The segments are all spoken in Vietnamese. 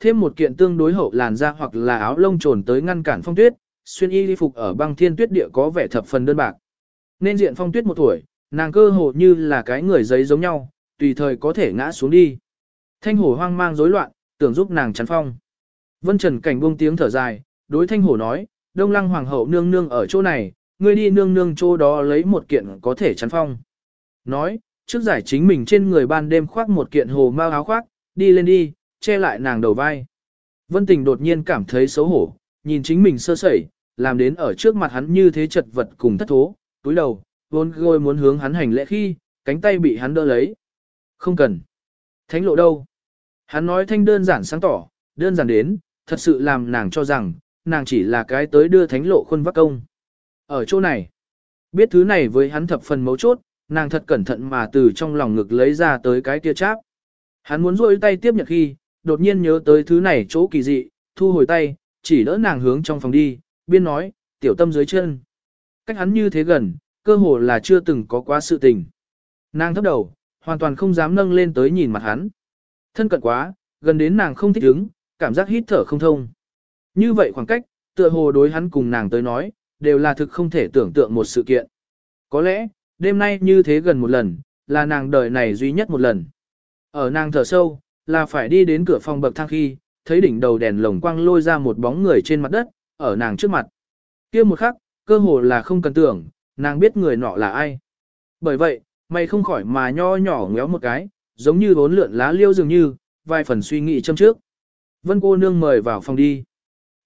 thêm một kiện tương đối hậu làn da hoặc là áo lông trồn tới ngăn cản phong tuyết, xuyên y phục ở băng thiên tuyết địa có vẻ thập phần đơn bạc. Nên diện phong tuyết một tuổi, nàng cơ hồ như là cái người giấy giống nhau, tùy thời có thể ngã xuống đi. Thanh hổ hoang mang rối loạn, tưởng giúp nàng chắn phong. Vân Trần Cảnh buông tiếng thở dài, đối thanh hổ nói, đông lăng hoàng hậu nương nương ở chỗ này, ngươi đi nương nương chỗ đó lấy một kiện có thể chắn phong. Nói, trước giải chính mình trên người ban đêm khoác một kiện hồ mau áo khoác, đi lên đi, che lại nàng đầu vai. Vân Tình đột nhiên cảm thấy xấu hổ, nhìn chính mình sơ sẩy, làm đến ở trước mặt hắn như thế chật vật cùng thất thố, túi đầu, vốn gôi muốn hướng hắn hành lễ khi, cánh tay bị hắn đỡ lấy. Không cần. Thánh lộ đâu? Hắn nói thanh đơn giản sáng tỏ, đơn giản đến, thật sự làm nàng cho rằng, nàng chỉ là cái tới đưa thánh lộ khuôn vác công. Ở chỗ này, biết thứ này với hắn thập phần mấu chốt, nàng thật cẩn thận mà từ trong lòng ngực lấy ra tới cái kia cháp. Hắn muốn rôi tay tiếp nhận khi, đột nhiên nhớ tới thứ này chỗ kỳ dị, thu hồi tay, chỉ đỡ nàng hướng trong phòng đi, biên nói, tiểu tâm dưới chân. Cách hắn như thế gần, cơ hồ là chưa từng có quá sự tình. Nàng thấp đầu, hoàn toàn không dám nâng lên tới nhìn mặt hắn. Thân cận quá, gần đến nàng không thích đứng cảm giác hít thở không thông. Như vậy khoảng cách, tựa hồ đối hắn cùng nàng tới nói, đều là thực không thể tưởng tượng một sự kiện. Có lẽ, đêm nay như thế gần một lần, là nàng đời này duy nhất một lần. Ở nàng thở sâu, là phải đi đến cửa phòng bậc thang khi, thấy đỉnh đầu đèn lồng quang lôi ra một bóng người trên mặt đất, ở nàng trước mặt. kia một khắc, cơ hồ là không cần tưởng, nàng biết người nọ là ai. Bởi vậy, mày không khỏi mà nho nhỏ ngéo một cái, giống như bốn lượn lá liêu dường như, vài phần suy nghĩ châm trước. Vân cô nương mời vào phòng đi.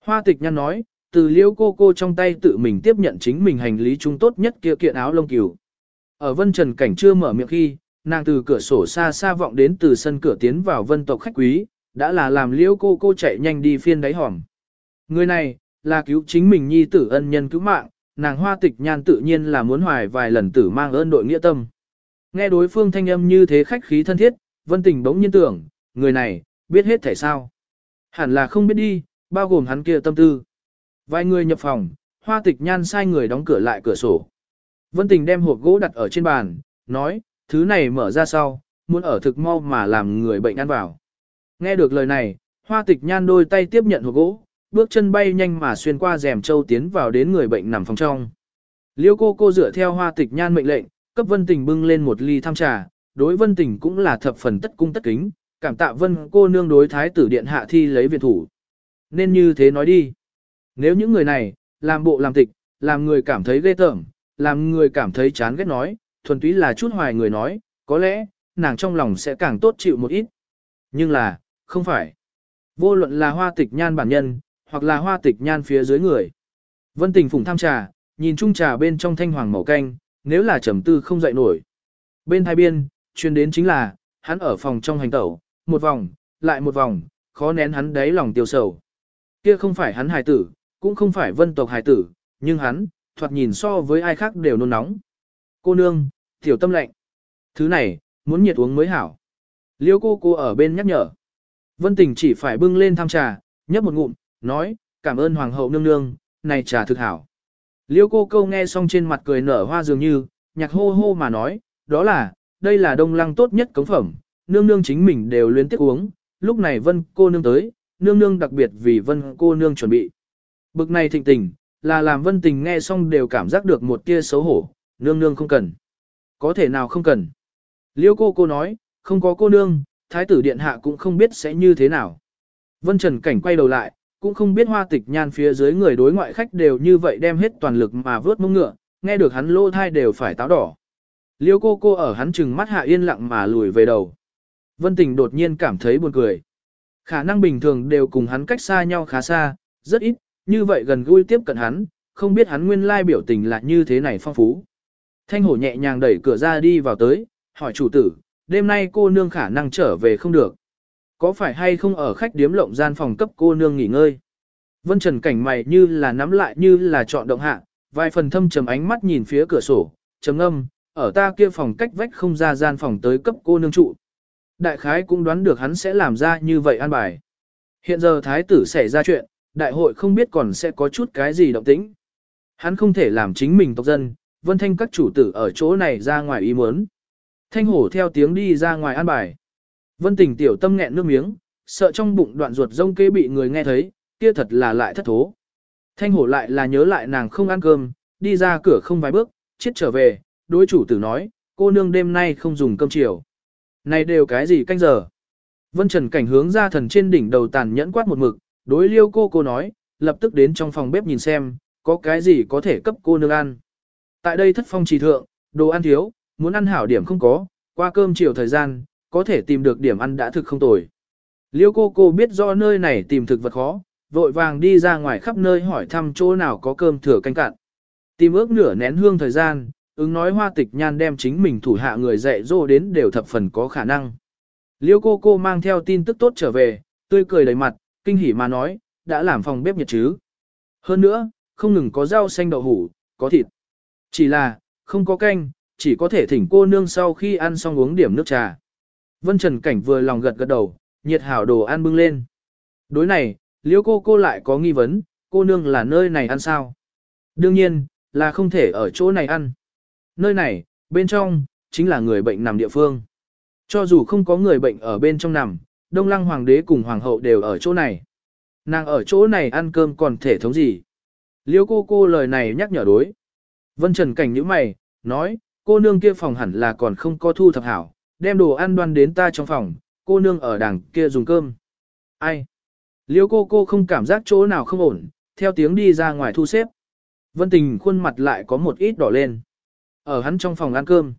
Hoa tịch nhăn nói, từ liêu cô cô trong tay tự mình tiếp nhận chính mình hành lý trung tốt nhất kia kiện áo lông cừu. Ở vân trần cảnh chưa mở miệng khi, nàng từ cửa sổ xa xa vọng đến từ sân cửa tiến vào vân tộc khách quý, đã là làm liễu cô cô chạy nhanh đi phiên đáy hòm. Người này, là cứu chính mình nhi tử ân nhân cứu mạng, nàng hoa tịch nhan tự nhiên là muốn hoài vài lần tử mang ơn đội nghĩa tâm. Nghe đối phương thanh âm như thế khách khí thân thiết, vân tình bỗng nhiên tưởng, người này, biết hết thể sao. Hẳn là không biết đi, bao gồm hắn kia tâm tư. Vài người nhập phòng, hoa tịch nhan sai người đóng cửa lại cửa sổ. Vân tình đem hộp gỗ đặt ở trên bàn, nói, thứ này mở ra sau, muốn ở thực mau mà làm người bệnh ăn vào. Nghe được lời này, hoa tịch nhan đôi tay tiếp nhận hộp gỗ, bước chân bay nhanh mà xuyên qua rèm châu tiến vào đến người bệnh nằm phòng trong. Liêu cô cô dựa theo hoa tịch nhan mệnh lệnh, cấp vân tình bưng lên một ly tham trà, đối vân tình cũng là thập phần tất cung tất kính, cảm tạ vân cô nương đối thái tử điện hạ thi lấy viện thủ. Nên như thế nói đi. Nếu những người này, làm bộ làm tịch, làm người cảm thấy ghê tởm, làm người cảm thấy chán ghét nói, thuần túy là chút hoài người nói, có lẽ, nàng trong lòng sẽ càng tốt chịu một ít. Nhưng là, không phải. Vô luận là hoa tịch nhan bản nhân, hoặc là hoa tịch nhan phía dưới người. Vân tình phùng tham trà, nhìn chung trà bên trong thanh hoàng màu canh, nếu là trầm tư không dậy nổi. Bên hai biên, chuyên đến chính là, hắn ở phòng trong hành tẩu, một vòng, lại một vòng, khó nén hắn đáy lòng tiêu sầu. Kia không phải hắn hài tử, cũng không phải vân tộc hài tử, nhưng hắn, thoạt nhìn so với ai khác đều nôn nóng. Cô nương, tiểu tâm lạnh. Thứ này, muốn nhiệt uống mới hảo. Liêu cô cô ở bên nhắc nhở. Vân tình chỉ phải bưng lên tham trà, nhấp một ngụm, nói, cảm ơn hoàng hậu nương nương, này trà thực hảo. Liêu cô câu nghe xong trên mặt cười nở hoa dường như, nhạc hô hô mà nói, đó là, đây là đông lăng tốt nhất cống phẩm, nương nương chính mình đều luyến tiếc uống, lúc này vân cô nương tới, nương nương đặc biệt vì vân cô nương chuẩn bị. Bực này thịnh tình, là làm vân tình nghe xong đều cảm giác được một tia xấu hổ, nương nương không cần. Có thể nào không cần. Liêu cô cô nói, không có cô nương, thái tử điện hạ cũng không biết sẽ như thế nào. Vân Trần Cảnh quay đầu lại, cũng không biết hoa tịch nhan phía dưới người đối ngoại khách đều như vậy đem hết toàn lực mà vớt mông ngựa, nghe được hắn lô thai đều phải táo đỏ. Liêu cô cô ở hắn chừng mắt hạ yên lặng mà lùi về đầu. Vân tình đột nhiên cảm thấy buồn cười. Khả năng bình thường đều cùng hắn cách xa nhau khá xa, rất ít, như vậy gần gũi tiếp cận hắn, không biết hắn nguyên lai biểu tình là như thế này phong phú. Thanh hổ nhẹ nhàng đẩy cửa ra đi vào tới, hỏi chủ tử, đêm nay cô nương khả năng trở về không được. Có phải hay không ở khách điếm lộng gian phòng cấp cô nương nghỉ ngơi? Vân Trần cảnh mày như là nắm lại như là chọn động hạ, vài phần thâm trầm ánh mắt nhìn phía cửa sổ, trầm âm, ở ta kia phòng cách vách không ra gian phòng tới cấp cô nương trụ. Đại khái cũng đoán được hắn sẽ làm ra như vậy an bài. Hiện giờ thái tử xảy ra chuyện, đại hội không biết còn sẽ có chút cái gì động tĩnh. Hắn không thể làm chính mình tộc dân, vân thanh các chủ tử ở chỗ này ra ngoài ý muốn. Thanh hổ theo tiếng đi ra ngoài an bài. Vân tình tiểu tâm nghẹn nước miếng, sợ trong bụng đoạn ruột rông kê bị người nghe thấy, kia thật là lại thất thố. Thanh hổ lại là nhớ lại nàng không ăn cơm, đi ra cửa không vài bước, chết trở về, đối chủ tử nói, cô nương đêm nay không dùng cơm chiều. Này đều cái gì canh giờ? Vân Trần cảnh hướng ra thần trên đỉnh đầu tàn nhẫn quát một mực, đối liêu cô cô nói, lập tức đến trong phòng bếp nhìn xem, có cái gì có thể cấp cô nương ăn. Tại đây thất phong trì thượng, đồ ăn thiếu, muốn ăn hảo điểm không có, qua cơm chiều thời gian, có thể tìm được điểm ăn đã thực không tồi. Liêu cô cô biết do nơi này tìm thực vật khó, vội vàng đi ra ngoài khắp nơi hỏi thăm chỗ nào có cơm thừa canh cạn. Tìm ước nửa nén hương thời gian, ứng nói hoa tịch nhan đem chính mình thủ hạ người dạy dỗ đến đều thập phần có khả năng. Liêu cô cô mang theo tin tức tốt trở về, tươi cười đầy mặt, kinh hỉ mà nói, đã làm phòng bếp nhiệt chứ. Hơn nữa, không ngừng có rau xanh đậu hủ, có thịt. Chỉ là, không có canh, chỉ có thể thỉnh cô nương sau khi ăn xong uống điểm nước trà. Vân Trần Cảnh vừa lòng gật gật đầu, nhiệt hảo đồ ăn bưng lên. Đối này, liễu cô cô lại có nghi vấn, cô nương là nơi này ăn sao? Đương nhiên, là không thể ở chỗ này ăn. Nơi này, bên trong, chính là người bệnh nằm địa phương. Cho dù không có người bệnh ở bên trong nằm, Đông Lăng Hoàng đế cùng Hoàng hậu đều ở chỗ này. Nàng ở chỗ này ăn cơm còn thể thống gì? Liêu cô cô lời này nhắc nhở đối. Vân Trần Cảnh nhíu mày, nói, cô nương kia phòng hẳn là còn không có thu thập hảo, đem đồ ăn đoan đến ta trong phòng, cô nương ở đằng kia dùng cơm. Ai? Liêu cô cô không cảm giác chỗ nào không ổn, theo tiếng đi ra ngoài thu xếp. Vân tình khuôn mặt lại có một ít đỏ lên. Ở hắn trong phòng ăn cơm.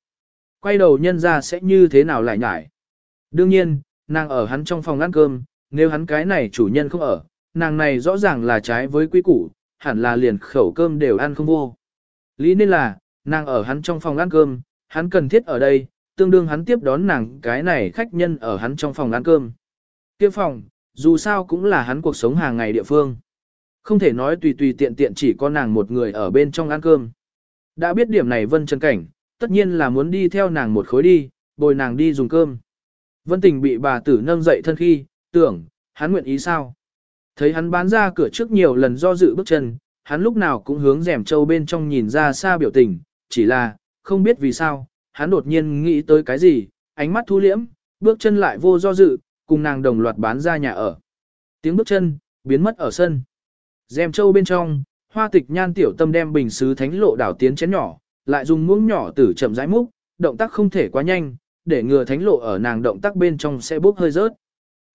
Quay đầu nhân ra sẽ như thế nào lại nhải. Đương nhiên, nàng ở hắn trong phòng ăn cơm, nếu hắn cái này chủ nhân không ở, nàng này rõ ràng là trái với quy củ, hẳn là liền khẩu cơm đều ăn không vô. Lý nên là, nàng ở hắn trong phòng ăn cơm, hắn cần thiết ở đây, tương đương hắn tiếp đón nàng cái này khách nhân ở hắn trong phòng ăn cơm. Kia phòng, dù sao cũng là hắn cuộc sống hàng ngày địa phương. Không thể nói tùy tùy tiện tiện chỉ có nàng một người ở bên trong ăn cơm. Đã biết điểm này Vân Trần Cảnh, tất nhiên là muốn đi theo nàng một khối đi, bồi nàng đi dùng cơm. Vân Tình bị bà tử nâng dậy thân khi, tưởng, hắn nguyện ý sao? Thấy hắn bán ra cửa trước nhiều lần do dự bước chân, hắn lúc nào cũng hướng rèm châu bên trong nhìn ra xa biểu tình, chỉ là, không biết vì sao, hắn đột nhiên nghĩ tới cái gì, ánh mắt thu liễm, bước chân lại vô do dự, cùng nàng đồng loạt bán ra nhà ở. Tiếng bước chân, biến mất ở sân. Rèm châu bên trong, hoa tịch nhan tiểu tâm đem bình sứ thánh lộ đảo tiến chén nhỏ, lại dùng muỗng nhỏ tử chậm rãi múc, động tác không thể quá nhanh, để ngừa thánh lộ ở nàng động tác bên trong sẽ bốc hơi rớt.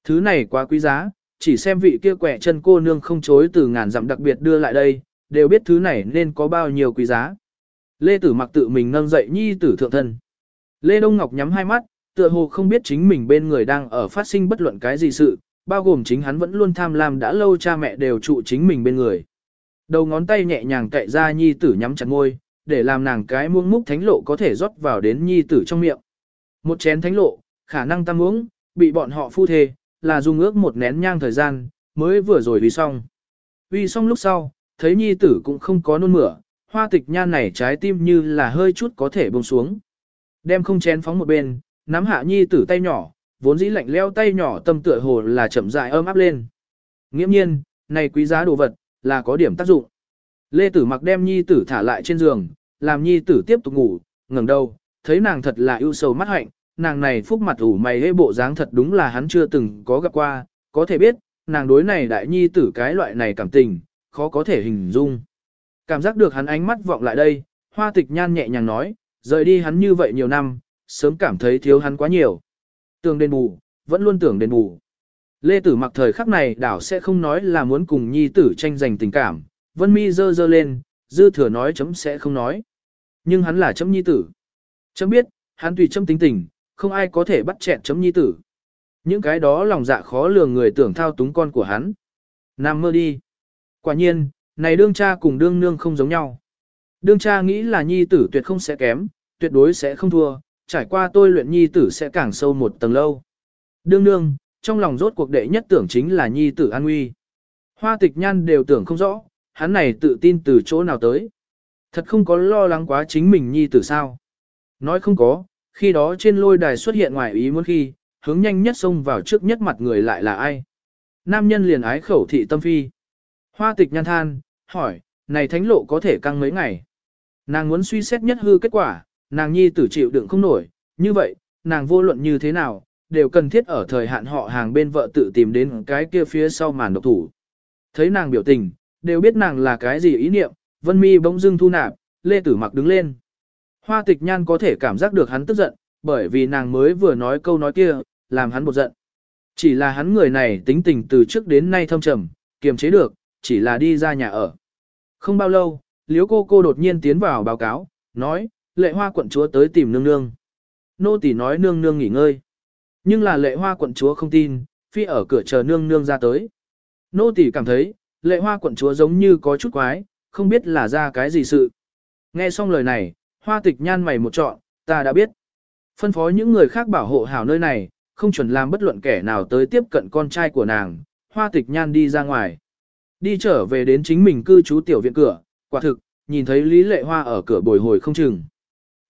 Thứ này quá quý giá, chỉ xem vị kia quẻ chân cô nương không chối từ ngàn dặm đặc biệt đưa lại đây, đều biết thứ này nên có bao nhiêu quý giá. Lê Tử mặc tự mình nâng dậy nhi tử thượng thân. Lê Đông Ngọc nhắm hai mắt, tựa hồ không biết chính mình bên người đang ở phát sinh bất luận cái gì sự, bao gồm chính hắn vẫn luôn tham lam đã lâu cha mẹ đều trụ chính mình bên người. Đầu ngón tay nhẹ nhàng cậy ra nhi tử nhắm chặt môi, để làm nàng cái muông múc thánh lộ có thể rót vào đến nhi tử trong miệng. Một chén thánh lộ, khả năng tam uống, bị bọn họ phu thề, là dùng ước một nén nhang thời gian, mới vừa rồi vì xong. Vì xong lúc sau, thấy nhi tử cũng không có nôn mửa, hoa tịch nhan này trái tim như là hơi chút có thể buông xuống. Đem không chén phóng một bên, nắm hạ nhi tử tay nhỏ, vốn dĩ lạnh leo tay nhỏ tâm tựa hồ là chậm rãi ấm áp lên. Nghiễm nhiên, này quý giá đồ vật, là có điểm tác dụng. Lê Tử mặc đem nhi tử thả lại trên giường, làm nhi tử tiếp tục ngủ, ngẩng đầu, thấy nàng thật là ưu sầu mắt hạnh, nàng này phúc mặt ủ mày hê bộ dáng thật đúng là hắn chưa từng có gặp qua, có thể biết, nàng đối này đại nhi tử cái loại này cảm tình, khó có thể hình dung. Cảm giác được hắn ánh mắt vọng lại đây, hoa tịch nhan nhẹ nhàng nói, rời đi hắn như vậy nhiều năm, sớm cảm thấy thiếu hắn quá nhiều. Tưởng đền bù, vẫn luôn tưởng đền bù. Lê Tử mặc thời khắc này đảo sẽ không nói là muốn cùng nhi tử tranh giành tình cảm, vân mi dơ dơ lên, dư thừa nói chấm sẽ không nói. Nhưng hắn là chấm nhi tử. Chấm biết, hắn tùy chấm tính tình, không ai có thể bắt chẹn chấm nhi tử. Những cái đó lòng dạ khó lường người tưởng thao túng con của hắn. Nam mơ đi. Quả nhiên, này đương cha cùng đương nương không giống nhau. Đương cha nghĩ là nhi tử tuyệt không sẽ kém, tuyệt đối sẽ không thua, trải qua tôi luyện nhi tử sẽ càng sâu một tầng lâu. Đương nương, trong lòng rốt cuộc đệ nhất tưởng chính là nhi tử an nguy. Hoa tịch nhan đều tưởng không rõ, hắn này tự tin từ chỗ nào tới. Thật không có lo lắng quá chính mình nhi tử sao. Nói không có, khi đó trên lôi đài xuất hiện ngoài ý muốn khi, hướng nhanh nhất xông vào trước nhất mặt người lại là ai. Nam nhân liền ái khẩu thị tâm phi. Hoa tịch nhan than, hỏi, này thánh lộ có thể căng mấy ngày. Nàng muốn suy xét nhất hư kết quả, nàng nhi tử chịu đựng không nổi, như vậy, nàng vô luận như thế nào, đều cần thiết ở thời hạn họ hàng bên vợ tự tìm đến cái kia phía sau màn độc thủ. Thấy nàng biểu tình, đều biết nàng là cái gì ý niệm, Vân Mi bỗng dưng thu nạp, Lê Tử Mặc đứng lên. Hoa tịch nhan có thể cảm giác được hắn tức giận, bởi vì nàng mới vừa nói câu nói kia, làm hắn một giận. Chỉ là hắn người này tính tình từ trước đến nay thâm trầm, kiềm chế được, chỉ là đi ra nhà ở. Không bao lâu, liếu cô cô đột nhiên tiến vào báo cáo, nói, lệ hoa quận chúa tới tìm nương nương. Nô tỳ nói nương nương nghỉ ngơi. Nhưng là lệ hoa quận chúa không tin, phi ở cửa chờ nương nương ra tới. Nô tỳ cảm thấy, lệ hoa quận chúa giống như có chút quái, không biết là ra cái gì sự. Nghe xong lời này, hoa tịch nhan mày một trọn, ta đã biết. Phân phó những người khác bảo hộ hảo nơi này, không chuẩn làm bất luận kẻ nào tới tiếp cận con trai của nàng, hoa tịch nhan đi ra ngoài. Đi trở về đến chính mình cư trú tiểu viện cửa, quả thực, nhìn thấy Lý Lệ Hoa ở cửa bồi hồi không chừng.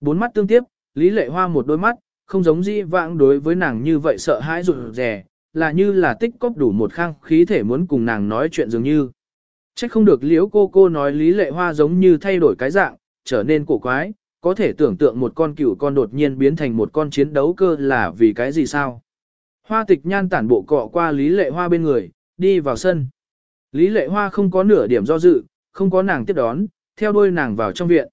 Bốn mắt tương tiếp, Lý Lệ Hoa một đôi mắt, không giống di vãng đối với nàng như vậy sợ hãi rụt rè, là như là tích cóp đủ một khang khí thể muốn cùng nàng nói chuyện dường như. Chắc không được liễu cô cô nói Lý Lệ Hoa giống như thay đổi cái dạng, trở nên cổ quái, có thể tưởng tượng một con cựu con đột nhiên biến thành một con chiến đấu cơ là vì cái gì sao. Hoa tịch nhan tản bộ cọ qua Lý Lệ Hoa bên người, đi vào sân. Lý Lệ Hoa không có nửa điểm do dự, không có nàng tiếp đón, theo đuôi nàng vào trong viện.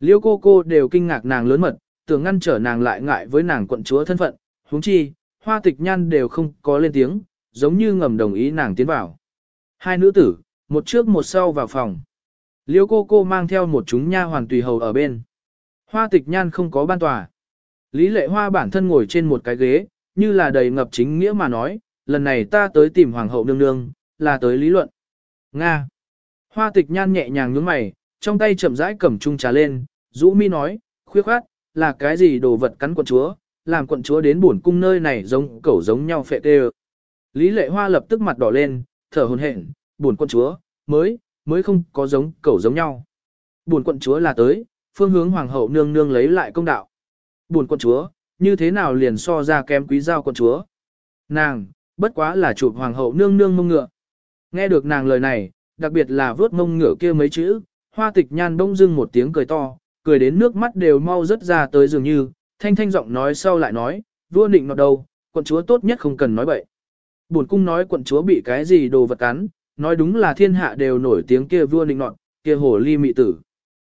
Liêu cô cô đều kinh ngạc nàng lớn mật, tưởng ngăn trở nàng lại ngại với nàng quận chúa thân phận, huống chi, hoa tịch nhan đều không có lên tiếng, giống như ngầm đồng ý nàng tiến vào. Hai nữ tử, một trước một sau vào phòng. Liêu cô cô mang theo một chúng nha hoàn tùy hầu ở bên. Hoa tịch nhan không có ban tòa. Lý lệ hoa bản thân ngồi trên một cái ghế, như là đầy ngập chính nghĩa mà nói, lần này ta tới tìm hoàng hậu nương nương, là tới lý luận. Nga. Hoa tịch nhan nhẹ nhàng nhướng mày, trong tay chậm rãi cầm chung trà lên, rũ mi nói, khuyết khoát, là cái gì đồ vật cắn quận chúa, làm quận chúa đến buồn cung nơi này giống cẩu giống nhau phệ tê Lý lệ hoa lập tức mặt đỏ lên, thở hồn hển, buồn quận chúa, mới, mới không có giống cẩu giống nhau. Buồn quận chúa là tới, phương hướng hoàng hậu nương nương lấy lại công đạo. Buồn quận chúa, như thế nào liền so ra kém quý giao quận chúa. Nàng, bất quá là chụp hoàng hậu nương nương mông ngựa. Nghe được nàng lời này, đặc biệt là vớt mông ngựa kia mấy chữ, hoa tịch nhan bỗng dưng một tiếng cười to, cười đến nước mắt đều mau rớt ra tới dường như, thanh thanh giọng nói sau lại nói, vua định nọt đâu, quận chúa tốt nhất không cần nói bậy. Bổn cung nói quận chúa bị cái gì đồ vật cắn, nói đúng là thiên hạ đều nổi tiếng kia vua định nọt, kia hồ ly mị tử.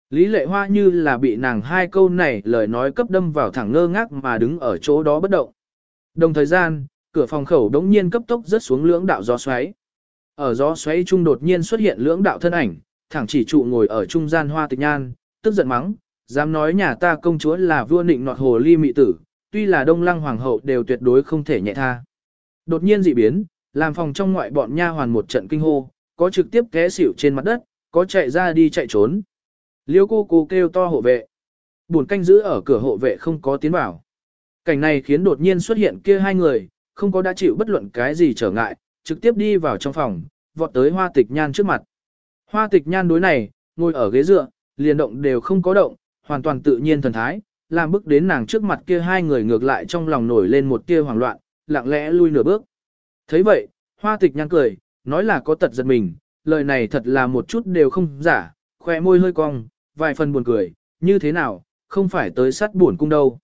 Lý lệ hoa như là bị nàng hai câu này lời nói cấp đâm vào thẳng ngơ ngác mà đứng ở chỗ đó bất động. Đồng thời gian, cửa phòng khẩu đống nhiên cấp tốc rớt xuống lưỡng đạo gió xoáy. Ở gió xoáy trung đột nhiên xuất hiện lưỡng đạo thân ảnh, thẳng chỉ trụ ngồi ở trung gian hoa tịch nhan, tức giận mắng, dám nói nhà ta công chúa là vua nịnh nọt hồ ly mị tử, tuy là đông lăng hoàng hậu đều tuyệt đối không thể nhẹ tha. Đột nhiên dị biến, làm phòng trong ngoại bọn nha hoàn một trận kinh hô, có trực tiếp té xỉu trên mặt đất, có chạy ra đi chạy trốn. Liêu cô cô kêu to hộ vệ. Buồn canh giữ ở cửa hộ vệ không có tiến vào. Cảnh này khiến đột nhiên xuất hiện kia hai người, không có đã chịu bất luận cái gì trở ngại, trực tiếp đi vào trong phòng, vọt tới hoa tịch nhan trước mặt. Hoa tịch nhan đối này, ngồi ở ghế dựa, liền động đều không có động, hoàn toàn tự nhiên thần thái, làm bước đến nàng trước mặt kia hai người ngược lại trong lòng nổi lên một tia hoảng loạn, lặng lẽ lui nửa bước thấy vậy, hoa tịch nhăn cười, nói là có tật giật mình, lời này thật là một chút đều không giả, khoe môi hơi cong, vài phần buồn cười, như thế nào, không phải tới sát buồn cung đâu.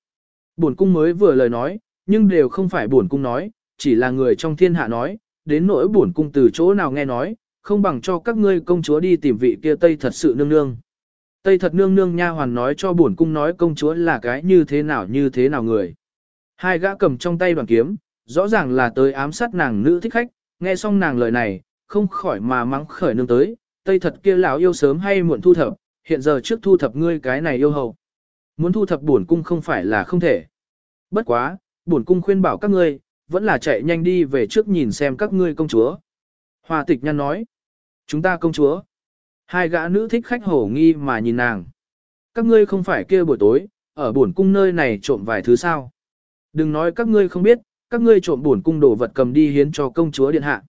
Buồn cung mới vừa lời nói, nhưng đều không phải buồn cung nói, chỉ là người trong thiên hạ nói, đến nỗi buồn cung từ chỗ nào nghe nói, không bằng cho các ngươi công chúa đi tìm vị kia Tây thật sự nương nương. Tây thật nương nương nha hoàn nói cho buồn cung nói công chúa là cái như thế nào như thế nào người. Hai gã cầm trong tay đoàn kiếm, rõ ràng là tới ám sát nàng nữ thích khách, nghe xong nàng lời này, không khỏi mà mắng khởi nương tới, Tây thật kia lão yêu sớm hay muộn thu thập, hiện giờ trước thu thập ngươi cái này yêu hầu. Muốn thu thập bổn cung không phải là không thể. Bất quá, bổn cung khuyên bảo các ngươi, vẫn là chạy nhanh đi về trước nhìn xem các ngươi công chúa. hòa tịch nhăn nói, chúng ta công chúa. Hai gã nữ thích khách hổ nghi mà nhìn nàng. Các ngươi không phải kia buổi tối, ở bổn cung nơi này trộm vài thứ sao. Đừng nói các ngươi không biết, các ngươi trộm buồn cung đồ vật cầm đi hiến cho công chúa điện hạ.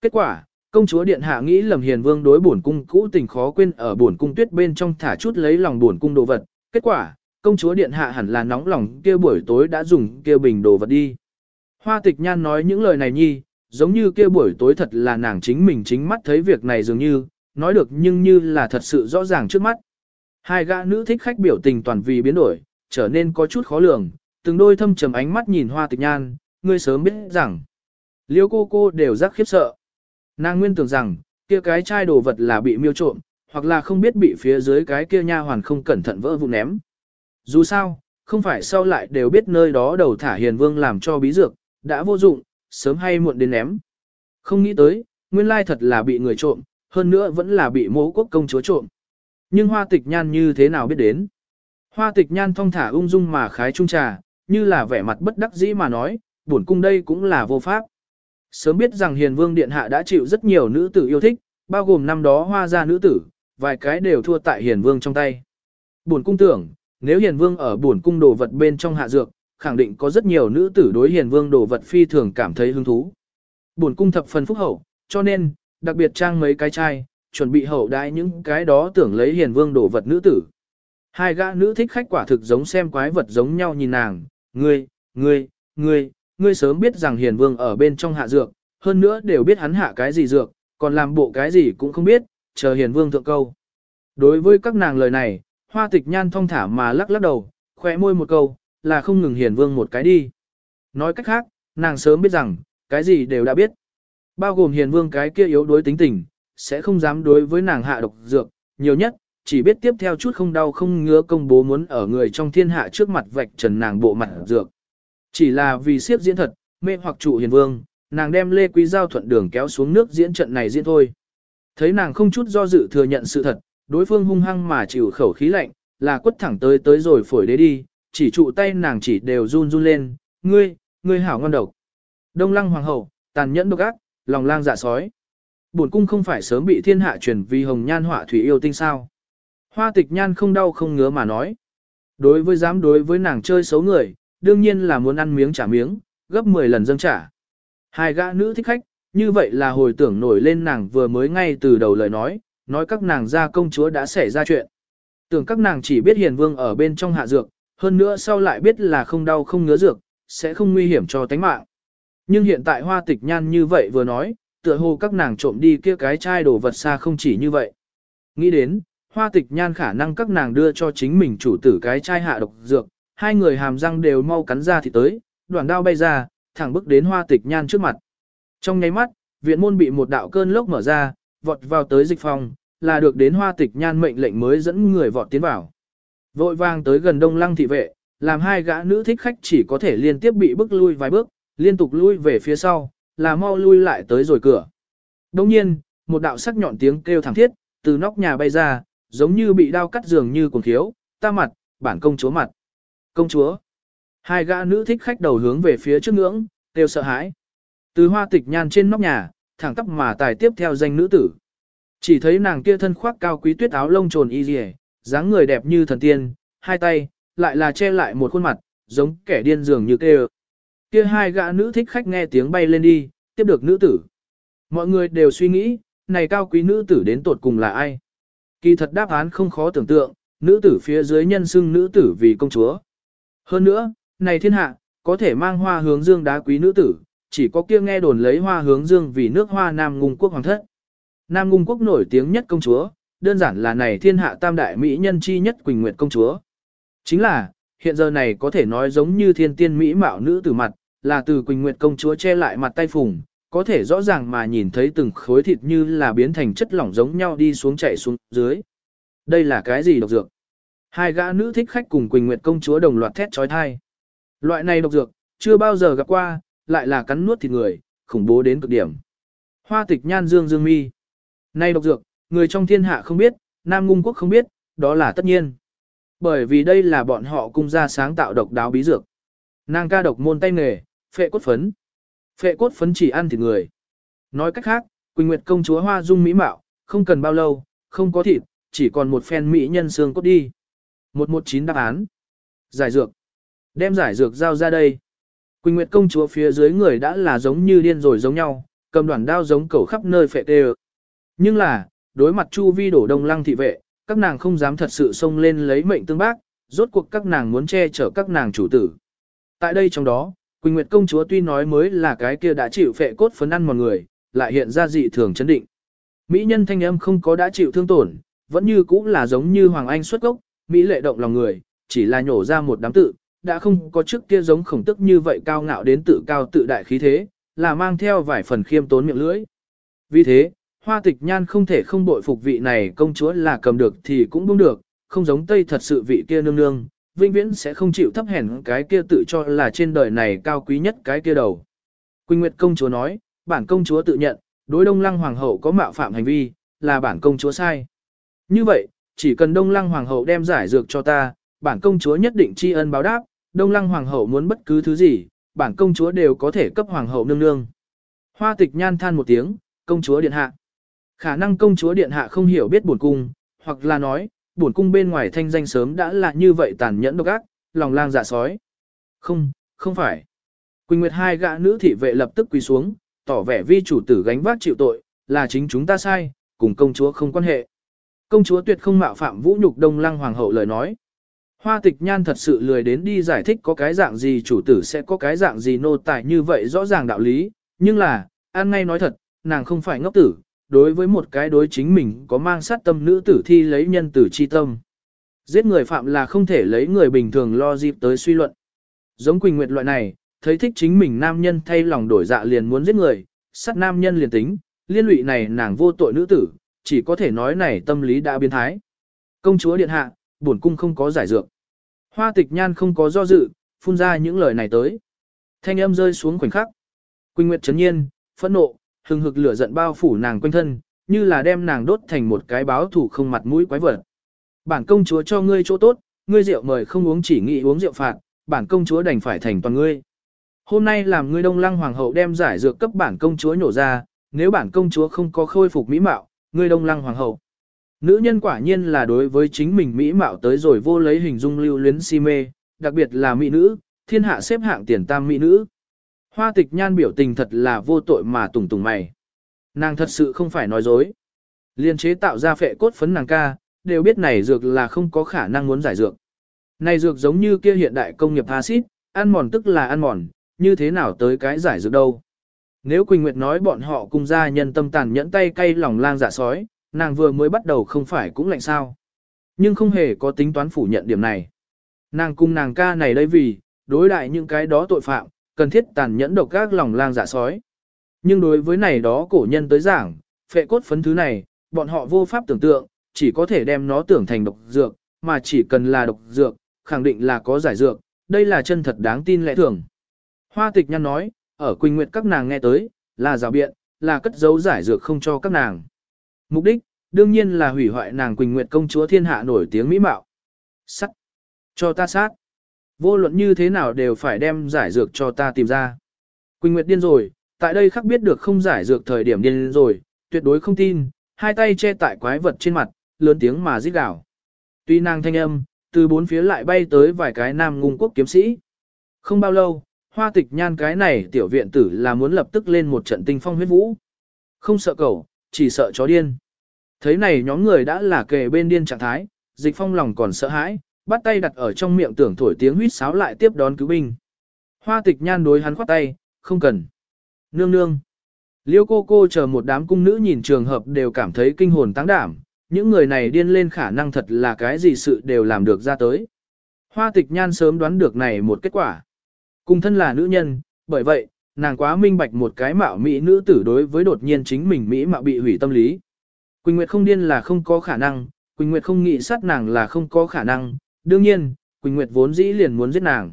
Kết quả, công chúa điện hạ nghĩ lầm hiền vương đối buồn cung cũ tình khó quên ở buồn cung tuyết bên trong thả chút lấy lòng buồn cung đồ vật. Kết quả, công chúa điện hạ hẳn là nóng lòng kia buổi tối đã dùng kia bình đồ vật đi. Hoa tịch nhan nói những lời này nhi, giống như kia buổi tối thật là nàng chính mình chính mắt thấy việc này dường như, nói được nhưng như là thật sự rõ ràng trước mắt. Hai gã nữ thích khách biểu tình toàn vì biến đổi, trở nên có chút khó lường, từng đôi thâm trầm ánh mắt nhìn hoa tịch nhan, ngươi sớm biết rằng. Liêu cô cô đều rắc khiếp sợ. Nàng nguyên tưởng rằng, kia cái chai đồ vật là bị miêu trộm, hoặc là không biết bị phía dưới cái kia nha hoàn không cẩn thận vỡ vụn ném. Dù sao, không phải sau lại đều biết nơi đó đầu thả hiền vương làm cho bí dược, đã vô dụng, sớm hay muộn đến ném. Không nghĩ tới, nguyên lai thật là bị người trộm, hơn nữa vẫn là bị mẫu quốc công chúa trộm. Nhưng hoa tịch nhan như thế nào biết đến? Hoa tịch nhan thong thả ung dung mà khái trung trà, như là vẻ mặt bất đắc dĩ mà nói, bổn cung đây cũng là vô pháp. Sớm biết rằng hiền vương điện hạ đã chịu rất nhiều nữ tử yêu thích, bao gồm năm đó hoa gia nữ tử, vài cái đều thua tại hiền vương trong tay. Bổn cung tưởng, nếu hiền vương ở bổn cung đồ vật bên trong hạ dược, khẳng định có rất nhiều nữ tử đối hiền vương đồ vật phi thường cảm thấy hứng thú. Bổn cung thập phần phúc hậu, cho nên, đặc biệt trang mấy cái chai, chuẩn bị hậu đãi những cái đó tưởng lấy hiền vương đồ vật nữ tử. Hai gã nữ thích khách quả thực giống xem quái vật giống nhau nhìn nàng, ngươi, ngươi, ngươi, ngươi sớm biết rằng hiền vương ở bên trong hạ dược, hơn nữa đều biết hắn hạ cái gì dược, còn làm bộ cái gì cũng không biết, chờ hiền vương thượng câu. Đối với các nàng lời này, hoa tịch nhan thong thả mà lắc lắc đầu, khỏe môi một câu, là không ngừng hiền vương một cái đi. Nói cách khác, nàng sớm biết rằng, cái gì đều đã biết. Bao gồm hiền vương cái kia yếu đối tính tình, sẽ không dám đối với nàng hạ độc dược, nhiều nhất, chỉ biết tiếp theo chút không đau không ngứa công bố muốn ở người trong thiên hạ trước mặt vạch trần nàng bộ mặt dược. Chỉ là vì siếp diễn thật, mê hoặc trụ hiền vương, nàng đem Lê Quý Giao thuận đường kéo xuống nước diễn trận này diễn thôi. Thấy nàng không chút do dự thừa nhận sự thật, đối phương hung hăng mà chịu khẩu khí lạnh, là quất thẳng tới tới rồi phổi đế đi, chỉ trụ tay nàng chỉ đều run run lên, ngươi, ngươi hảo ngon độc. Đông lăng hoàng hậu, tàn nhẫn độc ác, lòng lang dạ sói. Bổn cung không phải sớm bị thiên hạ truyền vì hồng nhan họa thủy yêu tinh sao. Hoa tịch nhan không đau không ngứa mà nói. Đối với dám đối với nàng chơi xấu người, đương nhiên là muốn ăn miếng trả miếng, gấp 10 lần dâng trả. Hai gã nữ thích khách, như vậy là hồi tưởng nổi lên nàng vừa mới ngay từ đầu lời nói, nói các nàng ra công chúa đã xảy ra chuyện. Tưởng các nàng chỉ biết hiền vương ở bên trong hạ dược, hơn nữa sau lại biết là không đau không ngứa dược, sẽ không nguy hiểm cho tánh mạng. Nhưng hiện tại hoa tịch nhan như vậy vừa nói, tựa hồ các nàng trộm đi kia cái chai đồ vật xa không chỉ như vậy. Nghĩ đến, hoa tịch nhan khả năng các nàng đưa cho chính mình chủ tử cái chai hạ độc dược, hai người hàm răng đều mau cắn ra thì tới, đoạn đao bay ra, thẳng bước đến hoa tịch nhan trước mặt. Trong nháy mắt, viện môn bị một đạo cơn lốc mở ra, vọt vào tới dịch phòng, là được đến hoa tịch nhan mệnh lệnh mới dẫn người vọt tiến vào. Vội vàng tới gần đông lăng thị vệ, làm hai gã nữ thích khách chỉ có thể liên tiếp bị bước lui vài bước, liên tục lui về phía sau, là mau lui lại tới rồi cửa. Đồng nhiên, một đạo sắc nhọn tiếng kêu thẳng thiết, từ nóc nhà bay ra, giống như bị đao cắt dường như cuồng thiếu, ta mặt, bản công chúa mặt. Công chúa. Hai gã nữ thích khách đầu hướng về phía trước ngưỡng, đều sợ hãi. Từ hoa tịch nhan trên nóc nhà, thẳng tắp mà tài tiếp theo danh nữ tử. Chỉ thấy nàng kia thân khoác cao quý tuyết áo lông trồn y dì dáng người đẹp như thần tiên, hai tay, lại là che lại một khuôn mặt, giống kẻ điên dường như kêu. Kia hai gã nữ thích khách nghe tiếng bay lên đi, tiếp được nữ tử. Mọi người đều suy nghĩ, này cao quý nữ tử đến tột cùng là ai? Kỳ thật đáp án không khó tưởng tượng, nữ tử phía dưới nhân xưng nữ tử vì công chúa. Hơn nữa, này thiên hạ, có thể mang hoa hướng dương đá quý nữ tử, chỉ có kia nghe đồn lấy hoa hướng dương vì nước hoa Nam Ngung quốc hoàng thất. Nam Ngung quốc nổi tiếng nhất công chúa, đơn giản là này thiên hạ tam đại mỹ nhân chi nhất Quỳnh Nguyệt công chúa. Chính là, hiện giờ này có thể nói giống như thiên tiên mỹ mạo nữ tử mặt, là từ Quỳnh Nguyệt công chúa che lại mặt tay phùng, có thể rõ ràng mà nhìn thấy từng khối thịt như là biến thành chất lỏng giống nhau đi xuống chảy xuống dưới. Đây là cái gì độc dược? Hai gã nữ thích khách cùng Quỳnh Nguyệt công chúa đồng loạt thét trói thai. Loại này độc dược, chưa bao giờ gặp qua, lại là cắn nuốt thịt người, khủng bố đến cực điểm. Hoa tịch nhan dương dương mi. Này độc dược, người trong thiên hạ không biết, Nam Ngung quốc không biết, đó là tất nhiên. Bởi vì đây là bọn họ cung ra sáng tạo độc đáo bí dược. Nàng ca độc môn tay nghề, phệ cốt phấn. Phệ cốt phấn chỉ ăn thịt người. Nói cách khác, Quỳnh Nguyệt công chúa hoa dung mỹ mạo, không cần bao lâu, không có thịt, chỉ còn một phen mỹ nhân xương cốt đi. 119 đáp án. Giải dược. Đem giải dược giao ra đây. Quỳnh Nguyệt công chúa phía dưới người đã là giống như điên rồi giống nhau, cầm đoàn đao giống cẩu khắp nơi phệ tê Nhưng là, đối mặt chu vi đổ đông lăng thị vệ, các nàng không dám thật sự xông lên lấy mệnh tương bác, rốt cuộc các nàng muốn che chở các nàng chủ tử. Tại đây trong đó, Quỳnh Nguyệt công chúa tuy nói mới là cái kia đã chịu phệ cốt phấn ăn một người, lại hiện ra dị thường chấn định. Mỹ nhân thanh âm không có đã chịu thương tổn, vẫn như cũ là giống như Hoàng Anh xuất gốc, Mỹ lệ động lòng người, chỉ là nhổ ra một đám tự, đã không có trước kia giống khổng tức như vậy cao ngạo đến tự cao tự đại khí thế, là mang theo vài phần khiêm tốn miệng lưỡi. Vì thế, hoa tịch nhan không thể không bội phục vị này công chúa là cầm được thì cũng buông được, không giống Tây thật sự vị kia nương nương, vinh viễn sẽ không chịu thấp hèn cái kia tự cho là trên đời này cao quý nhất cái kia đầu. Quỳnh Nguyệt công chúa nói, bản công chúa tự nhận, đối đông lăng hoàng hậu có mạo phạm hành vi, là bản công chúa sai. Như vậy, chỉ cần đông lăng hoàng hậu đem giải dược cho ta, bản công chúa nhất định tri ân báo đáp, đông lăng hoàng hậu muốn bất cứ thứ gì, bản công chúa đều có thể cấp hoàng hậu nương nương. Hoa tịch nhan than một tiếng, công chúa điện hạ. Khả năng công chúa điện hạ không hiểu biết buồn cung, hoặc là nói, buồn cung bên ngoài thanh danh sớm đã là như vậy tàn nhẫn độc ác, lòng lang dạ sói. Không, không phải. Quỳnh Nguyệt hai gã nữ thị vệ lập tức quỳ xuống, tỏ vẻ vi chủ tử gánh vác chịu tội, là chính chúng ta sai, cùng công chúa không quan hệ. Công chúa tuyệt không mạo phạm vũ nhục đông lăng hoàng hậu lời nói. Hoa tịch nhan thật sự lười đến đi giải thích có cái dạng gì chủ tử sẽ có cái dạng gì nô tài như vậy rõ ràng đạo lý, nhưng là, an ngay nói thật, nàng không phải ngốc tử, đối với một cái đối chính mình có mang sát tâm nữ tử thi lấy nhân tử chi tâm. Giết người phạm là không thể lấy người bình thường lo dịp tới suy luận. Giống Quỳnh Nguyệt loại này, thấy thích chính mình nam nhân thay lòng đổi dạ liền muốn giết người, sát nam nhân liền tính, liên lụy này nàng vô tội nữ tử, chỉ có thể nói này tâm lý đã biến thái. Công chúa điện hạ, bổn cung không có giải dược. Hoa tịch nhan không có do dự, phun ra những lời này tới. Thanh âm rơi xuống khoảnh khắc. Quỳnh Nguyệt chấn nhiên, phẫn nộ, hừng hực lửa giận bao phủ nàng quanh thân, như là đem nàng đốt thành một cái báo thủ không mặt mũi quái vật. Bản công chúa cho ngươi chỗ tốt, ngươi rượu mời không uống chỉ nghĩ uống rượu phạt, bản công chúa đành phải thành toàn ngươi. Hôm nay làm ngươi đông lăng hoàng hậu đem giải dược cấp bản công chúa nhổ ra, nếu bản công chúa không có khôi phục mỹ mạo, ngươi đông lăng hoàng hậu. Nữ nhân quả nhiên là đối với chính mình mỹ mạo tới rồi vô lấy hình dung lưu luyến si mê, đặc biệt là mỹ nữ, thiên hạ xếp hạng tiền tam mỹ nữ. Hoa tịch nhan biểu tình thật là vô tội mà tùng tùng mày. Nàng thật sự không phải nói dối. Liên chế tạo ra phệ cốt phấn nàng ca, đều biết này dược là không có khả năng muốn giải dược. Này dược giống như kia hiện đại công nghiệp acid, ăn mòn tức là ăn mòn, như thế nào tới cái giải dược đâu. Nếu Quỳnh Nguyệt nói bọn họ cùng gia nhân tâm tàn nhẫn tay cay lòng lang dạ sói, nàng vừa mới bắt đầu không phải cũng lạnh sao. Nhưng không hề có tính toán phủ nhận điểm này. Nàng cung nàng ca này đây vì, đối đại những cái đó tội phạm, cần thiết tàn nhẫn độc các lòng lang dạ sói. Nhưng đối với này đó cổ nhân tới giảng, phệ cốt phấn thứ này, bọn họ vô pháp tưởng tượng, chỉ có thể đem nó tưởng thành độc dược, mà chỉ cần là độc dược, khẳng định là có giải dược, đây là chân thật đáng tin lẽ thường. Hoa tịch nhăn nói, ở Quỳnh Nguyệt các nàng nghe tới, là rào biện, là cất giấu giải dược không cho các nàng. Mục đích, đương nhiên là hủy hoại nàng Quỳnh Nguyệt công chúa thiên hạ nổi tiếng mỹ mạo. Sắt. Cho ta sát. Vô luận như thế nào đều phải đem giải dược cho ta tìm ra. Quỳnh Nguyệt điên rồi, tại đây khắc biết được không giải dược thời điểm điên rồi, tuyệt đối không tin, hai tay che tại quái vật trên mặt, lớn tiếng mà rít gào. Tuy nàng thanh âm, từ bốn phía lại bay tới vài cái nam ngung quốc kiếm sĩ. Không bao lâu, hoa tịch nhan cái này tiểu viện tử là muốn lập tức lên một trận tinh phong huyết vũ. Không sợ cẩu, chỉ sợ chó điên. Thấy này nhóm người đã là kề bên điên trạng thái, dịch phong lòng còn sợ hãi, bắt tay đặt ở trong miệng tưởng thổi tiếng huýt sáo lại tiếp đón cứu binh. Hoa tịch nhan đối hắn khoát tay, không cần. Nương nương. Liêu cô cô chờ một đám cung nữ nhìn trường hợp đều cảm thấy kinh hồn tăng đảm, những người này điên lên khả năng thật là cái gì sự đều làm được ra tới. Hoa tịch nhan sớm đoán được này một kết quả. Cùng thân là nữ nhân, bởi vậy, nàng quá minh bạch một cái mạo mỹ nữ tử đối với đột nhiên chính mình mỹ mạo bị hủy tâm lý. Quỳnh Nguyệt không điên là không có khả năng, Quỳnh Nguyệt không nghĩ sát nàng là không có khả năng, đương nhiên, Quỳnh Nguyệt vốn dĩ liền muốn giết nàng.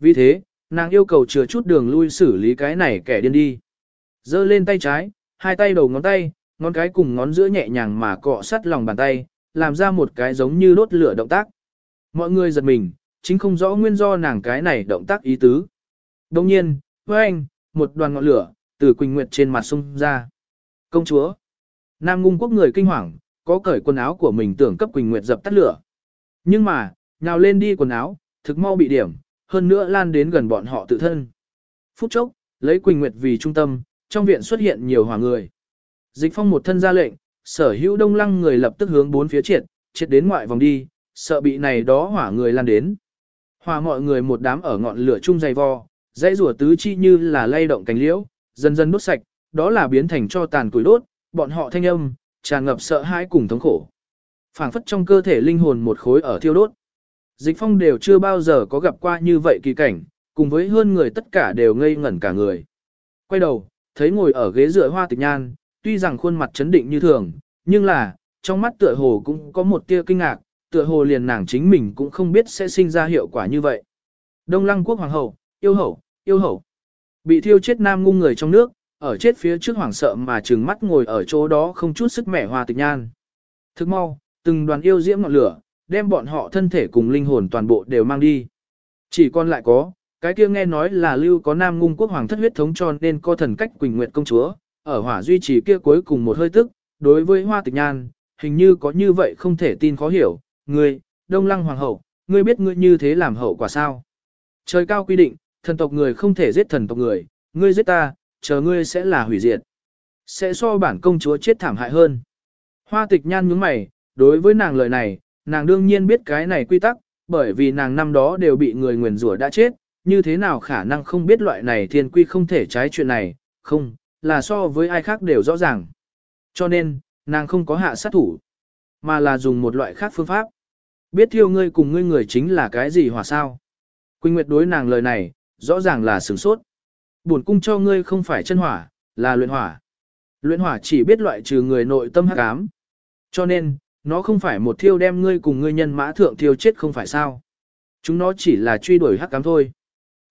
Vì thế, nàng yêu cầu chừa chút đường lui xử lý cái này kẻ điên đi. Giơ lên tay trái, hai tay đầu ngón tay, ngón cái cùng ngón giữa nhẹ nhàng mà cọ sát lòng bàn tay, làm ra một cái giống như đốt lửa động tác. Mọi người giật mình, chính không rõ nguyên do nàng cái này động tác ý tứ. Đồng nhiên, với anh, một đoàn ngọn lửa, từ Quỳnh Nguyệt trên mặt sung ra. Công chúa! Nam ngung quốc người kinh hoàng, có cởi quần áo của mình tưởng cấp Quỳnh Nguyệt dập tắt lửa. Nhưng mà, nhào lên đi quần áo, thực mau bị điểm, hơn nữa lan đến gần bọn họ tự thân. Phút chốc, lấy Quỳnh Nguyệt vì trung tâm, trong viện xuất hiện nhiều hỏa người. Dịch phong một thân ra lệnh, sở hữu đông lăng người lập tức hướng bốn phía triệt, triệt đến ngoại vòng đi, sợ bị này đó hỏa người lan đến. Hòa mọi người một đám ở ngọn lửa chung dày vò, dãy rùa tứ chi như là lay động cánh liễu, dần dần đốt sạch, đó là biến thành cho tàn củi đốt, bọn họ thanh âm, tràn ngập sợ hãi cùng thống khổ. phảng phất trong cơ thể linh hồn một khối ở thiêu đốt. Dịch phong đều chưa bao giờ có gặp qua như vậy kỳ cảnh, cùng với hơn người tất cả đều ngây ngẩn cả người. Quay đầu, thấy ngồi ở ghế dựa hoa tịch nhan, tuy rằng khuôn mặt chấn định như thường, nhưng là, trong mắt tựa hồ cũng có một tia kinh ngạc, tựa hồ liền nàng chính mình cũng không biết sẽ sinh ra hiệu quả như vậy. Đông lăng quốc hoàng hậu, yêu hậu, yêu hậu. Bị thiêu chết nam ngung người trong nước, ở chết phía trước hoàng sợ mà trừng mắt ngồi ở chỗ đó không chút sức mẻ hoa tịch nhan. Thức mau, từng đoàn yêu diễm ngọn lửa, đem bọn họ thân thể cùng linh hồn toàn bộ đều mang đi. Chỉ còn lại có, cái kia nghe nói là lưu có nam ngung quốc hoàng thất huyết thống cho nên có thần cách Quỳnh Nguyệt công chúa, ở hỏa duy trì kia cuối cùng một hơi tức, đối với hoa tịch nhan, hình như có như vậy không thể tin khó hiểu, ngươi, đông lăng hoàng hậu, ngươi biết ngươi như thế làm hậu quả sao? Trời cao quy định, thần tộc người không thể giết thần tộc người, ngươi giết ta, chờ ngươi sẽ là hủy diệt. Sẽ so bản công chúa chết thảm hại hơn. Hoa tịch nhan nhướng mày, đối với nàng lời này, nàng đương nhiên biết cái này quy tắc, bởi vì nàng năm đó đều bị người nguyền rủa đã chết, như thế nào khả năng không biết loại này thiên quy không thể trái chuyện này, không, là so với ai khác đều rõ ràng. Cho nên, nàng không có hạ sát thủ, mà là dùng một loại khác phương pháp. Biết thiêu ngươi cùng ngươi người chính là cái gì hỏa sao? Quỳnh Nguyệt đối nàng lời này, rõ ràng là sửng sốt. Buồn cung cho ngươi không phải chân hỏa, là luyện hỏa. Luyện hỏa chỉ biết loại trừ người nội tâm hắc ám. Cho nên, nó không phải một thiêu đem ngươi cùng ngươi nhân mã thượng thiêu chết không phải sao. Chúng nó chỉ là truy đuổi hắc ám thôi.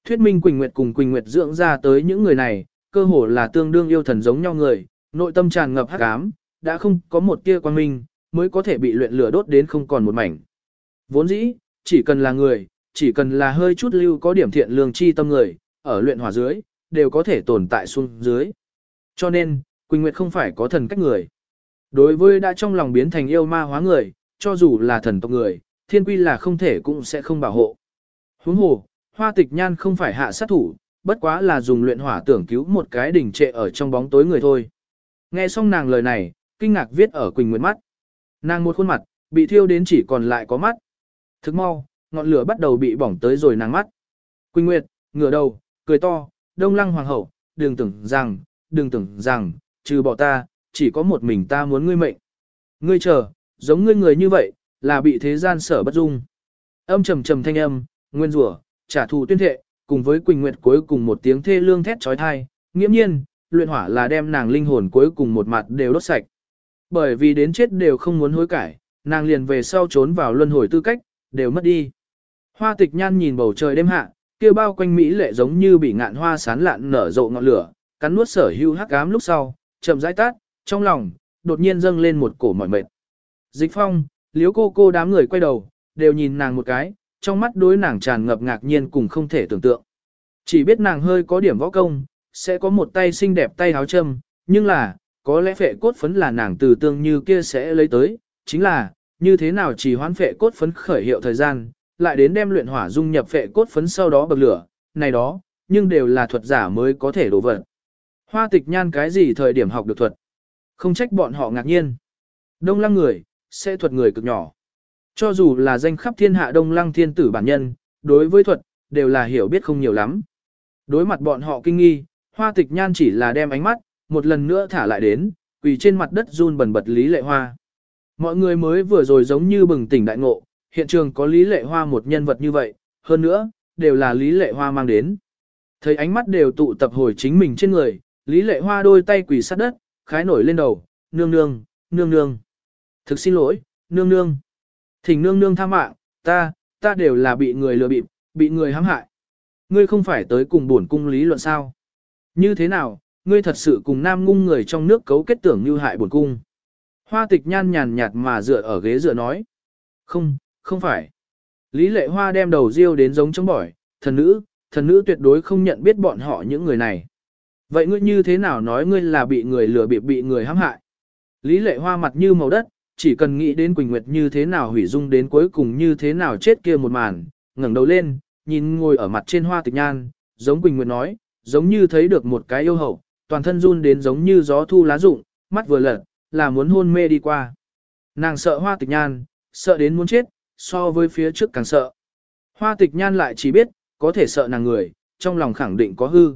Thuyết minh Quỳnh Nguyệt cùng Quỳnh Nguyệt dưỡng ra tới những người này, cơ hồ là tương đương yêu thần giống nhau người, nội tâm tràn ngập hắc ám, đã không có một tia quang minh, mới có thể bị luyện lửa đốt đến không còn một mảnh. Vốn dĩ, chỉ cần là người, chỉ cần là hơi chút lưu có điểm thiện lương chi tâm người, ở luyện hỏa dưới, đều có thể tồn tại xuống dưới. Cho nên, Quỳnh Nguyệt không phải có thần cách người. Đối với đã trong lòng biến thành yêu ma hóa người, cho dù là thần tộc người, thiên quy là không thể cũng sẽ không bảo hộ. Huống hồ, hoa tịch nhan không phải hạ sát thủ, bất quá là dùng luyện hỏa tưởng cứu một cái đỉnh trệ ở trong bóng tối người thôi. Nghe xong nàng lời này, kinh ngạc viết ở Quỳnh Nguyệt mắt. Nàng một khuôn mặt, bị thiêu đến chỉ còn lại có mắt. Thức mau, ngọn lửa bắt đầu bị bỏng tới rồi nàng mắt. Quỳnh Nguyệt, ngửa đầu, cười to, đông lăng hoàng hậu, đừng tưởng rằng, đừng tưởng rằng, trừ bỏ ta, chỉ có một mình ta muốn ngươi mệnh. Ngươi chờ, giống ngươi người như vậy, là bị thế gian sở bất dung. Âm trầm trầm thanh âm, nguyên rủa, trả thù tuyên thệ, cùng với Quỳnh Nguyệt cuối cùng một tiếng thê lương thét trói thai, nghiễm nhiên, luyện hỏa là đem nàng linh hồn cuối cùng một mặt đều đốt sạch. Bởi vì đến chết đều không muốn hối cải, nàng liền về sau trốn vào luân hồi tư cách, đều mất đi. Hoa tịch nhan nhìn bầu trời đêm hạ, kia bao quanh Mỹ lệ giống như bị ngạn hoa sán lạn nở rộ ngọn lửa, cắn nuốt sở hưu hắc ám lúc sau, chậm rãi tát, trong lòng, đột nhiên dâng lên một cổ mỏi mệt. Dịch phong, liếu cô cô đám người quay đầu, đều nhìn nàng một cái, trong mắt đối nàng tràn ngập ngạc nhiên cùng không thể tưởng tượng. Chỉ biết nàng hơi có điểm võ công, sẽ có một tay xinh đẹp tay háo châm, nhưng là, có lẽ phệ cốt phấn là nàng từ tương như kia sẽ lấy tới, chính là, như thế nào chỉ hoán phệ cốt phấn khởi hiệu thời gian, lại đến đem luyện hỏa dung nhập phệ cốt phấn sau đó bậc lửa, này đó, nhưng đều là thuật giả mới có thể đổ vật. Hoa tịch nhan cái gì thời điểm học được thuật? Không trách bọn họ ngạc nhiên. Đông lăng người, sẽ thuật người cực nhỏ. Cho dù là danh khắp thiên hạ đông lăng thiên tử bản nhân, đối với thuật, đều là hiểu biết không nhiều lắm. Đối mặt bọn họ kinh nghi, hoa tịch nhan chỉ là đem ánh mắt, một lần nữa thả lại đến, quỳ trên mặt đất run bần bật Lý Lệ Hoa. Mọi người mới vừa rồi giống như bừng tỉnh đại ngộ, hiện trường có Lý Lệ Hoa một nhân vật như vậy, hơn nữa, đều là Lý Lệ Hoa mang đến. Thấy ánh mắt đều tụ tập hồi chính mình trên người, Lý Lệ Hoa đôi tay quỳ sát đất, khái nổi lên đầu, nương nương, nương nương. Thực xin lỗi, nương nương. Thỉnh nương nương tha mạng, ta, ta đều là bị người lừa bịp, bị người hãm hại. Ngươi không phải tới cùng bổn cung lý luận sao? Như thế nào, ngươi thật sự cùng nam ngung người trong nước cấu kết tưởng như hại bổn cung. Hoa tịch nhan nhàn nhạt mà dựa ở ghế dựa nói. Không, không phải. Lý lệ hoa đem đầu riêu đến giống chống bỏi, thần nữ, thần nữ tuyệt đối không nhận biết bọn họ những người này. Vậy ngươi như thế nào nói ngươi là bị người lừa bịp bị người hãm hại? Lý lệ hoa mặt như màu đất, chỉ cần nghĩ đến Quỳnh Nguyệt như thế nào hủy dung đến cuối cùng như thế nào chết kia một màn, ngẩng đầu lên, nhìn ngồi ở mặt trên hoa tịch nhan, giống Quỳnh Nguyệt nói, giống như thấy được một cái yêu hậu, toàn thân run đến giống như gió thu lá rụng, mắt vừa lật, là muốn hôn mê đi qua. Nàng sợ hoa tịch nhan, sợ đến muốn chết, so với phía trước càng sợ. Hoa tịch nhan lại chỉ biết, có thể sợ nàng người, trong lòng khẳng định có hư.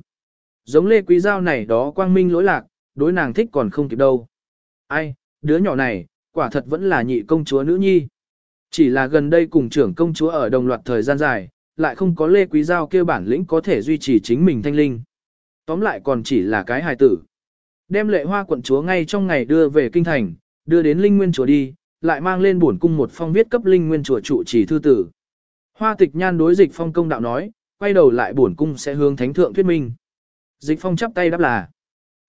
Giống lê quý giao này đó quang minh lỗi lạc, đối nàng thích còn không kịp đâu. Ai, đứa nhỏ này, quả thật vẫn là nhị công chúa nữ nhi. Chỉ là gần đây cùng trưởng công chúa ở đồng loạt thời gian dài, lại không có Lê Quý Giao kêu bản lĩnh có thể duy trì chính mình thanh linh. Tóm lại còn chỉ là cái hài tử. Đem lệ hoa quận chúa ngay trong ngày đưa về kinh thành, đưa đến linh nguyên chùa đi, lại mang lên bổn cung một phong viết cấp linh nguyên chùa trụ chỉ thư tử. Hoa tịch nhan đối dịch phong công đạo nói, quay đầu lại bổn cung sẽ hướng thánh thượng thuyết minh. Dịch phong chắp tay đáp là,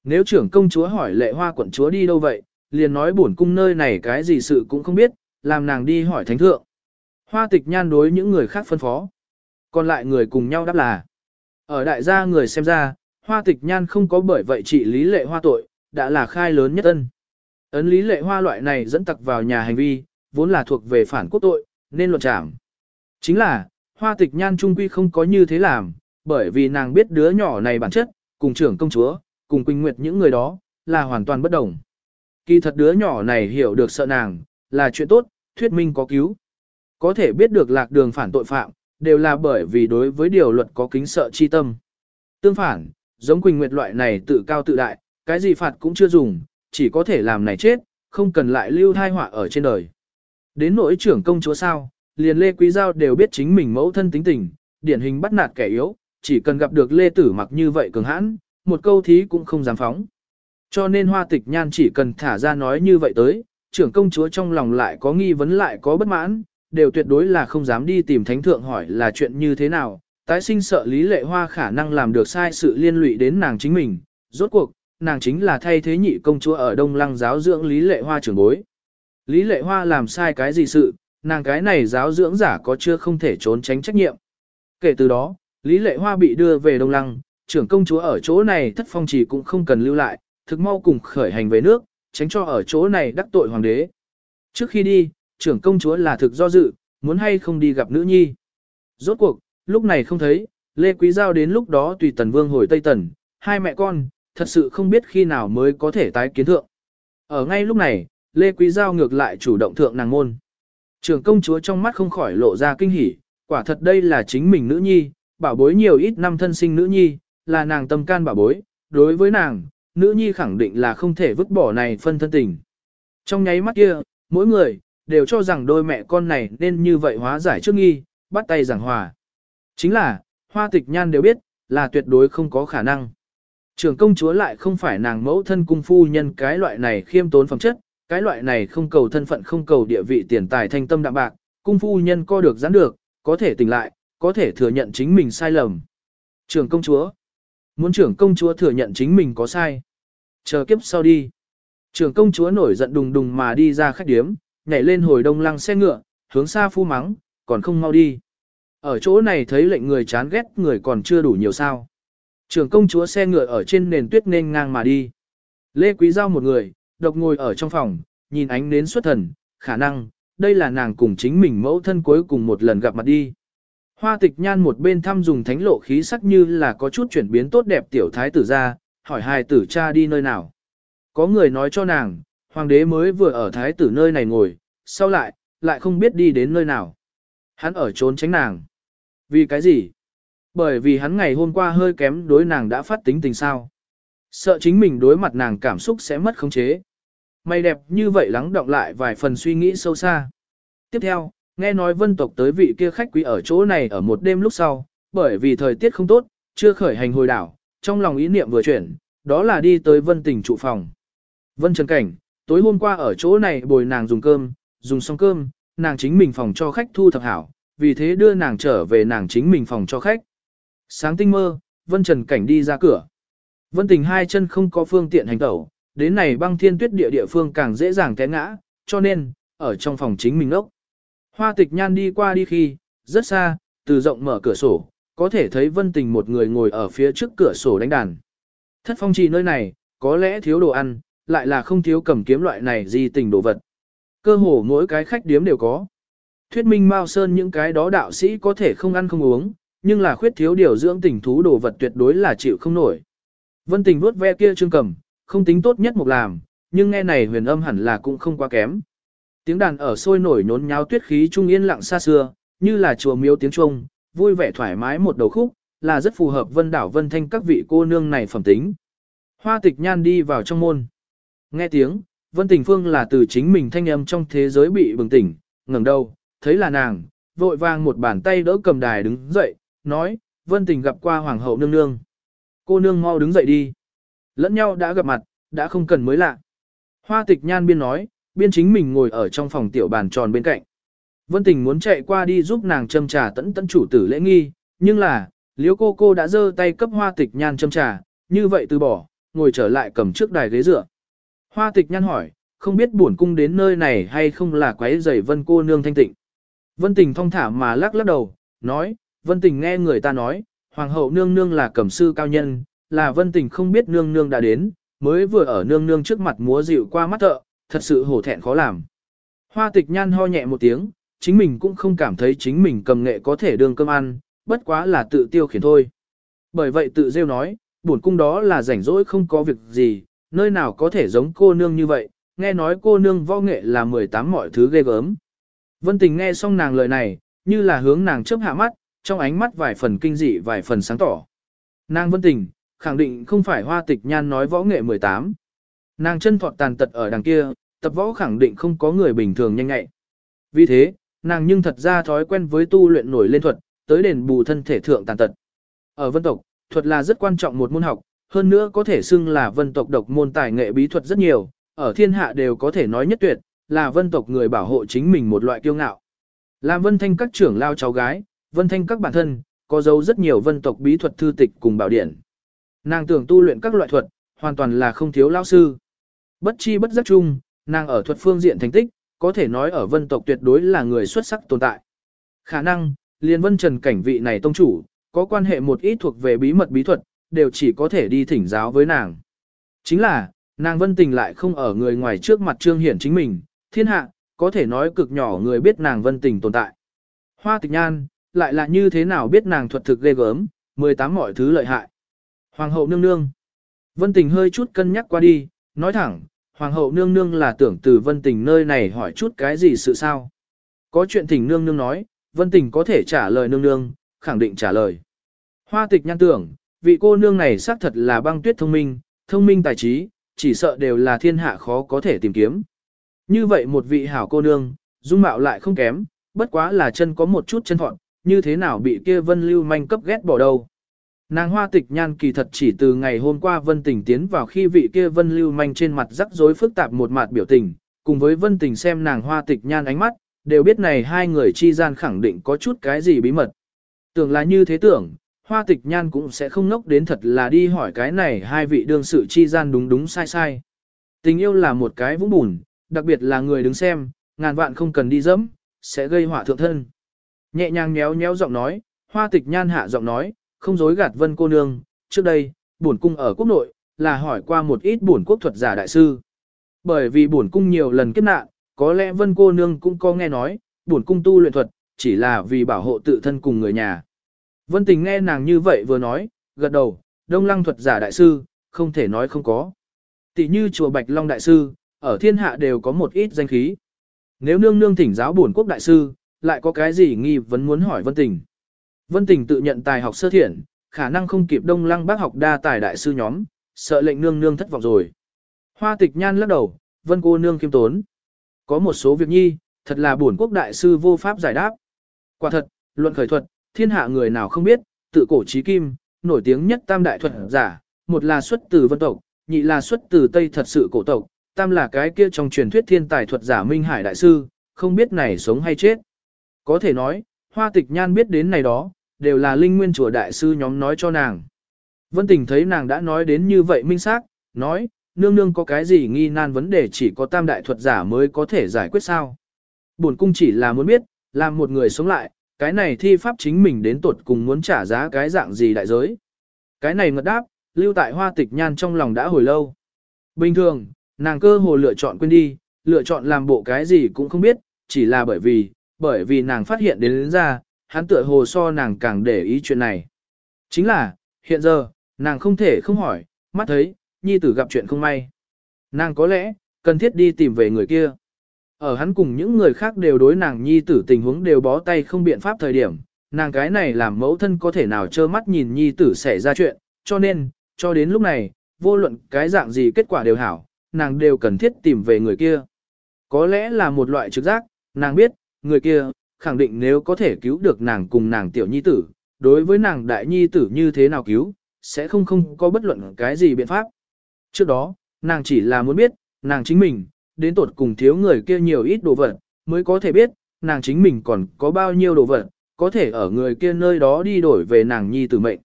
nếu trưởng công chúa hỏi lệ hoa quận chúa đi đâu vậy, liền nói bổn cung nơi này cái gì sự cũng không biết, làm nàng đi hỏi thánh thượng. Hoa tịch nhan đối những người khác phân phó. Còn lại người cùng nhau đáp là, ở đại gia người xem ra, hoa tịch nhan không có bởi vậy trị lý lệ hoa tội, đã là khai lớn nhất ân. Ấn lý lệ hoa loại này dẫn tặc vào nhà hành vi, vốn là thuộc về phản quốc tội, nên luận trảm. Chính là, hoa tịch nhan trung quy không có như thế làm, bởi vì nàng biết đứa nhỏ này bản chất, cùng trưởng công chúa, cùng Quỳnh Nguyệt những người đó, là hoàn toàn bất đồng. Kỳ thật đứa nhỏ này hiểu được sợ nàng, là chuyện tốt, thuyết minh có cứu. Có thể biết được lạc đường phản tội phạm, đều là bởi vì đối với điều luật có kính sợ chi tâm. Tương phản, giống Quỳnh Nguyệt loại này tự cao tự đại, cái gì phạt cũng chưa dùng, chỉ có thể làm này chết, không cần lại lưu thai họa ở trên đời. Đến nỗi trưởng công chúa sao, liền Lê Quý Giao đều biết chính mình mẫu thân tính tình, điển hình bắt nạt kẻ yếu, chỉ cần gặp được Lê Tử mặc như vậy cường hãn, một câu thí cũng không dám phóng. Cho nên hoa tịch nhan chỉ cần thả ra nói như vậy tới, trưởng công chúa trong lòng lại có nghi vấn lại có bất mãn, đều tuyệt đối là không dám đi tìm thánh thượng hỏi là chuyện như thế nào, tái sinh sợ lý lệ hoa khả năng làm được sai sự liên lụy đến nàng chính mình, rốt cuộc, nàng chính là thay thế nhị công chúa ở Đông Lăng giáo dưỡng Lý Lệ Hoa trưởng bối. Lý Lệ Hoa làm sai cái gì sự, nàng cái này giáo dưỡng giả có chưa không thể trốn tránh trách nhiệm. Kể từ đó, Lý Lệ Hoa bị đưa về Đông Lăng, trưởng công chúa ở chỗ này thất phong chỉ cũng không cần lưu lại, thực mau cùng khởi hành về nước, tránh cho ở chỗ này đắc tội hoàng đế. Trước khi đi, trưởng công chúa là thực do dự, muốn hay không đi gặp nữ nhi. Rốt cuộc, lúc này không thấy, Lê Quý Giao đến lúc đó tùy tần vương hồi Tây Tần, hai mẹ con, thật sự không biết khi nào mới có thể tái kiến thượng. Ở ngay lúc này, Lê Quý Giao ngược lại chủ động thượng nàng môn. trường công chúa trong mắt không khỏi lộ ra kinh hỉ, quả thật đây là chính mình nữ nhi, bảo bối nhiều ít năm thân sinh nữ nhi, là nàng tâm can bảo bối, đối với nàng, nữ nhi khẳng định là không thể vứt bỏ này phân thân tình. Trong nháy mắt kia, mỗi người, đều cho rằng đôi mẹ con này nên như vậy hóa giải trước nghi, bắt tay giảng hòa. Chính là, hoa tịch nhan đều biết, là tuyệt đối không có khả năng. Trưởng công chúa lại không phải nàng mẫu thân cung phu nhân cái loại này khiêm tốn phẩm chất, cái loại này không cầu thân phận không cầu địa vị tiền tài thanh tâm đạm bạc, cung phu nhân co được giãn được, có thể tỉnh lại, có thể thừa nhận chính mình sai lầm. Trưởng công chúa, muốn trưởng công chúa thừa nhận chính mình có sai. Chờ kiếp sau đi. Trưởng công chúa nổi giận đùng đùng mà đi ra khách điếm, nhảy lên hồi đông lăng xe ngựa, hướng xa phu mắng, còn không mau đi. Ở chỗ này thấy lệnh người chán ghét người còn chưa đủ nhiều sao. Trường công chúa xe ngựa ở trên nền tuyết nên ngang mà đi. Lê Quý Giao một người, độc ngồi ở trong phòng, nhìn ánh nến xuất thần, khả năng, đây là nàng cùng chính mình mẫu thân cuối cùng một lần gặp mặt đi. Hoa tịch nhan một bên thăm dùng thánh lộ khí sắc như là có chút chuyển biến tốt đẹp tiểu thái tử ra, hỏi hài tử cha đi nơi nào. Có người nói cho nàng, hoàng đế mới vừa ở thái tử nơi này ngồi, sau lại, lại không biết đi đến nơi nào. Hắn ở trốn tránh nàng. Vì cái gì? Bởi vì hắn ngày hôm qua hơi kém đối nàng đã phát tính tình sao. Sợ chính mình đối mặt nàng cảm xúc sẽ mất khống chế. Mày đẹp như vậy lắng động lại vài phần suy nghĩ sâu xa. Tiếp theo, nghe nói vân tộc tới vị kia khách quý ở chỗ này ở một đêm lúc sau, bởi vì thời tiết không tốt, chưa khởi hành hồi đảo, trong lòng ý niệm vừa chuyển, đó là đi tới vân tỉnh trụ phòng. Vân Trần Cảnh, tối hôm qua ở chỗ này bồi nàng dùng cơm, dùng xong cơm, nàng chính mình phòng cho khách thu thập hảo, vì thế đưa nàng trở về nàng chính mình phòng cho khách. Sáng tinh mơ, Vân Trần Cảnh đi ra cửa. Vân Tình hai chân không có phương tiện hành tẩu, đến này băng thiên tuyết địa địa phương càng dễ dàng té ngã, cho nên, ở trong phòng chính mình ốc. Hoa tịch nhan đi qua đi khi, rất xa, từ rộng mở cửa sổ, có thể thấy Vân Tình một người ngồi ở phía trước cửa sổ đánh đàn. Thất phong trì nơi này, có lẽ thiếu đồ ăn, lại là không thiếu cầm kiếm loại này gì tình đồ vật. Cơ hồ mỗi cái khách điếm đều có. Thuyết minh Mao Sơn những cái đó đạo sĩ có thể không ăn không uống, nhưng là khuyết thiếu điều dưỡng tình thú đồ vật tuyệt đối là chịu không nổi. Vân tình vuốt ve kia trương cầm, không tính tốt nhất một làm, nhưng nghe này huyền âm hẳn là cũng không quá kém. Tiếng đàn ở sôi nổi nhốn nháo tuyết khí trung yên lặng xa xưa, như là chùa miếu tiếng trung, vui vẻ thoải mái một đầu khúc, là rất phù hợp vân đảo vân thanh các vị cô nương này phẩm tính. Hoa tịch nhan đi vào trong môn. Nghe tiếng, vân tình phương là từ chính mình thanh âm trong thế giới bị bừng tỉnh, ngẩng đầu, thấy là nàng, vội vàng một bàn tay đỡ cầm đài đứng dậy, nói, vân tình gặp qua hoàng hậu nương nương. Cô nương mau đứng dậy đi. Lẫn nhau đã gặp mặt, đã không cần mới lạ. Hoa tịch nhan biên nói, biên chính mình ngồi ở trong phòng tiểu bàn tròn bên cạnh. Vân tình muốn chạy qua đi giúp nàng châm trà tẫn tẫn chủ tử lễ nghi, nhưng là, liếu cô cô đã giơ tay cấp hoa tịch nhan châm trà, như vậy từ bỏ, ngồi trở lại cầm trước đài ghế dựa. Hoa tịch nhan hỏi, không biết buồn cung đến nơi này hay không là quấy rầy vân cô nương thanh tịnh. Vân tình thong thả mà lắc lắc đầu, nói, vân tình nghe người ta nói, hoàng hậu nương nương là cẩm sư cao nhân, là vân tình không biết nương nương đã đến, mới vừa ở nương nương trước mặt múa dịu qua mắt thợ, thật sự hổ thẹn khó làm. Hoa tịch nhan ho nhẹ một tiếng, chính mình cũng không cảm thấy chính mình cầm nghệ có thể đương cơm ăn, bất quá là tự tiêu khiển thôi. Bởi vậy tự rêu nói, buồn cung đó là rảnh rỗi không có việc gì, nơi nào có thể giống cô nương như vậy, nghe nói cô nương võ nghệ là 18 mọi thứ ghê gớm. Vân tình nghe xong nàng lời này, như là hướng nàng chớp hạ mắt, trong ánh mắt vài phần kinh dị vài phần sáng tỏ. Nàng vân tình, khẳng định không phải hoa tịch nhan nói võ nghệ 18. Nàng chân thọt tàn tật ở đằng kia, tập võ khẳng định không có người bình thường nhanh nhạy. Vì thế, nàng nhưng thật ra thói quen với tu luyện nổi lên thuật, tới đền bù thân thể thượng tàn tật. Ở vân tộc, thuật là rất quan trọng một môn học, hơn nữa có thể xưng là vân tộc độc môn tài nghệ bí thuật rất nhiều, ở thiên hạ đều có thể nói nhất tuyệt, là vân tộc người bảo hộ chính mình một loại kiêu ngạo. Làm vân thanh các trưởng lao cháu gái, vân thanh các bản thân, có dấu rất nhiều vân tộc bí thuật thư tịch cùng bảo điển. Nàng tưởng tu luyện các loại thuật, hoàn toàn là không thiếu lao sư. Bất chi bất giác chung, nàng ở thuật phương diện thành tích, có thể nói ở vân tộc tuyệt đối là người xuất sắc tồn tại. Khả năng, liền vân trần cảnh vị này tông chủ, có quan hệ một ít thuộc về bí mật bí thuật, đều chỉ có thể đi thỉnh giáo với nàng. Chính là, nàng vân tình lại không ở người ngoài trước mặt trương hiển chính mình, thiên hạ, có thể nói cực nhỏ người biết nàng vân tình tồn tại. Hoa tịch nhan, lại là như thế nào biết nàng thuật thực ghê gớm, 18 mọi thứ lợi hại. Hoàng hậu nương nương. Vân tình hơi chút cân nhắc qua đi, nói thẳng, hoàng hậu nương nương là tưởng từ vân tình nơi này hỏi chút cái gì sự sao. Có chuyện thỉnh nương nương nói, vân tình có thể trả lời nương nương, khẳng định trả lời. Hoa tịch nhan tưởng, vị cô nương này xác thật là băng tuyết thông minh, thông minh tài trí, chỉ sợ đều là thiên hạ khó có thể tìm kiếm. Như vậy một vị hảo cô nương, dung mạo lại không kém, bất quá là chân có một chút chân thọn, như thế nào bị kia vân lưu manh cấp ghét bỏ đâu. Nàng hoa tịch nhan kỳ thật chỉ từ ngày hôm qua vân tình tiến vào khi vị kia vân lưu manh trên mặt rắc rối phức tạp một mặt biểu tình, cùng với vân tình xem nàng hoa tịch nhan ánh mắt, đều biết này hai người chi gian khẳng định có chút cái gì bí mật. Tưởng là như thế tưởng, hoa tịch nhan cũng sẽ không nốc đến thật là đi hỏi cái này hai vị đương sự chi gian đúng đúng sai sai. Tình yêu là một cái vũng bùn, đặc biệt là người đứng xem, ngàn vạn không cần đi dẫm, sẽ gây họa thượng thân. Nhẹ nhàng nhéo nhéo giọng nói, hoa tịch nhan hạ giọng nói, không dối gạt vân cô nương, trước đây, bổn cung ở quốc nội, là hỏi qua một ít bổn quốc thuật giả đại sư. Bởi vì bổn cung nhiều lần kiếp nạn, có lẽ vân cô nương cũng có nghe nói, bổn cung tu luyện thuật, chỉ là vì bảo hộ tự thân cùng người nhà. Vân tình nghe nàng như vậy vừa nói, gật đầu, đông lăng thuật giả đại sư, không thể nói không có. Tỷ như chùa Bạch Long đại sư, ở thiên hạ đều có một ít danh khí. Nếu nương nương thỉnh giáo bổn quốc đại sư, lại có cái gì nghi vấn muốn hỏi Vân Tình. Vân Tình tự nhận tài học sơ thiện, khả năng không kịp đông lăng bác học đa tài đại sư nhóm, sợ lệnh nương nương thất vọng rồi. Hoa tịch nhan lắc đầu, Vân cô nương kiêm tốn. Có một số việc nhi, thật là bổn quốc đại sư vô pháp giải đáp. Quả thật, luận khởi thuật, thiên hạ người nào không biết, tự cổ trí kim, nổi tiếng nhất tam đại thuật giả, một là xuất từ vân tộc, nhị là xuất từ Tây thật sự cổ tộc, tam là cái kia trong truyền thuyết thiên tài thuật giả Minh Hải Đại Sư, không biết này sống hay chết. Có thể nói, hoa tịch nhan biết đến này đó, đều là linh nguyên chùa Đại Sư nhóm nói cho nàng. Vân tình thấy nàng đã nói đến như vậy minh xác, nói, nương nương có cái gì nghi nan vấn đề chỉ có tam đại thuật giả mới có thể giải quyết sao. Bổn cung chỉ là muốn biết, làm một người sống lại, cái này thi pháp chính mình đến tuột cùng muốn trả giá cái dạng gì đại giới. Cái này ngật đáp, lưu tại hoa tịch nhan trong lòng đã hồi lâu. Bình thường, nàng cơ hồ lựa chọn quên đi, lựa chọn làm bộ cái gì cũng không biết, chỉ là bởi vì, bởi vì nàng phát hiện đến, đến ra, hắn tựa hồ so nàng càng để ý chuyện này. Chính là, hiện giờ, nàng không thể không hỏi, mắt thấy, nhi tử gặp chuyện không may. Nàng có lẽ, cần thiết đi tìm về người kia. Ở hắn cùng những người khác đều đối nàng nhi tử tình huống đều bó tay không biện pháp thời điểm, nàng cái này làm mẫu thân có thể nào trơ mắt nhìn nhi tử xảy ra chuyện, cho nên, cho đến lúc này, vô luận cái dạng gì kết quả đều hảo, nàng đều cần thiết tìm về người kia. Có lẽ là một loại trực giác, nàng biết, người kia, khẳng định nếu có thể cứu được nàng cùng nàng tiểu nhi tử, đối với nàng đại nhi tử như thế nào cứu, sẽ không không có bất luận cái gì biện pháp. Trước đó, nàng chỉ là muốn biết, nàng chính mình, đến tột cùng thiếu người kia nhiều ít đồ vật, mới có thể biết, nàng chính mình còn có bao nhiêu đồ vật, có thể ở người kia nơi đó đi đổi về nàng nhi tử mệnh.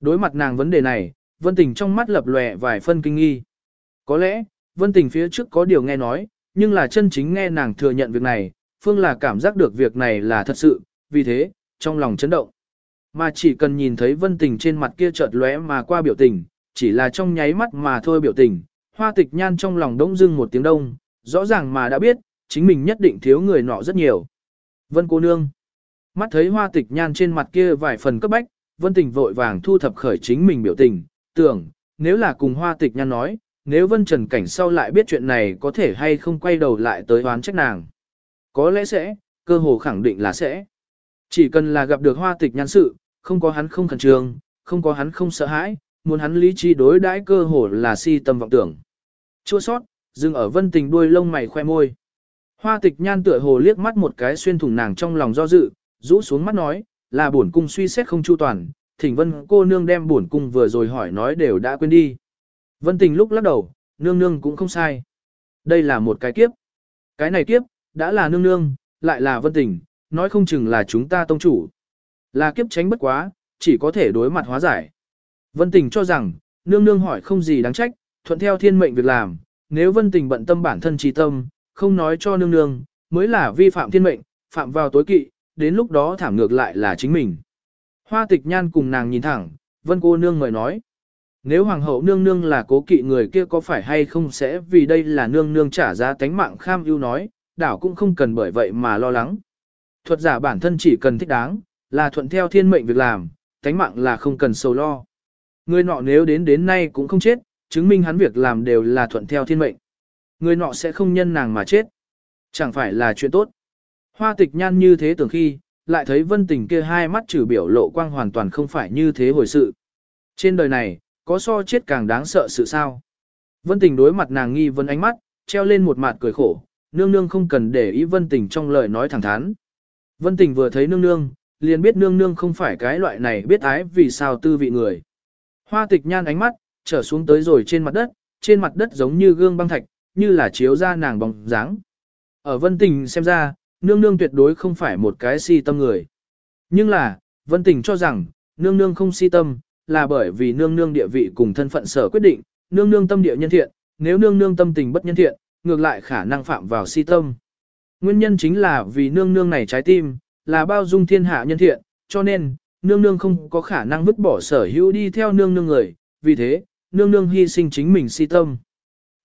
Đối mặt nàng vấn đề này, Vân Tình trong mắt lập lòe vài phân kinh nghi. Có lẽ, Vân Tình phía trước có điều nghe nói, nhưng là chân chính nghe nàng thừa nhận việc này, Phương là cảm giác được việc này là thật sự, vì thế, trong lòng chấn động. Mà chỉ cần nhìn thấy Vân Tình trên mặt kia chợt lóe mà qua biểu tình, chỉ là trong nháy mắt mà thôi biểu tình, hoa tịch nhan trong lòng đông dưng một tiếng đông, rõ ràng mà đã biết, chính mình nhất định thiếu người nọ rất nhiều. Vân cô nương. Mắt thấy hoa tịch nhan trên mặt kia vài phần cấp bách, vân tình vội vàng thu thập khởi chính mình biểu tình, tưởng, nếu là cùng hoa tịch nhan nói, nếu vân trần cảnh sau lại biết chuyện này có thể hay không quay đầu lại tới oán trách nàng. Có lẽ sẽ, cơ hồ khẳng định là sẽ. Chỉ cần là gặp được hoa tịch nhan sự, không có hắn không khẩn trương, không có hắn không sợ hãi, muốn hắn lý trí đối đãi cơ hồ là si tâm vọng tưởng. Chua sót, dừng ở vân tình đuôi lông mày khoe môi. Hoa tịch nhan tựa hồ liếc mắt một cái xuyên thủng nàng trong lòng do dự, rũ xuống mắt nói, là bổn cung suy xét không chu toàn, thỉnh vân cô nương đem bổn cung vừa rồi hỏi nói đều đã quên đi. Vân tình lúc lắc đầu, nương nương cũng không sai. Đây là một cái kiếp. Cái này kiếp, đã là nương nương, lại là vân tình, nói không chừng là chúng ta tông chủ. Là kiếp tránh bất quá, chỉ có thể đối mặt hóa giải. Vân tình cho rằng, nương nương hỏi không gì đáng trách, thuận theo thiên mệnh việc làm, nếu vân tình bận tâm bản thân trí tâm, không nói cho nương nương, mới là vi phạm thiên mệnh, phạm vào tối kỵ, đến lúc đó thảm ngược lại là chính mình. Hoa tịch nhan cùng nàng nhìn thẳng, vân cô nương mời nói. Nếu hoàng hậu nương nương là cố kỵ người kia có phải hay không sẽ vì đây là nương nương trả giá tánh mạng kham ưu nói, đảo cũng không cần bởi vậy mà lo lắng. Thuật giả bản thân chỉ cần thích đáng, là thuận theo thiên mệnh việc làm, tánh mạng là không cần sầu lo. Người nọ nếu đến đến nay cũng không chết, chứng minh hắn việc làm đều là thuận theo thiên mệnh. Người nọ sẽ không nhân nàng mà chết. Chẳng phải là chuyện tốt. Hoa tịch nhan như thế tưởng khi, lại thấy vân tình kia hai mắt trừ biểu lộ quang hoàn toàn không phải như thế hồi sự. Trên đời này, có so chết càng đáng sợ sự sao. Vân tình đối mặt nàng nghi vấn ánh mắt, treo lên một mặt cười khổ, nương nương không cần để ý vân tình trong lời nói thẳng thắn. Vân tình vừa thấy nương nương, liền biết nương nương không phải cái loại này biết ái vì sao tư vị người. Hoa tịch nhan ánh mắt, trở xuống tới rồi trên mặt đất, trên mặt đất giống như gương băng thạch, như là chiếu ra nàng bóng dáng. Ở vân tình xem ra, nương nương tuyệt đối không phải một cái si tâm người. Nhưng là, vân tình cho rằng, nương nương không si tâm, là bởi vì nương nương địa vị cùng thân phận sở quyết định, nương nương tâm địa nhân thiện, nếu nương nương tâm tình bất nhân thiện, ngược lại khả năng phạm vào si tâm. Nguyên nhân chính là vì nương nương này trái tim, là bao dung thiên hạ nhân thiện, cho nên, nương nương không có khả năng vứt bỏ sở hữu đi theo nương nương người, vì thế, nương nương hy sinh chính mình si tâm.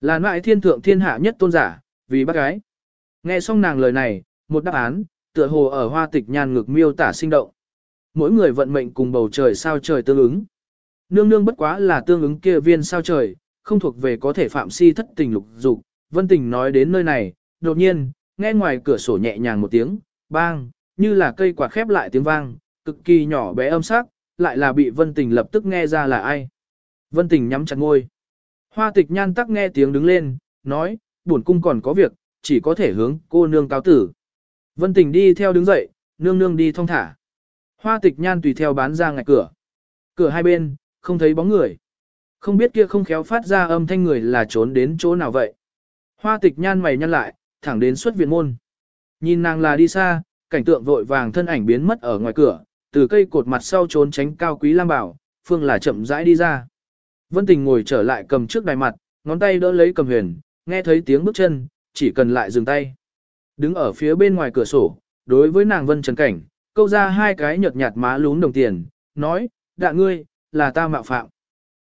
Là loại thiên thượng thiên hạ nhất tôn giả, vì bác gái. Nghe xong nàng lời này, một đáp án, tựa hồ ở hoa tịch nhan ngực miêu tả sinh động. Mỗi người vận mệnh cùng bầu trời sao trời tương ứng. Nương nương bất quá là tương ứng kia viên sao trời, không thuộc về có thể phạm si thất tình lục dục. Vân tình nói đến nơi này, đột nhiên, nghe ngoài cửa sổ nhẹ nhàng một tiếng, bang, như là cây quạt khép lại tiếng vang, cực kỳ nhỏ bé âm sắc, lại là bị vân tình lập tức nghe ra là ai. Vân tình nhắm chặt ngôi. Hoa tịch nhan tắc nghe tiếng đứng lên, nói, buồn cung còn có việc, chỉ có thể hướng cô nương cáo tử. Vân tình đi theo đứng dậy, nương nương đi thong thả. Hoa tịch nhan tùy theo bán ra ngạch cửa. Cửa hai bên, không thấy bóng người. Không biết kia không khéo phát ra âm thanh người là trốn đến chỗ nào vậy. Hoa tịch nhan mày nhăn lại, thẳng đến xuất viện môn. Nhìn nàng là đi xa, cảnh tượng vội vàng thân ảnh biến mất ở ngoài cửa, từ cây cột mặt sau trốn tránh cao quý lam bảo, phương là chậm rãi đi ra. Vân tình ngồi trở lại cầm trước đài mặt, ngón tay đỡ lấy cầm huyền, nghe thấy tiếng bước chân, chỉ cần lại dừng tay. Đứng ở phía bên ngoài cửa sổ, đối với nàng vân trần cảnh, câu ra hai cái nhợt nhạt má lún đồng tiền, nói, đạ ngươi, là ta mạo phạm.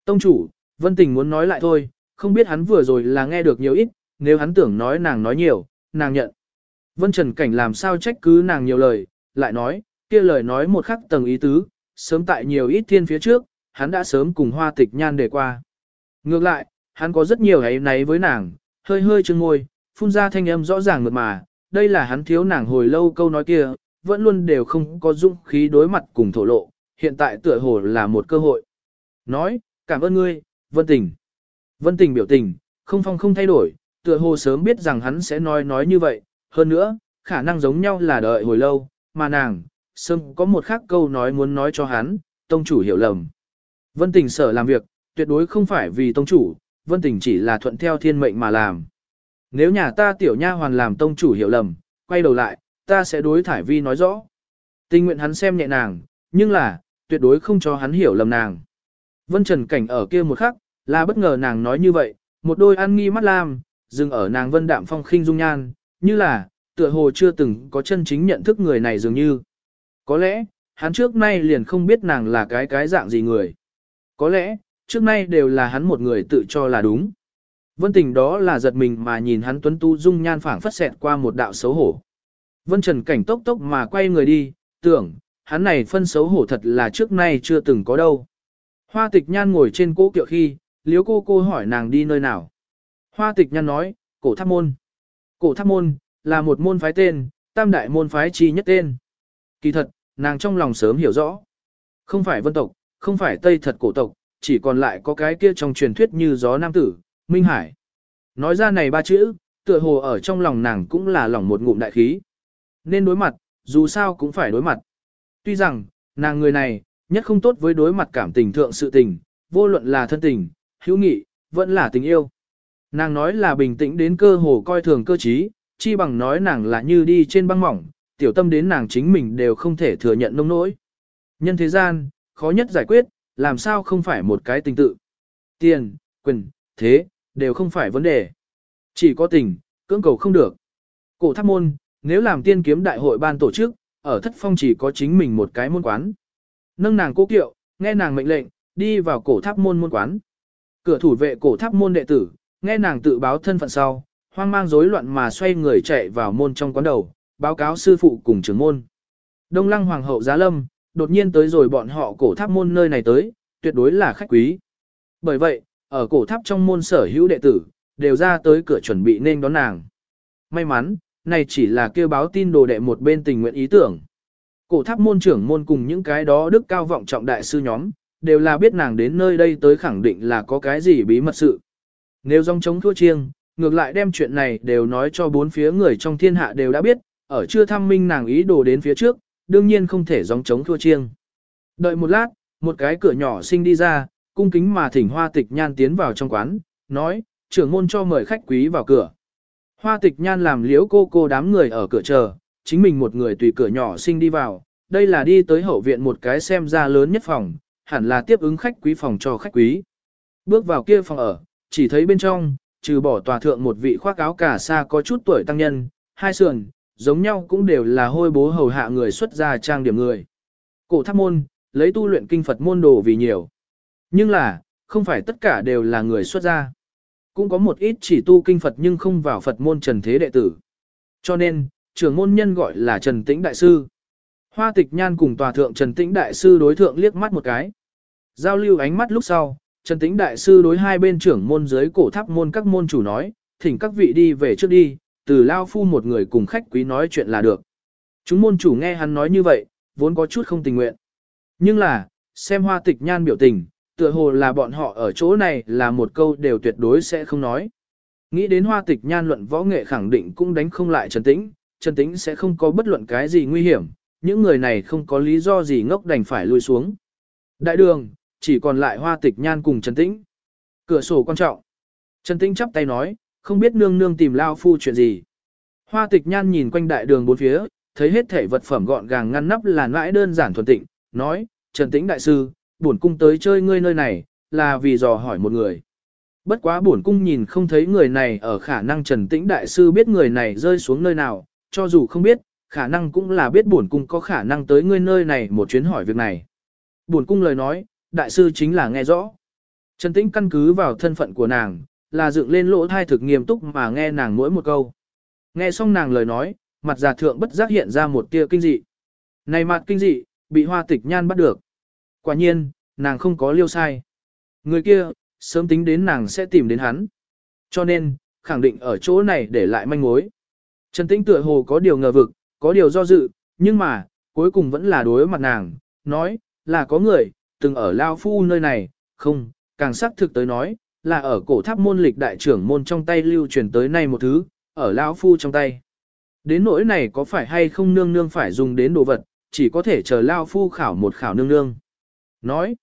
Tông chủ, vân tình muốn nói lại thôi, không biết hắn vừa rồi là nghe được nhiều ít, nếu hắn tưởng nói nàng nói nhiều, nàng nhận. Vân trần cảnh làm sao trách cứ nàng nhiều lời, lại nói, kia lời nói một khắc tầng ý tứ, sớm tại nhiều ít thiên phía trước, hắn đã sớm cùng hoa tịch nhan để qua. Ngược lại, hắn có rất nhiều ấy náy với nàng, hơi hơi chưng ngôi, phun ra thanh âm rõ ràng mượt mà, đây là hắn thiếu nàng hồi lâu câu nói kia, vẫn luôn đều không có dũng khí đối mặt cùng thổ lộ, hiện tại tựa hồ là một cơ hội. Nói, cảm ơn ngươi, Vân Tình. Vân Tình biểu tình, không phong không thay đổi, tựa hồ sớm biết rằng hắn sẽ nói nói như vậy, hơn nữa, khả năng giống nhau là đợi hồi lâu, mà nàng, sớm có một khác câu nói muốn nói cho hắn, tông chủ hiểu lầm. Vân Tình sở làm việc, tuyệt đối không phải vì tông chủ, Vân Tình chỉ là thuận theo thiên mệnh mà làm. Nếu nhà ta tiểu nha hoàn làm tông chủ hiểu lầm, quay đầu lại, ta sẽ đối thải vi nói rõ. Tình nguyện hắn xem nhẹ nàng, nhưng là, tuyệt đối không cho hắn hiểu lầm nàng. Vân Trần Cảnh ở kia một khắc, là bất ngờ nàng nói như vậy, một đôi ăn nghi mắt lam, dừng ở nàng Vân Đạm Phong khinh dung nhan, như là, tựa hồ chưa từng có chân chính nhận thức người này dường như. Có lẽ, hắn trước nay liền không biết nàng là cái cái dạng gì người. Có lẽ, trước nay đều là hắn một người tự cho là đúng. Vân tình đó là giật mình mà nhìn hắn tuấn tu dung nhan phảng phất xẹt qua một đạo xấu hổ. Vân Trần cảnh tốc tốc mà quay người đi, tưởng, hắn này phân xấu hổ thật là trước nay chưa từng có đâu. Hoa tịch nhan ngồi trên cỗ kiệu khi, liếu cô cô hỏi nàng đi nơi nào. Hoa tịch nhan nói, cổ tháp môn. Cổ tháp môn, là một môn phái tên, tam đại môn phái chi nhất tên. Kỳ thật, nàng trong lòng sớm hiểu rõ. Không phải vân tộc, không phải tây thật cổ tộc, chỉ còn lại có cái kia trong truyền thuyết như gió nam tử, Minh Hải. Nói ra này ba chữ, tựa hồ ở trong lòng nàng cũng là lòng một ngụm đại khí. Nên đối mặt, dù sao cũng phải đối mặt. Tuy rằng, nàng người này, nhất không tốt với đối mặt cảm tình thượng sự tình, vô luận là thân tình, hữu nghị, vẫn là tình yêu. Nàng nói là bình tĩnh đến cơ hồ coi thường cơ trí, chi bằng nói nàng là như đi trên băng mỏng, tiểu tâm đến nàng chính mình đều không thể thừa nhận nông nỗi. Nhân thế gian, khó nhất giải quyết, làm sao không phải một cái tình tự. Tiền, quyền, thế, đều không phải vấn đề. Chỉ có tình, cưỡng cầu không được. Cổ tháp môn, nếu làm tiên kiếm đại hội ban tổ chức, ở thất phong chỉ có chính mình một cái môn quán. Nâng nàng cố kiệu, nghe nàng mệnh lệnh, đi vào cổ tháp môn môn quán. Cửa thủ vệ cổ tháp môn đệ tử, nghe nàng tự báo thân phận sau, hoang mang rối loạn mà xoay người chạy vào môn trong quán đầu, báo cáo sư phụ cùng trưởng môn. Đông lăng hoàng hậu giá lâm, đột nhiên tới rồi bọn họ cổ tháp môn nơi này tới, tuyệt đối là khách quý. Bởi vậy, ở cổ tháp trong môn sở hữu đệ tử, đều ra tới cửa chuẩn bị nên đón nàng. May mắn, này chỉ là kêu báo tin đồ đệ một bên tình nguyện ý tưởng. Cổ tháp môn trưởng môn cùng những cái đó đức cao vọng trọng đại sư nhóm, đều là biết nàng đến nơi đây tới khẳng định là có cái gì bí mật sự. Nếu dòng chống thua chiêng, ngược lại đem chuyện này đều nói cho bốn phía người trong thiên hạ đều đã biết, ở chưa thăm minh nàng ý đồ đến phía trước, đương nhiên không thể dòng chống thua chiêng. Đợi một lát, một cái cửa nhỏ sinh đi ra, cung kính mà thỉnh hoa tịch nhan tiến vào trong quán, nói, trưởng môn cho mời khách quý vào cửa. Hoa tịch nhan làm liễu cô cô đám người ở cửa chờ, chính mình một người tùy cửa nhỏ sinh đi vào, đây là đi tới hậu viện một cái xem ra lớn nhất phòng, hẳn là tiếp ứng khách quý phòng cho khách quý. Bước vào kia phòng ở, chỉ thấy bên trong, trừ bỏ tòa thượng một vị khoác áo cả sa có chút tuổi tăng nhân, hai sườn, giống nhau cũng đều là hôi bố hầu hạ người xuất gia trang điểm người. Cổ tháp môn, lấy tu luyện kinh Phật môn đồ vì nhiều. Nhưng là, không phải tất cả đều là người xuất gia. Cũng có một ít chỉ tu kinh Phật nhưng không vào Phật môn trần thế đệ tử. Cho nên, trưởng môn nhân gọi là Trần Tĩnh Đại Sư. Hoa tịch nhan cùng tòa thượng Trần Tĩnh Đại Sư đối thượng liếc mắt một cái. Giao lưu ánh mắt lúc sau, Trần Tĩnh Đại Sư đối hai bên trưởng môn dưới cổ tháp môn các môn chủ nói, thỉnh các vị đi về trước đi, từ Lao Phu một người cùng khách quý nói chuyện là được. Chúng môn chủ nghe hắn nói như vậy, vốn có chút không tình nguyện. Nhưng là, xem hoa tịch nhan biểu tình, tựa hồ là bọn họ ở chỗ này là một câu đều tuyệt đối sẽ không nói. Nghĩ đến hoa tịch nhan luận võ nghệ khẳng định cũng đánh không lại Trần Tĩnh, Trần Tĩnh sẽ không có bất luận cái gì nguy hiểm, những người này không có lý do gì ngốc đành phải lui xuống. Đại đường, chỉ còn lại hoa tịch nhan cùng Trần Tĩnh. Cửa sổ quan trọng. Trần Tĩnh chắp tay nói, không biết nương nương tìm Lao Phu chuyện gì. Hoa tịch nhan nhìn quanh đại đường bốn phía, thấy hết thể vật phẩm gọn gàng ngăn nắp là mãi đơn giản thuần tịnh, nói, Trần Tĩnh Đại Sư, bổn cung tới chơi ngươi nơi này, là vì dò hỏi một người. Bất quá bổn cung nhìn không thấy người này ở khả năng Trần Tĩnh Đại Sư biết người này rơi xuống nơi nào, cho dù không biết, khả năng cũng là biết bổn cung có khả năng tới ngươi nơi này một chuyến hỏi việc này. Bổn cung lời nói, Đại Sư chính là nghe rõ. Trần Tĩnh căn cứ vào thân phận của nàng, là dựng lên lỗ thai thực nghiêm túc mà nghe nàng mỗi một câu. Nghe xong nàng lời nói, mặt giả thượng bất giác hiện ra một tia kinh dị. Này mặt kinh dị, bị hoa tịch nhan bắt được. Quả nhiên, nàng không có liêu sai. Người kia, sớm tính đến nàng sẽ tìm đến hắn. Cho nên, khẳng định ở chỗ này để lại manh mối. Trần Tĩnh tựa hồ có điều ngờ vực, có điều do dự, nhưng mà, cuối cùng vẫn là đối mặt nàng, nói, là có người, từng ở Lao Phu nơi này, không, càng xác thực tới nói, là ở cổ tháp môn lịch đại trưởng môn trong tay lưu truyền tới nay một thứ, ở Lao Phu trong tay. Đến nỗi này có phải hay không nương nương phải dùng đến đồ vật, chỉ có thể chờ lao phu khảo một khảo nương nương. Nói,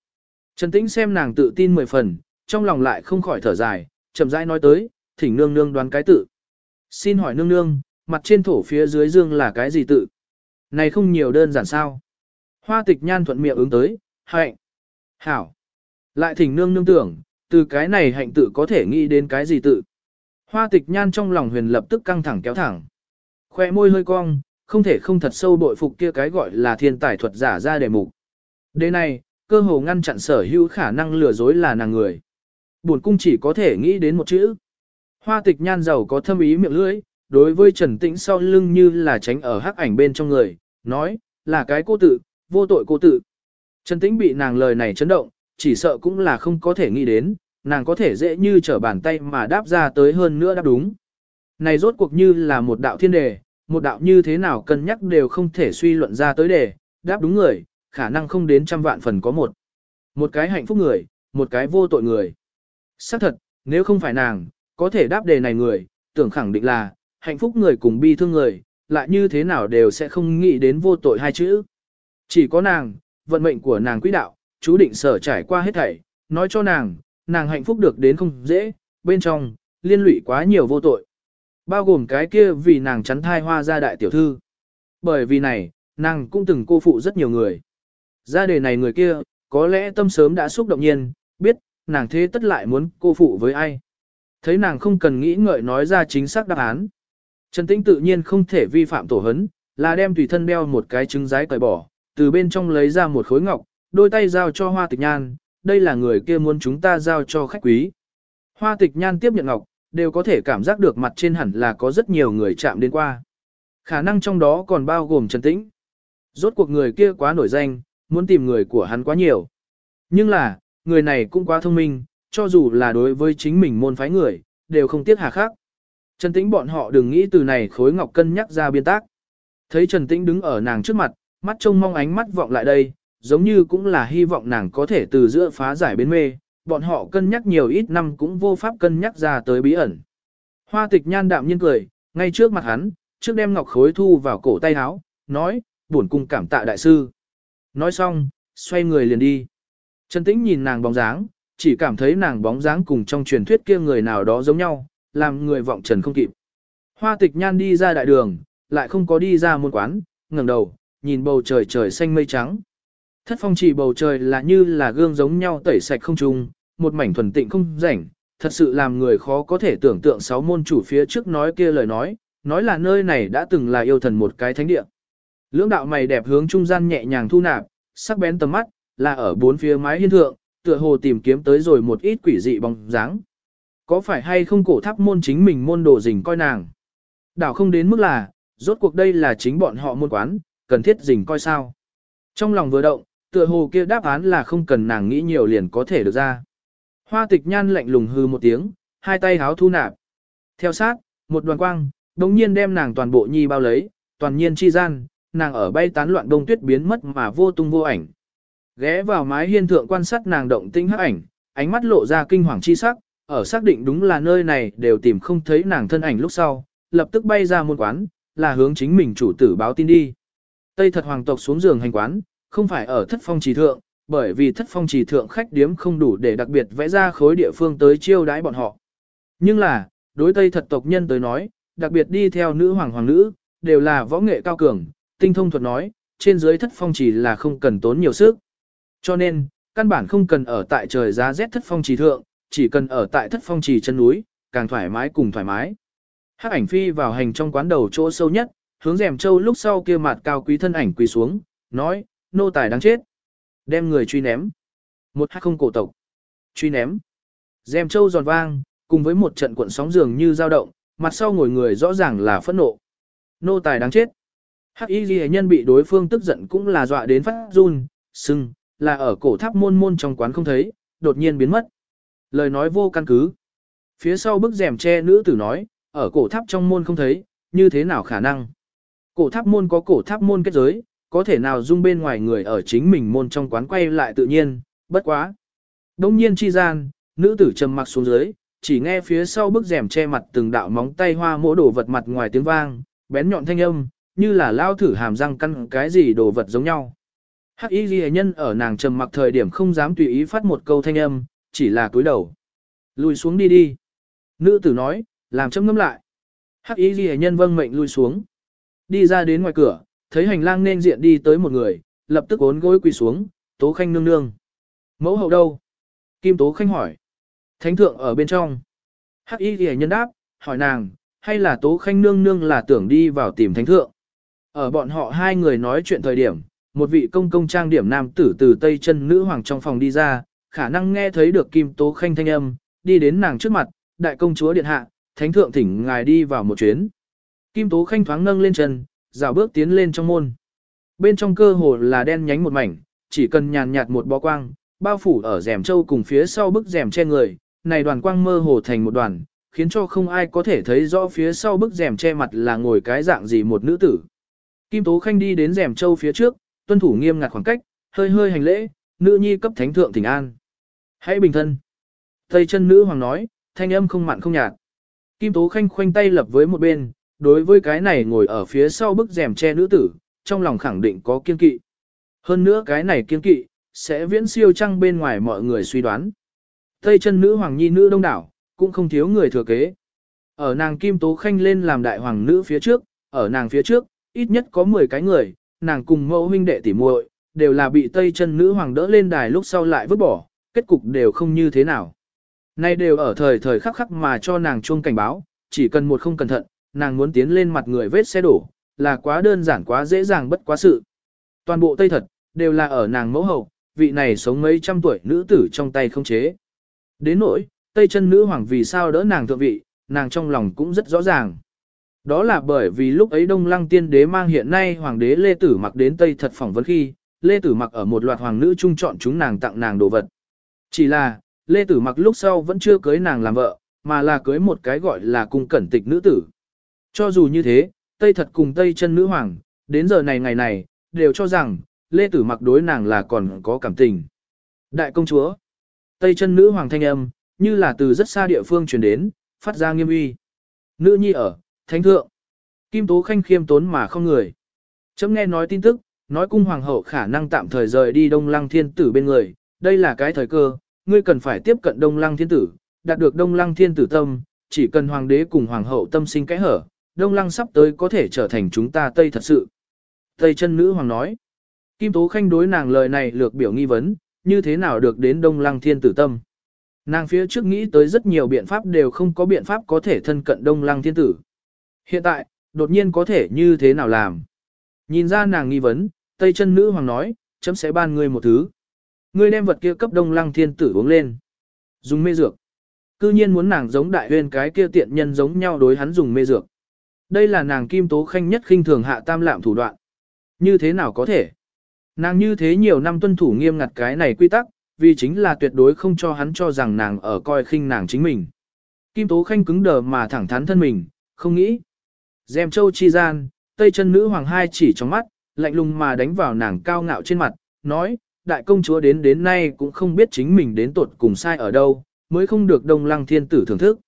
Trần Tĩnh xem nàng tự tin mười phần, trong lòng lại không khỏi thở dài, chậm rãi nói tới, thỉnh nương nương đoán cái tự. Xin hỏi nương nương, mặt trên thổ phía dưới dương là cái gì tự? Này không nhiều đơn giản sao? Hoa tịch nhan thuận miệng ứng tới, hạnh. Hảo. Lại thỉnh nương nương tưởng, từ cái này hạnh tự có thể nghĩ đến cái gì tự. Hoa tịch nhan trong lòng huyền lập tức căng thẳng kéo thẳng. Khoe môi hơi cong, không thể không thật sâu bội phục kia cái gọi là thiên tài thuật giả ra đề mục. Đề này, cơ hồ ngăn chặn sở hữu khả năng lừa dối là nàng người. Buồn cung chỉ có thể nghĩ đến một chữ. Hoa tịch nhan giàu có thâm ý miệng lưỡi, đối với Trần Tĩnh sau lưng như là tránh ở hắc ảnh bên trong người, nói, là cái cô tự, vô tội cô tự. Trần Tĩnh bị nàng lời này chấn động, chỉ sợ cũng là không có thể nghĩ đến, nàng có thể dễ như trở bàn tay mà đáp ra tới hơn nữa đáp đúng. Này rốt cuộc như là một đạo thiên đề, một đạo như thế nào cân nhắc đều không thể suy luận ra tới đề, đáp đúng người, khả năng không đến trăm vạn phần có một. Một cái hạnh phúc người, một cái vô tội người. Xác thật, nếu không phải nàng, có thể đáp đề này người, tưởng khẳng định là, hạnh phúc người cùng bi thương người, lại như thế nào đều sẽ không nghĩ đến vô tội hai chữ. Chỉ có nàng, vận mệnh của nàng quỹ đạo, chú định sở trải qua hết thảy, nói cho nàng, nàng hạnh phúc được đến không dễ, bên trong, liên lụy quá nhiều vô tội. Bao gồm cái kia vì nàng chắn thai hoa ra đại tiểu thư. Bởi vì này, nàng cũng từng cô phụ rất nhiều người. Ra đề này người kia, có lẽ tâm sớm đã xúc động nhiên, biết, nàng thế tất lại muốn cô phụ với ai. Thấy nàng không cần nghĩ ngợi nói ra chính xác đáp án. Trần Tĩnh tự nhiên không thể vi phạm tổ hấn, là đem tùy thân đeo một cái trứng rái cởi bỏ, từ bên trong lấy ra một khối ngọc, đôi tay giao cho hoa tịch nhan, đây là người kia muốn chúng ta giao cho khách quý. Hoa tịch nhan tiếp nhận ngọc, đều có thể cảm giác được mặt trên hẳn là có rất nhiều người chạm đến qua. Khả năng trong đó còn bao gồm Trần Tĩnh. Rốt cuộc người kia quá nổi danh, muốn tìm người của hắn quá nhiều. Nhưng là, người này cũng quá thông minh, cho dù là đối với chính mình môn phái người, đều không tiếc hà khắc. Trần Tĩnh bọn họ đừng nghĩ từ này khối ngọc cân nhắc ra biên tác. Thấy Trần Tĩnh đứng ở nàng trước mặt, mắt trông mong ánh mắt vọng lại đây, giống như cũng là hy vọng nàng có thể từ giữa phá giải biến mê, bọn họ cân nhắc nhiều ít năm cũng vô pháp cân nhắc ra tới bí ẩn. Hoa tịch nhan đạm nhiên cười, ngay trước mặt hắn, trước đem ngọc khối thu vào cổ tay áo, nói, buồn cung cảm tạ đại sư. Nói xong, xoay người liền đi. Trần Tĩnh nhìn nàng bóng dáng, chỉ cảm thấy nàng bóng dáng cùng trong truyền thuyết kia người nào đó giống nhau, làm người vọng trần không kịp. Hoa tịch nhan đi ra đại đường, lại không có đi ra môn quán, ngẩng đầu, nhìn bầu trời trời xanh mây trắng. Thất phong chỉ bầu trời là như là gương giống nhau tẩy sạch không trùng, một mảnh thuần tịnh không rảnh, thật sự làm người khó có thể tưởng tượng sáu môn chủ phía trước nói kia lời nói, nói là nơi này đã từng là yêu thần một cái thánh địa. Lưỡng đạo mày đẹp hướng trung gian nhẹ nhàng thu nạp, sắc bén tầm mắt, là ở bốn phía mái hiên thượng, tựa hồ tìm kiếm tới rồi một ít quỷ dị bóng dáng. Có phải hay không cổ tháp môn chính mình môn đồ dình coi nàng? Đảo không đến mức là, rốt cuộc đây là chính bọn họ môn quán, cần thiết dình coi sao. Trong lòng vừa động, tựa hồ kia đáp án là không cần nàng nghĩ nhiều liền có thể được ra. Hoa tịch nhan lạnh lùng hư một tiếng, hai tay háo thu nạp. Theo sát, một đoàn quang, đồng nhiên đem nàng toàn bộ nhi bao lấy, toàn nhiên chi gian, nàng ở bay tán loạn đông tuyết biến mất mà vô tung vô ảnh. Ghé vào mái hiên thượng quan sát nàng động tĩnh hắc ảnh, ánh mắt lộ ra kinh hoàng chi sắc, ở xác định đúng là nơi này đều tìm không thấy nàng thân ảnh lúc sau, lập tức bay ra môn quán, là hướng chính mình chủ tử báo tin đi. Tây thật hoàng tộc xuống giường hành quán, không phải ở thất phong trì thượng, bởi vì thất phong trì thượng khách điếm không đủ để đặc biệt vẽ ra khối địa phương tới chiêu đãi bọn họ. Nhưng là, đối Tây thật tộc nhân tới nói, đặc biệt đi theo nữ hoàng hoàng nữ, đều là võ nghệ cao cường, tinh thông thuật nói, trên dưới thất phong trì là không cần tốn nhiều sức. Cho nên, căn bản không cần ở tại trời giá rét thất phong trì thượng, chỉ cần ở tại thất phong trì chân núi, càng thoải mái cùng thoải mái. Hắc ảnh phi vào hành trong quán đầu chỗ sâu nhất, hướng rèm châu lúc sau kia mặt cao quý thân ảnh quỳ xuống, nói, nô tài đáng chết. Đem người truy ném. Một hắc không cổ tộc. Truy ném. Rèm châu giòn vang, cùng với một trận cuộn sóng dường như dao động, mặt sau ngồi người rõ ràng là phẫn nộ. Nô tài đáng chết. Hắc y ghi nhân bị đối phương tức giận cũng là dọa đến phát run, sưng, là ở cổ tháp môn môn trong quán không thấy, đột nhiên biến mất. Lời nói vô căn cứ. Phía sau bức rèm che nữ tử nói, ở cổ tháp trong môn không thấy, như thế nào khả năng? Cổ tháp môn có cổ tháp môn kết giới, có thể nào dung bên ngoài người ở chính mình môn trong quán quay lại tự nhiên, bất quá. Đông nhiên chi gian, nữ tử trầm mặc xuống dưới, chỉ nghe phía sau bức rèm che mặt từng đạo móng tay hoa mỗ đổ vật mặt ngoài tiếng vang, bén nhọn thanh âm, như là lao thử hàm răng căn cái gì đồ vật giống nhau. Hắc y ghi nhân ở nàng trầm mặc thời điểm không dám tùy ý phát một câu thanh âm, chỉ là cúi đầu. Lùi xuống đi đi. Nữ tử nói, làm chấm ngâm lại. Hắc y ghi nhân vâng mệnh lui xuống. Đi ra đến ngoài cửa, thấy hành lang nên diện đi tới một người, lập tức ốn gối quỳ xuống, tố khanh nương nương. Mẫu hậu đâu? Kim tố khanh hỏi. Thánh thượng ở bên trong. Hắc y ghi nhân đáp, hỏi nàng, hay là tố khanh nương nương là tưởng đi vào tìm thánh thượng. Ở bọn họ hai người nói chuyện thời điểm, một vị công công trang điểm nam tử từ tây chân nữ hoàng trong phòng đi ra, khả năng nghe thấy được kim tố khanh thanh âm, đi đến nàng trước mặt, đại công chúa điện hạ, thánh thượng thỉnh ngài đi vào một chuyến. Kim tố khanh thoáng nâng lên chân, dạo bước tiến lên trong môn. Bên trong cơ hồ là đen nhánh một mảnh, chỉ cần nhàn nhạt một bó quang, bao phủ ở rèm châu cùng phía sau bức rèm che người, này đoàn quang mơ hồ thành một đoàn, khiến cho không ai có thể thấy rõ phía sau bức rèm che mặt là ngồi cái dạng gì một nữ tử. Kim Tố Khanh đi đến rèm châu phía trước, tuân thủ nghiêm ngặt khoảng cách, hơi hơi hành lễ, nữ nhi cấp thánh thượng thỉnh an. Hãy bình thân. Tây chân nữ hoàng nói, thanh âm không mặn không nhạt. Kim Tố Khanh khoanh tay lập với một bên, đối với cái này ngồi ở phía sau bức rèm che nữ tử, trong lòng khẳng định có kiên kỵ. Hơn nữa cái này kiên kỵ, sẽ viễn siêu trăng bên ngoài mọi người suy đoán. Tây chân nữ hoàng nhi nữ đông đảo, cũng không thiếu người thừa kế. Ở nàng Kim Tố Khanh lên làm đại hoàng nữ phía trước, ở nàng phía trước, ít nhất có 10 cái người, nàng cùng mẫu huynh đệ tỉ muội đều là bị Tây chân nữ hoàng đỡ lên đài lúc sau lại vứt bỏ, kết cục đều không như thế nào. Nay đều ở thời thời khắc khắc mà cho nàng chuông cảnh báo, chỉ cần một không cẩn thận, nàng muốn tiến lên mặt người vết xe đổ, là quá đơn giản quá dễ dàng bất quá sự. Toàn bộ Tây thật, đều là ở nàng mẫu hậu, vị này sống mấy trăm tuổi nữ tử trong tay không chế. Đến nỗi, Tây chân nữ hoàng vì sao đỡ nàng thượng vị, nàng trong lòng cũng rất rõ ràng. Đó là bởi vì lúc ấy Đông Lăng Tiên Đế mang hiện nay Hoàng đế Lê Tử mặc đến Tây thật phỏng vấn khi, Lê Tử mặc ở một loạt hoàng nữ trung chọn chúng nàng tặng nàng đồ vật. Chỉ là, Lê Tử mặc lúc sau vẫn chưa cưới nàng làm vợ, mà là cưới một cái gọi là cung cẩn tịch nữ tử. Cho dù như thế, Tây thật cùng Tây chân nữ hoàng, đến giờ này ngày này, đều cho rằng, Lê Tử mặc đối nàng là còn có cảm tình. Đại công chúa, Tây chân nữ hoàng thanh âm, như là từ rất xa địa phương truyền đến, phát ra nghiêm uy. Nữ nhi ở, thánh thượng. Kim Tố Khanh khiêm tốn mà không người. Chấm nghe nói tin tức, nói cung hoàng hậu khả năng tạm thời rời đi Đông Lăng Thiên Tử bên người, đây là cái thời cơ, ngươi cần phải tiếp cận Đông Lăng Thiên Tử, đạt được Đông Lăng Thiên Tử tâm, chỉ cần hoàng đế cùng hoàng hậu tâm sinh cái hở, Đông Lăng sắp tới có thể trở thành chúng ta Tây thật sự. Tây chân nữ hoàng nói. Kim Tố Khanh đối nàng lời này lược biểu nghi vấn, như thế nào được đến Đông Lăng Thiên Tử tâm. Nàng phía trước nghĩ tới rất nhiều biện pháp đều không có biện pháp có thể thân cận Đông Lăng Thiên Tử. Hiện tại, đột nhiên có thể như thế nào làm? Nhìn ra nàng nghi vấn, Tây chân nữ hoàng nói, chấm sẽ ban ngươi một thứ. Ngươi đem vật kia cấp Đông Lăng Thiên Tử uống lên. Dùng mê dược. Cư nhiên muốn nàng giống đại huyên cái kia tiện nhân giống nhau đối hắn dùng mê dược. Đây là nàng kim tố khanh nhất khinh thường hạ tam lạm thủ đoạn. Như thế nào có thể? Nàng như thế nhiều năm tuân thủ nghiêm ngặt cái này quy tắc, vì chính là tuyệt đối không cho hắn cho rằng nàng ở coi khinh nàng chính mình. Kim Tố Khanh cứng đờ mà thẳng thắn thân mình, không nghĩ. Dèm châu chi gian, tây chân nữ hoàng hai chỉ trong mắt, lạnh lùng mà đánh vào nàng cao ngạo trên mặt, nói, đại công chúa đến đến nay cũng không biết chính mình đến tột cùng sai ở đâu, mới không được đông lăng thiên tử thưởng thức.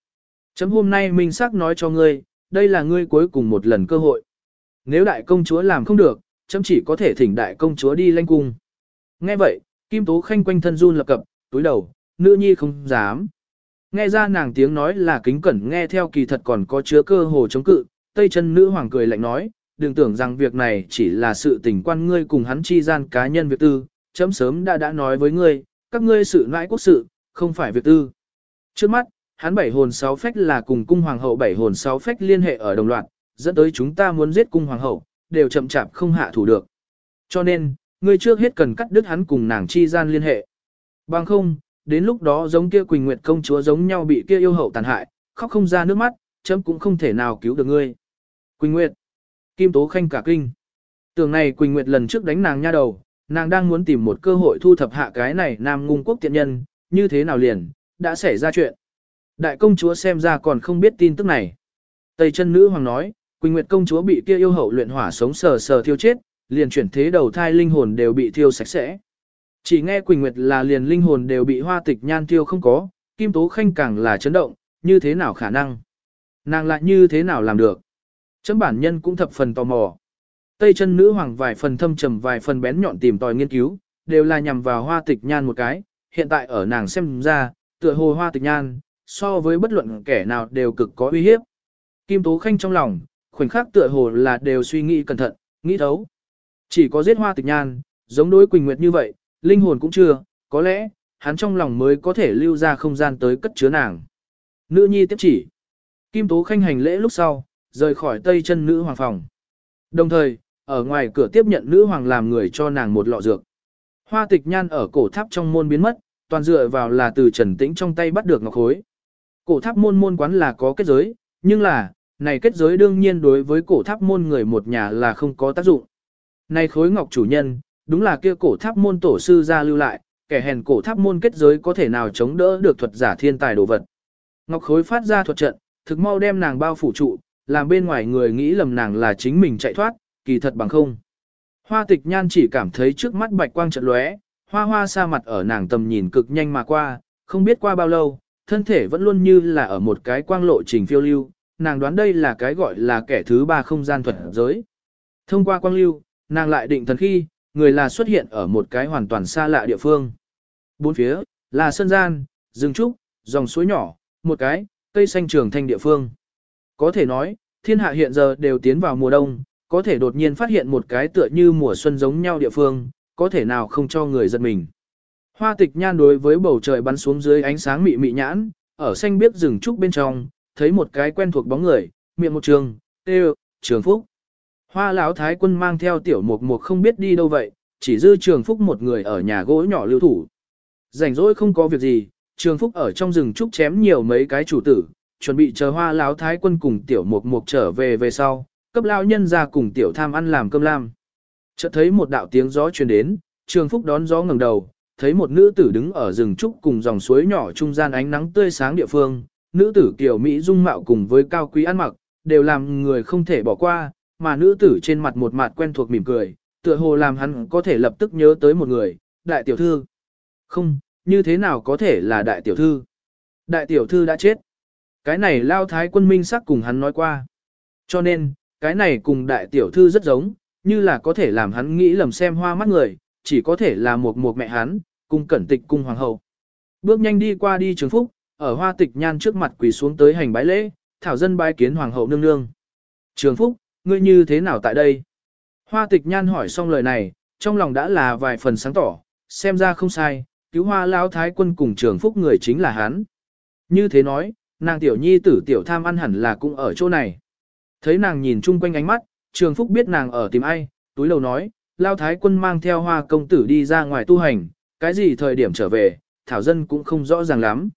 Chấm hôm nay minh xác nói cho ngươi, đây là ngươi cuối cùng một lần cơ hội. Nếu đại công chúa làm không được, chấm chỉ có thể thỉnh đại công chúa đi lanh cung. Nghe vậy, Kim Tố Khanh quanh thân run lập cập, túi đầu, nữ nhi không dám. Nghe ra nàng tiếng nói là kính cẩn nghe theo kỳ thật còn có chứa cơ hồ chống cự, tây chân nữ hoàng cười lạnh nói, đừng tưởng rằng việc này chỉ là sự tình quan ngươi cùng hắn chi gian cá nhân việc tư, chấm sớm đã đã nói với ngươi, các ngươi sự nãi quốc sự, không phải việc tư. Trước mắt, hắn bảy hồn sáu phách là cùng cung hoàng hậu bảy hồn sáu phách liên hệ ở đồng loạt, dẫn tới chúng ta muốn giết cung hoàng hậu, đều chậm chạp không hạ thủ được. Cho nên, ngươi trước hết cần cắt đứt hắn cùng nàng chi gian liên hệ. Bằng không, đến lúc đó giống kia Quỳnh Nguyệt công chúa giống nhau bị kia yêu hậu tàn hại, khóc không ra nước mắt, chấm cũng không thể nào cứu được ngươi. Quỳnh Nguyệt. Kim Tố Khanh cả kinh. Tưởng này Quỳnh Nguyệt lần trước đánh nàng nha đầu, nàng đang muốn tìm một cơ hội thu thập hạ cái này nam ngung quốc tiện nhân, như thế nào liền, đã xảy ra chuyện. Đại công chúa xem ra còn không biết tin tức này. Tây chân nữ hoàng nói, Quỳnh Nguyệt công chúa bị kia yêu hậu luyện hỏa sống sờ sờ thiêu chết, liền chuyển thế đầu thai linh hồn đều bị thiêu sạch sẽ. Chỉ nghe Quỳnh Nguyệt là liền linh hồn đều bị hoa tịch nhan thiêu không có, Kim Tố Khanh càng là chấn động, như thế nào khả năng? Nàng lại như thế nào làm được? Chấm bản nhân cũng thập phần tò mò. Tây chân nữ hoàng vài phần thâm trầm vài phần bén nhọn tìm tòi nghiên cứu, đều là nhằm vào hoa tịch nhan một cái, hiện tại ở nàng xem ra, tựa hồ hoa tịch nhan, so với bất luận kẻ nào đều cực có uy hiếp. Kim Tố Khanh trong lòng, khoảnh khắc tựa hồ là đều suy nghĩ cẩn thận, nghĩ thấu. Chỉ có giết hoa tịch nhan, giống đối Quỳnh Nguyệt như vậy, linh hồn cũng chưa, có lẽ, hắn trong lòng mới có thể lưu ra không gian tới cất chứa nàng. Nữ nhi tiếp chỉ. Kim Tố Khanh hành lễ lúc sau, rời khỏi tây chân nữ hoàng phòng. Đồng thời, ở ngoài cửa tiếp nhận nữ hoàng làm người cho nàng một lọ dược. Hoa tịch nhan ở cổ tháp trong môn biến mất, toàn dựa vào là từ trần tĩnh trong tay bắt được ngọc khối. Cổ tháp môn môn quán là có kết giới, nhưng là, này kết giới đương nhiên đối với cổ tháp môn người một nhà là không có tác dụng. Này khối ngọc chủ nhân, đúng là kia cổ tháp môn tổ sư ra lưu lại, kẻ hèn cổ tháp môn kết giới có thể nào chống đỡ được thuật giả thiên tài đồ vật. Ngọc khối phát ra thuật trận, thực mau đem nàng bao phủ trụ, làm bên ngoài người nghĩ lầm nàng là chính mình chạy thoát, kỳ thật bằng không. Hoa tịch nhan chỉ cảm thấy trước mắt bạch quang trận lóe, hoa hoa xa mặt ở nàng tầm nhìn cực nhanh mà qua, không biết qua bao lâu, thân thể vẫn luôn như là ở một cái quang lộ trình phiêu lưu, nàng đoán đây là cái gọi là kẻ thứ ba không gian thuật giới. Thông qua quang lưu, nàng lại định thần khi, người là xuất hiện ở một cái hoàn toàn xa lạ địa phương. Bốn phía, là sân gian, rừng trúc, dòng suối nhỏ, một cái, cây xanh trường thanh địa phương. Có thể nói, thiên hạ hiện giờ đều tiến vào mùa đông, có thể đột nhiên phát hiện một cái tựa như mùa xuân giống nhau địa phương, có thể nào không cho người giật mình. Hoa tịch nhan đối với bầu trời bắn xuống dưới ánh sáng mị mị nhãn, ở xanh biếc rừng trúc bên trong, thấy một cái quen thuộc bóng người, miệng một trường, tê trường phúc. Hoa lão thái quân mang theo tiểu mục mục không biết đi đâu vậy, chỉ dư trường phúc một người ở nhà gỗ nhỏ lưu thủ. Rảnh rỗi không có việc gì, trường phúc ở trong rừng trúc chém nhiều mấy cái chủ tử, chuẩn bị chờ hoa lão thái quân cùng tiểu mục mục trở về về sau, cấp lão nhân ra cùng tiểu tham ăn làm cơm lam. Chợt thấy một đạo tiếng gió truyền đến, trường phúc đón gió ngẩng đầu, thấy một nữ tử đứng ở rừng trúc cùng dòng suối nhỏ trung gian ánh nắng tươi sáng địa phương, nữ tử kiểu Mỹ dung mạo cùng với cao quý ăn mặc, đều làm người không thể bỏ qua, mà nữ tử trên mặt một mặt quen thuộc mỉm cười, tựa hồ làm hắn có thể lập tức nhớ tới một người, đại tiểu thư. Không, như thế nào có thể là đại tiểu thư? Đại tiểu thư đã chết. Cái này lao thái quân minh sắc cùng hắn nói qua. Cho nên, cái này cùng đại tiểu thư rất giống, như là có thể làm hắn nghĩ lầm xem hoa mắt người, chỉ có thể là một một mẹ hắn, cùng cẩn tịch cung hoàng hậu. Bước nhanh đi qua đi trường phúc, ở hoa tịch nhan trước mặt quỳ xuống tới hành bái lễ, thảo dân bái kiến hoàng hậu nương nương. Trường phúc, ngươi như thế nào tại đây? Hoa tịch nhan hỏi xong lời này, trong lòng đã là vài phần sáng tỏ, xem ra không sai, cứu hoa lao thái quân cùng trường phúc người chính là hắn. Như thế nói, nàng tiểu nhi tử tiểu tham ăn hẳn là cũng ở chỗ này. Thấy nàng nhìn chung quanh ánh mắt, trường phúc biết nàng ở tìm ai, túi lầu nói, lao thái quân mang theo hoa công tử đi ra ngoài tu hành, cái gì thời điểm trở về, thảo dân cũng không rõ ràng lắm.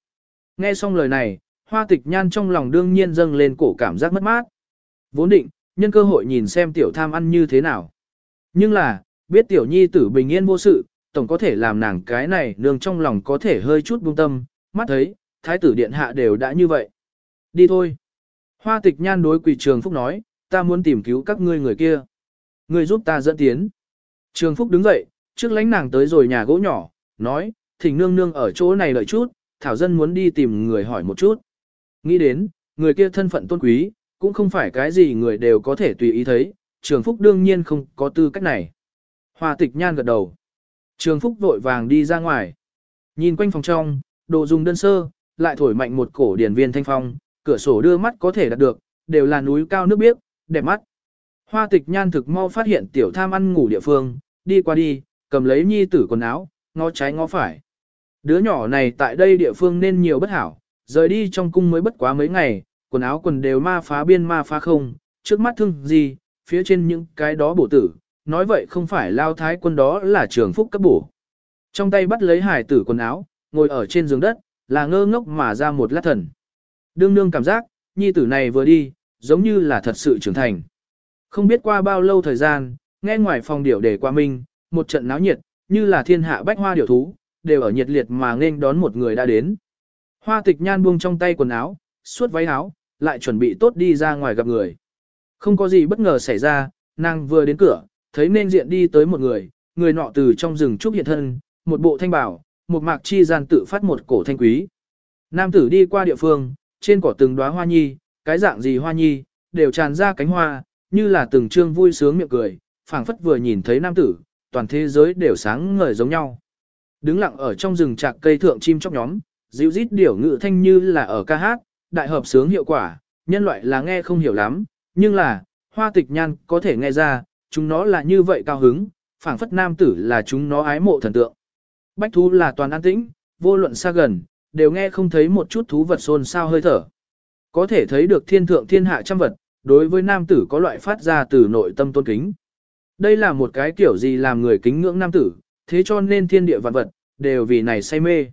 Nghe xong lời này, hoa tịch nhan trong lòng đương nhiên dâng lên cổ cảm giác mất mát. Vốn định, nhân cơ hội nhìn xem tiểu tham ăn như thế nào. Nhưng là, biết tiểu nhi tử bình yên vô sự, tổng có thể làm nàng cái này nương trong lòng có thể hơi chút buông tâm, mắt thấy, thái tử điện hạ đều đã như vậy. Đi thôi. Hoa tịch nhan đối quỳ trường phúc nói, ta muốn tìm cứu các ngươi người kia. Ngươi giúp ta dẫn tiến. Trường phúc đứng dậy, trước lánh nàng tới rồi nhà gỗ nhỏ, nói, thỉnh nương nương ở chỗ này lợi chút, thảo dân muốn đi tìm người hỏi một chút. Nghĩ đến, người kia thân phận tôn quý, cũng không phải cái gì người đều có thể tùy ý thấy, trường phúc đương nhiên không có tư cách này. Hoa tịch nhan gật đầu. Trường phúc vội vàng đi ra ngoài. Nhìn quanh phòng trong, đồ dùng đơn sơ, lại thổi mạnh một cổ điển viên thanh phong, cửa sổ đưa mắt có thể đạt được, đều là núi cao nước biếc, đẹp mắt. Hoa tịch nhan thực mau phát hiện tiểu tham ăn ngủ địa phương, đi qua đi, cầm lấy nhi tử quần áo, ngó trái ngó phải. Đứa nhỏ này tại đây địa phương nên nhiều bất hảo, rời đi trong cung mới bất quá mấy ngày, quần áo quần đều ma phá biên ma phá không, trước mắt thương gì, phía trên những cái đó bổ tử, nói vậy không phải lao thái quân đó là trường phúc cấp bổ. Trong tay bắt lấy hải tử quần áo, ngồi ở trên giường đất, là ngơ ngốc mà ra một lát thần. Đương nương cảm giác, nhi tử này vừa đi, giống như là thật sự trưởng thành. Không biết qua bao lâu thời gian, nghe ngoài phòng điểu để qua mình, một trận náo nhiệt, như là thiên hạ bách hoa điểu thú, đều ở nhiệt liệt mà nên đón một người đã đến. Hoa tịch nhan buông trong tay quần áo, suốt váy áo, lại chuẩn bị tốt đi ra ngoài gặp người. Không có gì bất ngờ xảy ra, nàng vừa đến cửa, thấy nên diện đi tới một người, người nọ từ trong rừng trúc hiện thân, một bộ thanh bảo, một mạc chi gian tự phát một cổ thanh quý. Nam tử đi qua địa phương, trên cỏ từng đóa hoa nhi, cái dạng gì hoa nhi, đều tràn ra cánh hoa, như là từng trương vui sướng miệng cười, phảng phất vừa nhìn thấy nam tử, toàn thế giới đều sáng ngời giống nhau. Đứng lặng ở trong rừng trạc cây thượng chim chóc nhóm, dịu rít điểu ngự thanh như là ở ca hát, đại hợp sướng hiệu quả, nhân loại là nghe không hiểu lắm, nhưng là, hoa tịch nhan có thể nghe ra, chúng nó là như vậy cao hứng, phảng phất nam tử là chúng nó ái mộ thần tượng. Bách thú là toàn an tĩnh, vô luận xa gần, đều nghe không thấy một chút thú vật xôn xao hơi thở. Có thể thấy được thiên thượng thiên hạ trăm vật, đối với nam tử có loại phát ra từ nội tâm tôn kính. Đây là một cái kiểu gì làm người kính ngưỡng nam tử, thế cho nên thiên địa vạn vật, đều vì này say mê.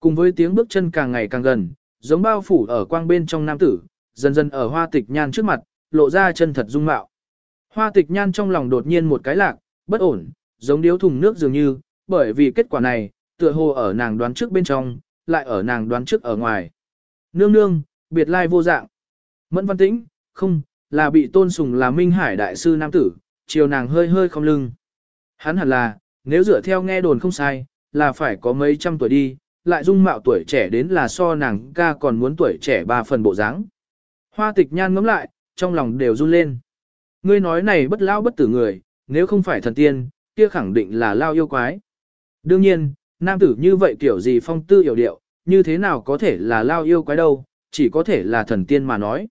Cùng với tiếng bước chân càng ngày càng gần, giống bao phủ ở quang bên trong nam tử, dần dần ở hoa tịch nhan trước mặt, lộ ra chân thật dung mạo. Hoa tịch nhan trong lòng đột nhiên một cái lạc, bất ổn, giống điếu thùng nước dường như, bởi vì kết quả này, tựa hồ ở nàng đoán trước bên trong, lại ở nàng đoán trước ở ngoài. Nương nương, biệt lai vô dạng. Mẫn văn tĩnh, không, là bị tôn sùng là Minh Hải đại sư nam tử, chiều nàng hơi hơi không lưng. Hắn hẳn là, nếu dựa theo nghe đồn không sai, là phải có mấy trăm tuổi đi, lại dung mạo tuổi trẻ đến là so nàng ca còn muốn tuổi trẻ ba phần bộ dáng. Hoa tịch nhan ngắm lại, trong lòng đều run lên. Ngươi nói này bất lao bất tử người, nếu không phải thần tiên, kia khẳng định là lao yêu quái. Đương nhiên, nam tử như vậy kiểu gì phong tư hiểu điệu, như thế nào có thể là lao yêu quái đâu, chỉ có thể là thần tiên mà nói.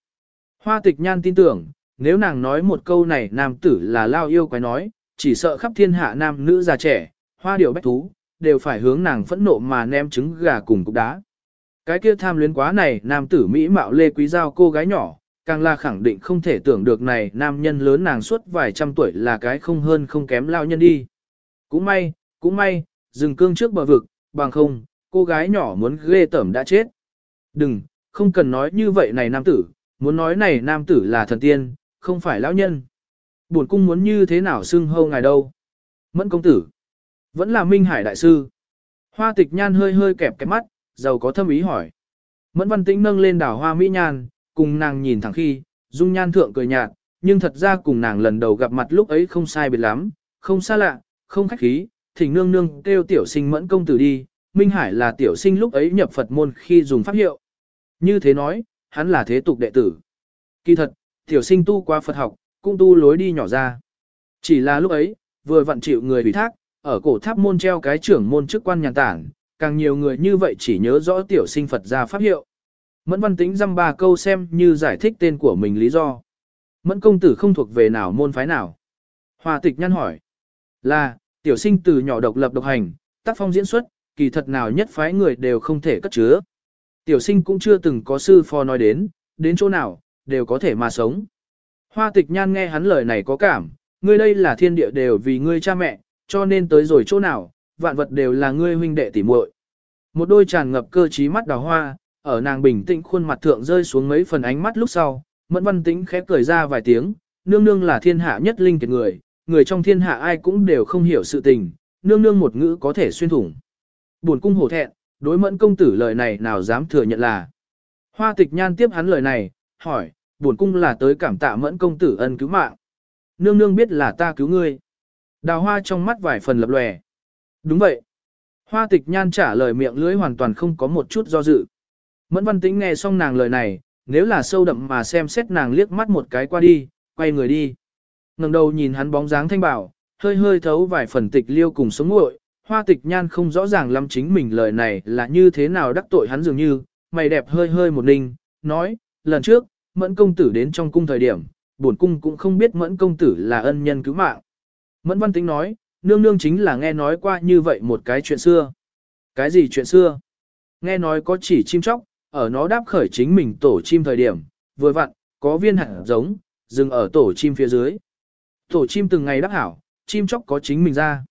Hoa tịch nhan tin tưởng, nếu nàng nói một câu này nam tử là lao yêu quái nói, chỉ sợ khắp thiên hạ nam nữ già trẻ, hoa điệu bách thú, đều phải hướng nàng phẫn nộ mà ném trứng gà cùng cục đá. Cái kia tham luyến quá này nam tử Mỹ mạo lê quý giao cô gái nhỏ, càng là khẳng định không thể tưởng được này nam nhân lớn nàng suốt vài trăm tuổi là cái không hơn không kém lao nhân đi. Cũng may, cũng may, dừng cương trước bờ vực, bằng không, cô gái nhỏ muốn ghê tẩm đã chết. Đừng, không cần nói như vậy này nam tử, muốn nói này nam tử là thần tiên, không phải lão nhân. Buồn cung muốn như thế nào xưng hâu ngài đâu. Mẫn công tử, vẫn là Minh Hải đại sư. Hoa tịch nhan hơi hơi kẹp cái mắt, giàu có thâm ý hỏi. Mẫn văn tĩnh nâng lên đảo hoa mỹ nhan, cùng nàng nhìn thẳng khi, dung nhan thượng cười nhạt, nhưng thật ra cùng nàng lần đầu gặp mặt lúc ấy không sai biệt lắm, không xa lạ, không khách khí, thỉnh nương nương kêu tiểu sinh mẫn công tử đi, Minh Hải là tiểu sinh lúc ấy nhập Phật môn khi dùng pháp hiệu. Như thế nói, hắn là thế tục đệ tử. Kỳ thật, tiểu sinh tu qua Phật học, cũng tu lối đi nhỏ ra. Chỉ là lúc ấy, vừa vặn chịu người ủy thác, ở cổ tháp môn treo cái trưởng môn chức quan nhàn tản, càng nhiều người như vậy chỉ nhớ rõ tiểu sinh Phật ra pháp hiệu. Mẫn văn tính dăm ba câu xem như giải thích tên của mình lý do. Mẫn công tử không thuộc về nào môn phái nào. Hòa tịch nhăn hỏi. Là, tiểu sinh từ nhỏ độc lập độc hành, tác phong diễn xuất, kỳ thật nào nhất phái người đều không thể cất chứa. Tiểu sinh cũng chưa từng có sư phò nói đến, đến chỗ nào, đều có thể mà sống. Hoa tịch nhan nghe hắn lời này có cảm, ngươi đây là thiên địa đều vì ngươi cha mẹ, cho nên tới rồi chỗ nào, vạn vật đều là ngươi huynh đệ tỉ muội. Một đôi tràn ngập cơ trí mắt đào hoa, ở nàng bình tĩnh khuôn mặt thượng rơi xuống mấy phần ánh mắt lúc sau, mẫn văn tĩnh khép cười ra vài tiếng, nương nương là thiên hạ nhất linh kiệt người, người trong thiên hạ ai cũng đều không hiểu sự tình, nương nương một ngữ có thể xuyên thủng. Buồn cung hổ thẹn, đối mẫn công tử lời này nào dám thừa nhận là. Hoa tịch nhan tiếp hắn lời này, hỏi, buồn cung là tới cảm tạ mẫn công tử ân cứu mạng. Nương nương biết là ta cứu ngươi. Đào hoa trong mắt vài phần lập lòe. Đúng vậy. Hoa tịch nhan trả lời miệng lưỡi hoàn toàn không có một chút do dự. Mẫn văn tĩnh nghe xong nàng lời này, nếu là sâu đậm mà xem xét nàng liếc mắt một cái qua đi, quay người đi ngẩng đầu nhìn hắn bóng dáng thanh bảo, hơi hơi thấu vài phần tịch liêu cùng sống nguội, hoa tịch nhan không rõ ràng lắm chính mình lời này là như thế nào đắc tội hắn dường như, mày đẹp hơi hơi một ninh, nói, lần trước, mẫn công tử đến trong cung thời điểm, bổn cung cũng không biết mẫn công tử là ân nhân cứu mạng. Mẫn văn tính nói, nương nương chính là nghe nói qua như vậy một cái chuyện xưa. Cái gì chuyện xưa? Nghe nói có chỉ chim chóc, ở nó đáp khởi chính mình tổ chim thời điểm, vừa vặn, có viên hạt giống, dừng ở tổ chim phía dưới. Tổ chim từng ngày đắc hảo, chim chóc có chính mình ra.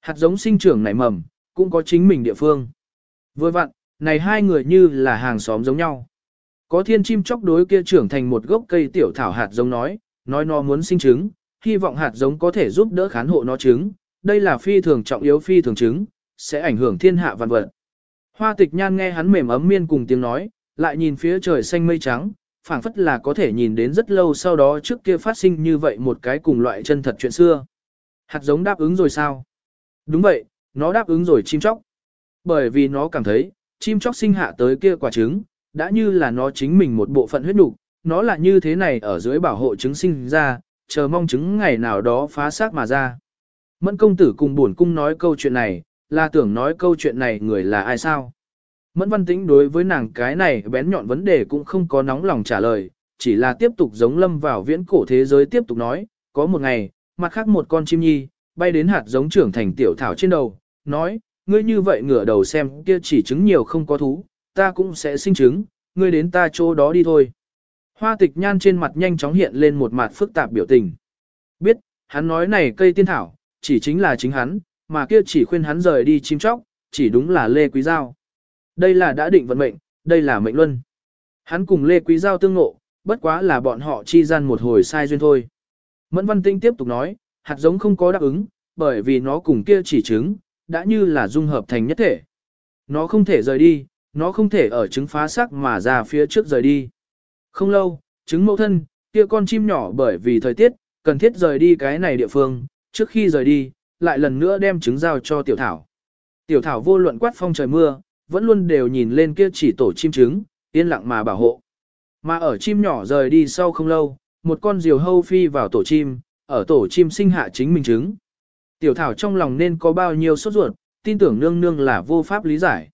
Hạt giống sinh trưởng nảy mầm, cũng có chính mình địa phương. Vừa vặn, này hai người như là hàng xóm giống nhau. Có thiên chim chóc đối kia trưởng thành một gốc cây tiểu thảo hạt giống nói, nói nó muốn sinh trứng, hy vọng hạt giống có thể giúp đỡ khán hộ nó trứng. Đây là phi thường trọng yếu phi thường trứng, sẽ ảnh hưởng thiên hạ vạn vật. Hoa tịch nhan nghe hắn mềm ấm miên cùng tiếng nói, lại nhìn phía trời xanh mây trắng, phảng phất là có thể nhìn đến rất lâu sau đó trước kia phát sinh như vậy một cái cùng loại chân thật chuyện xưa. Hạt giống đáp ứng rồi sao? Đúng vậy, nó đáp ứng rồi chim chóc. Bởi vì nó cảm thấy, chim chóc sinh hạ tới kia quả trứng, đã như là nó chính mình một bộ phận huyết nục, nó là như thế này ở dưới bảo hộ trứng sinh ra, chờ mong trứng ngày nào đó phá xác mà ra. Mẫn công tử cùng buồn cung nói câu chuyện này, là tưởng nói câu chuyện này người là ai sao? Mẫn văn tĩnh đối với nàng cái này bén nhọn vấn đề cũng không có nóng lòng trả lời, chỉ là tiếp tục giống lâm vào viễn cổ thế giới tiếp tục nói, có một ngày, mặt khác một con chim nhi, bay đến hạt giống trưởng thành tiểu thảo trên đầu, nói, ngươi như vậy ngửa đầu xem kia chỉ trứng nhiều không có thú, ta cũng sẽ sinh trứng, ngươi đến ta chỗ đó đi thôi. Hoa tịch nhan trên mặt nhanh chóng hiện lên một mặt phức tạp biểu tình. Biết, hắn nói này cây tiên thảo, chỉ chính là chính hắn, mà kia chỉ khuyên hắn rời đi chim chóc, chỉ đúng là Lê Quý Giao. Đây là đã định vận mệnh, đây là mệnh luân. Hắn cùng Lê Quý Giao tương ngộ, bất quá là bọn họ chi gian một hồi sai duyên thôi. Mẫn Văn Tinh tiếp tục nói, hạt giống không có đáp ứng, bởi vì nó cùng kia chỉ trứng, đã như là dung hợp thành nhất thể. Nó không thể rời đi, nó không thể ở trứng phá sắc mà ra phía trước rời đi. Không lâu, trứng mẫu thân, kia con chim nhỏ bởi vì thời tiết, cần thiết rời đi cái này địa phương, trước khi rời đi, lại lần nữa đem trứng giao cho tiểu thảo. Tiểu thảo vô luận quát phong trời mưa, vẫn luôn đều nhìn lên kia chỉ tổ chim trứng, yên lặng mà bảo hộ. Mà ở chim nhỏ rời đi sau không lâu, một con diều hâu phi vào tổ chim, ở tổ chim sinh hạ chính mình trứng. Tiểu thảo trong lòng nên có bao nhiêu sốt ruột, tin tưởng nương nương là vô pháp lý giải.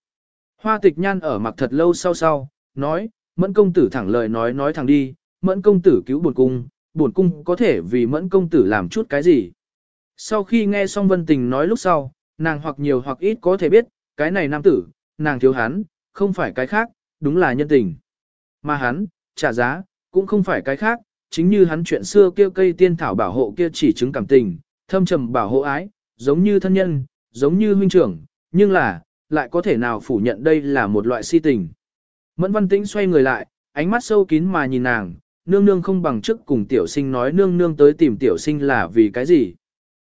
Hoa tịch nhan ở mặc thật lâu sau sau, nói, mẫn công tử thẳng lời nói nói thẳng đi, mẫn công tử cứu buồn cung, buồn cung có thể vì mẫn công tử làm chút cái gì. Sau khi nghe xong vân tình nói lúc sau, nàng hoặc nhiều hoặc ít có thể biết, cái này nam tử, nàng thiếu hắn, không phải cái khác, đúng là nhân tình. Mà hắn, trả giá, cũng không phải cái khác, chính như hắn chuyện xưa kia cây tiên thảo bảo hộ kia chỉ chứng cảm tình, thâm trầm bảo hộ ái, giống như thân nhân, giống như huynh trưởng, nhưng là, lại có thể nào phủ nhận đây là một loại si tình. Mẫn văn tĩnh xoay người lại, ánh mắt sâu kín mà nhìn nàng, nương nương không bằng chức cùng tiểu sinh nói nương nương tới tìm tiểu sinh là vì cái gì.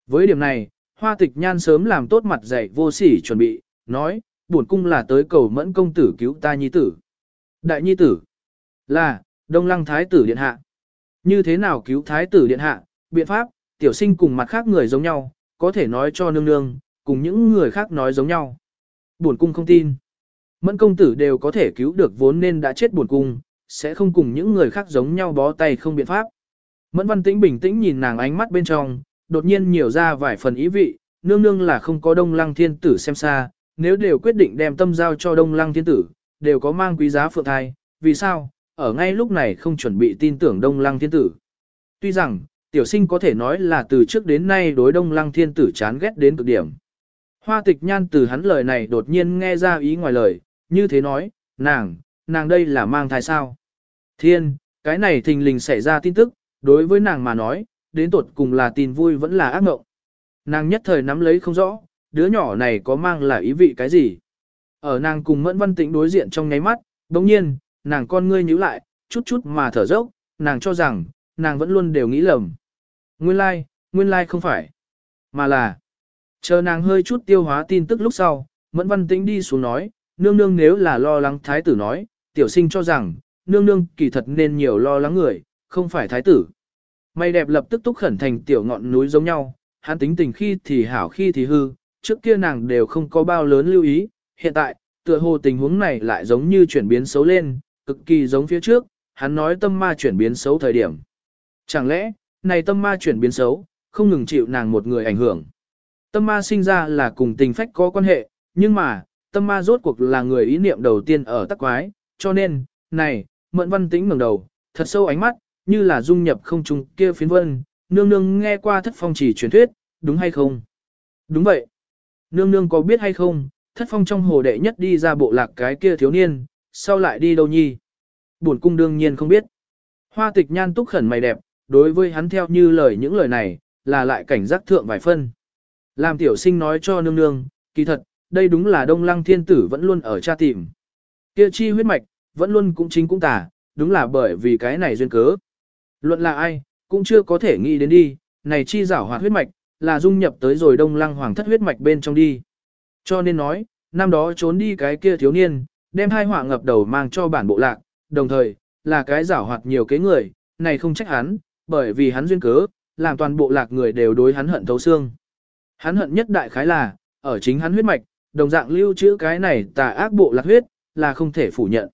Với điểm này, hoa tịch nhan sớm làm tốt mặt dạy vô sỉ chuẩn bị, nói, buồn cung là tới cầu mẫn công tử cứu ta nhi tử. Đại nhi tử là, đông lăng thái tử điện hạ. Như thế nào cứu thái tử điện hạ, biện pháp, tiểu sinh cùng mặt khác người giống nhau, có thể nói cho nương nương, cùng những người khác nói giống nhau. Buồn cung không tin. Mẫn công tử đều có thể cứu được vốn nên đã chết buồn cung, sẽ không cùng những người khác giống nhau bó tay không biện pháp. Mẫn văn tĩnh bình tĩnh nhìn nàng ánh mắt bên trong, đột nhiên nhiều ra vài phần ý vị, nương nương là không có đông lăng thiên tử xem xa, nếu đều quyết định đem tâm giao cho đông lăng thiên tử, đều có mang quý giá phượng thai, vì sao, ở ngay lúc này không chuẩn bị tin tưởng đông lăng thiên tử. Tuy rằng, tiểu sinh có thể nói là từ trước đến nay đối đông lăng thiên tử chán ghét đến cực điểm. Hoa tịch nhan từ hắn lời này đột nhiên nghe ra ý ngoài lời, như thế nói, nàng, nàng đây là mang thai sao. Thiên, cái này thình lình xảy ra tin tức, đối với nàng mà nói, đến tột cùng là tin vui vẫn là ác mộng. Nàng nhất thời nắm lấy không rõ, đứa nhỏ này có mang là ý vị cái gì. Ở nàng cùng Mẫn Văn Tĩnh đối diện trong nháy mắt, đồng nhiên, nàng con ngươi nhíu lại, chút chút mà thở dốc, nàng cho rằng, nàng vẫn luôn đều nghĩ lầm. Nguyên lai, like, nguyên lai like không phải, mà là, chờ nàng hơi chút tiêu hóa tin tức lúc sau, Mẫn Văn Tĩnh đi xuống nói, nương nương nếu là lo lắng thái tử nói, tiểu sinh cho rằng, nương nương kỳ thật nên nhiều lo lắng người, không phải thái tử. Mày đẹp lập tức túc khẩn thành tiểu ngọn núi giống nhau, hắn tính tình khi thì hảo khi thì hư, trước kia nàng đều không có bao lớn lưu ý, hiện tại, tựa hồ tình huống này lại giống như chuyển biến xấu lên, cực kỳ giống phía trước, hắn nói tâm ma chuyển biến xấu thời điểm. Chẳng lẽ, này tâm ma chuyển biến xấu, không ngừng chịu nàng một người ảnh hưởng. Tâm ma sinh ra là cùng tình phách có quan hệ, nhưng mà, tâm ma rốt cuộc là người ý niệm đầu tiên ở tắc quái, cho nên, này, mượn văn tĩnh ngẩng đầu, thật sâu ánh mắt, như là dung nhập không trung kia phiến vân, nương nương nghe qua thất phong chỉ truyền thuyết, đúng hay không? Đúng vậy. Nương nương có biết hay không, thất phong trong hồ đệ nhất đi ra bộ lạc cái kia thiếu niên, sau lại đi đâu nhi? Buồn cung đương nhiên không biết. Hoa tịch nhan túc khẩn mày đẹp, đối với hắn theo như lời những lời này, là lại cảnh giác thượng vài phân. Làm tiểu sinh nói cho nương nương, kỳ thật, đây đúng là đông lăng thiên tử vẫn luôn ở tra tìm. Kia chi huyết mạch, vẫn luôn cũng chính cũng tả, đúng là bởi vì cái này duyên cớ. Luận là ai, cũng chưa có thể nghĩ đến đi, này chi giảo hoạt huyết mạch, là dung nhập tới rồi đông lăng hoàng thất huyết mạch bên trong đi. Cho nên nói, năm đó trốn đi cái kia thiếu niên, đem hai họa ngập đầu mang cho bản bộ lạc, đồng thời, là cái giảo hoạt nhiều cái người, này không trách hắn, bởi vì hắn duyên cớ, làm toàn bộ lạc người đều đối hắn hận thấu xương. Hắn hận nhất đại khái là, ở chính hắn huyết mạch, đồng dạng lưu trữ cái này tà ác bộ lạc huyết, là không thể phủ nhận.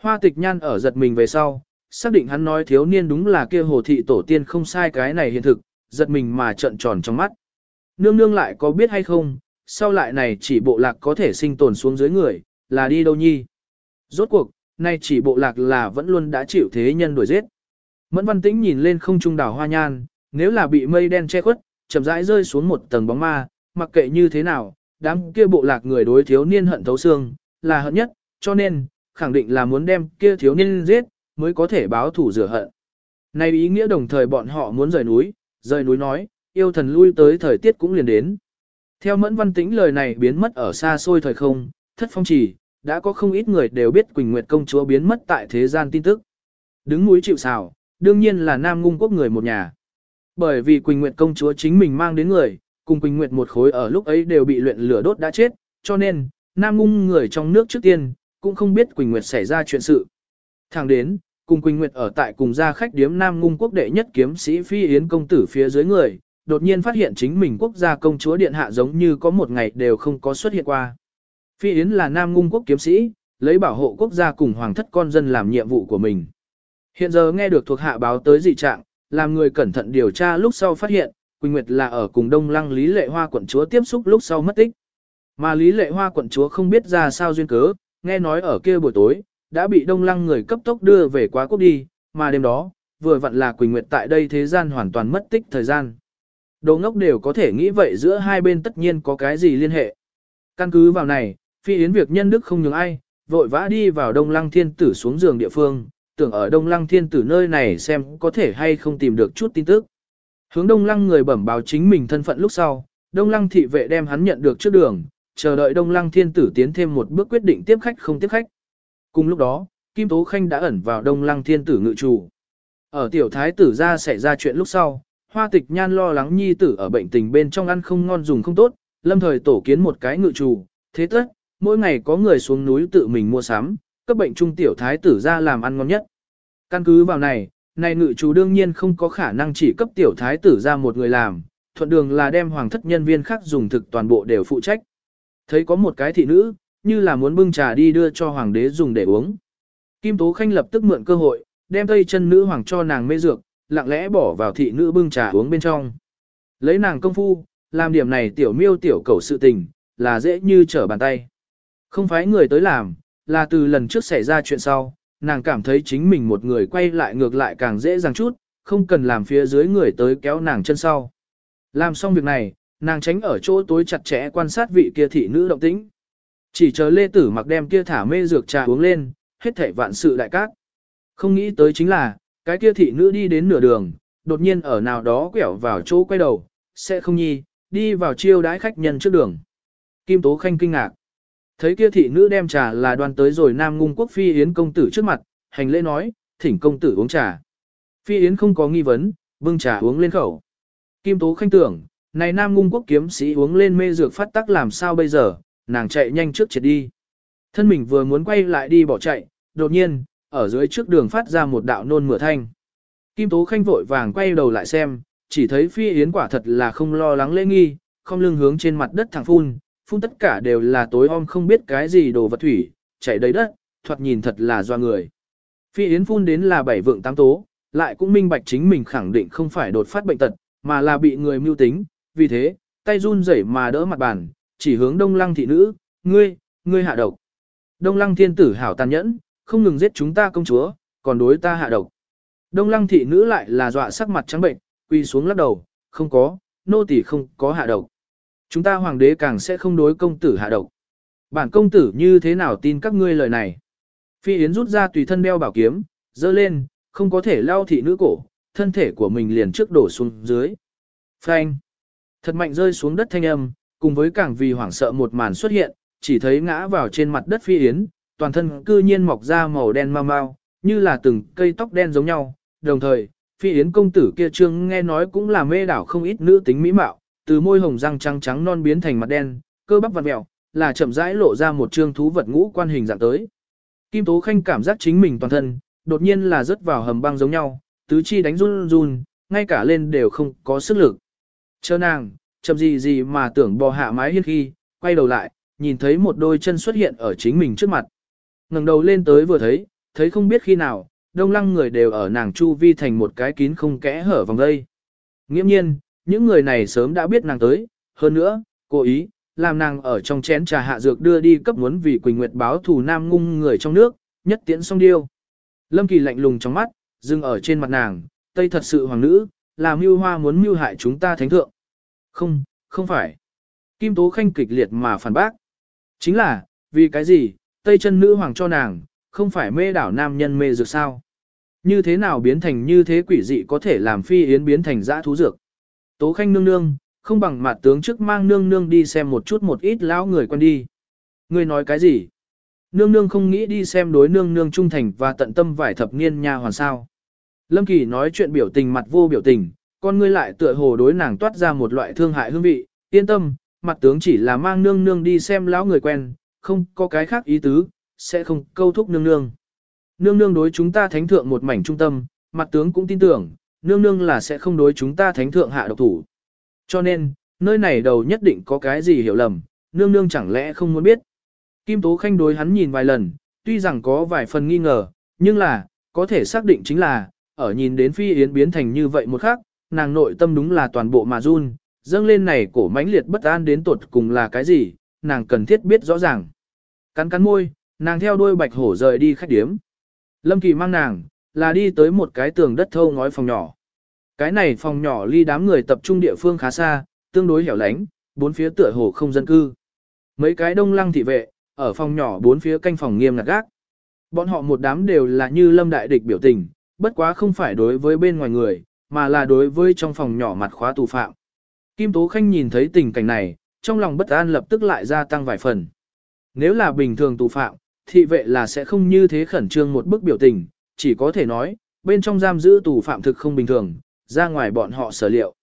Hoa tịch nhan ở giật mình về sau, xác định hắn nói thiếu niên đúng là kia hồ thị tổ tiên không sai cái này hiện thực, giật mình mà trợn tròn trong mắt. Nương nương lại có biết hay không, sau lại này chỉ bộ lạc có thể sinh tồn xuống dưới người, là đi đâu nhi. Rốt cuộc, nay chỉ bộ lạc là vẫn luôn đã chịu thế nhân đuổi giết. Mẫn văn tĩnh nhìn lên không trung đảo hoa nhan, nếu là bị mây đen che khuất, chậm rãi rơi xuống một tầng bóng ma, mặc kệ như thế nào, đám kia bộ lạc người đối thiếu niên hận thấu xương, là hận nhất, cho nên, khẳng định là muốn đem kia thiếu niên giết, mới có thể báo thủ rửa hận. Này ý nghĩa đồng thời bọn họ muốn rời núi, rời núi nói, yêu thần lui tới thời tiết cũng liền đến. Theo mẫn văn tĩnh lời này biến mất ở xa xôi thời không, thất phong trì, đã có không ít người đều biết Quỳnh Nguyệt công chúa biến mất tại thế gian tin tức. Đứng núi chịu xào, đương nhiên là Nam Ngung quốc người một nhà. Bởi vì Quỳnh Nguyệt công chúa chính mình mang đến người, cùng Quỳnh Nguyệt một khối ở lúc ấy đều bị luyện lửa đốt đã chết, cho nên, Nam Ngung người trong nước trước tiên, cũng không biết Quỳnh Nguyệt xảy ra chuyện sự. Thẳng đến, cùng Quỳnh Nguyệt ở tại cùng gia khách điếm Nam Ngung quốc đệ nhất kiếm sĩ Phi Yến công tử phía dưới người, đột nhiên phát hiện chính mình quốc gia công chúa điện hạ giống như có một ngày đều không có xuất hiện qua. Phi Yến là Nam Ngung quốc kiếm sĩ, lấy bảo hộ quốc gia cùng hoàng thất con dân làm nhiệm vụ của mình. Hiện giờ nghe được thuộc hạ báo tới dị trạng, làm người cẩn thận điều tra lúc sau phát hiện, Quỳnh Nguyệt là ở cùng Đông Lăng Lý Lệ Hoa quận chúa tiếp xúc lúc sau mất tích. Mà Lý Lệ Hoa quận chúa không biết ra sao duyên cớ, nghe nói ở kia buổi tối, đã bị Đông Lăng người cấp tốc đưa về quá quốc đi, mà đêm đó, vừa vặn là Quỳnh Nguyệt tại đây thế gian hoàn toàn mất tích thời gian. Đồ ngốc đều có thể nghĩ vậy giữa hai bên tất nhiên có cái gì liên hệ. Căn cứ vào này, phi yến việc nhân đức không nhường ai, vội vã đi vào Đông Lăng Thiên Tử xuống giường địa phương, tưởng ở Đông Lăng Thiên Tử nơi này xem có thể hay không tìm được chút tin tức. Hướng Đông Lăng người bẩm báo chính mình thân phận lúc sau, Đông Lăng thị vệ đem hắn nhận được trước đường, chờ đợi Đông Lăng Thiên Tử tiến thêm một bước quyết định tiếp khách không tiếp khách. Cùng lúc đó, Kim Tố Khanh đã ẩn vào Đông Lăng Thiên Tử ngự chủ. Ở tiểu thái tử ra xảy ra chuyện lúc sau, hoa tịch nhan lo lắng nhi tử ở bệnh tình bên trong ăn không ngon dùng không tốt, lâm thời tổ kiến một cái ngự chủ, thế tất, mỗi ngày có người xuống núi tự mình mua sắm, cấp bệnh trung tiểu thái tử ra làm ăn ngon nhất. Căn cứ vào này, này ngự chủ đương nhiên không có khả năng chỉ cấp tiểu thái tử ra một người làm, thuận đường là đem hoàng thất nhân viên khác dùng thực toàn bộ đều phụ trách. Thấy có một cái thị nữ, như là muốn bưng trà đi đưa cho hoàng đế dùng để uống. Kim Tố Khanh lập tức mượn cơ hội, đem tay chân nữ hoàng cho nàng mê dược, lặng lẽ bỏ vào thị nữ bưng trà uống bên trong. Lấy nàng công phu, làm điểm này tiểu miêu tiểu cầu sự tình, là dễ như trở bàn tay. Không phải người tới làm, là từ lần trước xảy ra chuyện sau, nàng cảm thấy chính mình một người quay lại ngược lại càng dễ dàng chút, không cần làm phía dưới người tới kéo nàng chân sau. Làm xong việc này, nàng tránh ở chỗ tối chặt chẽ quan sát vị kia thị nữ động tĩnh. Chỉ chờ Lê Tử mặc đem kia thả mê dược trà uống lên, hết thảy vạn sự đại cát. Không nghĩ tới chính là, cái kia thị nữ đi đến nửa đường, đột nhiên ở nào đó quẹo vào chỗ quay đầu, sẽ không nhi, đi vào chiêu đái khách nhân trước đường. Kim Tố Khanh kinh ngạc. Thấy kia thị nữ đem trà là đoan tới rồi Nam Ngung Quốc Phi Yến công tử trước mặt, hành lễ nói, thỉnh công tử uống trà. Phi Yến không có nghi vấn, bưng trà uống lên khẩu. Kim Tố Khanh tưởng, này Nam Ngung Quốc kiếm sĩ uống lên mê dược phát tắc làm sao bây giờ, nàng chạy nhanh trước triệt đi. Thân mình vừa muốn quay lại đi bỏ chạy, đột nhiên, ở dưới trước đường phát ra một đạo nôn mửa thanh. Kim Tố Khanh vội vàng quay đầu lại xem, chỉ thấy Phi Yến quả thật là không lo lắng lễ nghi, không lưng hướng trên mặt đất thẳng phun, phun tất cả đều là tối om không biết cái gì đồ vật thủy, chảy đầy đất, thoạt nhìn thật là do người. Phi Yến phun đến là bảy vượng tám tố, lại cũng minh bạch chính mình khẳng định không phải đột phát bệnh tật, mà là bị người mưu tính, vì thế, tay run rẩy mà đỡ mặt bàn, chỉ hướng đông lăng thị nữ, ngươi, ngươi hạ độc. Đông lăng thiên tử hảo tàn nhẫn, không ngừng giết chúng ta công chúa, còn đối ta hạ độc. Đông lăng thị nữ lại là dọa sắc mặt trắng bệnh, quỳ xuống lắc đầu, không có, nô tỳ không có hạ độc. Chúng ta hoàng đế càng sẽ không đối công tử hạ độc. Bản công tử như thế nào tin các ngươi lời này? Phi Yến rút ra tùy thân đeo bảo kiếm, dơ lên, không có thể lao thị nữ cổ, thân thể của mình liền trước đổ xuống dưới. Phanh! Thật mạnh rơi xuống đất thanh âm, cùng với càng vì hoảng sợ một màn xuất hiện, chỉ thấy ngã vào trên mặt đất Phi Yến, toàn thân cư nhiên mọc ra màu đen mau mau, như là từng cây tóc đen giống nhau. Đồng thời, Phi Yến công tử kia trương nghe nói cũng là mê đảo không ít nữ tính mỹ mạo, từ môi hồng răng trắng trắng non biến thành mặt đen, cơ bắp vặn mèo, là chậm rãi lộ ra một trương thú vật ngũ quan hình dạng tới. Kim Tố Khanh cảm giác chính mình toàn thân, đột nhiên là rớt vào hầm băng giống nhau, tứ chi đánh run run, ngay cả lên đều không có sức lực. Chờ nàng, chậm gì gì mà tưởng bò hạ mái hiên khi, quay đầu lại, nhìn thấy một đôi chân xuất hiện ở chính mình trước mặt. ngẩng đầu lên tới vừa thấy, thấy không biết khi nào, đông lăng người đều ở nàng chu vi thành một cái kín không kẽ hở vòng đây. Nghiễm nhiên, những người này sớm đã biết nàng tới, hơn nữa, cố ý, làm nàng ở trong chén trà hạ dược đưa đi cấp muốn vì Quỳnh Nguyệt báo thù nam ngung người trong nước, nhất tiễn song điêu. Lâm Kỳ lạnh lùng trong mắt, dừng ở trên mặt nàng, Tây thật sự hoàng nữ, làm mưu hoa muốn mưu hại chúng ta thánh thượng. Không, không phải. Kim Tố Khanh kịch liệt mà phản bác. Chính là, vì cái gì, Tây chân nữ hoàng cho nàng, không phải mê đảo nam nhân mê dược sao? Như thế nào biến thành như thế quỷ dị có thể làm phi yến biến thành dã thú dược? Tố Khanh nương nương, không bằng mặt tướng trước mang nương nương đi xem một chút một ít lão người quen đi. Ngươi nói cái gì? Nương nương không nghĩ đi xem đối nương nương trung thành và tận tâm vài thập niên nha hoàn sao. Lâm Kỳ nói chuyện biểu tình mặt vô biểu tình, con ngươi lại tựa hồ đối nàng toát ra một loại thương hại hương vị, yên tâm, mặt tướng chỉ là mang nương nương đi xem lão người quen, không có cái khác ý tứ, sẽ không câu thúc nương nương. Nương nương đối chúng ta thánh thượng một mảnh trung tâm, mặt tướng cũng tin tưởng, nương nương là sẽ không đối chúng ta thánh thượng hạ độc thủ. Cho nên, nơi này đầu nhất định có cái gì hiểu lầm, nương nương chẳng lẽ không muốn biết. Kim Tố Khanh đối hắn nhìn vài lần, tuy rằng có vài phần nghi ngờ, nhưng là, có thể xác định chính là, ở nhìn đến Phi Yến biến thành như vậy một khắc, nàng nội tâm đúng là toàn bộ mà run, dâng lên này cổ mãnh liệt bất an đến tột cùng là cái gì, nàng cần thiết biết rõ ràng. Cắn cắn môi, nàng theo đuôi bạch hổ rời đi khách điếm. Lâm Kỳ mang nàng, là đi tới một cái tường đất thâu ngói phòng nhỏ. Cái này phòng nhỏ ly đám người tập trung địa phương khá xa, tương đối hẻo lánh, bốn phía tựa hồ không dân cư. Mấy cái đông lăng thị vệ, ở phòng nhỏ bốn phía canh phòng nghiêm ngặt gác. Bọn họ một đám đều là như lâm đại địch biểu tình, bất quá không phải đối với bên ngoài người, mà là đối với trong phòng nhỏ mặt khóa tù phạm. Kim Tố Khanh nhìn thấy tình cảnh này, trong lòng bất an lập tức lại gia tăng vài phần. Nếu là bình thường tù phạm, thị vệ là sẽ không như thế khẩn trương một bức biểu tình, chỉ có thể nói, bên trong giam giữ tù phạm thực không bình thường, ra ngoài bọn họ sở liệu.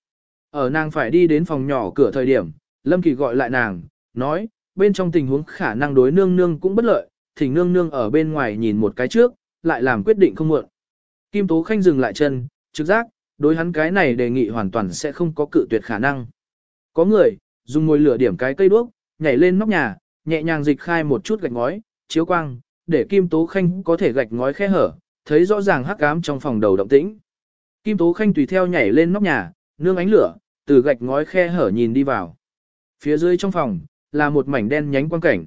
Ở nàng phải đi đến phòng nhỏ cửa thời điểm, Lâm Kỳ gọi lại nàng, nói, bên trong tình huống khả năng đối nương nương cũng bất lợi, thỉnh nương nương ở bên ngoài nhìn một cái trước, lại làm quyết định không muộn. Kim Tố Khanh dừng lại chân, trực giác, đối hắn cái này đề nghị hoàn toàn sẽ không có cự tuyệt khả năng. Có người, dùng ngồi lửa điểm cái cây đuốc, nhảy lên nóc nhà, nhẹ nhàng dịch khai một chút gạch ngói, chiếu quang, để Kim Tố Khanh có thể gạch ngói khe hở, thấy rõ ràng hắc ám trong phòng đầu động tĩnh. Kim Tố Khanh tùy theo nhảy lên nóc nhà, nương ánh lửa, từ gạch ngói khe hở nhìn đi vào. Phía dưới trong phòng, là một mảnh đen nhánh quang cảnh.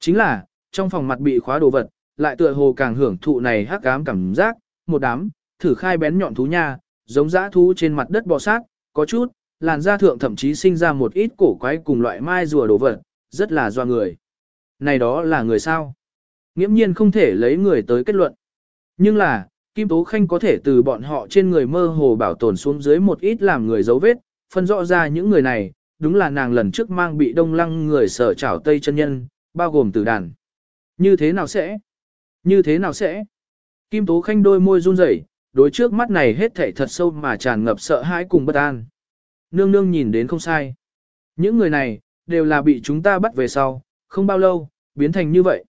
Chính là, trong phòng mặt bị khóa đồ vật, lại tựa hồ càng hưởng thụ này hắc ám cảm giác, một đám, thử khai bén nhọn thú nha, giống dã thú trên mặt đất bò sát, có chút, làn da thượng thậm chí sinh ra một ít cổ quái cùng loại mai rùa đồ vật, rất là doa người. Này đó là người sao? Nghiễm nhiên không thể lấy người tới kết luận. Nhưng là, Kim Tố Khanh có thể từ bọn họ trên người mơ hồ bảo tồn xuống dưới một ít làm người dấu vết, phân rõ ra những người này, đúng là nàng lần trước mang bị đông lăng người sở trảo tây chân nhân, bao gồm tử đàn. Như thế nào sẽ? Như thế nào sẽ? Kim Tố Khanh đôi môi run rẩy, đối trước mắt này hết thảy thật sâu mà tràn ngập sợ hãi cùng bất an. Nương nương nhìn đến không sai. Những người này, đều là bị chúng ta bắt về sau, không bao lâu, biến thành như vậy.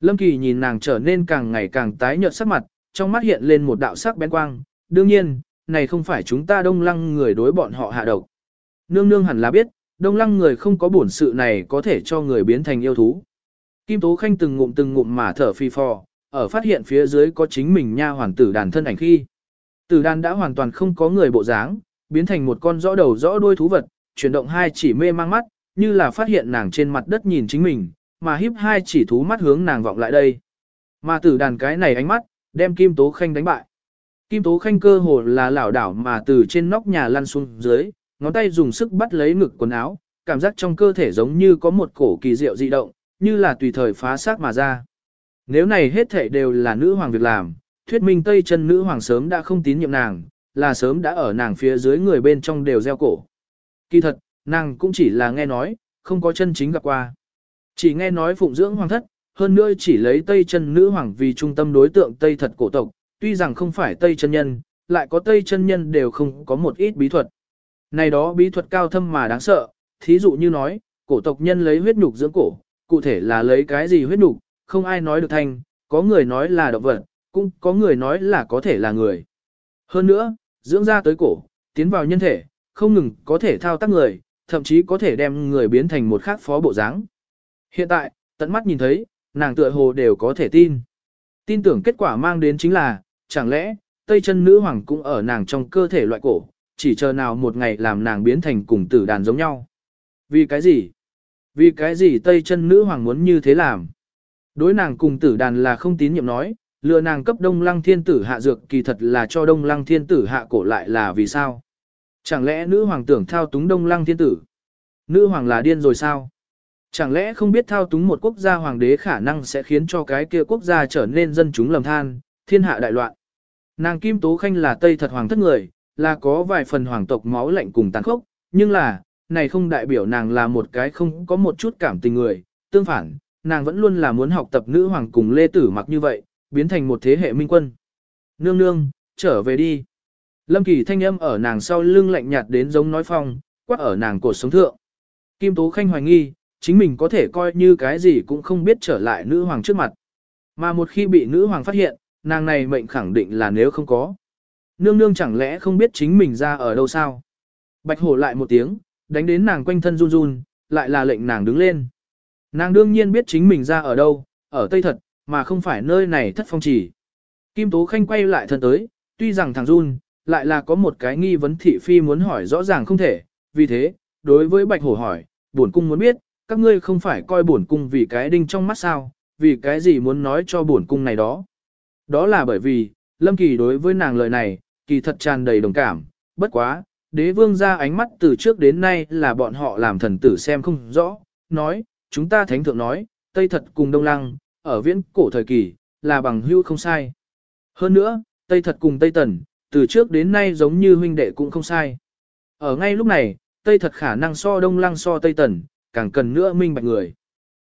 Lâm Kỳ nhìn nàng trở nên càng ngày càng tái nhợt sắc mặt, trong mắt hiện lên một đạo sắc bén quang. Đương nhiên, này không phải chúng ta đông lăng người đối bọn họ hạ độc. Nương nương hẳn là biết, đông lăng người không có bổn sự này có thể cho người biến thành yêu thú. Kim Tố Khanh từng ngụm từng ngụm mà thở phi phò, ở phát hiện phía dưới có chính mình nha hoàn tử đàn thân ảnh khi. Tử đàn đã hoàn toàn không có người bộ dáng, biến thành một con rõ đầu rõ đuôi thú vật, chuyển động hai chỉ mê mang mắt, như là phát hiện nàng trên mặt đất nhìn chính mình, mà híp hai chỉ thú mắt hướng nàng vọng lại đây. Mà tử đàn cái này ánh mắt, đem Kim Tố Khanh đánh bại. Kim Tố Khanh cơ hồ là lảo đảo mà từ trên nóc nhà lăn xuống dưới, ngón tay dùng sức bắt lấy ngực quần áo, cảm giác trong cơ thể giống như có một cổ kỳ diệu dị động, như là tùy thời phá xác mà ra. Nếu này hết thể đều là nữ hoàng việc làm, thuyết minh Tây chân nữ hoàng sớm đã không tín nhiệm nàng, là sớm đã ở nàng phía dưới người bên trong đều gieo cổ. Kỳ thật, nàng cũng chỉ là nghe nói, không có chân chính gặp qua. Chỉ nghe nói phụng dưỡng hoàng thất, hơn nữa chỉ lấy Tây chân nữ hoàng vì trung tâm đối tượng Tây thật cổ tộc, tuy rằng không phải Tây chân nhân, lại có Tây chân nhân đều không có một ít bí thuật. Này đó bí thuật cao thâm mà đáng sợ, thí dụ như nói, cổ tộc nhân lấy huyết nhục dưỡng cổ, cụ thể là lấy cái gì huyết nhục, không ai nói được thành, có người nói là động vật, cũng có người nói là có thể là người. Hơn nữa, dưỡng ra tới cổ, tiến vào nhân thể, không ngừng có thể thao tác người, thậm chí có thể đem người biến thành một khác phó bộ dáng. Hiện tại, tận mắt nhìn thấy, nàng tựa hồ đều có thể tin. Tin tưởng kết quả mang đến chính là, chẳng lẽ, Tây chân nữ hoàng cũng ở nàng trong cơ thể loại cổ, chỉ chờ nào một ngày làm nàng biến thành cùng tử đàn giống nhau. Vì cái gì? Vì cái gì Tây chân nữ hoàng muốn như thế làm? Đối nàng cùng tử đàn là không tín nhiệm nói, lừa nàng cấp đông lăng thiên tử hạ dược kỳ thật là cho đông lăng thiên tử hạ cổ lại là vì sao? Chẳng lẽ nữ hoàng tưởng thao túng đông lăng thiên tử? Nữ hoàng là điên rồi sao? Chẳng lẽ không biết thao túng một quốc gia hoàng đế khả năng sẽ khiến cho cái kia quốc gia trở nên dân chúng lầm than, thiên hạ đại loạn. Nàng Kim Tố Khanh là Tây thật hoàng thất người, là có vài phần hoàng tộc máu lạnh cùng tàn khốc, nhưng là, này không đại biểu nàng là một cái không có một chút cảm tình người, tương phản, nàng vẫn luôn là muốn học tập nữ hoàng cùng Lê Tử mặc như vậy, biến thành một thế hệ minh quân. Nương nương, trở về đi. Lâm Kỳ thanh âm ở nàng sau lưng lạnh nhạt đến giống nói phong, quát ở nàng cột sống thượng. Kim Tố Khanh hoài nghi, chính mình có thể coi như cái gì cũng không biết trở lại nữ hoàng trước mặt. Mà một khi bị nữ hoàng phát hiện, nàng này mệnh khẳng định là nếu không có. Nương nương chẳng lẽ không biết chính mình ra ở đâu sao? Bạch hổ lại một tiếng, đánh đến nàng quanh thân run run, lại là lệnh nàng đứng lên. Nàng đương nhiên biết chính mình ra ở đâu, ở Tây Thật, mà không phải nơi này thất phong chỉ. Kim Tố Khanh quay lại thân tới, tuy rằng thằng Jun lại là có một cái nghi vấn thị phi muốn hỏi rõ ràng không thể, vì thế, đối với Bạch Hổ hỏi, bổn cung muốn biết, các ngươi không phải coi bổn cung vì cái đinh trong mắt sao, vì cái gì muốn nói cho bổn cung này đó. Đó là bởi vì, Lâm Kỳ đối với nàng lời này, kỳ thật tràn đầy đồng cảm, bất quá, đế vương ra ánh mắt từ trước đến nay là bọn họ làm thần tử xem không rõ, nói, chúng ta thánh thượng nói, Tây thật cùng Đông Lăng, ở viễn cổ thời kỳ, là bằng hữu không sai. Hơn nữa, Tây thật cùng Tây tần, từ trước đến nay giống như huynh đệ cũng không sai. Ở ngay lúc này, Tây thật khả năng so Đông Lăng so Tây tần, càng cần nữa minh bạch người.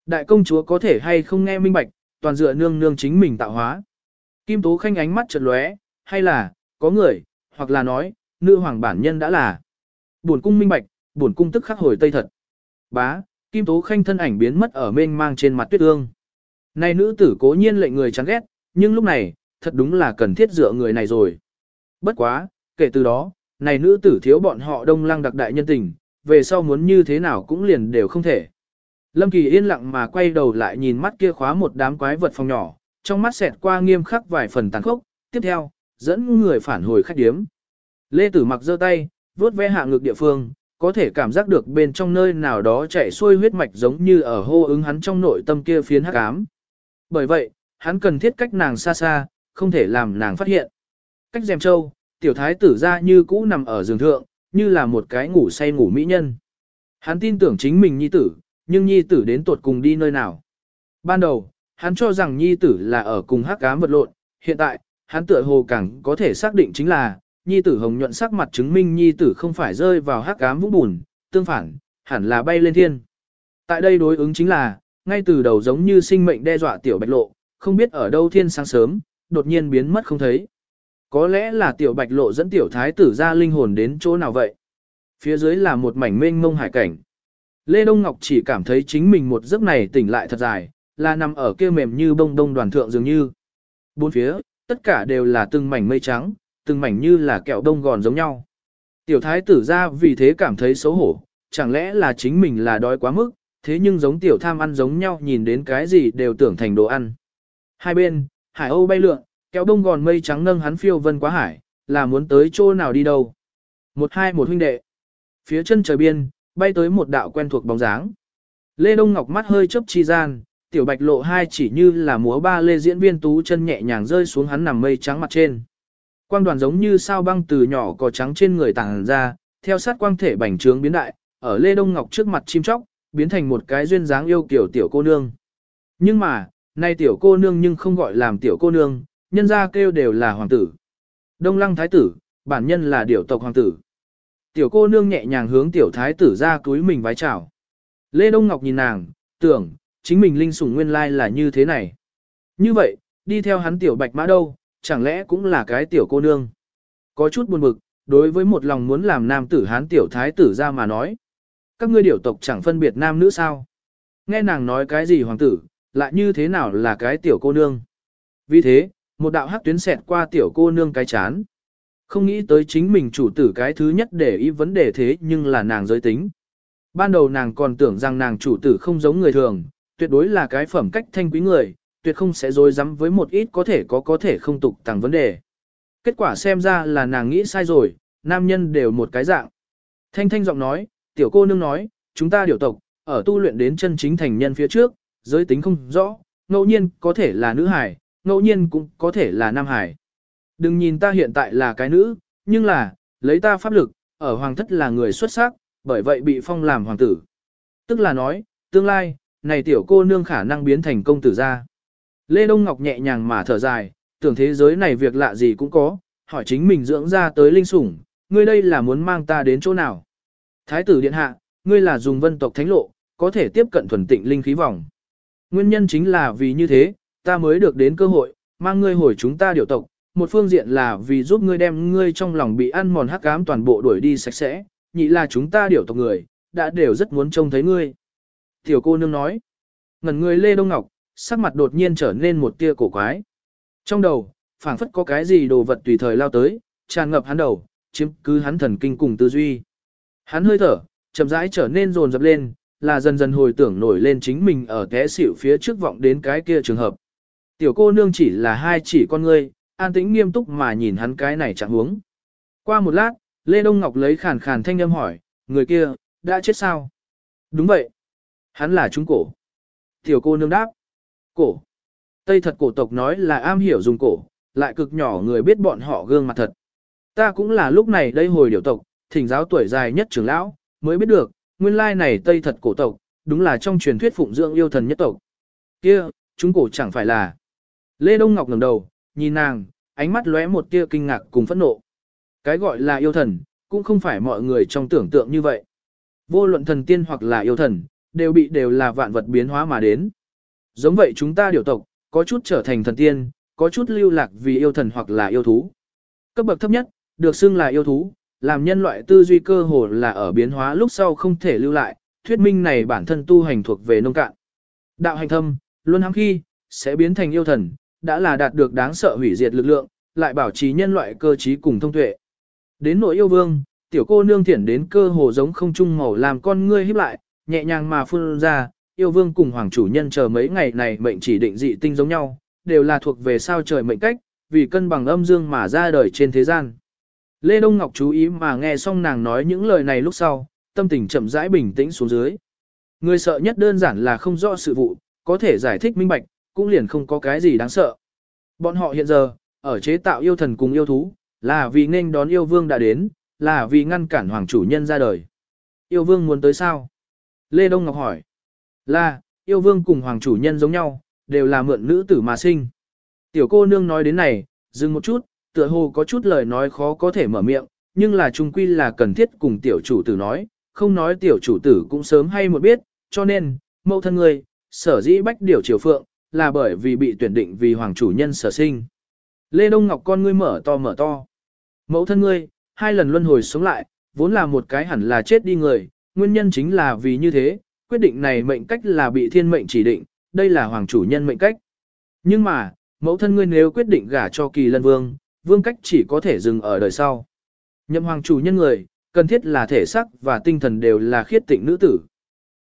Đại công chúa có thể hay không nghe minh bạch, toàn dựa nương nương chính mình tạo hóa. Kim Tố Khanh ánh mắt chợt lóe, hay là, có người, hoặc là nói, nữ hoàng bản nhân đã là. Buồn cung minh bạch, buồn cung tức khắc hồi tây thật. Bá, Kim Tố Khanh thân ảnh biến mất ở mênh mang trên mặt tuyết ương. Này nữ tử cố nhiên lệnh người chán ghét, nhưng lúc này, thật đúng là cần thiết dựa người này rồi. Bất quá, kể từ đó, này nữ tử thiếu bọn họ đông lăng đặc đại nhân tình, về sau muốn như thế nào cũng liền đều không thể. Lâm Kỳ yên lặng mà quay đầu lại nhìn mắt kia khóa một đám quái vật phòng nhỏ, trong mắt xẹt qua nghiêm khắc vài phần tàn khốc, tiếp theo, dẫn người phản hồi khách điếm. Lê Tử mặc giơ tay, vuốt ve hạ ngực địa phương, có thể cảm giác được bên trong nơi nào đó chạy xuôi huyết mạch giống như ở hô ứng hắn trong nội tâm kia phiến hắc ám. Bởi vậy, hắn cần thiết cách nàng xa xa, không thể làm nàng phát hiện. Cách dèm châu, tiểu thái tử ra như cũ nằm ở giường thượng, như là một cái ngủ say ngủ mỹ nhân. Hắn tin tưởng chính mình nhi tử, nhưng nhi tử đến tuột cùng đi nơi nào. Ban đầu, hắn cho rằng nhi tử là ở cùng hắc ám vật lộn, hiện tại, hắn tựa hồ càng có thể xác định chính là, nhi tử hồng nhuận sắc mặt chứng minh nhi tử không phải rơi vào hắc ám vũng bùn, tương phản, hẳn là bay lên thiên. Tại đây đối ứng chính là, ngay từ đầu giống như sinh mệnh đe dọa tiểu bạch lộ, không biết ở đâu thiên sáng sớm, đột nhiên biến mất không thấy. Có lẽ là tiểu bạch lộ dẫn tiểu thái tử ra linh hồn đến chỗ nào vậy? Phía dưới là một mảnh mênh mông hải cảnh. Lê Đông Ngọc chỉ cảm thấy chính mình một giấc này tỉnh lại thật dài, là nằm ở kia mềm như bông đông đoàn thượng dường như. Bốn phía, tất cả đều là từng mảnh mây trắng, từng mảnh như là kẹo đông gòn giống nhau. Tiểu thái tử ra vì thế cảm thấy xấu hổ, chẳng lẽ là chính mình là đói quá mức, thế nhưng giống tiểu tham ăn giống nhau nhìn đến cái gì đều tưởng thành đồ ăn. Hai bên, hải âu bay lượn, kẹo đông gòn mây trắng nâng hắn phiêu vân quá hải, là muốn tới chỗ nào đi đâu. Một hai một huynh đệ. Phía chân trời biên, bay tới một đạo quen thuộc bóng dáng. Lê Đông Ngọc mắt hơi chớp chi gian, tiểu bạch lộ hai chỉ như là múa ba lê diễn viên tú chân nhẹ nhàng rơi xuống hắn nằm mây trắng mặt trên. Quang đoàn giống như sao băng từ nhỏ cỏ trắng trên người tàng ra, theo sát quang thể bành trướng biến đại, ở Lê Đông Ngọc trước mặt chim chóc, biến thành một cái duyên dáng yêu kiểu tiểu cô nương. Nhưng mà, nay tiểu cô nương nhưng không gọi làm tiểu cô nương, nhân ra kêu đều là hoàng tử. Đông lăng thái tử, bản nhân là điểu tộc hoàng tử. Tiểu cô nương nhẹ nhàng hướng tiểu thái tử ra túi mình vái chào. Lê Đông Ngọc nhìn nàng, tưởng, chính mình linh sủng nguyên lai là như thế này. Như vậy, đi theo hắn tiểu bạch mã đâu, chẳng lẽ cũng là cái tiểu cô nương. Có chút buồn bực, đối với một lòng muốn làm nam tử hán tiểu thái tử ra mà nói. Các ngươi điểu tộc chẳng phân biệt nam nữ sao. Nghe nàng nói cái gì hoàng tử, lại như thế nào là cái tiểu cô nương. Vì thế, một đạo hắc tuyến xẹt qua tiểu cô nương cái chán. Không nghĩ tới chính mình chủ tử cái thứ nhất để ý vấn đề thế nhưng là nàng giới tính. Ban đầu nàng còn tưởng rằng nàng chủ tử không giống người thường, tuyệt đối là cái phẩm cách thanh quý người, tuyệt không sẽ dối rắm với một ít có thể có có thể không tục tàng vấn đề. Kết quả xem ra là nàng nghĩ sai rồi, nam nhân đều một cái dạng. Thanh thanh giọng nói, tiểu cô nương nói, chúng ta điều tộc, ở tu luyện đến chân chính thành nhân phía trước, giới tính không rõ, ngẫu nhiên có thể là nữ hải, ngẫu nhiên cũng có thể là nam hải. Đừng nhìn ta hiện tại là cái nữ, nhưng là, lấy ta pháp lực, ở hoàng thất là người xuất sắc, bởi vậy bị phong làm hoàng tử. Tức là nói, tương lai, này tiểu cô nương khả năng biến thành công tử gia. Lê Đông Ngọc nhẹ nhàng mà thở dài, tưởng thế giới này việc lạ gì cũng có, hỏi chính mình dưỡng ra tới linh sủng, ngươi đây là muốn mang ta đến chỗ nào? Thái tử điện hạ, ngươi là dùng vân tộc thánh lộ, có thể tiếp cận thuần tịnh linh khí vòng. Nguyên nhân chính là vì như thế, ta mới được đến cơ hội, mang ngươi hồi chúng ta điều tộc, một phương diện là vì giúp ngươi đem ngươi trong lòng bị ăn mòn hắc ám toàn bộ đuổi đi sạch sẽ, nhị là chúng ta điều tộc người, đã đều rất muốn trông thấy ngươi. Tiểu cô nương nói, ngẩn người Lê Đông Ngọc, sắc mặt đột nhiên trở nên một tia cổ quái. Trong đầu, phảng phất có cái gì đồ vật tùy thời lao tới, tràn ngập hắn đầu, chiếm cứ hắn thần kinh cùng tư duy. Hắn hơi thở, chậm rãi trở nên rồn rập lên, là dần dần hồi tưởng nổi lên chính mình ở té xỉu phía trước vọng đến cái kia trường hợp. Tiểu cô nương chỉ là hai chỉ con ngươi, an tĩnh nghiêm túc mà nhìn hắn cái này chẳng huống. Qua một lát, Lê Đông Ngọc lấy khàn khàn thanh âm hỏi, người kia, đã chết sao? Đúng vậy. Hắn là chúng cổ. Tiểu cô nương đáp. Cổ. Tây thật cổ tộc nói là am hiểu dùng cổ, lại cực nhỏ người biết bọn họ gương mặt thật. Ta cũng là lúc này đây hồi điều tộc, thỉnh giáo tuổi dài nhất trưởng lão, mới biết được, nguyên lai này Tây thật cổ tộc, đúng là trong truyền thuyết phụng dưỡng yêu thần nhất tộc. Kia, chúng cổ chẳng phải là. Lê Đông Ngọc ngẩng đầu, nhìn nàng, ánh mắt lóe một tia kinh ngạc cùng phẫn nộ. Cái gọi là yêu thần, cũng không phải mọi người trong tưởng tượng như vậy. Vô luận thần tiên hoặc là yêu thần, đều bị đều là vạn vật biến hóa mà đến. Giống vậy chúng ta điều tộc, có chút trở thành thần tiên, có chút lưu lạc vì yêu thần hoặc là yêu thú. Cấp bậc thấp nhất, được xưng là yêu thú, làm nhân loại tư duy cơ hồ là ở biến hóa lúc sau không thể lưu lại, thuyết minh này bản thân tu hành thuộc về nông cạn. Đạo hành thâm, luôn hăng khi, sẽ biến thành yêu thần, đã là đạt được đáng sợ hủy diệt lực lượng, lại bảo trì nhân loại cơ trí cùng thông tuệ. Đến nội yêu vương, tiểu cô nương thiển đến cơ hồ giống không trung màu làm con ngươi híp lại, nhẹ nhàng mà phun ra, yêu vương cùng hoàng chủ nhân chờ mấy ngày này mệnh chỉ định dị tinh giống nhau, đều là thuộc về sao trời mệnh cách, vì cân bằng âm dương mà ra đời trên thế gian. Lê Đông Ngọc chú ý mà nghe xong nàng nói những lời này lúc sau, tâm tình chậm rãi bình tĩnh xuống dưới. Người sợ nhất đơn giản là không rõ sự vụ, có thể giải thích minh bạch, cũng liền không có cái gì đáng sợ. Bọn họ hiện giờ, ở chế tạo yêu thần cùng yêu thú, là vì nên đón yêu vương đã đến, là vì ngăn cản hoàng chủ nhân ra đời. Yêu vương muốn tới sao? Lê Đông Ngọc hỏi. Là, yêu vương cùng hoàng chủ nhân giống nhau, đều là mượn nữ tử mà sinh. Tiểu cô nương nói đến này, dừng một chút, tựa hồ có chút lời nói khó có thể mở miệng, nhưng là trung quy là cần thiết cùng tiểu chủ tử nói, không nói tiểu chủ tử cũng sớm hay một biết, cho nên, mẫu thân người, sở dĩ bách điều triều phượng, là bởi vì bị tuyển định vì hoàng chủ nhân sở sinh. Lê Đông Ngọc con ngươi mở to mở to. Mẫu thân ngươi, hai lần luân hồi sống lại, vốn là một cái hẳn là chết đi người, nguyên nhân chính là vì như thế, quyết định này mệnh cách là bị thiên mệnh chỉ định, đây là hoàng chủ nhân mệnh cách. Nhưng mà, mẫu thân ngươi nếu quyết định gả cho kỳ lân vương, vương cách chỉ có thể dừng ở đời sau. Nhậm hoàng chủ nhân người, cần thiết là thể sắc và tinh thần đều là khiết tịnh nữ tử.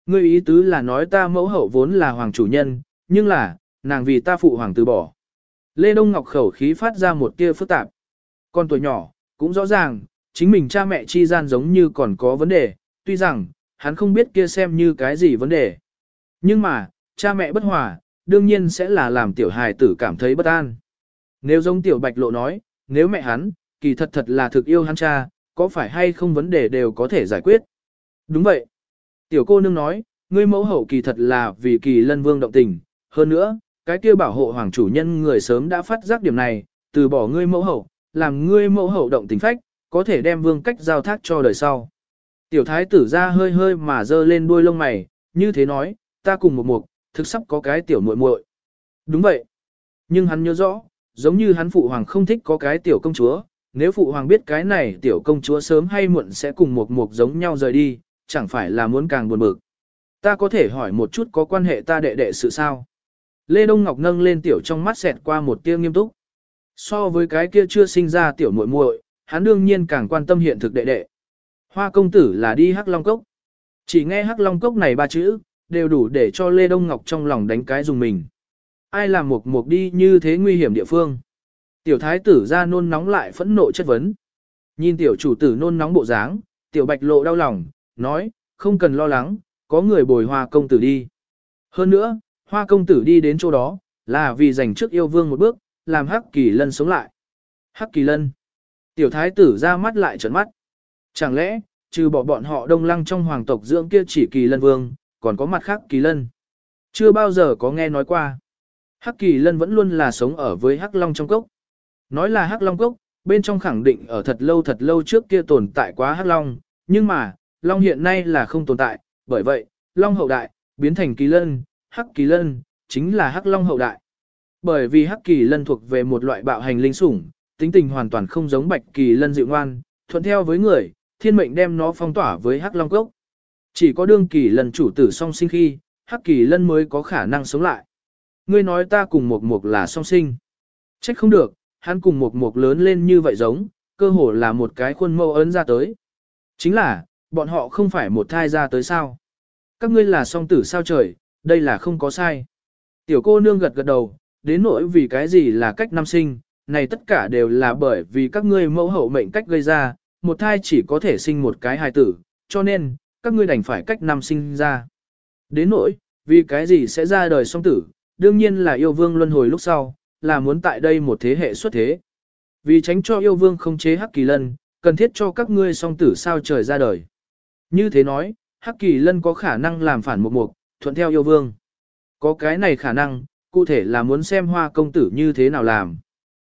Ngươi ý tứ là nói ta mẫu hậu vốn là hoàng chủ nhân, nhưng là, nàng vì ta phụ hoàng từ bỏ. Lê Đông Ngọc khẩu khí phát ra một tia phức tạp. Con tuổi nhỏ, cũng rõ ràng, chính mình cha mẹ chi gian giống như còn có vấn đề, tuy rằng, hắn không biết kia xem như cái gì vấn đề. Nhưng mà, cha mẹ bất hòa, đương nhiên sẽ là làm tiểu hài tử cảm thấy bất an. Nếu giống tiểu bạch lộ nói, nếu mẹ hắn, kỳ thật thật là thực yêu hắn cha, có phải hay không vấn đề đều có thể giải quyết. Đúng vậy. Tiểu cô nương nói, ngươi mẫu hậu kỳ thật là vì kỳ lân vương động tình, hơn nữa, cái kia bảo hộ hoàng chủ nhân người sớm đã phát giác điểm này, từ bỏ ngươi mẫu hậu, làm ngươi mẫu hậu động tình phách, có thể đem vương cách giao thác cho đời sau. Tiểu thái tử ra hơi hơi mà dơ lên đuôi lông mày, như thế nói, ta cùng một mục, thực sắp có cái tiểu muội muội. Đúng vậy. Nhưng hắn nhớ rõ, giống như hắn phụ hoàng không thích có cái tiểu công chúa, nếu phụ hoàng biết cái này tiểu công chúa sớm hay muộn sẽ cùng một mục giống nhau rời đi, chẳng phải là muốn càng buồn bực. Ta có thể hỏi một chút có quan hệ ta đệ đệ sự sao? Lê Đông Ngọc nâng lên tiểu trong mắt xẹt qua một tia nghiêm túc. So với cái kia chưa sinh ra tiểu muội muội, hắn đương nhiên càng quan tâm hiện thực đệ đệ. Hoa công tử là đi Hắc Long Cốc. Chỉ nghe Hắc Long Cốc này ba chữ, đều đủ để cho Lê Đông Ngọc trong lòng đánh cái dùng mình. Ai làm một mục đi như thế nguy hiểm địa phương. Tiểu thái tử ra nôn nóng lại phẫn nộ chất vấn. Nhìn tiểu chủ tử nôn nóng bộ dáng, tiểu bạch lộ đau lòng, nói, không cần lo lắng, có người bồi hoa công tử đi. Hơn nữa, hoa công tử đi đến chỗ đó, là vì giành trước yêu vương một bước, làm hắc kỳ lân sống lại. Hắc kỳ lân. Tiểu thái tử ra mắt lại trợn mắt. Chẳng lẽ, trừ bỏ bọn họ đông lăng trong hoàng tộc dưỡng kia chỉ kỳ lân vương, còn có mặt khác kỳ lân. Chưa bao giờ có nghe nói qua. Hắc kỳ lân vẫn luôn là sống ở với hắc long trong cốc. Nói là hắc long cốc, bên trong khẳng định ở thật lâu thật lâu trước kia tồn tại quá hắc long, nhưng mà, long hiện nay là không tồn tại, bởi vậy, long hậu đại, biến thành kỳ lân, hắc kỳ lân, chính là hắc long hậu đại. Bởi vì hắc kỳ lân thuộc về một loại bạo hành linh sủng, tính tình hoàn toàn không giống bạch kỳ lân dịu ngoan, thuận theo với người, thiên mệnh đem nó phong tỏa với hắc long cốc. Chỉ có đương kỳ lần chủ tử song sinh khi, hắc kỳ lân mới có khả năng sống lại. Ngươi nói ta cùng một mục là song sinh. Trách không được, hắn cùng một mục lớn lên như vậy giống, cơ hồ là một cái khuôn mẫu ấn ra tới. Chính là, bọn họ không phải một thai ra tới sao. Các ngươi là song tử sao trời, đây là không có sai. Tiểu cô nương gật gật đầu, đến nỗi vì cái gì là cách năm sinh, này tất cả đều là bởi vì các ngươi mẫu hậu mệnh cách gây ra, một thai chỉ có thể sinh một cái hài tử, cho nên, các ngươi đành phải cách năm sinh ra. Đến nỗi, vì cái gì sẽ ra đời song tử, đương nhiên là yêu vương luân hồi lúc sau, là muốn tại đây một thế hệ xuất thế. Vì tránh cho yêu vương không chế hắc kỳ lân, cần thiết cho các ngươi song tử sao trời ra đời. Như thế nói, hắc kỳ lân có khả năng làm phản một mục, thuận theo yêu vương. Có cái này khả năng, cụ thể là muốn xem hoa công tử như thế nào làm.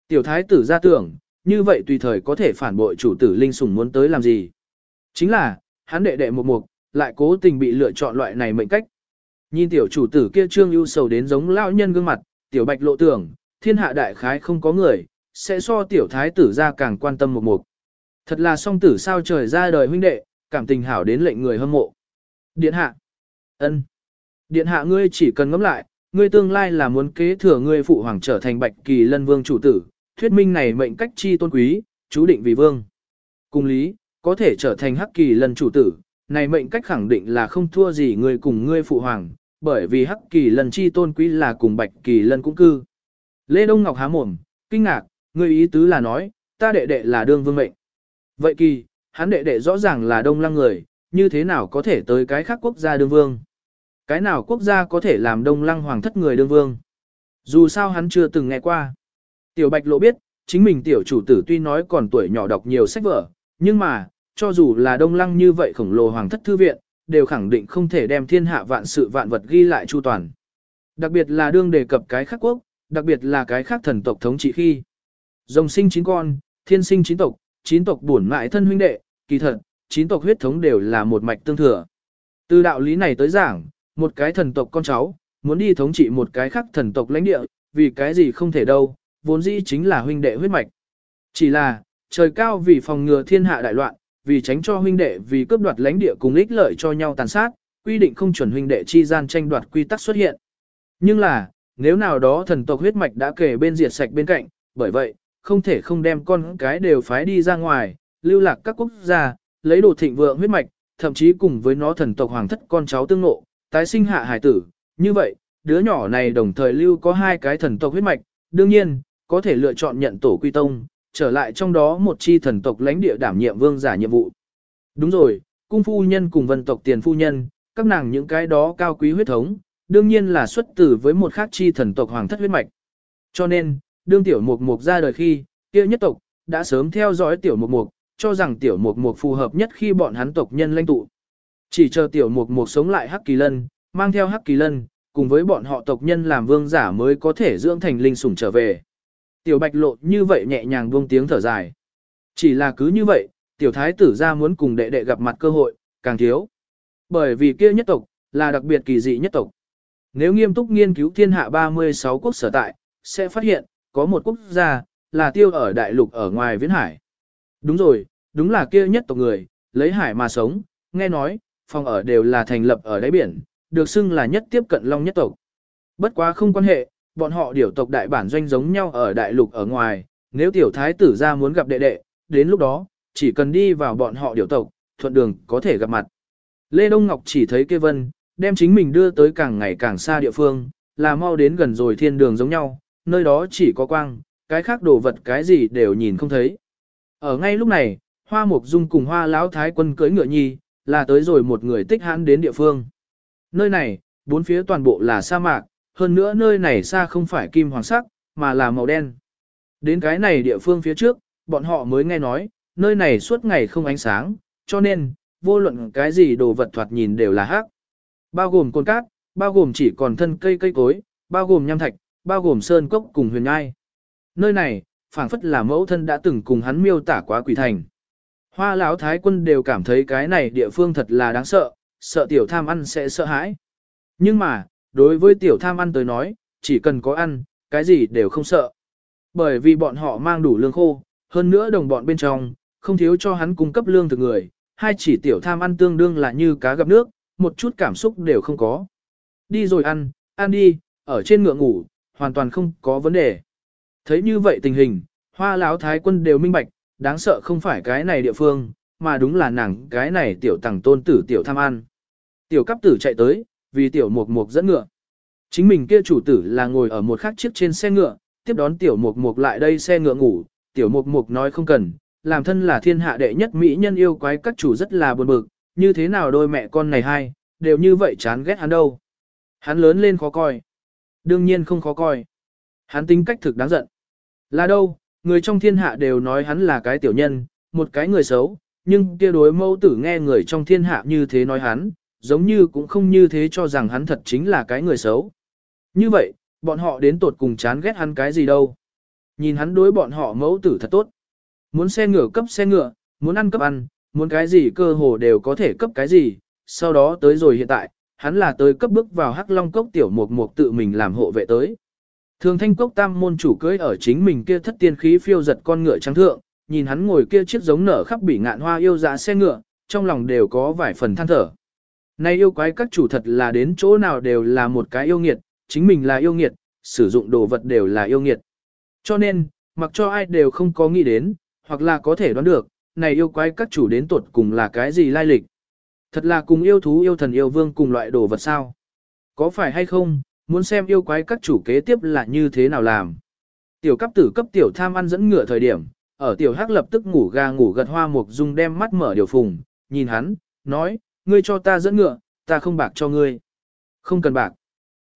Tiểu thái tử ra tưởng, như vậy tùy thời có thể phản bội chủ tử linh sủng muốn tới làm gì. Chính là, hắn đệ đệ một mục, lại cố tình bị lựa chọn loại này mệnh cách. Nhìn tiểu chủ tử kia trương ưu sầu đến giống lão nhân gương mặt, tiểu bạch lộ tưởng, thiên hạ đại khái không có người, sẽ so tiểu thái tử ra càng quan tâm một mục. Thật là song tử sao trời ra đời huynh đệ, cảm tình hảo đến lệnh người hâm mộ. Điện hạ. ân, Điện hạ ngươi chỉ cần ngẫm lại, ngươi tương lai là muốn kế thừa ngươi phụ hoàng trở thành bạch kỳ lân vương chủ tử, thuyết minh này mệnh cách chi tôn quý, chú định vì vương. Cùng lý, có thể trở thành hắc kỳ lân chủ tử, này mệnh cách khẳng định là không thua gì người cùng ngươi phụ hoàng, bởi vì hắc kỳ lân chi tôn quý là cùng bạch kỳ lân cũng cư. Lê Đông Ngọc há mồm, kinh ngạc, ngươi ý tứ là nói, ta đệ đệ là đương vương mệnh. Vậy kỳ, hắn đệ đệ rõ ràng là đông lăng người, như thế nào có thể tới cái khác quốc gia đương vương? Cái nào quốc gia có thể làm đông lăng hoàng thất người đương vương? Dù sao hắn chưa từng nghe qua. Tiểu Bạch Lộ biết, chính mình tiểu chủ tử tuy nói còn tuổi nhỏ đọc nhiều sách vở, nhưng mà, cho dù là đông lăng như vậy khổng lồ hoàng thất thư viện, đều khẳng định không thể đem thiên hạ vạn sự vạn vật ghi lại chu toàn. Đặc biệt là đương đề cập cái khác quốc, đặc biệt là cái khác thần tộc thống trị khi. Rồng sinh chín con, thiên sinh chín tộc, chín tộc bổn mại thân huynh đệ, kỳ thật, chín tộc huyết thống đều là một mạch tương thừa. Từ đạo lý này tới giảng, một cái thần tộc con cháu, muốn đi thống trị một cái khác thần tộc lãnh địa, vì cái gì không thể đâu, vốn dĩ chính là huynh đệ huyết mạch. Chỉ là, trời cao vì phòng ngừa thiên hạ đại loạn, vì tránh cho huynh đệ vì cướp đoạt lãnh địa cùng ích lợi cho nhau tàn sát, quy định không chuẩn huynh đệ chi gian tranh đoạt quy tắc xuất hiện. Nhưng là, nếu nào đó thần tộc huyết mạch đã kể bên diệt sạch bên cạnh, bởi vậy, không thể không đem con cái đều phái đi ra ngoài, lưu lạc các quốc gia, lấy đồ thịnh vượng huyết mạch, thậm chí cùng với nó thần tộc hoàng thất con cháu tương ngộ, tái sinh hạ hải tử. Như vậy, đứa nhỏ này đồng thời lưu có hai cái thần tộc huyết mạch, đương nhiên, có thể lựa chọn nhận tổ quy tông, trở lại trong đó một chi thần tộc lãnh địa đảm nhiệm vương giả nhiệm vụ. Đúng rồi, cung phu nhân cùng vân tộc tiền phu nhân, các nàng những cái đó cao quý huyết thống, đương nhiên là xuất tử với một khác chi thần tộc hoàng thất huyết mạch. Cho nên, đương tiểu mục mục ra đời khi, kia nhất tộc, đã sớm theo dõi tiểu mục mục, cho rằng tiểu mục mục phù hợp nhất khi bọn hắn tộc nhân lãnh tụ. Chỉ chờ tiểu mục mục sống lại hắc kỳ lân, mang theo hắc kỳ lân, cùng với bọn họ tộc nhân làm vương giả mới có thể dưỡng thành linh sủng trở về. Tiểu bạch lộ như vậy nhẹ nhàng buông tiếng thở dài. Chỉ là cứ như vậy, tiểu thái tử ra muốn cùng đệ đệ gặp mặt cơ hội, càng thiếu. Bởi vì kia nhất tộc, là đặc biệt kỳ dị nhất tộc. Nếu nghiêm túc nghiên cứu thiên hạ 36 quốc sở tại, sẽ phát hiện, có một quốc gia, là tiêu ở đại lục ở ngoài viễn hải. Đúng rồi, đúng là kia nhất tộc người, lấy hải mà sống, nghe nói, phòng ở đều là thành lập ở đáy biển, được xưng là nhất tiếp cận long nhất tộc. Bất quá không quan hệ, bọn họ điều tộc đại bản doanh giống nhau ở đại lục ở ngoài, nếu tiểu thái tử ra muốn gặp đệ đệ, đến lúc đó, chỉ cần đi vào bọn họ điều tộc, thuận đường có thể gặp mặt. Lê Đông Ngọc chỉ thấy kê vân, đem chính mình đưa tới càng ngày càng xa địa phương, là mau đến gần rồi thiên đường giống nhau, nơi đó chỉ có quang, cái khác đồ vật cái gì đều nhìn không thấy. Ở ngay lúc này, Hoa Mục Dung cùng Hoa Lão Thái quân cưỡi ngựa nhi, là tới rồi một người tích hãn đến địa phương. Nơi này, bốn phía toàn bộ là sa mạc, hơn nữa nơi này xa không phải kim hoàng sắc, mà là màu đen. Đến cái này địa phương phía trước, bọn họ mới nghe nói, nơi này suốt ngày không ánh sáng, cho nên, vô luận cái gì đồ vật thoạt nhìn đều là hắc. Bao gồm côn cát, bao gồm chỉ còn thân cây cây cối, bao gồm nham thạch, bao gồm sơn cốc cùng huyền ngai. Nơi này, phảng phất là mẫu thân đã từng cùng hắn miêu tả quá quỷ thành. Hoa lão thái quân đều cảm thấy cái này địa phương thật là đáng sợ, sợ tiểu tham ăn sẽ sợ hãi. Nhưng mà, đối với tiểu tham ăn tới nói, chỉ cần có ăn, cái gì đều không sợ. Bởi vì bọn họ mang đủ lương khô, hơn nữa đồng bọn bên trong, không thiếu cho hắn cung cấp lương thực người, hai chỉ tiểu tham ăn tương đương là như cá gặp nước, một chút cảm xúc đều không có. Đi rồi ăn, ăn đi, ở trên ngựa ngủ, hoàn toàn không có vấn đề. Thấy như vậy tình hình, hoa lão thái quân đều minh bạch, đáng sợ không phải cái này địa phương, mà đúng là nàng cái này tiểu tàng tôn tử tiểu tham ăn. Tiểu cấp tử chạy tới, vì tiểu mục mục dẫn ngựa. Chính mình kia chủ tử là ngồi ở một khác chiếc trên xe ngựa, tiếp đón tiểu mục mục lại đây xe ngựa ngủ, tiểu mục mục nói không cần, làm thân là thiên hạ đệ nhất mỹ nhân yêu quái các chủ rất là buồn bực, như thế nào đôi mẹ con này hai, đều như vậy chán ghét hắn đâu. Hắn lớn lên khó coi. Đương nhiên không khó coi. Hắn tính cách thực đáng giận. Là đâu, người trong thiên hạ đều nói hắn là cái tiểu nhân, một cái người xấu, nhưng kia đối mẫu tử nghe người trong thiên hạ như thế nói hắn, giống như cũng không như thế cho rằng hắn thật chính là cái người xấu. Như vậy, bọn họ đến tột cùng chán ghét hắn cái gì đâu. Nhìn hắn đối bọn họ mẫu tử thật tốt. Muốn xe ngựa cấp xe ngựa, muốn ăn cấp ăn, muốn cái gì cơ hồ đều có thể cấp cái gì, sau đó tới rồi hiện tại, hắn là tới cấp bước vào hắc long cốc tiểu mục mục tự mình làm hộ vệ tới. Thường thanh cốc tam môn chủ cưới ở chính mình kia thất tiên khí phiêu giật con ngựa trắng thượng, nhìn hắn ngồi kia chiếc giống nở khắp bỉ ngạn hoa yêu dạ xe ngựa, trong lòng đều có vài phần than thở. Này yêu quái các chủ thật là đến chỗ nào đều là một cái yêu nghiệt, chính mình là yêu nghiệt, sử dụng đồ vật đều là yêu nghiệt. Cho nên, mặc cho ai đều không có nghĩ đến, hoặc là có thể đoán được, này yêu quái các chủ đến tuột cùng là cái gì lai lịch. Thật là cùng yêu thú yêu thần yêu vương cùng loại đồ vật sao. Có phải hay không, muốn xem yêu quái các chủ kế tiếp là như thế nào làm. Tiểu cấp tử cấp tiểu tham ăn dẫn ngựa thời điểm, ở tiểu hắc lập tức ngủ ga ngủ gật hoa mục dung đem mắt mở điều phùng, nhìn hắn, nói, ngươi cho ta dẫn ngựa, ta không bạc cho ngươi. Không cần bạc.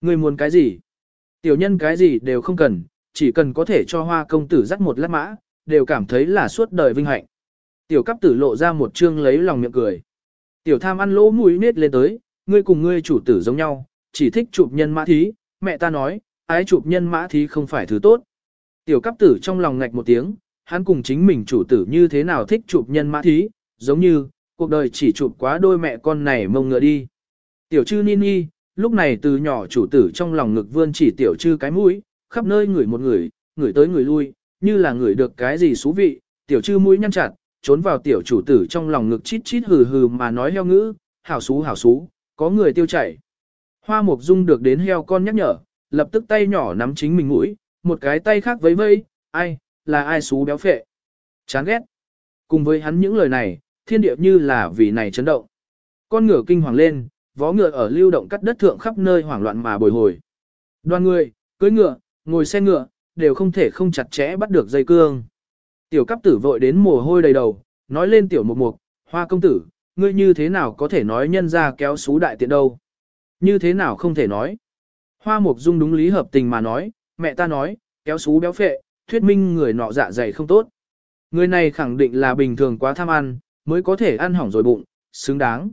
Ngươi muốn cái gì? Tiểu nhân cái gì đều không cần, chỉ cần có thể cho hoa công tử dắt một lát mã, đều cảm thấy là suốt đời vinh hạnh. Tiểu cấp tử lộ ra một chương lấy lòng miệng cười. Tiểu tham ăn lỗ mũi nết lên tới, ngươi cùng ngươi chủ tử giống nhau, chỉ thích chụp nhân mã thí, mẹ ta nói, ái chụp nhân mã thí không phải thứ tốt. Tiểu cấp tử trong lòng ngạch một tiếng, hắn cùng chính mình chủ tử như thế nào thích chụp nhân mã thí, giống như, cuộc đời chỉ chụp quá đôi mẹ con này mông ngựa đi. Tiểu chư Nini, lúc này từ nhỏ chủ tử trong lòng ngực vươn chỉ tiểu chư cái mũi, khắp nơi ngửi một người, ngửi tới người lui, như là ngửi được cái gì xú vị, tiểu chư mũi nhăn chặt, trốn vào tiểu chủ tử trong lòng ngực chít chít hừ hừ mà nói heo ngữ, hảo xú hảo xú, có người tiêu chảy. Hoa mục dung được đến heo con nhắc nhở, lập tức tay nhỏ nắm chính mình mũi, một cái tay khác vấy vây, ai, là ai xú béo phệ. Chán ghét. Cùng với hắn những lời này, thiên địa như là vì này chấn động. Con ngựa kinh hoàng lên, vó ngựa ở lưu động cắt đất thượng khắp nơi hoảng loạn mà bồi hồi. Đoàn người, cưỡi ngựa, ngồi xe ngựa, đều không thể không chặt chẽ bắt được dây cương. Tiểu cấp tử vội đến mồ hôi đầy đầu, nói lên tiểu mục mục, hoa công tử, ngươi như thế nào có thể nói nhân ra kéo xú đại tiện đâu. Như thế nào không thể nói. Hoa mục dung đúng lý hợp tình mà nói, mẹ ta nói, kéo xú béo phệ, thuyết minh người nọ dạ dày không tốt. Người này khẳng định là bình thường quá tham ăn, mới có thể ăn hỏng rồi bụng, xứng đáng.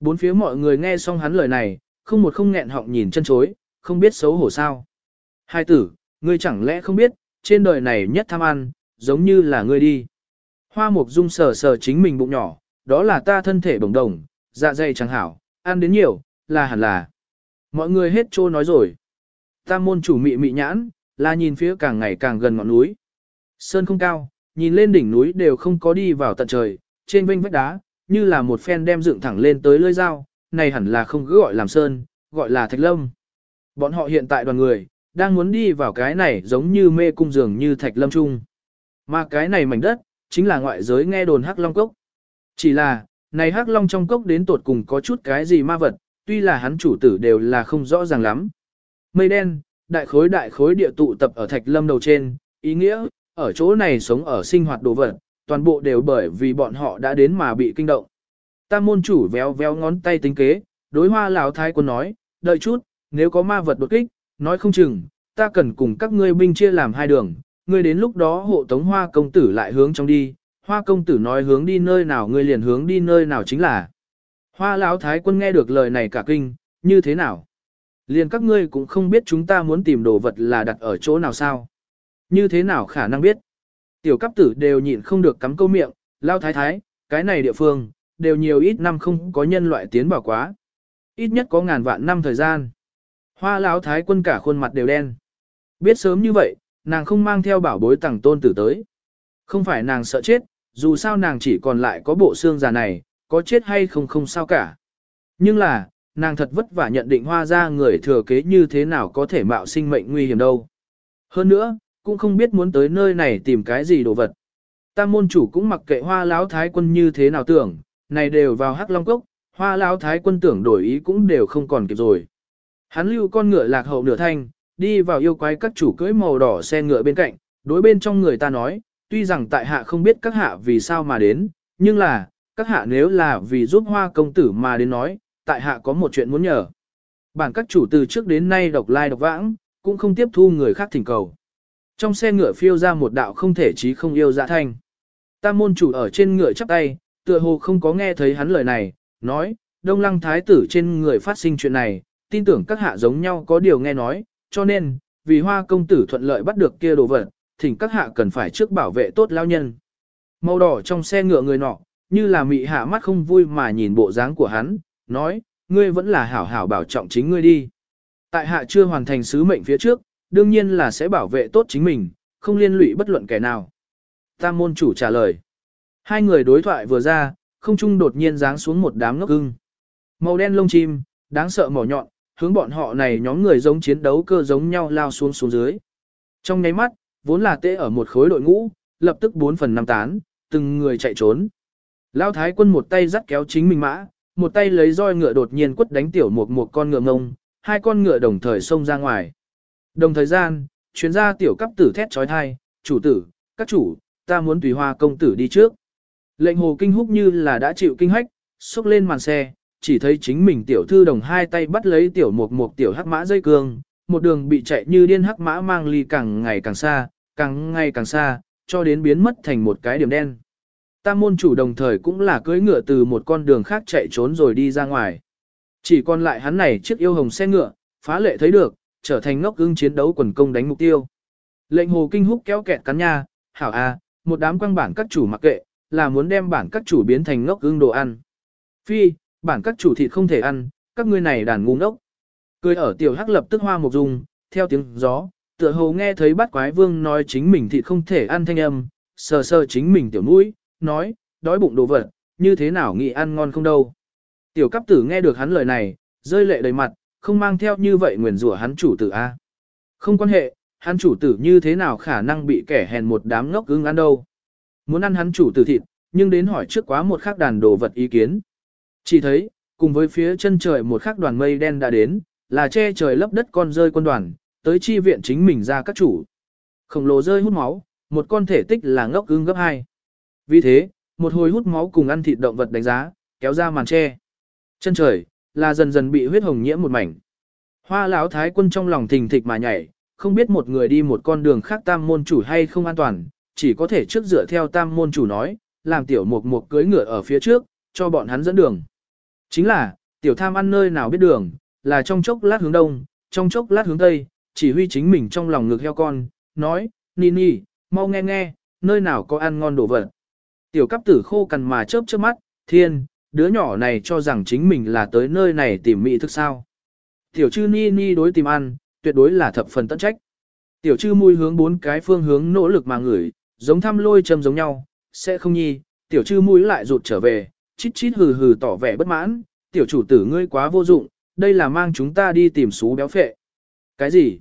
Bốn phía mọi người nghe xong hắn lời này, không một không nghẹn họng nhìn chân chối, không biết xấu hổ sao. Hai tử, ngươi chẳng lẽ không biết, trên đời này nhất tham ăn, giống như là ngươi đi. Hoa mục dung sờ sờ chính mình bụng nhỏ, đó là ta thân thể bồng đồng, dạ dày chẳng hảo, ăn đến nhiều, là hẳn là. Mọi người hết trô nói rồi. Tam môn chủ mị mị nhãn, là nhìn phía càng ngày càng gần ngọn núi. Sơn không cao, nhìn lên đỉnh núi đều không có đi vào tận trời, trên vinh vách đá, như là một phen đem dựng thẳng lên tới lưỡi dao, này hẳn là không cứ gọi làm sơn, gọi là thạch lâm. Bọn họ hiện tại đoàn người, đang muốn đi vào cái này giống như mê cung dường như thạch lâm trung. Mà cái này mảnh đất, chính là ngoại giới nghe đồn hắc long cốc. Chỉ là, này hắc long trong cốc đến tột cùng có chút cái gì ma vật, tuy là hắn chủ tử đều là không rõ ràng lắm. Mây đen, đại khối đại khối địa tụ tập ở thạch lâm đầu trên, ý nghĩa, ở chỗ này sống ở sinh hoạt đồ vật, toàn bộ đều bởi vì bọn họ đã đến mà bị kinh động. Tam môn chủ véo véo ngón tay tính kế, đối hoa lão thái quân nói, đợi chút, nếu có ma vật đột kích, nói không chừng, ta cần cùng các ngươi binh chia làm hai đường, ngươi đến lúc đó hộ tống hoa công tử lại hướng trong đi, hoa công tử nói hướng đi nơi nào ngươi liền hướng đi nơi nào chính là. Hoa lão thái quân nghe được lời này cả kinh, như thế nào? Liền các ngươi cũng không biết chúng ta muốn tìm đồ vật là đặt ở chỗ nào sao? Như thế nào khả năng biết? Tiểu cấp tử đều nhịn không được cắm câu miệng, lao thái thái, cái này địa phương, đều nhiều ít năm không có nhân loại tiến vào quá. Ít nhất có ngàn vạn năm thời gian. Hoa lão thái quân cả khuôn mặt đều đen. Biết sớm như vậy, nàng không mang theo bảo bối tặng tôn tử tới. Không phải nàng sợ chết, dù sao nàng chỉ còn lại có bộ xương già này, có chết hay không không sao cả. Nhưng là, nàng thật vất vả nhận định hoa ra người thừa kế như thế nào có thể mạo sinh mệnh nguy hiểm đâu. Hơn nữa, cũng không biết muốn tới nơi này tìm cái gì đồ vật. Tam môn chủ cũng mặc kệ hoa lão thái quân như thế nào tưởng, này đều vào hắc long cốc, hoa lão thái quân tưởng đổi ý cũng đều không còn kịp rồi. Hắn lưu con ngựa lạc hậu nửa thanh, đi vào yêu quái các chủ cưỡi màu đỏ xe ngựa bên cạnh, đối bên trong người ta nói, tuy rằng tại hạ không biết các hạ vì sao mà đến, nhưng là, các hạ nếu là vì giúp hoa công tử mà đến nói, tại hạ có một chuyện muốn nhờ. Bản các chủ từ trước đến nay độc lai độc vãng, cũng không tiếp thu người khác thỉnh cầu. Trong xe ngựa phiêu ra một đạo không thể chí không yêu dạ thanh. Tam môn chủ ở trên ngựa chắp tay, tựa hồ không có nghe thấy hắn lời này, nói, đông lăng thái tử trên người phát sinh chuyện này, tin tưởng các hạ giống nhau có điều nghe nói, cho nên, vì hoa công tử thuận lợi bắt được kia đồ vật, thỉnh các hạ cần phải trước bảo vệ tốt lao nhân. Màu đỏ trong xe ngựa người nọ, như là mị hạ mắt không vui mà nhìn bộ dáng của hắn, nói, ngươi vẫn là hảo hảo bảo trọng chính ngươi đi. Tại hạ chưa hoàn thành sứ mệnh phía trước, đương nhiên là sẽ bảo vệ tốt chính mình, không liên lụy bất luận kẻ nào. Tam môn chủ trả lời. Hai người đối thoại vừa ra, không trung đột nhiên giáng xuống một đám ngốc ưng. Màu đen lông chim, đáng sợ mỏ nhọn, hướng bọn họ này nhóm người giống chiến đấu cơ giống nhau lao xuống xuống dưới. Trong nháy mắt, vốn là tê ở một khối đội ngũ, lập tức bốn phần năm tán, từng người chạy trốn. Lao thái quân một tay dắt kéo chính mình mã, một tay lấy roi ngựa đột nhiên quất đánh tiểu một một con ngựa ngông, hai con ngựa đồng thời xông ra ngoài. Đồng thời gian, chuyên gia tiểu cấp tử thét trói thai, chủ tử, các chủ, ta muốn tùy hoa công tử đi trước. Lệnh hồ kinh húc như là đã chịu kinh hách, xúc lên màn xe, chỉ thấy chính mình tiểu thư đồng hai tay bắt lấy tiểu một một tiểu hắc mã dây cương, một đường bị chạy như điên hắc mã mang ly càng ngày càng xa, càng ngày càng xa, cho đến biến mất thành một cái điểm đen. Tam môn chủ đồng thời cũng là cưỡi ngựa từ một con đường khác chạy trốn rồi đi ra ngoài. Chỉ còn lại hắn này chiếc yêu hồng xe ngựa, phá lệ thấy được, trở thành ngốc ưng chiến đấu quần công đánh mục tiêu. Lệnh hồ kinh húc kéo kẹt cắn nha, hảo a, một đám quang bản các chủ mặc kệ, là muốn đem bản các chủ biến thành ngốc ưng đồ ăn. Phi, bản các chủ thịt không thể ăn, các ngươi này đàn ngu ngốc. Cười ở tiểu hắc lập tức hoa một dung, theo tiếng gió, tựa hồ nghe thấy bát quái vương nói chính mình thịt không thể ăn thanh âm, sờ sờ chính mình tiểu mũi, nói, đói bụng đồ vật, như thế nào nghĩ ăn ngon không đâu. Tiểu cấp tử nghe được hắn lời này, rơi lệ đầy mặt, không mang theo như vậy nguyền rủa hắn chủ tử A. À? Không quan hệ, hắn chủ tử như thế nào khả năng bị kẻ hèn một đám ngốc ưng ăn đâu. Muốn ăn hắn chủ tử thịt, nhưng đến hỏi trước quá một khắc đàn đồ vật ý kiến. Chỉ thấy, cùng với phía chân trời một khắc đoàn mây đen đã đến, là che trời lấp đất con rơi quân đoàn, tới chi viện chính mình ra các chủ. Khổng lồ rơi hút máu, một con thể tích là ngốc ưng gấp hai. Vì thế, một hồi hút máu cùng ăn thịt động vật đánh giá, kéo ra màn che. Chân trời, là dần dần bị huyết hồng nhiễm một mảnh. Hoa lão thái quân trong lòng thình thịch mà nhảy, không biết một người đi một con đường khác tam môn chủ hay không an toàn, chỉ có thể trước dựa theo tam môn chủ nói, làm tiểu mục mục cưới ngựa ở phía trước, cho bọn hắn dẫn đường. Chính là, tiểu tham ăn nơi nào biết đường, là trong chốc lát hướng đông, trong chốc lát hướng tây, chỉ huy chính mình trong lòng ngực heo con, nói, Nini, mau nghe nghe, nơi nào có ăn ngon đồ vật. Tiểu cấp tử khô cằn mà chớp chớp mắt, thiên, đứa nhỏ này cho rằng chính mình là tới nơi này tìm mỹ thức sao. Tiểu chư ni ni đối tìm ăn, tuyệt đối là thập phần tận trách. Tiểu chư mùi hướng bốn cái phương hướng nỗ lực mà ngửi, giống thăm lôi châm giống nhau, sẽ không nhi, tiểu chư mũi lại rụt trở về, chít chít hừ hừ tỏ vẻ bất mãn, tiểu chủ tử ngươi quá vô dụng, đây là mang chúng ta đi tìm xú béo phệ. Cái gì?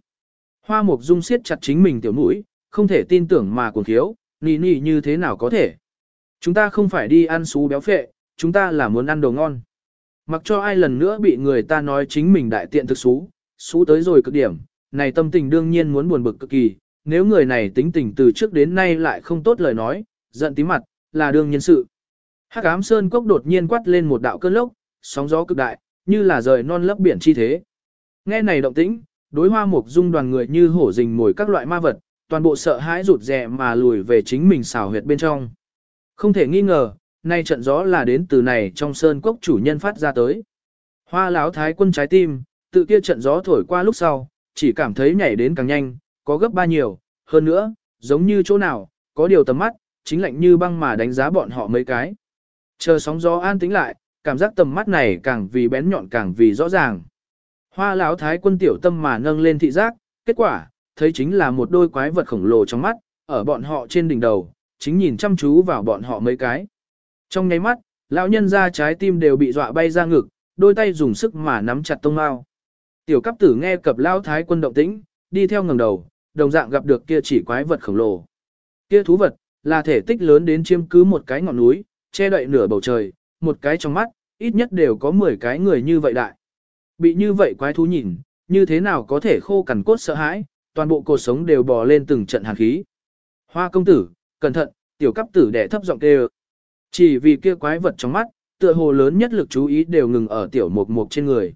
Hoa mục dung siết chặt chính mình tiểu mũi, không thể tin tưởng mà cuồng thiếu, nì nì như thế nào có thể. Chúng ta không phải đi ăn xú béo phệ, chúng ta là muốn ăn đồ ngon. Mặc cho ai lần nữa bị người ta nói chính mình đại tiện thực xú, xú tới rồi cực điểm, này tâm tình đương nhiên muốn buồn bực cực kỳ, nếu người này tính tình từ trước đến nay lại không tốt lời nói, giận tí mặt, là đương nhân sự. Hắc ám sơn cốc đột nhiên quát lên một đạo cơn lốc, sóng gió cực đại, như là rời non lấp biển chi thế. Nghe này động tĩnh, đối hoa mục dung đoàn người như hổ rình mồi các loại ma vật, toàn bộ sợ hãi rụt rè mà lùi về chính mình xào huyệt bên trong. Không thể nghi ngờ, nay trận gió là đến từ này trong sơn cốc chủ nhân phát ra tới. Hoa láo thái quân trái tim, tự kia trận gió thổi qua lúc sau, chỉ cảm thấy nhảy đến càng nhanh, có gấp ba nhiều, hơn nữa, giống như chỗ nào, có điều tầm mắt, chính lạnh như băng mà đánh giá bọn họ mấy cái. Chờ sóng gió an tĩnh lại, cảm giác tầm mắt này càng vì bén nhọn càng vì rõ ràng. Hoa lão thái quân tiểu tâm mà nâng lên thị giác, kết quả, thấy chính là một đôi quái vật khổng lồ trong mắt, ở bọn họ trên đỉnh đầu, chính nhìn chăm chú vào bọn họ mấy cái. Trong nháy mắt, lão nhân ra trái tim đều bị dọa bay ra ngực, đôi tay dùng sức mà nắm chặt tông mao. Tiểu cấp tử nghe cập lão thái quân động tĩnh, đi theo ngẩng đầu, đồng dạng gặp được kia chỉ quái vật khổng lồ. Kia thú vật, là thể tích lớn đến chiếm cứ một cái ngọn núi, che đậy nửa bầu trời, một cái trong mắt, ít nhất đều có 10 cái người như vậy đại. Bị như vậy quái thú nhìn, như thế nào có thể khô cằn cốt sợ hãi, toàn bộ cuộc sống đều bò lên từng trận hàn khí. Hoa công tử, cẩn thận, tiểu cấp tử đẻ thấp giọng kêu. Chỉ vì kia quái vật trong mắt, tựa hồ lớn nhất lực chú ý đều ngừng ở tiểu mục mục trên người.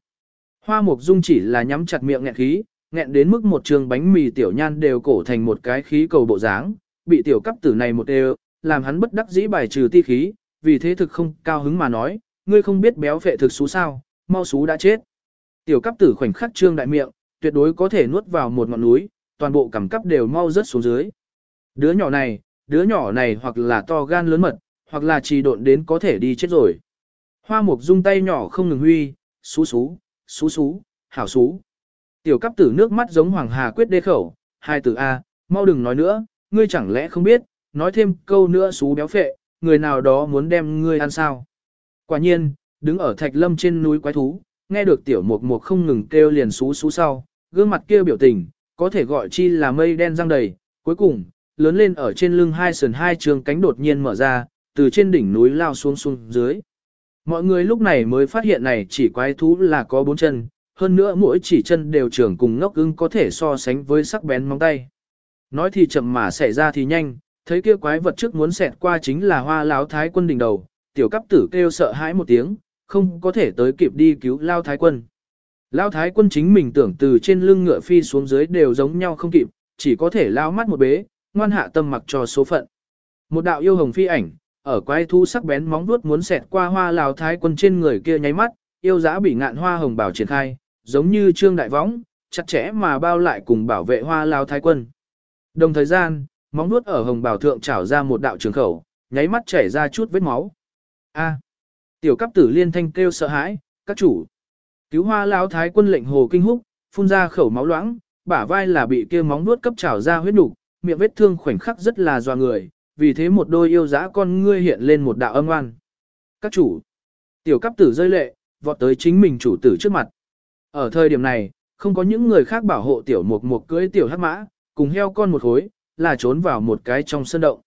Hoa mục dung chỉ là nhắm chặt miệng nghẹn khí, nghẹn đến mức một trường bánh mì tiểu nhan đều cổ thành một cái khí cầu bộ dáng, bị tiểu cấp tử này một đều, làm hắn bất đắc dĩ bài trừ ti khí, vì thế thực không cao hứng mà nói, ngươi không biết béo phệ thực xú sao, mau xú đã chết. Tiểu cấp tử khoảnh khắc trương đại miệng, tuyệt đối có thể nuốt vào một ngọn núi, toàn bộ cảm cấp đều mau rớt xuống dưới. Đứa nhỏ này, đứa nhỏ này hoặc là to gan lớn mật, hoặc là trì độn đến có thể đi chết rồi. Hoa mục dung tay nhỏ không ngừng huy, xú xú, xú xú, hảo xú. Tiểu cấp tử nước mắt giống hoàng hà quyết đê khẩu, hai từ A, mau đừng nói nữa, ngươi chẳng lẽ không biết, nói thêm câu nữa xú béo phệ, người nào đó muốn đem ngươi ăn sao. Quả nhiên, đứng ở thạch lâm trên núi quái thú, nghe được tiểu mục mục không ngừng kêu liền xú xú sau, gương mặt kia biểu tình, có thể gọi chi là mây đen răng đầy, cuối cùng, lớn lên ở trên lưng hai sườn hai trường cánh đột nhiên mở ra, từ trên đỉnh núi lao xuống xuống dưới. Mọi người lúc này mới phát hiện này chỉ quái thú là có bốn chân, hơn nữa mỗi chỉ chân đều trưởng cùng ngốc ưng có thể so sánh với sắc bén móng tay. Nói thì chậm mà xảy ra thì nhanh, thấy kia quái vật trước muốn xẹt qua chính là hoa láo thái quân đỉnh đầu, tiểu cấp tử kêu sợ hãi một tiếng, không có thể tới kịp đi cứu lao thái quân. Lao thái quân chính mình tưởng từ trên lưng ngựa phi xuống dưới đều giống nhau không kịp, chỉ có thể lao mắt một bế, ngoan hạ tâm mặc cho số phận. Một đạo yêu hồng phi ảnh, ở quái thu sắc bén móng vuốt muốn xẹt qua hoa lào thái quân trên người kia nháy mắt, yêu dã bị ngạn hoa hồng bảo triển khai, giống như trương đại võng, chặt chẽ mà bao lại cùng bảo vệ hoa lào thái quân. Đồng thời gian, móng vuốt ở hồng bảo thượng trảo ra một đạo trường khẩu, nháy mắt chảy ra chút vết máu. A. tiểu cấp tử liên thanh kêu sợ hãi, các chủ. Cứu hoa lão thái quân lệnh hồ kinh húc, phun ra khẩu máu loãng, bả vai là bị kia móng nuốt cấp trảo ra huyết nục, miệng vết thương khoảnh khắc rất là doa người, vì thế một đôi yêu dã con ngươi hiện lên một đạo âm oan. Các chủ. Tiểu cấp tử rơi lệ, vọt tới chính mình chủ tử trước mặt. Ở thời điểm này, không có những người khác bảo hộ tiểu mục mục cưới tiểu hắc mã, cùng heo con một khối, là trốn vào một cái trong sân động.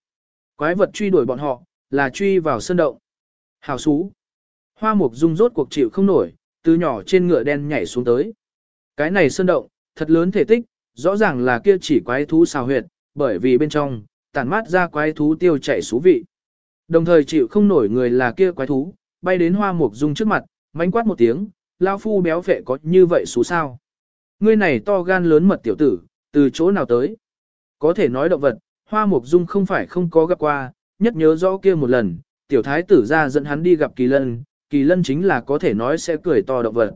Quái vật truy đuổi bọn họ, là truy vào sân động. Hào xú. Hoa mục dung rốt cuộc chịu không nổi, từ nhỏ trên ngựa đen nhảy xuống tới. Cái này sơn động, thật lớn thể tích, rõ ràng là kia chỉ quái thú xào huyệt, bởi vì bên trong, tản mát ra quái thú tiêu chạy xú vị. Đồng thời chịu không nổi người là kia quái thú, bay đến hoa mục dung trước mặt, mánh quát một tiếng, lao phu béo vệ có như vậy xú sao. Ngươi này to gan lớn mật tiểu tử, từ chỗ nào tới? Có thể nói động vật, hoa mục dung không phải không có gặp qua, nhất nhớ rõ kia một lần, tiểu thái tử ra dẫn hắn đi gặp kỳ lân, kỳ lân chính là có thể nói sẽ cười to động vật.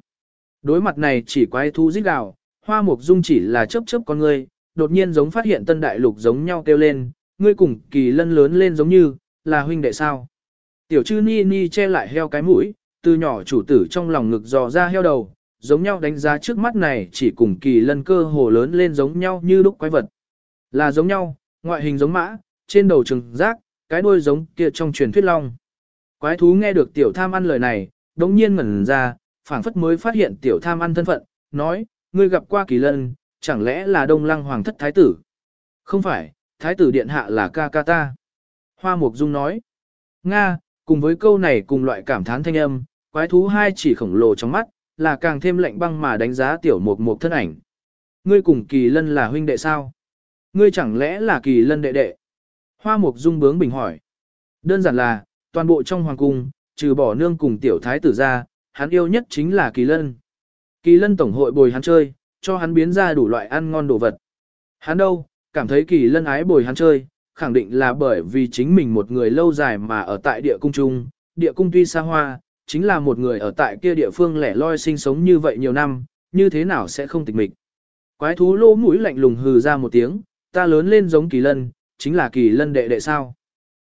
Đối mặt này chỉ quái thú giết gào, hoa mục dung chỉ là chớp chớp con ngươi, đột nhiên giống phát hiện tân đại lục giống nhau kêu lên, ngươi cùng kỳ lân lớn lên giống như, là huynh đệ sao. Tiểu chư ni ni che lại heo cái mũi, từ nhỏ chủ tử trong lòng ngực dò ra heo đầu, giống nhau đánh giá trước mắt này chỉ cùng kỳ lân cơ hồ lớn lên giống nhau như đúc quái vật. Là giống nhau, ngoại hình giống mã, trên đầu trừng rác, cái đuôi giống kia trong truyền thuyết long. Quái thú nghe được tiểu tham ăn lời này, đống nhiên ngẩn ra, phảng phất mới phát hiện tiểu tham ăn thân phận, nói, ngươi gặp qua kỳ lân, chẳng lẽ là đông lăng hoàng thất thái tử? Không phải, thái tử điện hạ là ca ca ta. Hoa Mục Dung nói, Nga, cùng với câu này cùng loại cảm thán thanh âm, quái thú hai chỉ khổng lồ trong mắt, là càng thêm lạnh băng mà đánh giá tiểu mục mục thân ảnh. Ngươi cùng kỳ lân là huynh đệ sao? Ngươi chẳng lẽ là kỳ lân đệ đệ? Hoa mục dung bướng bình hỏi. Đơn giản là, toàn bộ trong hoàng cung, trừ bỏ nương cùng tiểu thái tử ra, hắn yêu nhất chính là kỳ lân. Kỳ lân tổng hội bồi hắn chơi, cho hắn biến ra đủ loại ăn ngon đồ vật. Hắn đâu, cảm thấy kỳ lân ái bồi hắn chơi, khẳng định là bởi vì chính mình một người lâu dài mà ở tại địa cung trung, địa cung tuy xa hoa, chính là một người ở tại kia địa phương lẻ loi sinh sống như vậy nhiều năm, như thế nào sẽ không tịch mịch. Quái thú lỗ mũi lạnh lùng hừ ra một tiếng, ta lớn lên giống kỳ lân, chính là kỳ lân đệ đệ sao?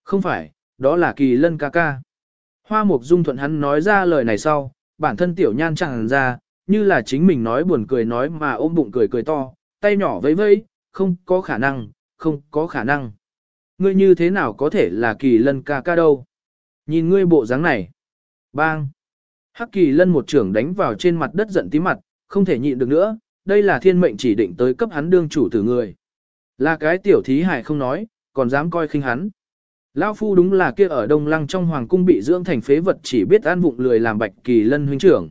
Không phải, đó là kỳ lân ca ca. Hoa mục dung thuận hắn nói ra lời này sau, bản thân tiểu nhan chẳng ra, như là chính mình nói buồn cười nói mà ôm bụng cười cười to, tay nhỏ vẫy vẫy, không có khả năng, không có khả năng. Ngươi như thế nào có thể là kỳ lân ca ca đâu? Nhìn ngươi bộ dáng này. Bang! Hắc kỳ lân một trưởng đánh vào trên mặt đất giận tí mặt, không thể nhịn được nữa, đây là thiên mệnh chỉ định tới cấp hắn đương chủ tử người. Là cái tiểu thí hải không nói, còn dám coi khinh hắn. Lão phu đúng là kia ở Đông Lăng trong hoàng cung bị dưỡng thành phế vật chỉ biết ăn vụng lười làm bạch kỳ lân huynh trưởng.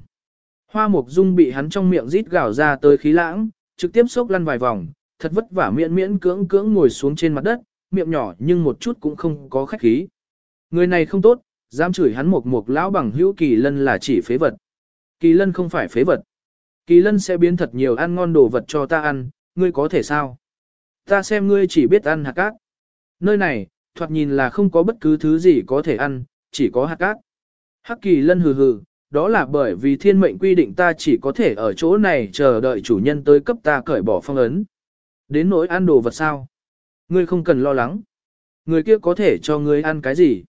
Hoa mục dung bị hắn trong miệng rít gào ra tới khí lãng, trực tiếp sốc lăn vài vòng, thật vất vả miễn miễn cưỡng cưỡng ngồi xuống trên mặt đất, miệng nhỏ nhưng một chút cũng không có khách khí. Người này không tốt, dám chửi hắn một một lão bằng hữu kỳ lân là chỉ phế vật. Kỳ lân không phải phế vật. Kỳ lân sẽ biến thật nhiều ăn ngon đồ vật cho ta ăn, ngươi có thể sao? Ta xem ngươi chỉ biết ăn hạt cát. Nơi này, thoạt nhìn là không có bất cứ thứ gì có thể ăn, chỉ có hạt cát. Hắc kỳ lân hừ hừ, đó là bởi vì thiên mệnh quy định ta chỉ có thể ở chỗ này chờ đợi chủ nhân tới cấp ta cởi bỏ phong ấn. Đến nỗi ăn đồ vật sao? Ngươi không cần lo lắng. Người kia có thể cho ngươi ăn cái gì?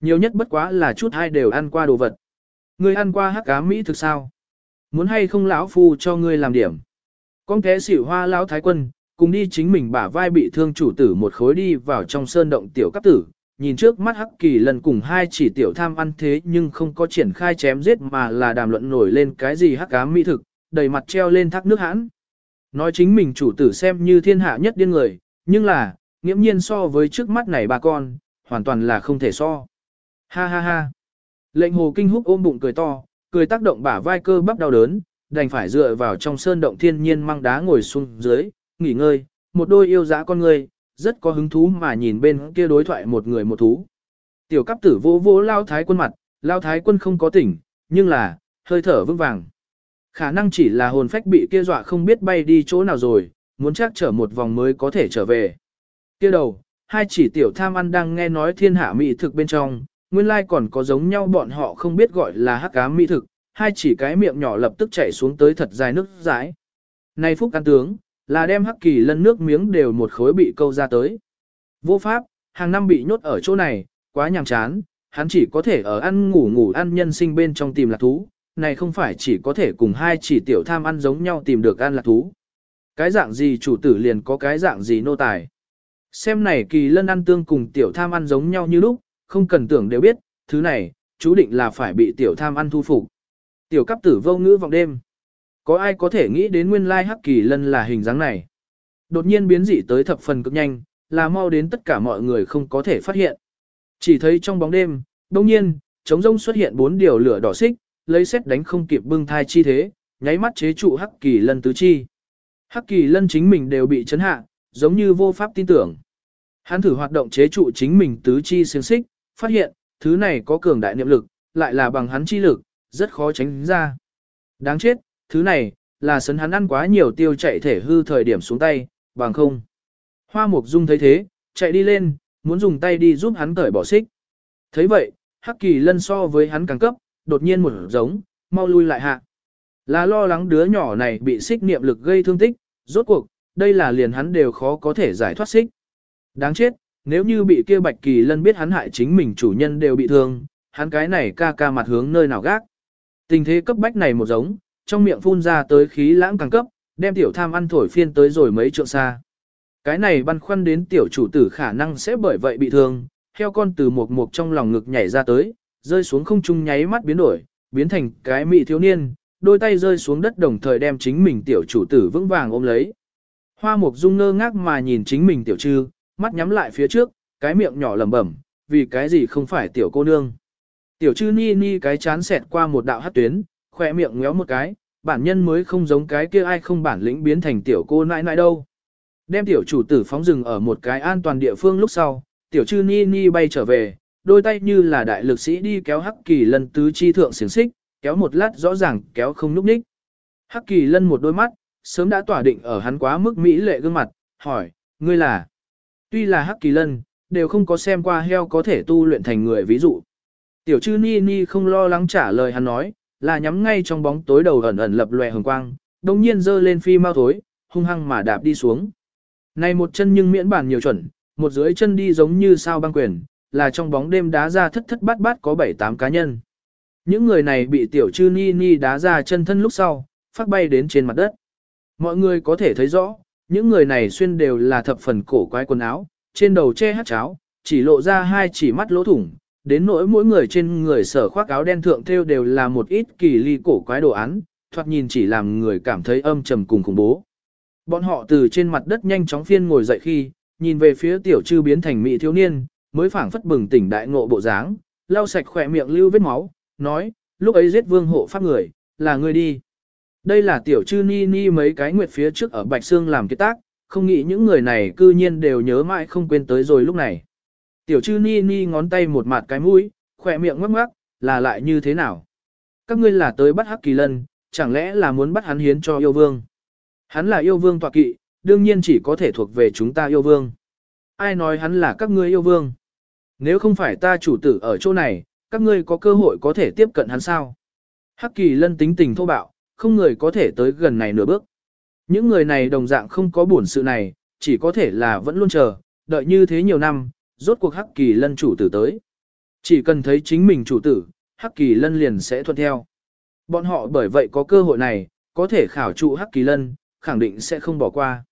Nhiều nhất bất quá là chút hai đều ăn qua đồ vật. Ngươi ăn qua hắc cá Mỹ thực sao? Muốn hay không lão phu cho ngươi làm điểm? Con thế xỉu hoa lão thái quân, cùng đi chính mình bả vai bị thương chủ tử một khối đi vào trong sơn động tiểu cấp tử, nhìn trước mắt hắc kỳ lần cùng hai chỉ tiểu tham ăn thế nhưng không có triển khai chém giết mà là đàm luận nổi lên cái gì hắc cá mỹ thực, đầy mặt treo lên thác nước hãn. Nói chính mình chủ tử xem như thiên hạ nhất điên người, nhưng là, nghiễm nhiên so với trước mắt này bà con, hoàn toàn là không thể so. Ha ha ha. Lệnh hồ kinh húc ôm bụng cười to, cười tác động bả vai cơ bắp đau đớn, đành phải dựa vào trong sơn động thiên nhiên mang đá ngồi xuống dưới, nghỉ ngơi, một đôi yêu dã con người, rất có hứng thú mà nhìn bên kia đối thoại một người một thú. Tiểu cấp tử vô vô lao thái quân mặt, lao thái quân không có tỉnh, nhưng là, hơi thở vững vàng. Khả năng chỉ là hồn phách bị kia dọa không biết bay đi chỗ nào rồi, muốn chắc trở một vòng mới có thể trở về. Kia đầu, hai chỉ tiểu tham ăn đang nghe nói thiên hạ mỹ thực bên trong, nguyên lai còn có giống nhau bọn họ không biết gọi là hắc cá mỹ thực, hai chỉ cái miệng nhỏ lập tức chảy xuống tới thật dài nước rãi. Này phúc ăn tướng, là đem hắc kỳ lân nước miếng đều một khối bị câu ra tới. Vô pháp, hàng năm bị nhốt ở chỗ này, quá nhàm chán, hắn chỉ có thể ở ăn ngủ ngủ ăn nhân sinh bên trong tìm lạc thú, này không phải chỉ có thể cùng hai chỉ tiểu tham ăn giống nhau tìm được ăn lạc thú. Cái dạng gì chủ tử liền có cái dạng gì nô tài. Xem này kỳ lân ăn tương cùng tiểu tham ăn giống nhau như lúc, không cần tưởng đều biết, thứ này, chú định là phải bị tiểu tham ăn thu phục. Tiểu cấp tử vô ngữ vọng đêm. Có ai có thể nghĩ đến nguyên lai hắc kỳ lân là hình dáng này? Đột nhiên biến dị tới thập phần cực nhanh, là mau đến tất cả mọi người không có thể phát hiện. Chỉ thấy trong bóng đêm, đông nhiên, trống rông xuất hiện bốn điều lửa đỏ xích, lấy xét đánh không kịp bưng thai chi thế, nháy mắt chế trụ hắc kỳ lân tứ chi. Hắc kỳ lân chính mình đều bị chấn hạ, giống như vô pháp tin tưởng. Hắn thử hoạt động chế trụ chính mình tứ chi xiên xích, phát hiện, thứ này có cường đại niệm lực, lại là bằng hắn chi lực, rất khó tránh ra. Đáng chết, thứ này, là sấn hắn ăn quá nhiều tiêu chạy thể hư thời điểm xuống tay, bằng không. Hoa mục dung thấy thế, chạy đi lên, muốn dùng tay đi giúp hắn cởi bỏ xích. thấy vậy, hắc kỳ lân so với hắn càng cấp, đột nhiên một giống, mau lui lại hạ. Là lo lắng đứa nhỏ này bị xích niệm lực gây thương tích, rốt cuộc, đây là liền hắn đều khó có thể giải thoát xích. Đáng chết, nếu như bị kia bạch kỳ lân biết hắn hại chính mình chủ nhân đều bị thương, hắn cái này ca ca mặt hướng nơi nào gác. Tình thế cấp bách này một giống, trong miệng phun ra tới khí lãng càng cấp, đem tiểu tham ăn thổi phiên tới rồi mấy trượng xa. Cái này băn khoăn đến tiểu chủ tử khả năng sẽ bởi vậy bị thương, heo con từ một mục trong lòng ngực nhảy ra tới, rơi xuống không trung nháy mắt biến đổi, biến thành cái mị thiếu niên, đôi tay rơi xuống đất đồng thời đem chính mình tiểu chủ tử vững vàng ôm lấy. Hoa mục dung ngơ ngác mà nhìn chính mình tiểu trư, mắt nhắm lại phía trước, cái miệng nhỏ lẩm bẩm, vì cái gì không phải tiểu cô nương. Tiểu trư ni ni cái chán xẹt qua một đạo hát tuyến, khỏe miệng ngéo một cái, bản nhân mới không giống cái kia ai không bản lĩnh biến thành tiểu cô nãi nãi đâu. Đem tiểu chủ tử phóng rừng ở một cái an toàn địa phương lúc sau, tiểu trư ni ni bay trở về, đôi tay như là đại lực sĩ đi kéo hắc kỳ lân tứ chi thượng xiềng xích, kéo một lát rõ ràng kéo không núp ních. Hắc kỳ lân một đôi mắt, sớm đã tỏa định ở hắn quá mức mỹ lệ gương mặt, hỏi, ngươi là? Tuy là hắc kỳ lân, đều không có xem qua heo có thể tu luyện thành người ví dụ. Tiểu chư ni ni không lo lắng trả lời hắn nói, là nhắm ngay trong bóng tối đầu ẩn ẩn lập lòe hồng quang, đồng nhiên dơ lên phi mau thối, hung hăng mà đạp đi xuống. Này một chân nhưng miễn bản nhiều chuẩn, một dưới chân đi giống như sao băng quyền, là trong bóng đêm đá ra thất thất bát bát có 7-8 cá nhân. Những người này bị tiểu chư ni ni đá ra chân thân lúc sau, phát bay đến trên mặt đất. Mọi người có thể thấy rõ, những người này xuyên đều là thập phần cổ quái quần áo, trên đầu che hát cháo, chỉ lộ ra hai chỉ mắt lỗ thủng, đến nỗi mỗi người trên người sở khoác áo đen thượng thêu đều là một ít kỳ ly cổ quái đồ án, thoạt nhìn chỉ làm người cảm thấy âm trầm cùng khủng bố. Bọn họ từ trên mặt đất nhanh chóng phiên ngồi dậy khi, nhìn về phía tiểu trư biến thành mỹ thiếu niên, mới phảng phất bừng tỉnh đại ngộ bộ dáng, lau sạch khỏe miệng lưu vết máu, nói, lúc ấy giết vương hộ pháp người, là người đi. Đây là tiểu chư ni ni mấy cái nguyệt phía trước ở Bạch Sương làm kết tác, không nghĩ những người này cư nhiên đều nhớ mãi không quên tới rồi lúc này. Tiểu chư ni ni ngón tay một mặt cái mũi, khỏe miệng ngoắc ngoắc, là lại như thế nào? Các ngươi là tới bắt hắc kỳ lân, chẳng lẽ là muốn bắt hắn hiến cho yêu vương? Hắn là yêu vương tọa kỵ, đương nhiên chỉ có thể thuộc về chúng ta yêu vương. Ai nói hắn là các ngươi yêu vương? Nếu không phải ta chủ tử ở chỗ này, các ngươi có cơ hội có thể tiếp cận hắn sao? Hắc kỳ lân tính tình thô bạo, không người có thể tới gần này nửa bước. Những người này đồng dạng không có buồn sự này, chỉ có thể là vẫn luôn chờ, đợi như thế nhiều năm, rốt cuộc Hắc kỳ lân chủ tử tới. Chỉ cần thấy chính mình chủ tử, Hắc kỳ lân liền sẽ thuận theo. Bọn họ bởi vậy có cơ hội này, có thể khảo trụ Hắc kỳ lân, khẳng định sẽ không bỏ qua.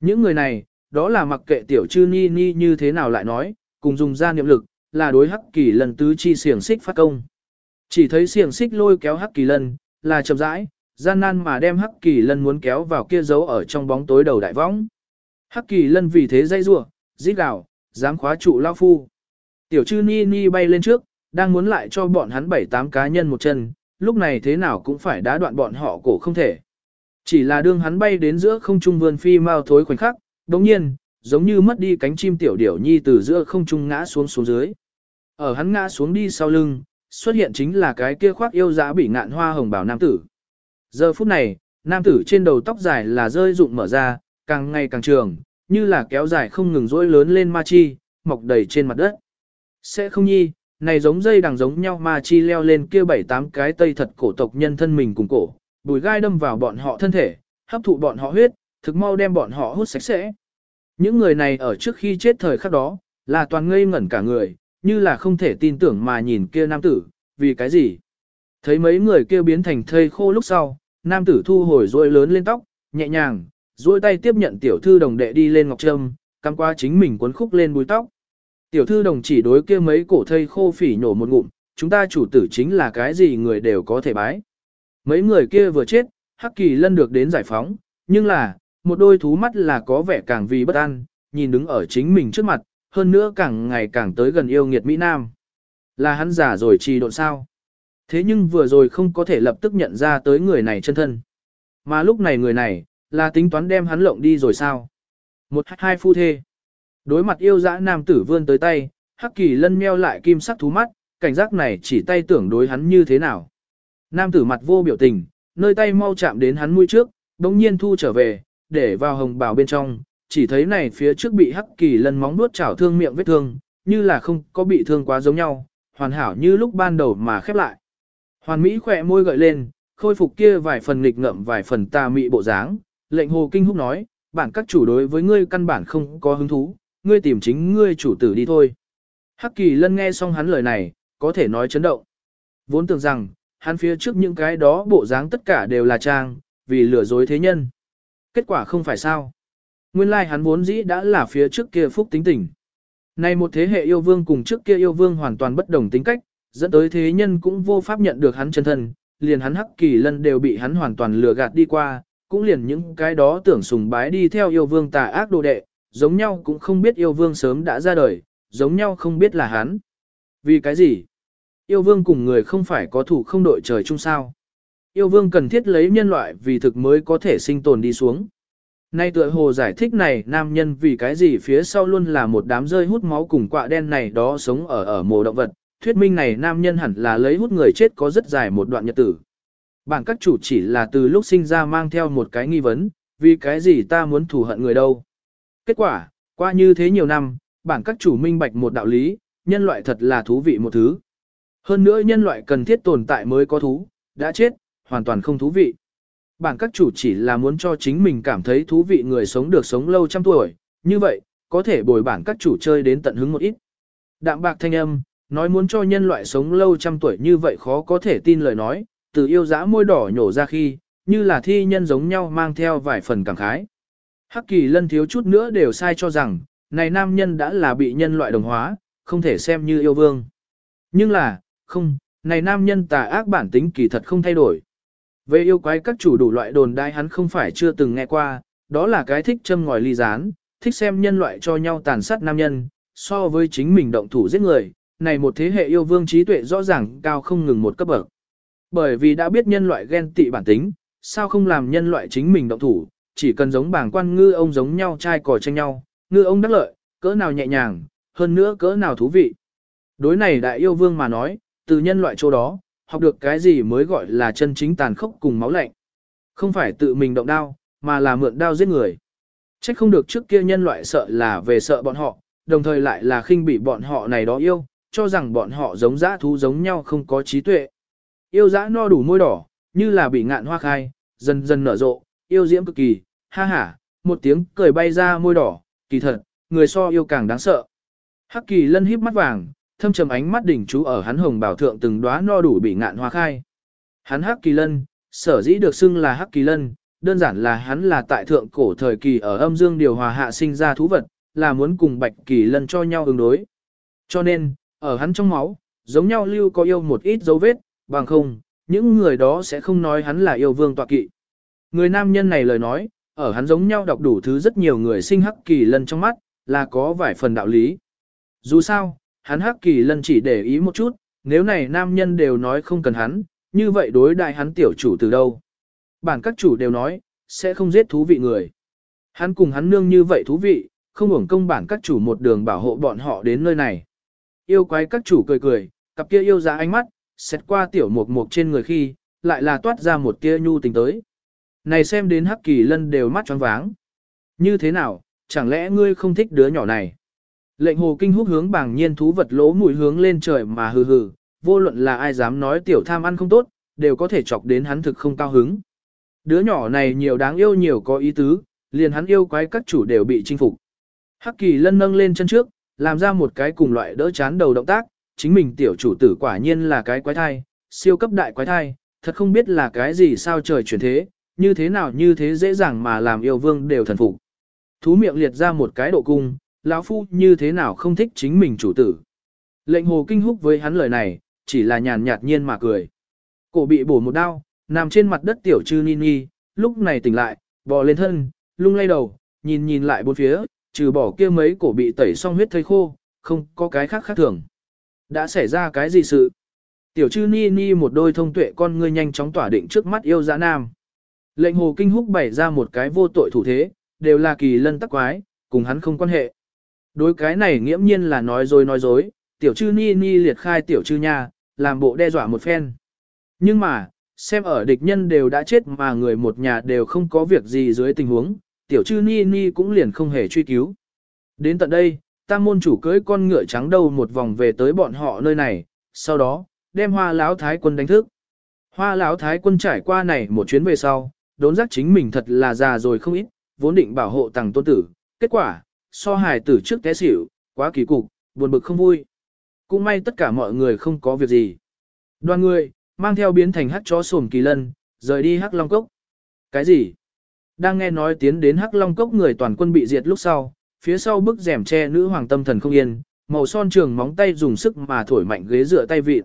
Những người này, đó là mặc kệ tiểu chư ni ni như thế nào lại nói, cùng dùng ra niệm lực, là đối hắc kỳ lân tứ chi xiềng xích phát công. Chỉ thấy xiềng xích lôi kéo hắc kỳ lân, là chậm rãi, gian nan mà đem hắc kỳ lân muốn kéo vào kia giấu ở trong bóng tối đầu đại võng. Hắc kỳ lân vì thế dây rủa, rít gào, dám khóa trụ lao phu. Tiểu chư ni ni bay lên trước, đang muốn lại cho bọn hắn bảy tám cá nhân một chân, lúc này thế nào cũng phải đá đoạn bọn họ cổ không thể. Chỉ là đương hắn bay đến giữa không trung vươn phi mau thối khoảnh khắc, đồng nhiên, giống như mất đi cánh chim tiểu điểu nhi từ giữa không trung ngã xuống xuống dưới. Ở hắn ngã xuống đi sau lưng, xuất hiện chính là cái kia khoác yêu dã bị ngạn hoa hồng bảo nam tử. Giờ phút này, nam tử trên đầu tóc dài là rơi rụng mở ra, càng ngày càng trường, như là kéo dài không ngừng rỗi lớn lên ma chi, mọc đầy trên mặt đất. Sẽ không nhi, này giống dây đằng giống nhau ma chi leo lên kia bảy tám cái tây thật cổ tộc nhân thân mình cùng cổ, bùi gai đâm vào bọn họ thân thể, hấp thụ bọn họ huyết, thực mau đem bọn họ hút sạch sẽ. Những người này ở trước khi chết thời khắc đó, là toàn ngây ngẩn cả người, như là không thể tin tưởng mà nhìn kia nam tử, vì cái gì? Thấy mấy người kia biến thành thây khô lúc sau, nam tử thu hồi rôi lớn lên tóc, nhẹ nhàng, duỗi tay tiếp nhận tiểu thư đồng đệ đi lên ngọc trâm, cắm qua chính mình cuốn khúc lên búi tóc. Tiểu thư đồng chỉ đối kia mấy cổ thây khô phỉ nổ một ngụm, chúng ta chủ tử chính là cái gì người đều có thể bái. Mấy người kia vừa chết, Hắc Kỳ Lân được đến giải phóng, nhưng là, một đôi thú mắt là có vẻ càng vì bất an, nhìn đứng ở chính mình trước mặt, hơn nữa càng ngày càng tới gần yêu nghiệt Mỹ Nam. Là hắn giả rồi trì độn sao. Thế nhưng vừa rồi không có thể lập tức nhận ra tới người này chân thân. Mà lúc này người này, là tính toán đem hắn lộng đi rồi sao. Một hai phu thê. Đối mặt yêu dã nam tử vươn tới tay, Hắc Kỳ Lân meo lại kim sắc thú mắt, cảnh giác này chỉ tay tưởng đối hắn như thế nào. Nam tử mặt vô biểu tình, nơi tay mau chạm đến hắn mũi trước, đồng nhiên thu trở về, để vào hồng bào bên trong, chỉ thấy này phía trước bị hắc kỳ lân móng nuốt chảo thương miệng vết thương, như là không có bị thương quá giống nhau, hoàn hảo như lúc ban đầu mà khép lại. Hoàn Mỹ khỏe môi gợi lên, khôi phục kia vài phần nghịch ngợm vài phần tà mị bộ dáng, lệnh hồ kinh húc nói, bản các chủ đối với ngươi căn bản không có hứng thú, ngươi tìm chính ngươi chủ tử đi thôi. Hắc kỳ lân nghe xong hắn lời này, có thể nói chấn động. Vốn tưởng rằng, hắn phía trước những cái đó bộ dáng tất cả đều là trang, vì lừa dối thế nhân. Kết quả không phải sao. Nguyên lai like hắn vốn dĩ đã là phía trước kia phúc tính tình. Này một thế hệ yêu vương cùng trước kia yêu vương hoàn toàn bất đồng tính cách, dẫn tới thế nhân cũng vô pháp nhận được hắn chân thân, liền hắn hắc kỳ lân đều bị hắn hoàn toàn lừa gạt đi qua, cũng liền những cái đó tưởng sùng bái đi theo yêu vương tà ác đồ đệ, giống nhau cũng không biết yêu vương sớm đã ra đời, giống nhau không biết là hắn. Vì cái gì? Yêu vương cùng người không phải có thủ không đội trời chung sao. Yêu vương cần thiết lấy nhân loại vì thực mới có thể sinh tồn đi xuống. Nay tựa hồ giải thích này nam nhân vì cái gì phía sau luôn là một đám rơi hút máu cùng quạ đen này đó sống ở ở mồ động vật, thuyết minh này nam nhân hẳn là lấy hút người chết có rất dài một đoạn nhật tử. Bản các chủ chỉ là từ lúc sinh ra mang theo một cái nghi vấn, vì cái gì ta muốn thù hận người đâu. Kết quả, qua như thế nhiều năm, bản các chủ minh bạch một đạo lý, nhân loại thật là thú vị một thứ. Hơn nữa nhân loại cần thiết tồn tại mới có thú, đã chết, hoàn toàn không thú vị. Bản các chủ chỉ là muốn cho chính mình cảm thấy thú vị người sống được sống lâu trăm tuổi, như vậy, có thể bồi bản các chủ chơi đến tận hứng một ít. Đạm bạc thanh âm, nói muốn cho nhân loại sống lâu trăm tuổi như vậy khó có thể tin lời nói, từ yêu dã môi đỏ nhổ ra khi, như là thi nhân giống nhau mang theo vài phần cảm khái. Hắc kỳ lân thiếu chút nữa đều sai cho rằng, này nam nhân đã là bị nhân loại đồng hóa, không thể xem như yêu vương. Nhưng là, không, này nam nhân tà ác bản tính kỳ thật không thay đổi. Về yêu quái các chủ đủ loại đồn đai hắn không phải chưa từng nghe qua, đó là cái thích châm ngòi ly gián, thích xem nhân loại cho nhau tàn sát nam nhân, so với chính mình động thủ giết người, này một thế hệ yêu vương trí tuệ rõ ràng cao không ngừng một cấp bậc. Bởi vì đã biết nhân loại ghen tị bản tính, sao không làm nhân loại chính mình động thủ, chỉ cần giống bảng quan ngư ông giống nhau trai cò tranh nhau, ngư ông đắc lợi, cỡ nào nhẹ nhàng, hơn nữa cỡ nào thú vị. Đối này đại yêu vương mà nói, từ nhân loại chỗ đó, học được cái gì mới gọi là chân chính tàn khốc cùng máu lạnh. Không phải tự mình động đao, mà là mượn đao giết người. Trách không được trước kia nhân loại sợ là về sợ bọn họ, đồng thời lại là khinh bị bọn họ này đó yêu, cho rằng bọn họ giống dã thú giống nhau không có trí tuệ. Yêu dã no đủ môi đỏ, như là bị ngạn hoa khai, dần dần nở rộ, yêu diễm cực kỳ, ha ha, một tiếng cười bay ra môi đỏ, kỳ thật, người so yêu càng đáng sợ. Hắc kỳ lân híp mắt vàng, thâm trầm ánh mắt đỉnh chú ở hắn hồng bảo thượng từng đóa no đủ bị ngạn hoa khai. Hắn hắc kỳ lân, sở dĩ được xưng là hắc kỳ lân, đơn giản là hắn là tại thượng cổ thời kỳ ở âm dương điều hòa hạ sinh ra thú vật, là muốn cùng bạch kỳ lân cho nhau ứng đối. Cho nên, ở hắn trong máu, giống nhau lưu có yêu một ít dấu vết, bằng không, những người đó sẽ không nói hắn là yêu vương tọa kỵ. Người nam nhân này lời nói, ở hắn giống nhau đọc đủ thứ rất nhiều người sinh hắc kỳ lân trong mắt, là có vài phần đạo lý. Dù sao, hắn hắc kỳ lân chỉ để ý một chút, nếu này nam nhân đều nói không cần hắn, như vậy đối đại hắn tiểu chủ từ đâu. Bản các chủ đều nói, sẽ không giết thú vị người. Hắn cùng hắn nương như vậy thú vị, không hưởng công bản các chủ một đường bảo hộ bọn họ đến nơi này. Yêu quái các chủ cười cười, cặp kia yêu ra ánh mắt, xét qua tiểu mục mục trên người khi, lại là toát ra một tia nhu tình tới. Này xem đến hắc kỳ lân đều mắt tròn váng. Như thế nào, chẳng lẽ ngươi không thích đứa nhỏ này? Lệnh hồ kinh húc hướng bảng nhiên thú vật lỗ mũi hướng lên trời mà hừ hừ, vô luận là ai dám nói tiểu tham ăn không tốt, đều có thể chọc đến hắn thực không cao hứng. Đứa nhỏ này nhiều đáng yêu nhiều có ý tứ, liền hắn yêu quái các chủ đều bị chinh phục. Hắc kỳ lân nâng lên chân trước, làm ra một cái cùng loại đỡ chán đầu động tác, chính mình tiểu chủ tử quả nhiên là cái quái thai, siêu cấp đại quái thai, thật không biết là cái gì sao trời chuyển thế, như thế nào như thế dễ dàng mà làm yêu vương đều thần phục. Thú miệng liệt ra một cái độ cung, lão phu như thế nào không thích chính mình chủ tử. Lệnh hồ kinh húc với hắn lời này, chỉ là nhàn nhạt nhiên mà cười. Cổ bị bổ một đao, nằm trên mặt đất tiểu trư Nini, lúc này tỉnh lại, bò lên thân, lung lay đầu, nhìn nhìn lại bốn phía, trừ bỏ kia mấy cổ bị tẩy xong huyết thấy khô, không có cái khác khác thường. Đã xảy ra cái gì sự? Tiểu chư ni ni một đôi thông tuệ con ngươi nhanh chóng tỏa định trước mắt yêu dã nam. Lệnh hồ kinh húc bày ra một cái vô tội thủ thế, đều là kỳ lân tắc quái, cùng hắn không quan hệ. Đối cái này nghiễm nhiên là nói dối nói dối, tiểu chư ni ni liệt khai tiểu chư nha, làm bộ đe dọa một phen. Nhưng mà, xem ở địch nhân đều đã chết mà người một nhà đều không có việc gì dưới tình huống, tiểu chư ni ni cũng liền không hề truy cứu. Đến tận đây, tam môn chủ cưới con ngựa trắng đầu một vòng về tới bọn họ nơi này, sau đó, đem hoa lão thái quân đánh thức. Hoa lão thái quân trải qua này một chuyến về sau, đốn giác chính mình thật là già rồi không ít, vốn định bảo hộ tàng tôn tử, kết quả, so hài tử trước té xỉu, quá kỳ cục, buồn bực không vui. Cũng may tất cả mọi người không có việc gì. Đoàn người, mang theo biến thành hắc chó sồm kỳ lân, rời đi hắc long cốc. Cái gì? Đang nghe nói tiến đến hắc long cốc người toàn quân bị diệt lúc sau, phía sau bức rèm che nữ hoàng tâm thần không yên, màu son trường móng tay dùng sức mà thổi mạnh ghế dựa tay vịt.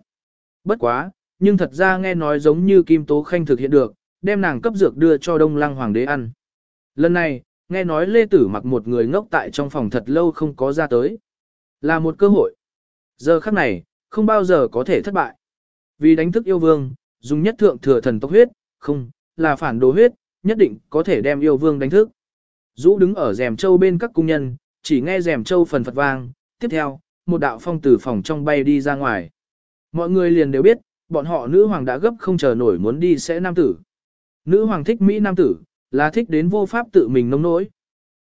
Bất quá, nhưng thật ra nghe nói giống như Kim Tố Khanh thực hiện được, đem nàng cấp dược đưa cho Đông Lăng Hoàng đế ăn. Lần này, nghe nói Lê Tử mặc một người ngốc tại trong phòng thật lâu không có ra tới. Là một cơ hội. Giờ khắc này, không bao giờ có thể thất bại. Vì đánh thức yêu vương, dùng nhất thượng thừa thần tốc huyết, không, là phản đồ huyết, nhất định có thể đem yêu vương đánh thức. Dũ đứng ở rèm châu bên các cung nhân, chỉ nghe rèm châu phần phật vang, tiếp theo, một đạo phong từ phòng trong bay đi ra ngoài. Mọi người liền đều biết, bọn họ nữ hoàng đã gấp không chờ nổi muốn đi sẽ nam tử. Nữ hoàng thích Mỹ nam tử, là thích đến vô pháp tự mình nông nỗi.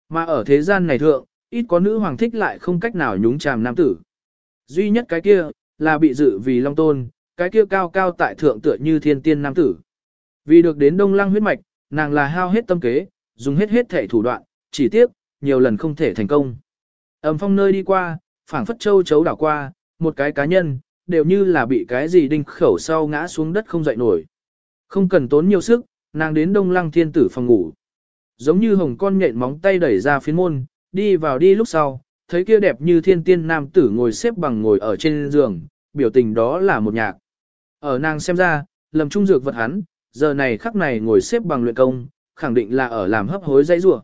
Mà ở thế gian này thượng, ít có nữ hoàng thích lại không cách nào nhúng chàm nam tử. Duy nhất cái kia, là bị dự vì long tôn, cái kia cao cao tại thượng tựa như thiên tiên nam tử. Vì được đến đông lăng huyết mạch, nàng là hao hết tâm kế, dùng hết hết thể thủ đoạn, chỉ tiếc, nhiều lần không thể thành công. Ẩm phong nơi đi qua, phảng phất châu chấu đảo qua, một cái cá nhân, đều như là bị cái gì đinh khẩu sau ngã xuống đất không dậy nổi. Không cần tốn nhiều sức, nàng đến đông lăng thiên tử phòng ngủ. Giống như hồng con nhện móng tay đẩy ra phiến môn, đi vào đi lúc sau, thấy kia đẹp như thiên tiên nam tử ngồi xếp bằng ngồi ở trên giường, biểu tình đó là một nhạc. Ở nàng xem ra, lầm trung dược vật hắn, giờ này khắc này ngồi xếp bằng luyện công, khẳng định là ở làm hấp hối dây rủa.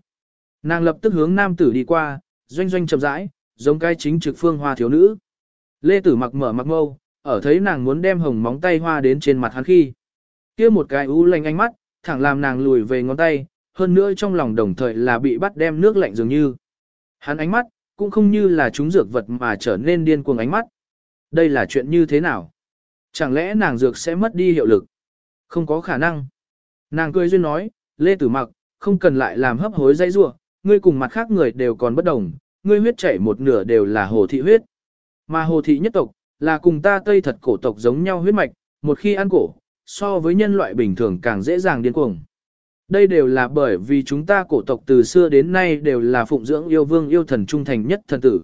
Nàng lập tức hướng nam tử đi qua, doanh doanh chậm rãi, giống cái chính trực phương hoa thiếu nữ. Lê tử mặc mở mặc mâu, ở thấy nàng muốn đem hồng móng tay hoa đến trên mặt hắn khi. kia một cái u lành ánh mắt, thẳng làm nàng lùi về ngón tay, hơn nữa trong lòng đồng thời là bị bắt đem nước lạnh dường như. Hắn ánh mắt, cũng không như là chúng dược vật mà trở nên điên cuồng ánh mắt. Đây là chuyện như thế nào? Chẳng lẽ nàng dược sẽ mất đi hiệu lực? Không có khả năng. Nàng cười duyên nói, Lê Tử Mặc, không cần lại làm hấp hối dây rua, ngươi cùng mặt khác người đều còn bất đồng, ngươi huyết chảy một nửa đều là hồ thị huyết. Mà hồ thị nhất tộc, là cùng ta tây thật cổ tộc giống nhau huyết mạch, một khi ăn cổ, so với nhân loại bình thường càng dễ dàng điên cuồng. Đây đều là bởi vì chúng ta cổ tộc từ xưa đến nay đều là phụng dưỡng yêu vương yêu thần trung thành nhất thần tử.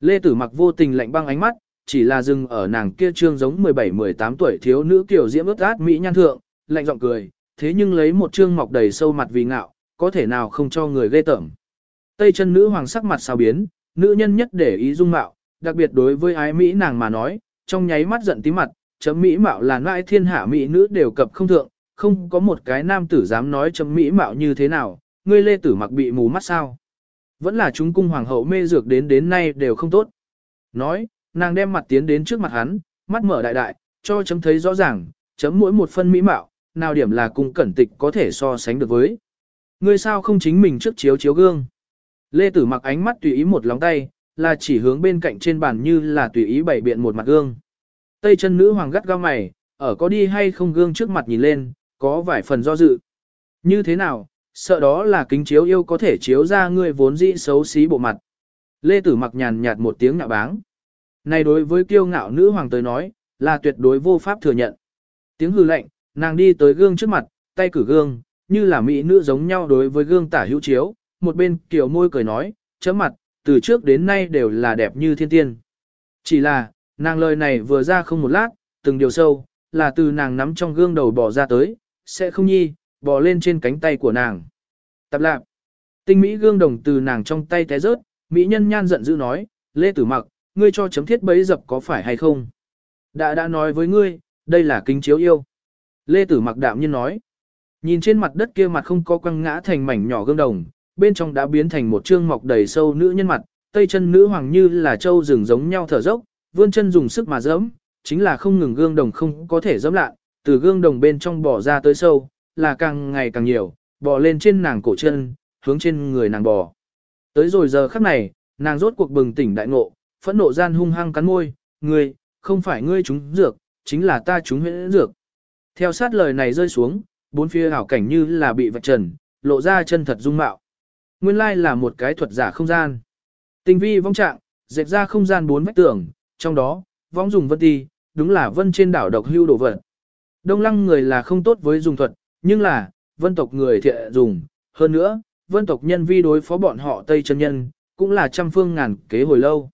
Lê Tử mặc vô tình lạnh băng ánh mắt, chỉ là dừng ở nàng kia trương giống 17-18 tuổi thiếu nữ kiểu diễm ướt át mỹ nhan thượng, lạnh giọng cười, thế nhưng lấy một trương mọc đầy sâu mặt vì ngạo, có thể nào không cho người ghê tởm. Tây chân nữ hoàng sắc mặt sao biến, nữ nhân nhất để ý dung mạo, đặc biệt đối với ái mỹ nàng mà nói, trong nháy mắt giận tí mặt, chấm mỹ mạo là nãi thiên hạ mỹ nữ đều cập không thượng, không có một cái nam tử dám nói chấm mỹ mạo như thế nào, ngươi lê tử mặc bị mù mắt sao. Vẫn là chúng cung hoàng hậu mê dược đến đến nay đều không tốt. Nói, nàng đem mặt tiến đến trước mặt hắn, mắt mở đại đại, cho chấm thấy rõ ràng, chấm mỗi một phân mỹ mạo, nào điểm là cung cẩn tịch có thể so sánh được với. Ngươi sao không chính mình trước chiếu chiếu gương. Lê Tử mặc ánh mắt tùy ý một lóng tay, là chỉ hướng bên cạnh trên bàn như là tùy ý bày biện một mặt gương. Tây chân nữ hoàng gắt gao mày, ở có đi hay không gương trước mặt nhìn lên, có vài phần do dự. Như thế nào, sợ đó là kính chiếu yêu có thể chiếu ra ngươi vốn dĩ xấu xí bộ mặt. Lê Tử mặc nhàn nhạt một tiếng ngạo báng. Này đối với kiêu ngạo nữ hoàng tới nói, là tuyệt đối vô pháp thừa nhận. Tiếng hư lệnh, nàng đi tới gương trước mặt, tay cử gương, như là mỹ nữ giống nhau đối với gương tả hữu chiếu, một bên kiểu môi cười nói, chấm mặt, từ trước đến nay đều là đẹp như thiên tiên. Chỉ là, nàng lời này vừa ra không một lát, từng điều sâu, là từ nàng nắm trong gương đầu bỏ ra tới, sẽ không nhi, bỏ lên trên cánh tay của nàng. Tập lạp, tinh mỹ gương đồng từ nàng trong tay té rớt, mỹ nhân nhan giận dữ nói, Lê Tử Mặc, ngươi cho chấm thiết bấy dập có phải hay không? Đã đã nói với ngươi, đây là kính chiếu yêu. Lê Tử Mặc đạm nhiên nói, nhìn trên mặt đất kia mặt không có quăng ngã thành mảnh nhỏ gương đồng, bên trong đã biến thành một trương mọc đầy sâu nữ nhân mặt, tây chân nữ hoàng như là châu rừng giống nhau thở dốc, vươn chân dùng sức mà dẫm, chính là không ngừng gương đồng không có thể dẫm lạ, từ gương đồng bên trong bỏ ra tới sâu, là càng ngày càng nhiều, bò lên trên nàng cổ chân, hướng trên người nàng bò. Tới rồi giờ khắc này, nàng rốt cuộc bừng tỉnh đại ngộ, phẫn nộ gian hung hăng cắn môi, ngươi, không phải ngươi chúng dược, chính là ta chúng huyễn dược. Theo sát lời này rơi xuống, bốn phía ảo cảnh như là bị vạch trần, lộ ra chân thật dung mạo. Nguyên lai là một cái thuật giả không gian. Tinh vi vong trạng, dệt ra không gian bốn vách tường, trong đó, vong dùng vân ti, đúng là vân trên đảo độc hưu đồ vật. Đông lăng người là không tốt với dùng thuật, nhưng là, vân tộc người thiện dùng. Hơn nữa, vân tộc nhân vi đối phó bọn họ Tây chân nhân, cũng là trăm phương ngàn kế hồi lâu.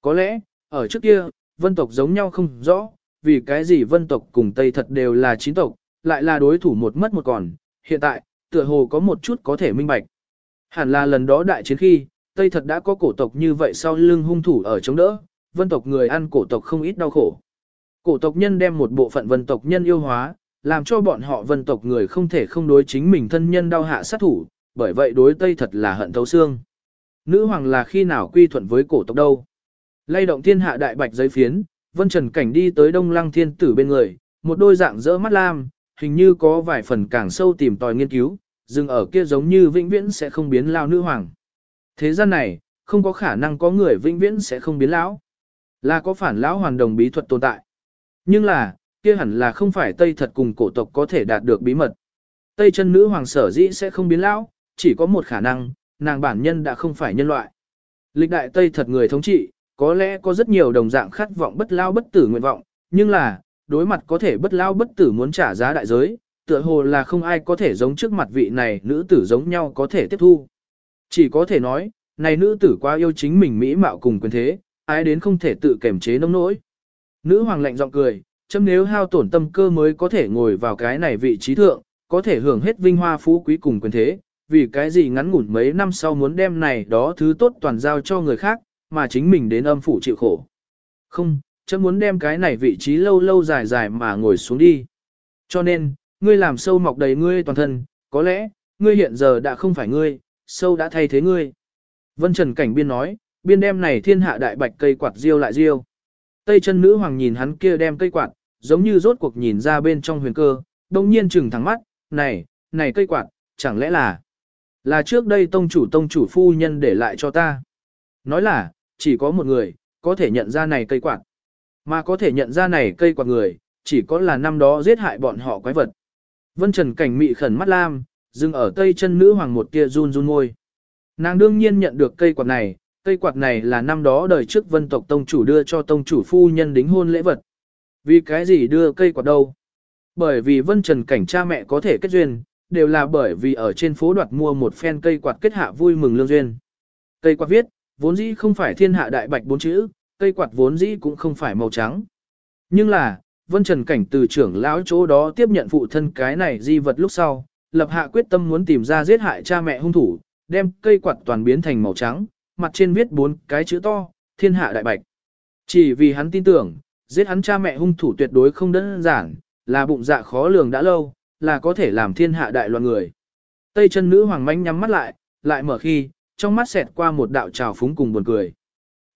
Có lẽ, ở trước kia, vân tộc giống nhau không rõ, vì cái gì vân tộc cùng Tây thật đều là chín tộc, lại là đối thủ một mất một còn. Hiện tại, tựa hồ có một chút có thể minh bạch. Hẳn là lần đó đại chiến khi, Tây thật đã có cổ tộc như vậy sau lưng hung thủ ở chống đỡ, vân tộc người ăn cổ tộc không ít đau khổ. Cổ tộc nhân đem một bộ phận vân tộc nhân yêu hóa, làm cho bọn họ vân tộc người không thể không đối chính mình thân nhân đau hạ sát thủ, bởi vậy đối Tây thật là hận thấu xương. Nữ hoàng là khi nào quy thuận với cổ tộc đâu? Lay động thiên hạ đại bạch giấy phiến, vân trần cảnh đi tới đông lăng thiên tử bên người, một đôi dạng dỡ mắt lam, hình như có vài phần càng sâu tìm tòi nghiên cứu, dừng ở kia giống như vĩnh viễn sẽ không biến lao nữ hoàng. Thế gian này, không có khả năng có người vĩnh viễn sẽ không biến lão. Là có phản lão hoàn đồng bí thuật tồn tại. Nhưng là, kia hẳn là không phải Tây thật cùng cổ tộc có thể đạt được bí mật. Tây chân nữ hoàng sở dĩ sẽ không biến lão, chỉ có một khả năng, nàng bản nhân đã không phải nhân loại. Lịch đại Tây thật người thống trị, có lẽ có rất nhiều đồng dạng khát vọng bất lao bất tử nguyện vọng, nhưng là, đối mặt có thể bất lao bất tử muốn trả giá đại giới, tựa hồ là không ai có thể giống trước mặt vị này nữ tử giống nhau có thể tiếp thu. Chỉ có thể nói, này nữ tử quá yêu chính mình mỹ mạo cùng quyền thế, ái đến không thể tự kiềm chế nông nỗi. Nữ hoàng lạnh giọng cười, chấm nếu hao tổn tâm cơ mới có thể ngồi vào cái này vị trí thượng, có thể hưởng hết vinh hoa phú quý cùng quyền thế, vì cái gì ngắn ngủn mấy năm sau muốn đem này đó thứ tốt toàn giao cho người khác, mà chính mình đến âm phủ chịu khổ. Không, chấm muốn đem cái này vị trí lâu lâu dài dài mà ngồi xuống đi. Cho nên, ngươi làm sâu mọc đầy ngươi toàn thân, có lẽ, ngươi hiện giờ đã không phải ngươi, sâu đã thay thế ngươi. Vân Trần Cảnh Biên nói, biên đem này thiên hạ đại bạch cây quạt riêu lại riêu. Tây chân nữ hoàng nhìn hắn kia đem cây quạt, giống như rốt cuộc nhìn ra bên trong huyền cơ, đồng nhiên trừng thẳng mắt, này, này cây quạt, chẳng lẽ là, là trước đây tông chủ tông chủ phu nhân để lại cho ta. Nói là, chỉ có một người, có thể nhận ra này cây quạt. Mà có thể nhận ra này cây quạt người, chỉ có là năm đó giết hại bọn họ quái vật. Vân Trần cảnh mị khẩn mắt lam, dừng ở tây chân nữ hoàng một kia run run môi. Nàng đương nhiên nhận được cây quạt này, cây quạt này là năm đó đời trước vân tộc tông chủ đưa cho tông chủ phu nhân đính hôn lễ vật. Vì cái gì đưa cây quạt đâu? Bởi vì vân trần cảnh cha mẹ có thể kết duyên, đều là bởi vì ở trên phố đoạt mua một phen cây quạt kết hạ vui mừng lương duyên. Cây quạt viết, vốn dĩ không phải thiên hạ đại bạch bốn chữ, cây quạt vốn dĩ cũng không phải màu trắng. Nhưng là, Vân Trần Cảnh từ trưởng lão chỗ đó tiếp nhận phụ thân cái này di vật lúc sau, lập hạ quyết tâm muốn tìm ra giết hại cha mẹ hung thủ, đem cây quạt toàn biến thành màu trắng, mặt trên viết bốn cái chữ to, thiên hạ đại bạch. Chỉ vì hắn tin tưởng, giết hắn cha mẹ hung thủ tuyệt đối không đơn giản, là bụng dạ khó lường đã lâu, là có thể làm thiên hạ đại loạn người. Tây chân nữ hoàng manh nhắm mắt lại, lại mở khi, trong mắt xẹt qua một đạo trào phúng cùng buồn cười.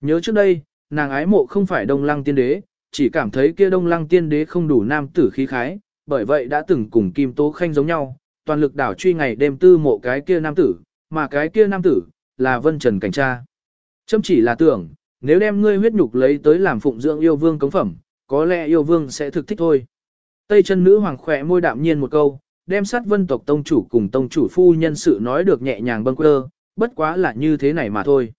Nhớ trước đây, nàng ái mộ không phải đông lăng tiên đế, chỉ cảm thấy kia đông lăng tiên đế không đủ nam tử khí khái, bởi vậy đã từng cùng Kim Tố Khanh giống nhau, toàn lực đảo truy ngày đêm tư mộ cái kia nam tử, mà cái kia nam tử, là Vân Trần Cảnh tra, Châm chỉ là tưởng, nếu đem ngươi huyết nhục lấy tới làm phụng dưỡng yêu vương cống phẩm, có lẽ yêu vương sẽ thực thích thôi. Tây chân nữ hoàng khỏe môi đạm nhiên một câu, đem sát vân tộc tông chủ cùng tông chủ phu nhân sự nói được nhẹ nhàng bâng quơ, bất quá là như thế này mà thôi.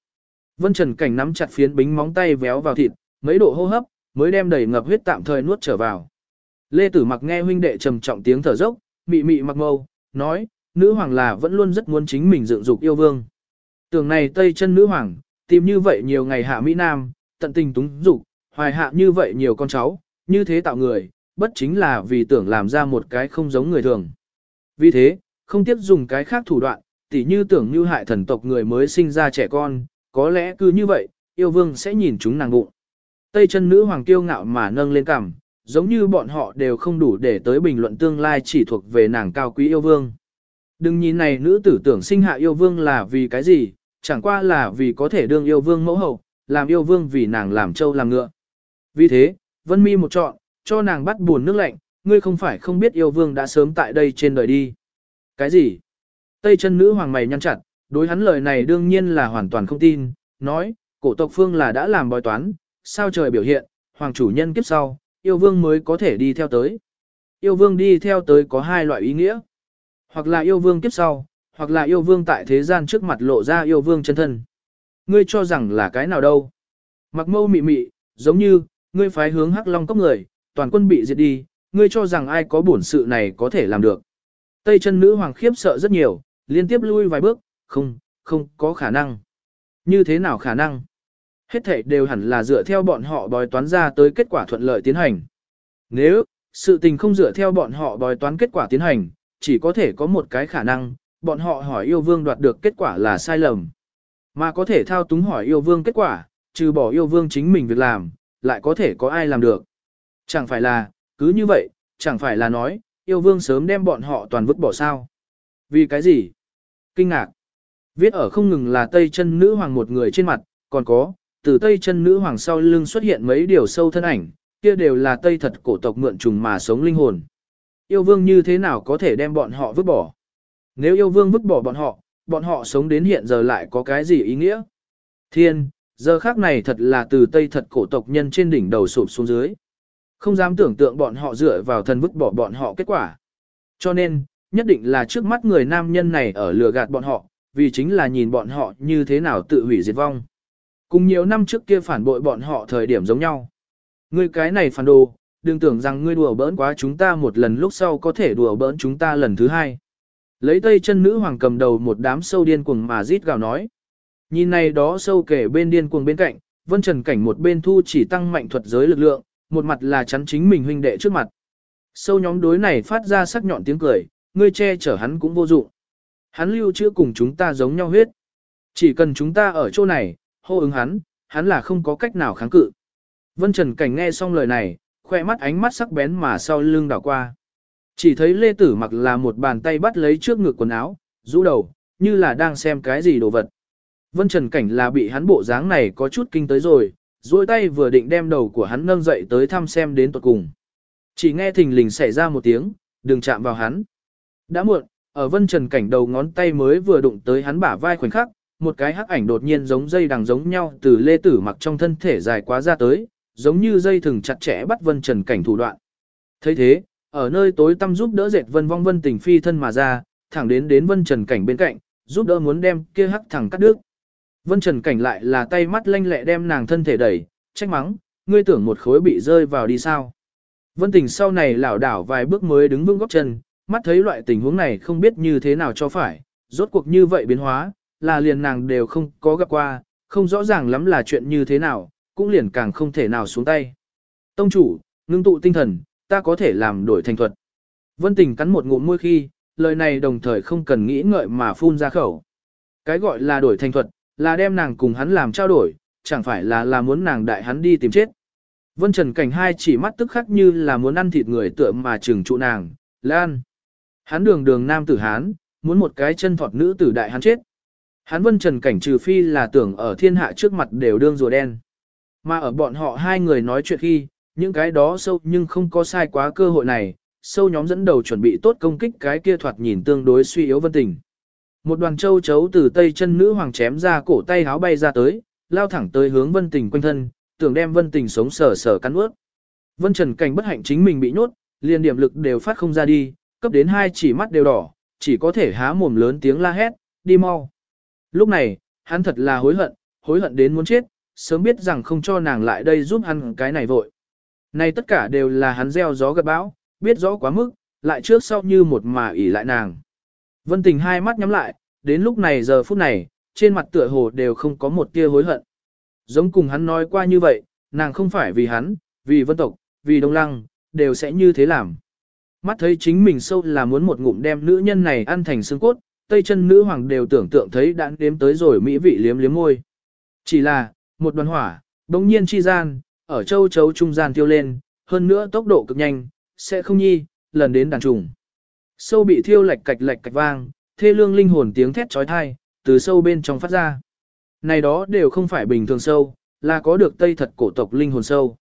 Vân Trần Cảnh nắm chặt phiến bính móng tay véo vào thịt, mấy độ hô hấp, mới đem đầy ngập huyết tạm thời nuốt trở vào. Lê Tử Mặc nghe huynh đệ trầm trọng tiếng thở dốc, mị mị mặc mâu, nói, nữ hoàng là vẫn luôn rất muốn chính mình dựng dục yêu vương. Tưởng này Tây chân nữ hoàng, tìm như vậy nhiều ngày hạ Mỹ Nam, tận tình túng dục, hoài hạ như vậy nhiều con cháu, như thế tạo người, bất chính là vì tưởng làm ra một cái không giống người thường. Vì thế, không tiếp dùng cái khác thủ đoạn, tỉ như tưởng như hại thần tộc người mới sinh ra trẻ con, có lẽ cứ như vậy, yêu vương sẽ nhìn chúng nàng bụng. Tây chân nữ hoàng kiêu ngạo mà nâng lên cằm, giống như bọn họ đều không đủ để tới bình luận tương lai chỉ thuộc về nàng cao quý yêu vương. Đừng nhìn này nữ tử tưởng sinh hạ yêu vương là vì cái gì, chẳng qua là vì có thể đương yêu vương mẫu hậu, làm yêu vương vì nàng làm trâu làm ngựa. Vì thế, Vân Mi một chọn, cho nàng bắt buồn nước lạnh, ngươi không phải không biết yêu vương đã sớm tại đây trên đời đi. Cái gì? Tây chân nữ hoàng mày nhăn chặt, đối hắn lời này đương nhiên là hoàn toàn không tin, nói, cổ tộc phương là đã làm bói toán, sao trời biểu hiện, hoàng chủ nhân kiếp sau, yêu vương mới có thể đi theo tới. Yêu vương đi theo tới có hai loại ý nghĩa. Hoặc là yêu vương kiếp sau, hoặc là yêu vương tại thế gian trước mặt lộ ra yêu vương chân thân. Ngươi cho rằng là cái nào đâu? Mặc mâu mị mị, giống như, ngươi phái hướng hắc long cốc người, toàn quân bị diệt đi, ngươi cho rằng ai có bổn sự này có thể làm được. Tây chân nữ hoàng khiếp sợ rất nhiều, liên tiếp lui vài bước, không, không có khả năng. Như thế nào khả năng? Hết thảy đều hẳn là dựa theo bọn họ bói toán ra tới kết quả thuận lợi tiến hành. Nếu, sự tình không dựa theo bọn họ bói toán kết quả tiến hành, chỉ có thể có một cái khả năng, bọn họ hỏi yêu vương đoạt được kết quả là sai lầm. Mà có thể thao túng hỏi yêu vương kết quả, trừ bỏ yêu vương chính mình việc làm, lại có thể có ai làm được. Chẳng phải là, cứ như vậy, chẳng phải là nói, yêu vương sớm đem bọn họ toàn vứt bỏ sao. Vì cái gì? Kinh ngạc. Viết ở không ngừng là Tây chân nữ hoàng một người trên mặt, còn có, từ Tây chân nữ hoàng sau lưng xuất hiện mấy điều sâu thân ảnh, kia đều là Tây thật cổ tộc mượn trùng mà sống linh hồn. Yêu vương như thế nào có thể đem bọn họ vứt bỏ? Nếu yêu vương vứt bỏ bọn họ, bọn họ sống đến hiện giờ lại có cái gì ý nghĩa? Thiên, giờ khác này thật là từ Tây thật cổ tộc nhân trên đỉnh đầu sụp xuống dưới. Không dám tưởng tượng bọn họ dựa vào thần vứt bỏ bọn họ kết quả. Cho nên, nhất định là trước mắt người nam nhân này ở lừa gạt bọn họ, vì chính là nhìn bọn họ như thế nào tự hủy diệt vong. Cùng nhiều năm trước kia phản bội bọn họ thời điểm giống nhau. Ngươi cái này phản đồ, đừng tưởng rằng ngươi đùa bỡn quá chúng ta một lần lúc sau có thể đùa bỡn chúng ta lần thứ hai. Lấy tay chân nữ hoàng cầm đầu một đám sâu điên cuồng mà rít gào nói. Nhìn này đó sâu kể bên điên cuồng bên cạnh, vân trần cảnh một bên thu chỉ tăng mạnh thuật giới lực lượng, một mặt là chắn chính mình huynh đệ trước mặt. Sâu nhóm đối này phát ra sắc nhọn tiếng cười, ngươi che chở hắn cũng vô dụng. Hắn lưu chưa cùng chúng ta giống nhau huyết. Chỉ cần chúng ta ở chỗ này, hô ứng hắn, hắn là không có cách nào kháng cự. Vân Trần Cảnh nghe xong lời này, khoe mắt ánh mắt sắc bén mà sau lưng đảo qua. Chỉ thấy Lê Tử mặc là một bàn tay bắt lấy trước ngực quần áo, rũ đầu, như là đang xem cái gì đồ vật. Vân Trần Cảnh là bị hắn bộ dáng này có chút kinh tới rồi, duỗi tay vừa định đem đầu của hắn nâng dậy tới thăm xem đến tuột cùng. Chỉ nghe thình lình xảy ra một tiếng, đừng chạm vào hắn. Đã muộn, ở Vân Trần Cảnh đầu ngón tay mới vừa đụng tới hắn bả vai khoảnh khắc, một cái hắc ảnh đột nhiên giống dây đằng giống nhau từ Lê Tử mặc trong thân thể dài quá ra tới, giống như dây thừng chặt chẽ bắt Vân Trần Cảnh thủ đoạn. thấy thế, ở nơi tối tăm giúp đỡ dệt Vân Vong Vân tình phi thân mà ra, thẳng đến đến Vân Trần Cảnh bên cạnh, giúp đỡ muốn đem kia hắc thẳng cắt đứt. Vân Trần Cảnh lại là tay mắt lanh lẹ đem nàng thân thể đẩy, trách mắng, ngươi tưởng một khối bị rơi vào đi sao. Vân Tình sau này lảo đảo vài bước mới đứng vững góc chân, mắt thấy loại tình huống này không biết như thế nào cho phải, rốt cuộc như vậy biến hóa, là liền nàng đều không có gặp qua, không rõ ràng lắm là chuyện như thế nào, cũng liền càng không thể nào xuống tay. Tông chủ, ngưng tụ tinh thần, ta có thể làm đổi thành thuật. Vân Tình cắn một ngụm môi khi, lời này đồng thời không cần nghĩ ngợi mà phun ra khẩu. Cái gọi là đổi thành thuật, là đem nàng cùng hắn làm trao đổi, chẳng phải là là muốn nàng đại hắn đi tìm chết. Vân Trần Cảnh hai chỉ mắt tức khắc như là muốn ăn thịt người tựa mà trừng trụ nàng, lan. Hắn đường đường nam tử hán, muốn một cái chân thọt nữ tử đại hắn chết. Hắn Vân Trần Cảnh trừ phi là tưởng ở thiên hạ trước mặt đều đương rùa đen. Mà ở bọn họ hai người nói chuyện khi, những cái đó sâu nhưng không có sai quá cơ hội này, sâu nhóm dẫn đầu chuẩn bị tốt công kích cái kia thoạt nhìn tương đối suy yếu vân tình. Một đoàn châu chấu từ tây chân nữ hoàng chém ra cổ tay háo bay ra tới, lao thẳng tới hướng vân tình quanh thân, tưởng đem vân tình sống sờ sờ cắn ướt. Vân Trần Cảnh bất hạnh chính mình bị nhốt, liền điểm lực đều phát không ra đi, cấp đến hai chỉ mắt đều đỏ, chỉ có thể há mồm lớn tiếng la hét, đi mau. Lúc này, hắn thật là hối hận, hối hận đến muốn chết, sớm biết rằng không cho nàng lại đây giúp hắn cái này vội. Này tất cả đều là hắn gieo gió gặt bão, biết rõ quá mức, lại trước sau như một mà ỉ lại nàng. Vân tình hai mắt nhắm lại, đến lúc này giờ phút này, trên mặt tựa hồ đều không có một tia hối hận. Giống cùng hắn nói qua như vậy, nàng không phải vì hắn, vì vân tộc, vì đông lăng, đều sẽ như thế làm. Mắt thấy chính mình sâu là muốn một ngụm đem nữ nhân này ăn thành xương cốt, tây chân nữ hoàng đều tưởng tượng thấy đã đếm tới rồi mỹ vị liếm liếm môi. Chỉ là, một đoàn hỏa, đống nhiên chi gian, ở châu chấu trung gian tiêu lên, hơn nữa tốc độ cực nhanh, sẽ không nhi, lần đến đàn trùng. Sâu bị thiêu lạch cạch lạch cạch vang, thê lương linh hồn tiếng thét trói thai, từ sâu bên trong phát ra. Này đó đều không phải bình thường sâu, là có được tây thật cổ tộc linh hồn sâu.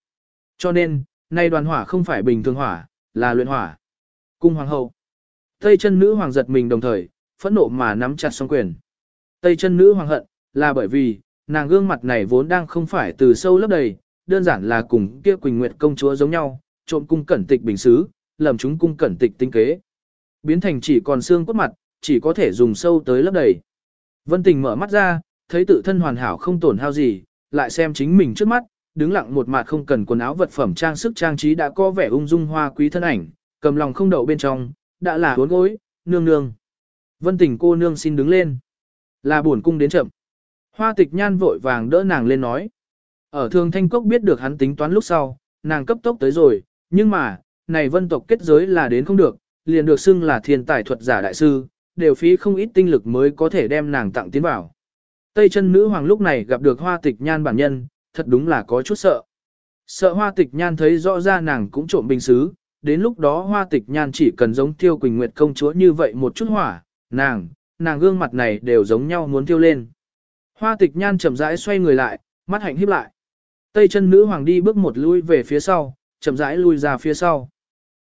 Cho nên, này đoàn hỏa không phải bình thường hỏa, là luyện hỏa. Cung hoàng hậu. Tây chân nữ hoàng giật mình đồng thời, phẫn nộ mà nắm chặt song quyền. Tây chân nữ hoàng hận, là bởi vì, nàng gương mặt này vốn đang không phải từ sâu lớp đầy, đơn giản là cùng kia Quỳnh Nguyệt công chúa giống nhau, trộm cung cẩn tịch bình xứ, lầm chúng cung cẩn tịch tinh kế. Biến thành chỉ còn xương cốt mặt, chỉ có thể dùng sâu tới lớp đầy. Vân Tình mở mắt ra, thấy tự thân hoàn hảo không tổn hao gì, lại xem chính mình trước mắt, đứng lặng một mặt không cần quần áo vật phẩm trang sức trang trí đã có vẻ ung dung hoa quý thân ảnh, cầm lòng không đậu bên trong, đã là uốn gối, nương nương. Vân Tình cô nương xin đứng lên. Là buồn cung đến chậm. Hoa tịch nhan vội vàng đỡ nàng lên nói. Ở thường thanh cốc biết được hắn tính toán lúc sau, nàng cấp tốc tới rồi, nhưng mà, này vân tộc kết giới là đến không được, liền được xưng là thiên tài thuật giả đại sư, đều phí không ít tinh lực mới có thể đem nàng tặng tiến vào. Tây chân nữ hoàng lúc này gặp được hoa tịch nhan bản nhân, thật đúng là có chút sợ. Sợ hoa tịch nhan thấy rõ ra nàng cũng trộm bình xứ, đến lúc đó hoa tịch nhan chỉ cần giống tiêu quỳnh nguyệt công chúa như vậy một chút hỏa, nàng, nàng gương mặt này đều giống nhau muốn tiêu lên. Hoa tịch nhan chậm rãi xoay người lại, mắt hạnh híp lại. Tây chân nữ hoàng đi bước một lui về phía sau, chậm rãi lui ra phía sau.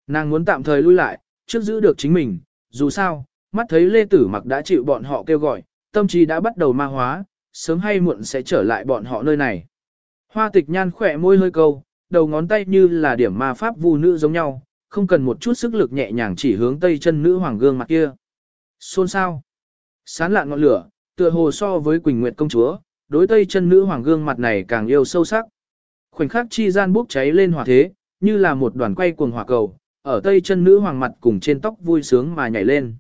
Nàng muốn tạm thời lui lại, trước giữ được chính mình, dù sao, mắt thấy Lê Tử Mặc đã chịu bọn họ kêu gọi, tâm trí đã bắt đầu ma hóa, sớm hay muộn sẽ trở lại bọn họ nơi này. Hoa tịch nhan khỏe môi hơi câu, đầu ngón tay như là điểm ma pháp vu nữ giống nhau, không cần một chút sức lực nhẹ nhàng chỉ hướng tây chân nữ hoàng gương mặt kia. Xôn sao? Sán lạn ngọn lửa, tựa hồ so với Quỳnh Nguyệt công chúa, đối tây chân nữ hoàng gương mặt này càng yêu sâu sắc. Khoảnh khắc chi gian bốc cháy lên hỏa thế, như là một đoàn quay cuồng hỏa cầu, ở tây chân nữ hoàng mặt cùng trên tóc vui sướng mà nhảy lên.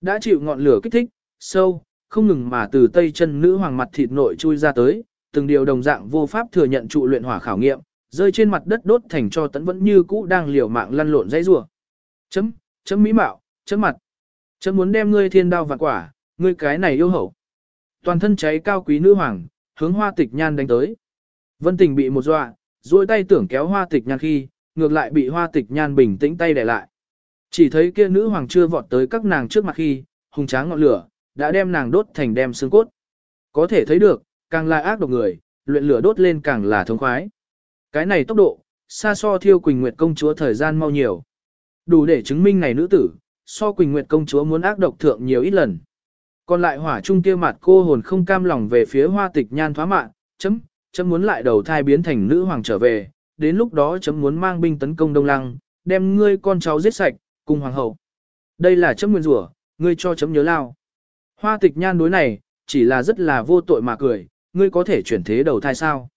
Đã chịu ngọn lửa kích thích, sâu, không ngừng mà từ tây chân nữ hoàng mặt thịt nội chui ra tới, từng điều đồng dạng vô pháp thừa nhận trụ luyện hỏa khảo nghiệm, rơi trên mặt đất đốt thành cho tấn vẫn như cũ đang liều mạng lăn lộn dãy rủa. Chấm, chấm mỹ mạo, chấm mặt. Chấm muốn đem ngươi thiên đao vạn quả, ngươi cái này yêu hậu. Toàn thân cháy cao quý nữ hoàng, hướng hoa tịch nhan đánh tới. Vân tình bị một dọa, duỗi tay tưởng kéo hoa tịch nhan khi, ngược lại bị hoa tịch nhan bình tĩnh tay để lại. Chỉ thấy kia nữ hoàng chưa vọt tới các nàng trước mặt khi, hùng tráng ngọn lửa, đã đem nàng đốt thành đem xương cốt. Có thể thấy được, càng là ác độc người, luyện lửa đốt lên càng là thống khoái. Cái này tốc độ, xa so thiêu Quỳnh Nguyệt công chúa thời gian mau nhiều. Đủ để chứng minh này nữ tử, so Quỳnh Nguyệt công chúa muốn ác độc thượng nhiều ít lần. Còn lại hỏa trung kia mặt cô hồn không cam lòng về phía hoa tịch nhan thoá mạng, chấm, chấm muốn lại đầu thai biến thành nữ hoàng trở về, đến lúc đó chấm muốn mang binh tấn công Đông Lăng, đem ngươi con cháu giết sạch, cùng hoàng hậu. Đây là chấm nguyên rủa, ngươi cho chấm nhớ lao. Hoa tịch nhan đối này, chỉ là rất là vô tội mà cười, ngươi có thể chuyển thế đầu thai sao?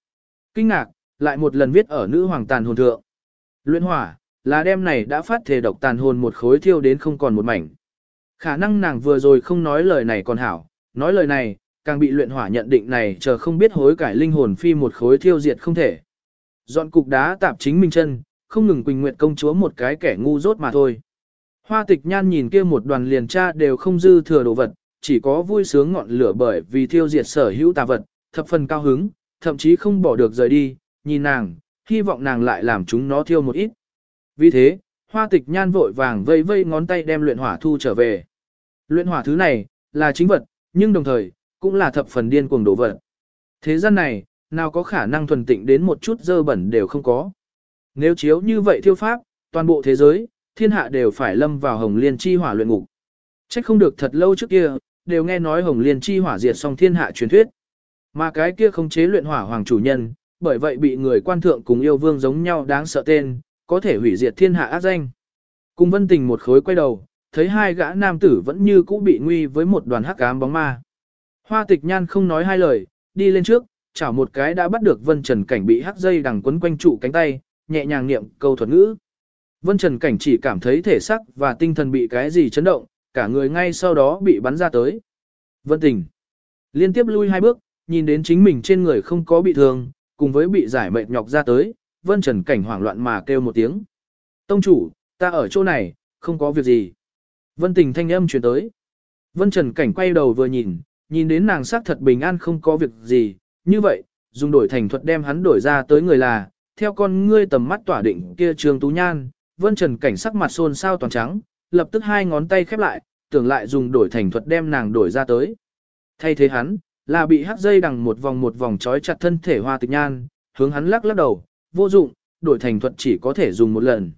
Kinh ngạc, lại một lần viết ở nữ hoàng tàn hồn thượng. Luyện hỏa, là đêm này đã phát thể độc tàn hồn một khối thiêu đến không còn một mảnh. Khả năng nàng vừa rồi không nói lời này còn hảo, nói lời này, càng bị luyện hỏa nhận định này chờ không biết hối cải linh hồn phi một khối thiêu diệt không thể. Dọn cục đá tạp chính mình chân, không ngừng Quỳnh Nguyệt công chúa một cái kẻ ngu dốt mà thôi. Hoa tịch nhan nhìn kia một đoàn liền tra đều không dư thừa đồ vật, chỉ có vui sướng ngọn lửa bởi vì thiêu diệt sở hữu tà vật, thập phần cao hứng, thậm chí không bỏ được rời đi, nhìn nàng, hy vọng nàng lại làm chúng nó thiêu một ít. Vì thế, hoa tịch nhan vội vàng vây vây ngón tay đem luyện hỏa thu trở về. Luyện hỏa thứ này, là chính vật, nhưng đồng thời, cũng là thập phần điên cuồng đồ vật. Thế gian này, nào có khả năng thuần tịnh đến một chút dơ bẩn đều không có. Nếu chiếu như vậy thiêu pháp, toàn bộ thế giới, thiên hạ đều phải lâm vào hồng liên chi hỏa luyện ngục. Chắc không được thật lâu trước kia, đều nghe nói hồng liên chi hỏa diệt xong thiên hạ truyền thuyết. Mà cái kia không chế luyện hỏa hoàng chủ nhân, bởi vậy bị người quan thượng cùng yêu vương giống nhau đáng sợ tên, có thể hủy diệt thiên hạ ác danh. Cùng vân tình một khối quay đầu, thấy hai gã nam tử vẫn như cũ bị nguy với một đoàn hắc ám bóng ma. Hoa tịch nhan không nói hai lời, đi lên trước, chảo một cái đã bắt được vân trần cảnh bị hắc dây đằng quấn quanh trụ cánh tay, nhẹ nhàng niệm câu thuật ngữ. Vân trần cảnh chỉ cảm thấy thể sắc và tinh thần bị cái gì chấn động, cả người ngay sau đó bị bắn ra tới. Vân tình. Liên tiếp lui hai bước, nhìn đến chính mình trên người không có bị thương, cùng với bị giải mệt nhọc ra tới, vân trần cảnh hoảng loạn mà kêu một tiếng. Tông chủ, ta ở chỗ này, không có việc gì. Vân tình thanh âm truyền tới. Vân trần cảnh quay đầu vừa nhìn, nhìn đến nàng sắc thật bình an không có việc gì, như vậy, dùng đổi thành thuật đem hắn đổi ra tới người là, theo con ngươi tầm mắt tỏa định kia trường tú nhan, vân trần cảnh sắc mặt xôn xao toàn trắng, lập tức hai ngón tay khép lại, tưởng lại dùng đổi thành thuật đem nàng đổi ra tới. Thay thế hắn, là bị hắc dây đằng một vòng một vòng trói chặt thân thể hoa tịch nhan, hướng hắn lắc lắc đầu, vô dụng, đổi thành thuật chỉ có thể dùng một lần.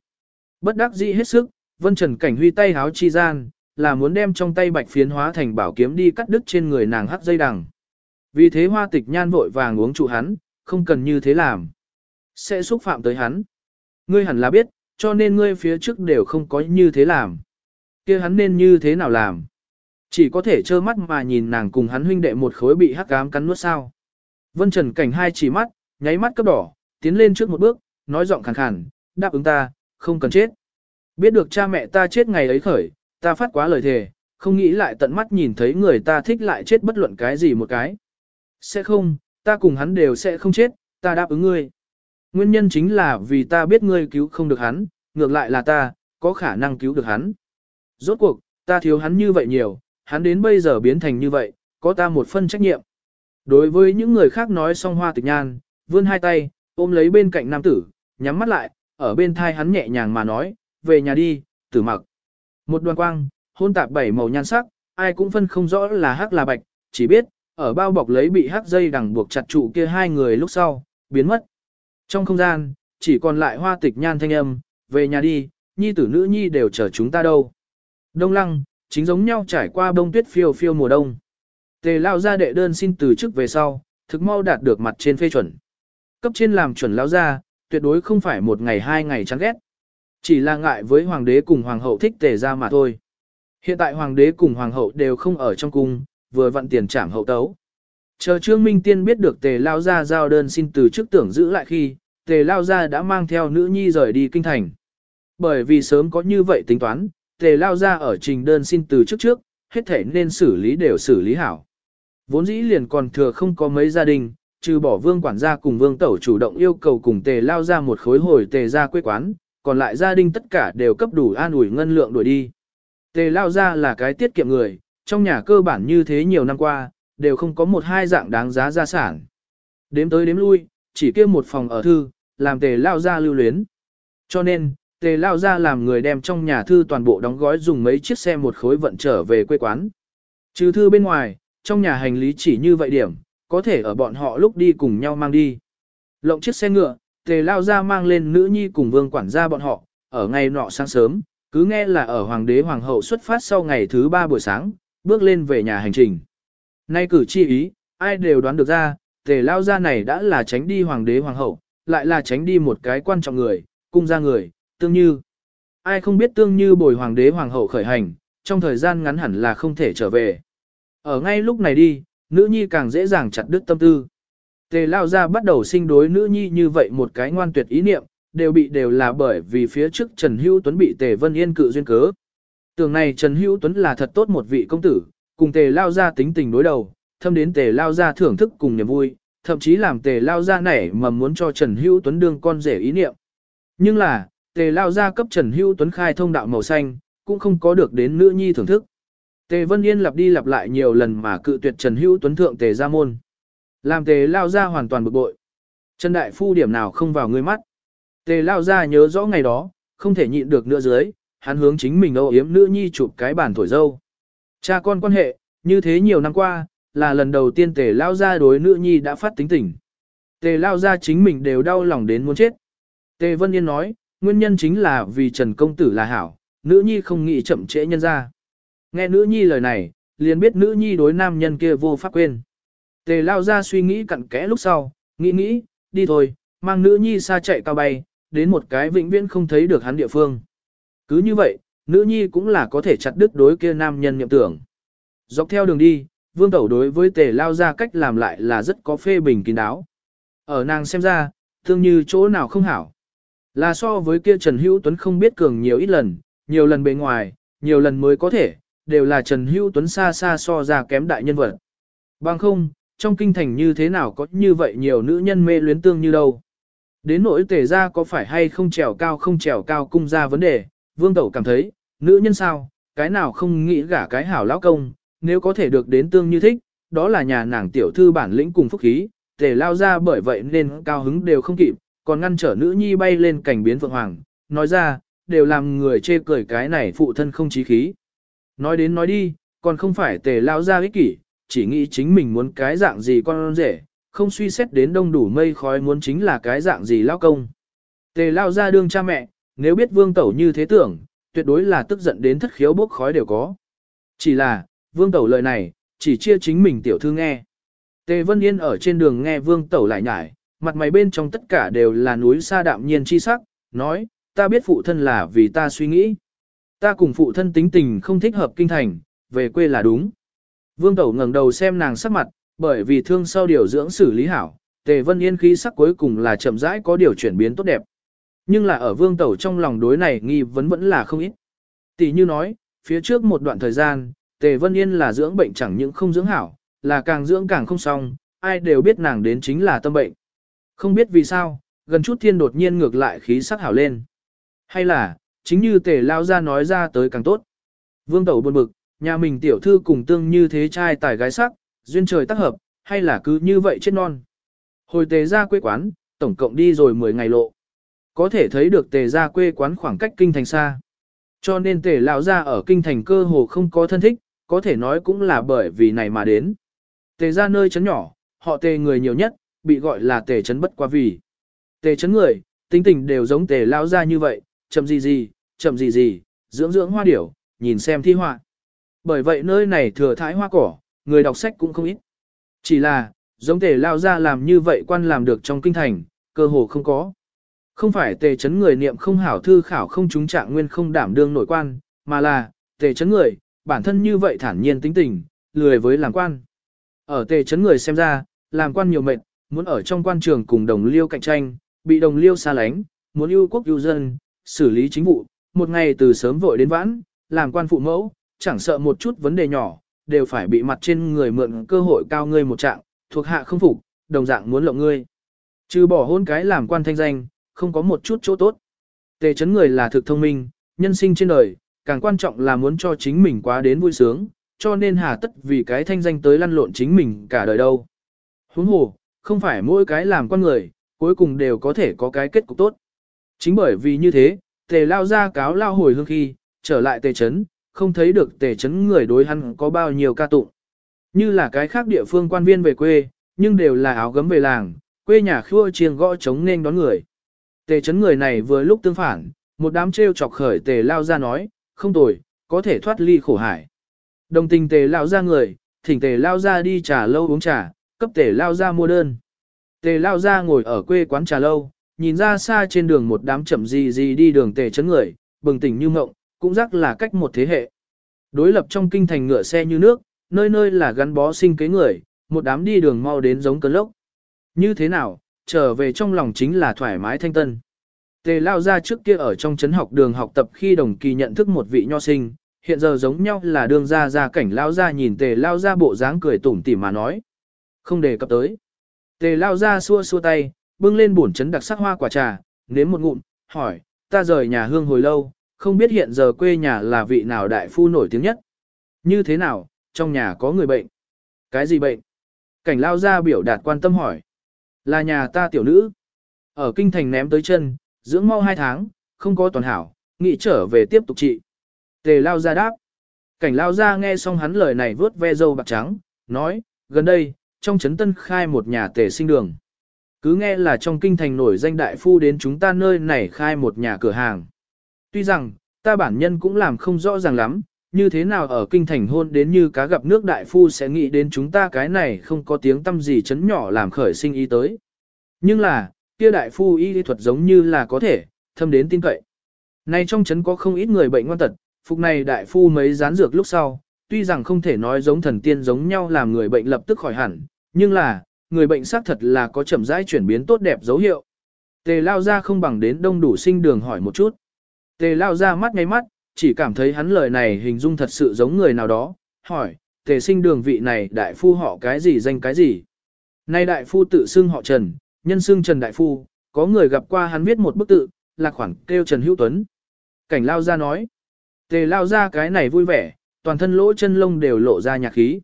Bất đắc dĩ hết sức, vân trần cảnh huy tay háo chi gian, là muốn đem trong tay bạch phiến hóa thành bảo kiếm đi cắt đứt trên người nàng hắc dây đằng. Vì thế hoa tịch nhan vội vàng uống trụ hắn, không cần như thế làm. Sẽ xúc phạm tới hắn. Ngươi hẳn là biết, cho nên ngươi phía trước đều không có như thế làm. kia hắn nên như thế nào làm? Chỉ có thể trơ mắt mà nhìn nàng cùng hắn huynh đệ một khối bị hắc cám cắn nuốt sao. Vân Trần cảnh hai chỉ mắt, nháy mắt cấp đỏ, tiến lên trước một bước, nói giọng khàn khàn, đáp ứng ta, không cần chết. Biết được cha mẹ ta chết ngày ấy khởi, ta phát quá lời thề, không nghĩ lại tận mắt nhìn thấy người ta thích lại chết bất luận cái gì một cái. Sẽ không, ta cùng hắn đều sẽ không chết, ta đáp ứng ngươi. Nguyên nhân chính là vì ta biết ngươi cứu không được hắn, ngược lại là ta, có khả năng cứu được hắn. Rốt cuộc, ta thiếu hắn như vậy nhiều, hắn đến bây giờ biến thành như vậy, có ta một phân trách nhiệm. Đối với những người khác nói xong hoa tịch nhan, vươn hai tay, ôm lấy bên cạnh nam tử, nhắm mắt lại, ở bên thai hắn nhẹ nhàng mà nói, về nhà đi, tử mặc. Một đoàn quang, hôn tạp bảy màu nhan sắc, ai cũng phân không rõ là hắc là bạch, chỉ biết, ở bao bọc lấy bị hắc dây đằng buộc chặt trụ kia hai người lúc sau, biến mất. Trong không gian, chỉ còn lại hoa tịch nhan thanh âm, về nhà đi, nhi tử nữ nhi đều chờ chúng ta đâu. Đông lăng, chính giống nhau trải qua bông tuyết phiêu phiêu mùa đông. Tề lao ra đệ đơn xin từ chức về sau, thực mau đạt được mặt trên phê chuẩn. Cấp trên làm chuẩn lao ra, tuyệt đối không phải một ngày hai ngày chán ghét. Chỉ là ngại với hoàng đế cùng hoàng hậu thích tề ra mà thôi. Hiện tại hoàng đế cùng hoàng hậu đều không ở trong cung, vừa vặn tiền trảm hậu tấu. Chờ Trương Minh Tiên biết được tề lao ra giao đơn xin từ chức tưởng giữ lại khi, tề lao ra đã mang theo nữ nhi rời đi kinh thành. Bởi vì sớm có như vậy tính toán, tề lao ra ở trình đơn xin từ chức trước, hết thể nên xử lý đều xử lý hảo. Vốn dĩ liền còn thừa không có mấy gia đình, trừ bỏ vương quản gia cùng vương tẩu chủ động yêu cầu cùng tề lao ra một khối hồi tề ra quê quán, còn lại gia đình tất cả đều cấp đủ an ủi ngân lượng đuổi đi. Tề lao ra là cái tiết kiệm người, trong nhà cơ bản như thế nhiều năm qua, đều không có một hai dạng đáng giá gia sản. Đếm tới đếm lui, chỉ kia một phòng ở thư, làm tề lao ra lưu luyến. Cho nên, tề lao ra làm người đem trong nhà thư toàn bộ đóng gói dùng mấy chiếc xe một khối vận trở về quê quán. Trừ thư bên ngoài, trong nhà hành lý chỉ như vậy điểm, có thể ở bọn họ lúc đi cùng nhau mang đi. Lộng chiếc xe ngựa, tề lao ra mang lên nữ nhi cùng vương quản gia bọn họ, ở ngày nọ sáng sớm, cứ nghe là ở hoàng đế hoàng hậu xuất phát sau ngày thứ ba buổi sáng, bước lên về nhà hành trình. Nay cử chi ý, ai đều đoán được ra, tề lao ra này đã là tránh đi hoàng đế hoàng hậu, lại là tránh đi một cái quan trọng người, cung ra người, tương như. Ai không biết tương như bồi hoàng đế hoàng hậu khởi hành, trong thời gian ngắn hẳn là không thể trở về. Ở ngay lúc này đi, nữ nhi càng dễ dàng chặt đứt tâm tư. Tề lao ra bắt đầu sinh đối nữ nhi như vậy một cái ngoan tuyệt ý niệm, đều bị đều là bởi vì phía trước Trần Hữu Tuấn bị Tề Vân Yên cự duyên cớ. Tưởng này Trần Hữu Tuấn là thật tốt một vị công tử, cùng Tề lao ra tính tình đối đầu, thâm đến Tề lao ra thưởng thức cùng niềm vui, thậm chí làm Tề lao ra nảy mà muốn cho Trần Hữu Tuấn đương con rể ý niệm. Nhưng là, Tề lao ra cấp Trần Hữu Tuấn khai thông đạo màu xanh, cũng không có được đến nữ nhi thưởng thức. Tề Vân Yên lặp đi lặp lại nhiều lần mà cự tuyệt Trần Hữu Tuấn thượng Tề gia môn. Làm Tề lao ra hoàn toàn bực bội. Trần Đại Phu điểm nào không vào người mắt. Tề lao ra nhớ rõ ngày đó, không thể nhịn được nữa dưới, hắn hướng chính mình âu yếm nữ nhi chụp cái bàn thổi dâu. Cha con quan hệ, như thế nhiều năm qua, là lần đầu tiên tề lao ra đối nữ nhi đã phát tính tỉnh. Tề lao ra chính mình đều đau lòng đến muốn chết. Tề Vân Yên nói, nguyên nhân chính là vì Trần Công Tử là hảo, nữ nhi không nghĩ chậm trễ nhân ra. Nghe nữ nhi lời này, liền biết nữ nhi đối nam nhân kia vô pháp quên. Tề lao ra suy nghĩ cặn kẽ lúc sau, nghĩ nghĩ, đi thôi, mang nữ nhi xa chạy cao bay, đến một cái vĩnh viễn không thấy được hắn địa phương. Cứ như vậy, nữ nhi cũng là có thể chặt đứt đối kia nam nhân nhậm tưởng. Dọc theo đường đi, vương tẩu đối với tề lao ra cách làm lại là rất có phê bình kín đáo. Ở nàng xem ra, thương như chỗ nào không hảo. Là so với kia Trần Hữu Tuấn không biết cường nhiều ít lần, nhiều lần bề ngoài, nhiều lần mới có thể, đều là Trần Hữu Tuấn xa xa so ra kém đại nhân vật. Bằng không, trong kinh thành như thế nào có như vậy nhiều nữ nhân mê luyến tương như đâu. Đến nỗi tề ra có phải hay không trèo cao không trèo cao cung ra vấn đề, vương tẩu cảm thấy, nữ nhân sao, cái nào không nghĩ gả cái hảo lão công, nếu có thể được đến tương như thích, đó là nhà nàng tiểu thư bản lĩnh cùng phúc khí, tề lao ra bởi vậy nên cao hứng đều không kịp, còn ngăn trở nữ nhi bay lên cảnh biến vượng hoàng, nói ra, đều làm người chê cười cái này phụ thân không chí khí. Nói đến nói đi, còn không phải tề lao ra ích kỷ, chỉ nghĩ chính mình muốn cái dạng gì con rể, không suy xét đến đông đủ mây khói muốn chính là cái dạng gì lao công. Tề lao ra đương cha mẹ, nếu biết vương tẩu như thế tưởng, tuyệt đối là tức giận đến thất khiếu bốc khói đều có. Chỉ là, vương tẩu lời này, chỉ chia chính mình tiểu thư nghe. Tề Vân Yên ở trên đường nghe vương tẩu lại nhải, mặt mày bên trong tất cả đều là núi xa đạm nhiên chi sắc, nói, ta biết phụ thân là vì ta suy nghĩ. Ta cùng phụ thân tính tình không thích hợp kinh thành, về quê là đúng. Vương Tẩu ngẩng đầu xem nàng sắc mặt, bởi vì thương sau điều dưỡng xử lý hảo, Tề Vân Yên khí sắc cuối cùng là chậm rãi có điều chuyển biến tốt đẹp. Nhưng là ở Vương Tẩu trong lòng đối này nghi vấn vẫn là không ít. Tỷ như nói, phía trước một đoạn thời gian, Tề Vân Yên là dưỡng bệnh chẳng những không dưỡng hảo, là càng dưỡng càng không xong, ai đều biết nàng đến chính là tâm bệnh. Không biết vì sao, gần chút thiên đột nhiên ngược lại khí sắc hảo lên. Hay là, chính như Tề Lao ra nói ra tới càng tốt. Vương Tẩu buồn bực, nhà mình tiểu thư cùng tương như thế trai tài gái sắc, duyên trời tác hợp, hay là cứ như vậy chết non. Hồi tề ra quê quán, tổng cộng đi rồi 10 ngày lộ. Có thể thấy được tề ra quê quán khoảng cách kinh thành xa. Cho nên tề lão ra ở kinh thành cơ hồ không có thân thích, có thể nói cũng là bởi vì này mà đến. Tề ra nơi chấn nhỏ, họ tề người nhiều nhất, bị gọi là tề chấn bất quá vì. Tề chấn người, tính tình đều giống tề lão ra như vậy, chậm gì gì, chậm gì gì, dưỡng dưỡng hoa điểu, nhìn xem thi họa. Bởi vậy nơi này thừa thái hoa cỏ, người đọc sách cũng không ít. Chỉ là, giống tề lao ra làm như vậy quan làm được trong kinh thành, cơ hồ không có. Không phải tề chấn người niệm không hảo thư khảo không trúng trạng nguyên không đảm đương nội quan, mà là, tề chấn người, bản thân như vậy thản nhiên tính tình, lười với làm quan. Ở tề chấn người xem ra, làm quan nhiều mệt, muốn ở trong quan trường cùng đồng liêu cạnh tranh, bị đồng liêu xa lánh, muốn ưu quốc ưu dân, xử lý chính vụ, một ngày từ sớm vội đến vãn, làm quan phụ mẫu, chẳng sợ một chút vấn đề nhỏ, đều phải bị mặt trên người mượn cơ hội cao ngươi một trạng, thuộc hạ không phục, đồng dạng muốn lộng ngươi. Trừ bỏ hôn cái làm quan thanh danh, không có một chút chỗ tốt. Tề chấn người là thực thông minh, nhân sinh trên đời, càng quan trọng là muốn cho chính mình quá đến vui sướng, cho nên hà tất vì cái thanh danh tới lăn lộn chính mình cả đời đâu. Huống hồ, không phải mỗi cái làm quan người, cuối cùng đều có thể có cái kết cục tốt. Chính bởi vì như thế, tề lao ra cáo lao hồi hương khi, trở lại tề chấn, không thấy được tề chấn người đối hắn có bao nhiêu ca tụng. Như là cái khác địa phương quan viên về quê, nhưng đều là áo gấm về làng, quê nhà khua chiêng gõ trống nên đón người. Tề chấn người này vừa lúc tương phản, một đám trêu chọc khởi tề lao ra nói, không tồi, có thể thoát ly khổ hải. Đồng tình tề lao ra người, thỉnh tề lao ra đi trà lâu uống trà, cấp tề lao ra mua đơn. Tề lao ra ngồi ở quê quán trà lâu, nhìn ra xa trên đường một đám chậm gì gì đi đường tề chấn người, bừng tỉnh như mộng, cũng rắc là cách một thế hệ. Đối lập trong kinh thành ngựa xe như nước, nơi nơi là gắn bó sinh kế người, một đám đi đường mau đến giống cơn lốc. Như thế nào, trở về trong lòng chính là thoải mái thanh tân. Tề lao ra trước kia ở trong trấn học đường học tập khi đồng kỳ nhận thức một vị nho sinh, hiện giờ giống nhau là đường ra ra cảnh lao ra nhìn tề lao ra bộ dáng cười tủm tỉm mà nói. Không đề cập tới. Tề lao ra xua xua tay, bưng lên bổn trấn đặc sắc hoa quả trà, nếm một ngụm, hỏi, ta rời nhà hương hồi lâu, không biết hiện giờ quê nhà là vị nào đại phu nổi tiếng nhất. Như thế nào, trong nhà có người bệnh? Cái gì bệnh? Cảnh lao ra biểu đạt quan tâm hỏi. Là nhà ta tiểu nữ. Ở kinh thành ném tới chân, dưỡng mau hai tháng, không có toàn hảo, nghĩ trở về tiếp tục trị. Tề lao ra đáp. Cảnh lao ra nghe xong hắn lời này vớt ve dâu bạc trắng, nói, gần đây, trong trấn tân khai một nhà tề sinh đường. Cứ nghe là trong kinh thành nổi danh đại phu đến chúng ta nơi này khai một nhà cửa hàng. Tuy rằng, ta bản nhân cũng làm không rõ ràng lắm, như thế nào ở kinh thành hôn đến như cá gặp nước đại phu sẽ nghĩ đến chúng ta cái này không có tiếng tâm gì chấn nhỏ làm khởi sinh ý tới. Nhưng là, kia đại phu y thuật giống như là có thể, thâm đến tin cậy. Này trong chấn có không ít người bệnh ngoan tật, phục này đại phu mấy gián dược lúc sau, tuy rằng không thể nói giống thần tiên giống nhau làm người bệnh lập tức khỏi hẳn, nhưng là, người bệnh xác thật là có chậm rãi chuyển biến tốt đẹp dấu hiệu. Tề lao ra không bằng đến đông đủ sinh đường hỏi một chút. Tề lao ra mắt ngay mắt, chỉ cảm thấy hắn lời này hình dung thật sự giống người nào đó, hỏi, tề sinh đường vị này đại phu họ cái gì danh cái gì. Nay đại phu tự xưng họ Trần, nhân xưng Trần Đại Phu, có người gặp qua hắn viết một bức tự, là khoảng kêu Trần Hữu Tuấn. Cảnh lao ra nói, tề lao ra cái này vui vẻ, toàn thân lỗ chân lông đều lộ ra nhạc khí.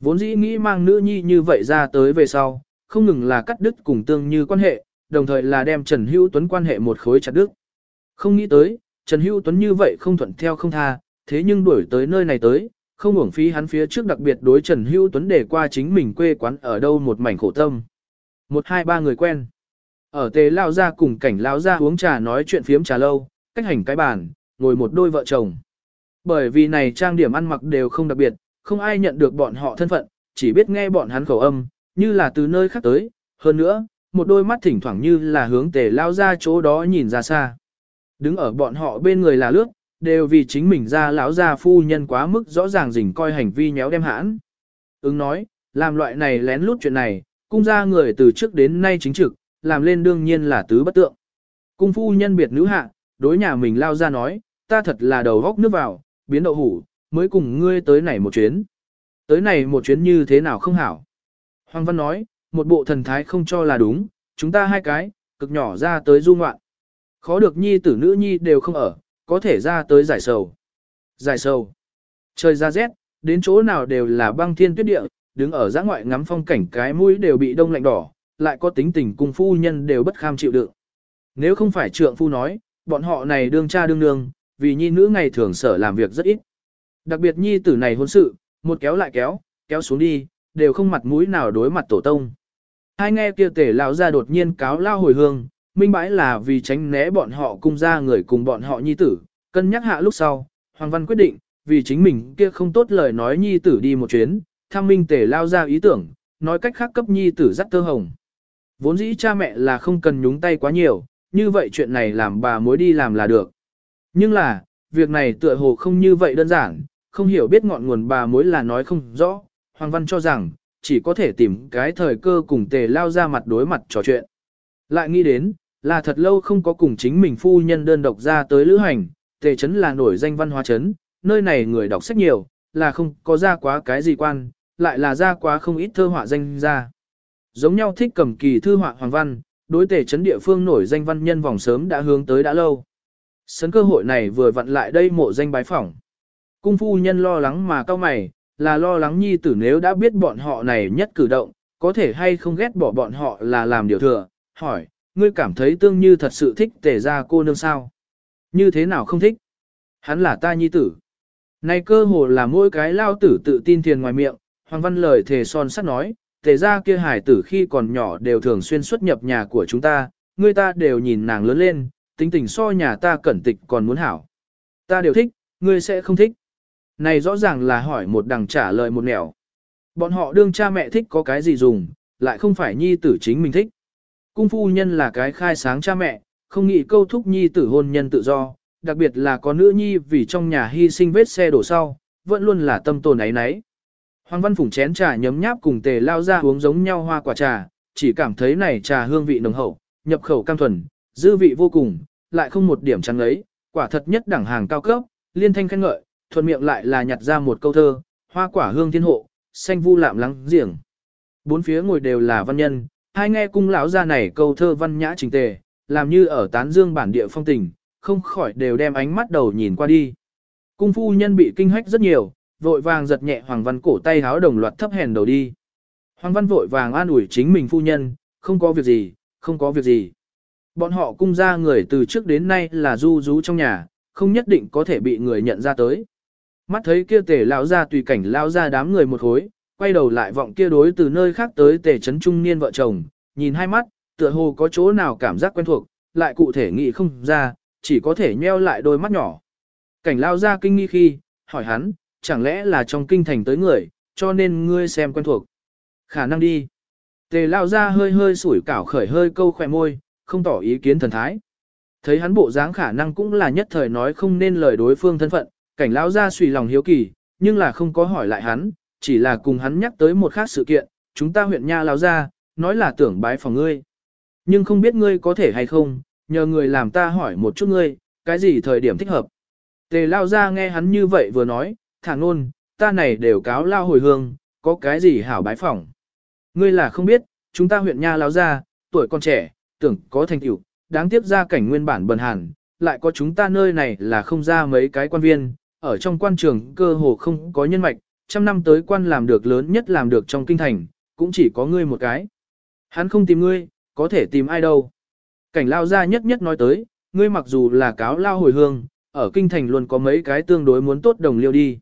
Vốn dĩ nghĩ mang nữ nhi như vậy ra tới về sau, không ngừng là cắt đứt cùng tương như quan hệ, đồng thời là đem Trần Hữu Tuấn quan hệ một khối chặt đứt. Không nghĩ tới, Trần Hữu Tuấn như vậy không thuận theo không tha, thế nhưng đuổi tới nơi này tới, không uổng phí hắn phía trước đặc biệt đối Trần Hữu Tuấn để qua chính mình quê quán ở đâu một mảnh khổ tâm. Một hai ba người quen. Ở tề lao ra cùng cảnh lao ra uống trà nói chuyện phiếm trà lâu, cách hành cái bàn, ngồi một đôi vợ chồng. Bởi vì này trang điểm ăn mặc đều không đặc biệt, không ai nhận được bọn họ thân phận, chỉ biết nghe bọn hắn khẩu âm, như là từ nơi khác tới. Hơn nữa, một đôi mắt thỉnh thoảng như là hướng tề lao ra chỗ đó nhìn ra xa. Đứng ở bọn họ bên người là lướt, đều vì chính mình ra lão gia phu nhân quá mức rõ ràng rình coi hành vi nhéo đem hãn. Ứng nói, làm loại này lén lút chuyện này, cung gia người từ trước đến nay chính trực, làm lên đương nhiên là tứ bất tượng. Cung phu nhân biệt nữ hạ, đối nhà mình lao ra nói, ta thật là đầu góc nước vào, biến đậu hủ, mới cùng ngươi tới này một chuyến. Tới này một chuyến như thế nào không hảo. Hoàng Văn nói, một bộ thần thái không cho là đúng, chúng ta hai cái, cực nhỏ ra tới du ngoạn. Khó được nhi tử nữ nhi đều không ở, có thể ra tới giải sầu. Giải sầu. Trời ra rét, đến chỗ nào đều là băng thiên tuyết địa, đứng ở giã ngoại ngắm phong cảnh cái mũi đều bị đông lạnh đỏ, lại có tính tình cùng phu nhân đều bất kham chịu đựng. Nếu không phải trượng phu nói, bọn họ này đương cha đương nương, vì nhi nữ ngày thường sở làm việc rất ít. Đặc biệt nhi tử này hôn sự, một kéo lại kéo, kéo xuống đi, đều không mặt mũi nào đối mặt tổ tông. Hai nghe kia tể lão ra đột nhiên cáo lao hồi hương, minh bãi là vì tránh né bọn họ cung ra người cùng bọn họ nhi tử, cân nhắc hạ lúc sau, Hoàng Văn quyết định, vì chính mình kia không tốt lời nói nhi tử đi một chuyến, tham minh tề lao ra ý tưởng, nói cách khác cấp nhi tử dắt tơ hồng. Vốn dĩ cha mẹ là không cần nhúng tay quá nhiều, như vậy chuyện này làm bà mối đi làm là được. Nhưng là, việc này tựa hồ không như vậy đơn giản, không hiểu biết ngọn nguồn bà mối là nói không rõ, Hoàng Văn cho rằng, chỉ có thể tìm cái thời cơ cùng tề lao ra mặt đối mặt trò chuyện. Lại nghĩ đến, là thật lâu không có cùng chính mình phu nhân đơn độc ra tới lữ hành, tề trấn là nổi danh văn hóa trấn, nơi này người đọc sách nhiều, là không có ra quá cái gì quan, lại là ra quá không ít thơ họa danh ra. Giống nhau thích cầm kỳ thư họa hoàng văn, đối tề trấn địa phương nổi danh văn nhân vòng sớm đã hướng tới đã lâu. Sấn cơ hội này vừa vặn lại đây mộ danh bái phỏng. Cung phu nhân lo lắng mà cao mày, là lo lắng nhi tử nếu đã biết bọn họ này nhất cử động, có thể hay không ghét bỏ bọn họ là làm điều thừa, hỏi, ngươi cảm thấy tương như thật sự thích tề ra cô nương sao? Như thế nào không thích? Hắn là ta nhi tử. Này cơ hồ là mỗi cái lao tử tự tin thiền ngoài miệng, Hoàng Văn lời thề son sắt nói, tề ra kia hải tử khi còn nhỏ đều thường xuyên xuất nhập nhà của chúng ta, người ta đều nhìn nàng lớn lên, tính tình so nhà ta cẩn tịch còn muốn hảo. Ta đều thích, ngươi sẽ không thích. Này rõ ràng là hỏi một đằng trả lời một nẻo. Bọn họ đương cha mẹ thích có cái gì dùng, lại không phải nhi tử chính mình thích. Cung phu nhân là cái khai sáng cha mẹ, không nghĩ câu thúc nhi tử hôn nhân tự do, đặc biệt là có nữ nhi vì trong nhà hy sinh vết xe đổ sau, vẫn luôn là tâm tồn ấy nấy. Hoàng Văn Phùng chén trà nhấm nháp cùng tề lao ra uống giống nhau hoa quả trà, chỉ cảm thấy này trà hương vị nồng hậu, nhập khẩu cam thuần, dư vị vô cùng, lại không một điểm trắng ấy, quả thật nhất đẳng hàng cao cấp, liên thanh khen ngợi, thuận miệng lại là nhặt ra một câu thơ, hoa quả hương thiên hộ, xanh vu lạm lắng giềng. Bốn phía ngồi đều là văn nhân, hai nghe cung lão ra này câu thơ văn nhã trình tề, làm như ở tán dương bản địa phong tình, không khỏi đều đem ánh mắt đầu nhìn qua đi. Cung phu nhân bị kinh hách rất nhiều, vội vàng giật nhẹ Hoàng Văn cổ tay háo đồng loạt thấp hèn đầu đi. Hoàng Văn vội vàng an ủi chính mình phu nhân, không có việc gì, không có việc gì. Bọn họ cung ra người từ trước đến nay là du rú trong nhà, không nhất định có thể bị người nhận ra tới. Mắt thấy kia tề lão ra tùy cảnh lão ra đám người một khối, quay đầu lại vọng kia đối từ nơi khác tới tề trấn trung niên vợ chồng, nhìn hai mắt, tựa hồ có chỗ nào cảm giác quen thuộc, lại cụ thể nghĩ không ra, chỉ có thể nheo lại đôi mắt nhỏ. Cảnh lao ra kinh nghi khi, hỏi hắn, chẳng lẽ là trong kinh thành tới người, cho nên ngươi xem quen thuộc. Khả năng đi. Tề lao ra hơi hơi sủi cảo khởi hơi câu khỏe môi, không tỏ ý kiến thần thái. Thấy hắn bộ dáng khả năng cũng là nhất thời nói không nên lời đối phương thân phận, cảnh lao ra suy lòng hiếu kỳ, nhưng là không có hỏi lại hắn, chỉ là cùng hắn nhắc tới một khác sự kiện, chúng ta huyện nha lao ra, nói là tưởng bái phòng ngươi. Nhưng không biết ngươi có thể hay không, nhờ người làm ta hỏi một chút ngươi, cái gì thời điểm thích hợp. Tề lao ra nghe hắn như vậy vừa nói, thẳng nôn, ta này đều cáo lao hồi hương, có cái gì hảo bái phỏng. Ngươi là không biết, chúng ta huyện nha lao ra, tuổi con trẻ, tưởng có thành tựu, đáng tiếc ra cảnh nguyên bản bần hàn, lại có chúng ta nơi này là không ra mấy cái quan viên, ở trong quan trường cơ hồ không có nhân mạch, trăm năm tới quan làm được lớn nhất làm được trong kinh thành, cũng chỉ có ngươi một cái. Hắn không tìm ngươi, có thể tìm ai đâu. Cảnh lao ra nhất nhất nói tới, ngươi mặc dù là cáo lao hồi hương, ở kinh thành luôn có mấy cái tương đối muốn tốt đồng liêu đi.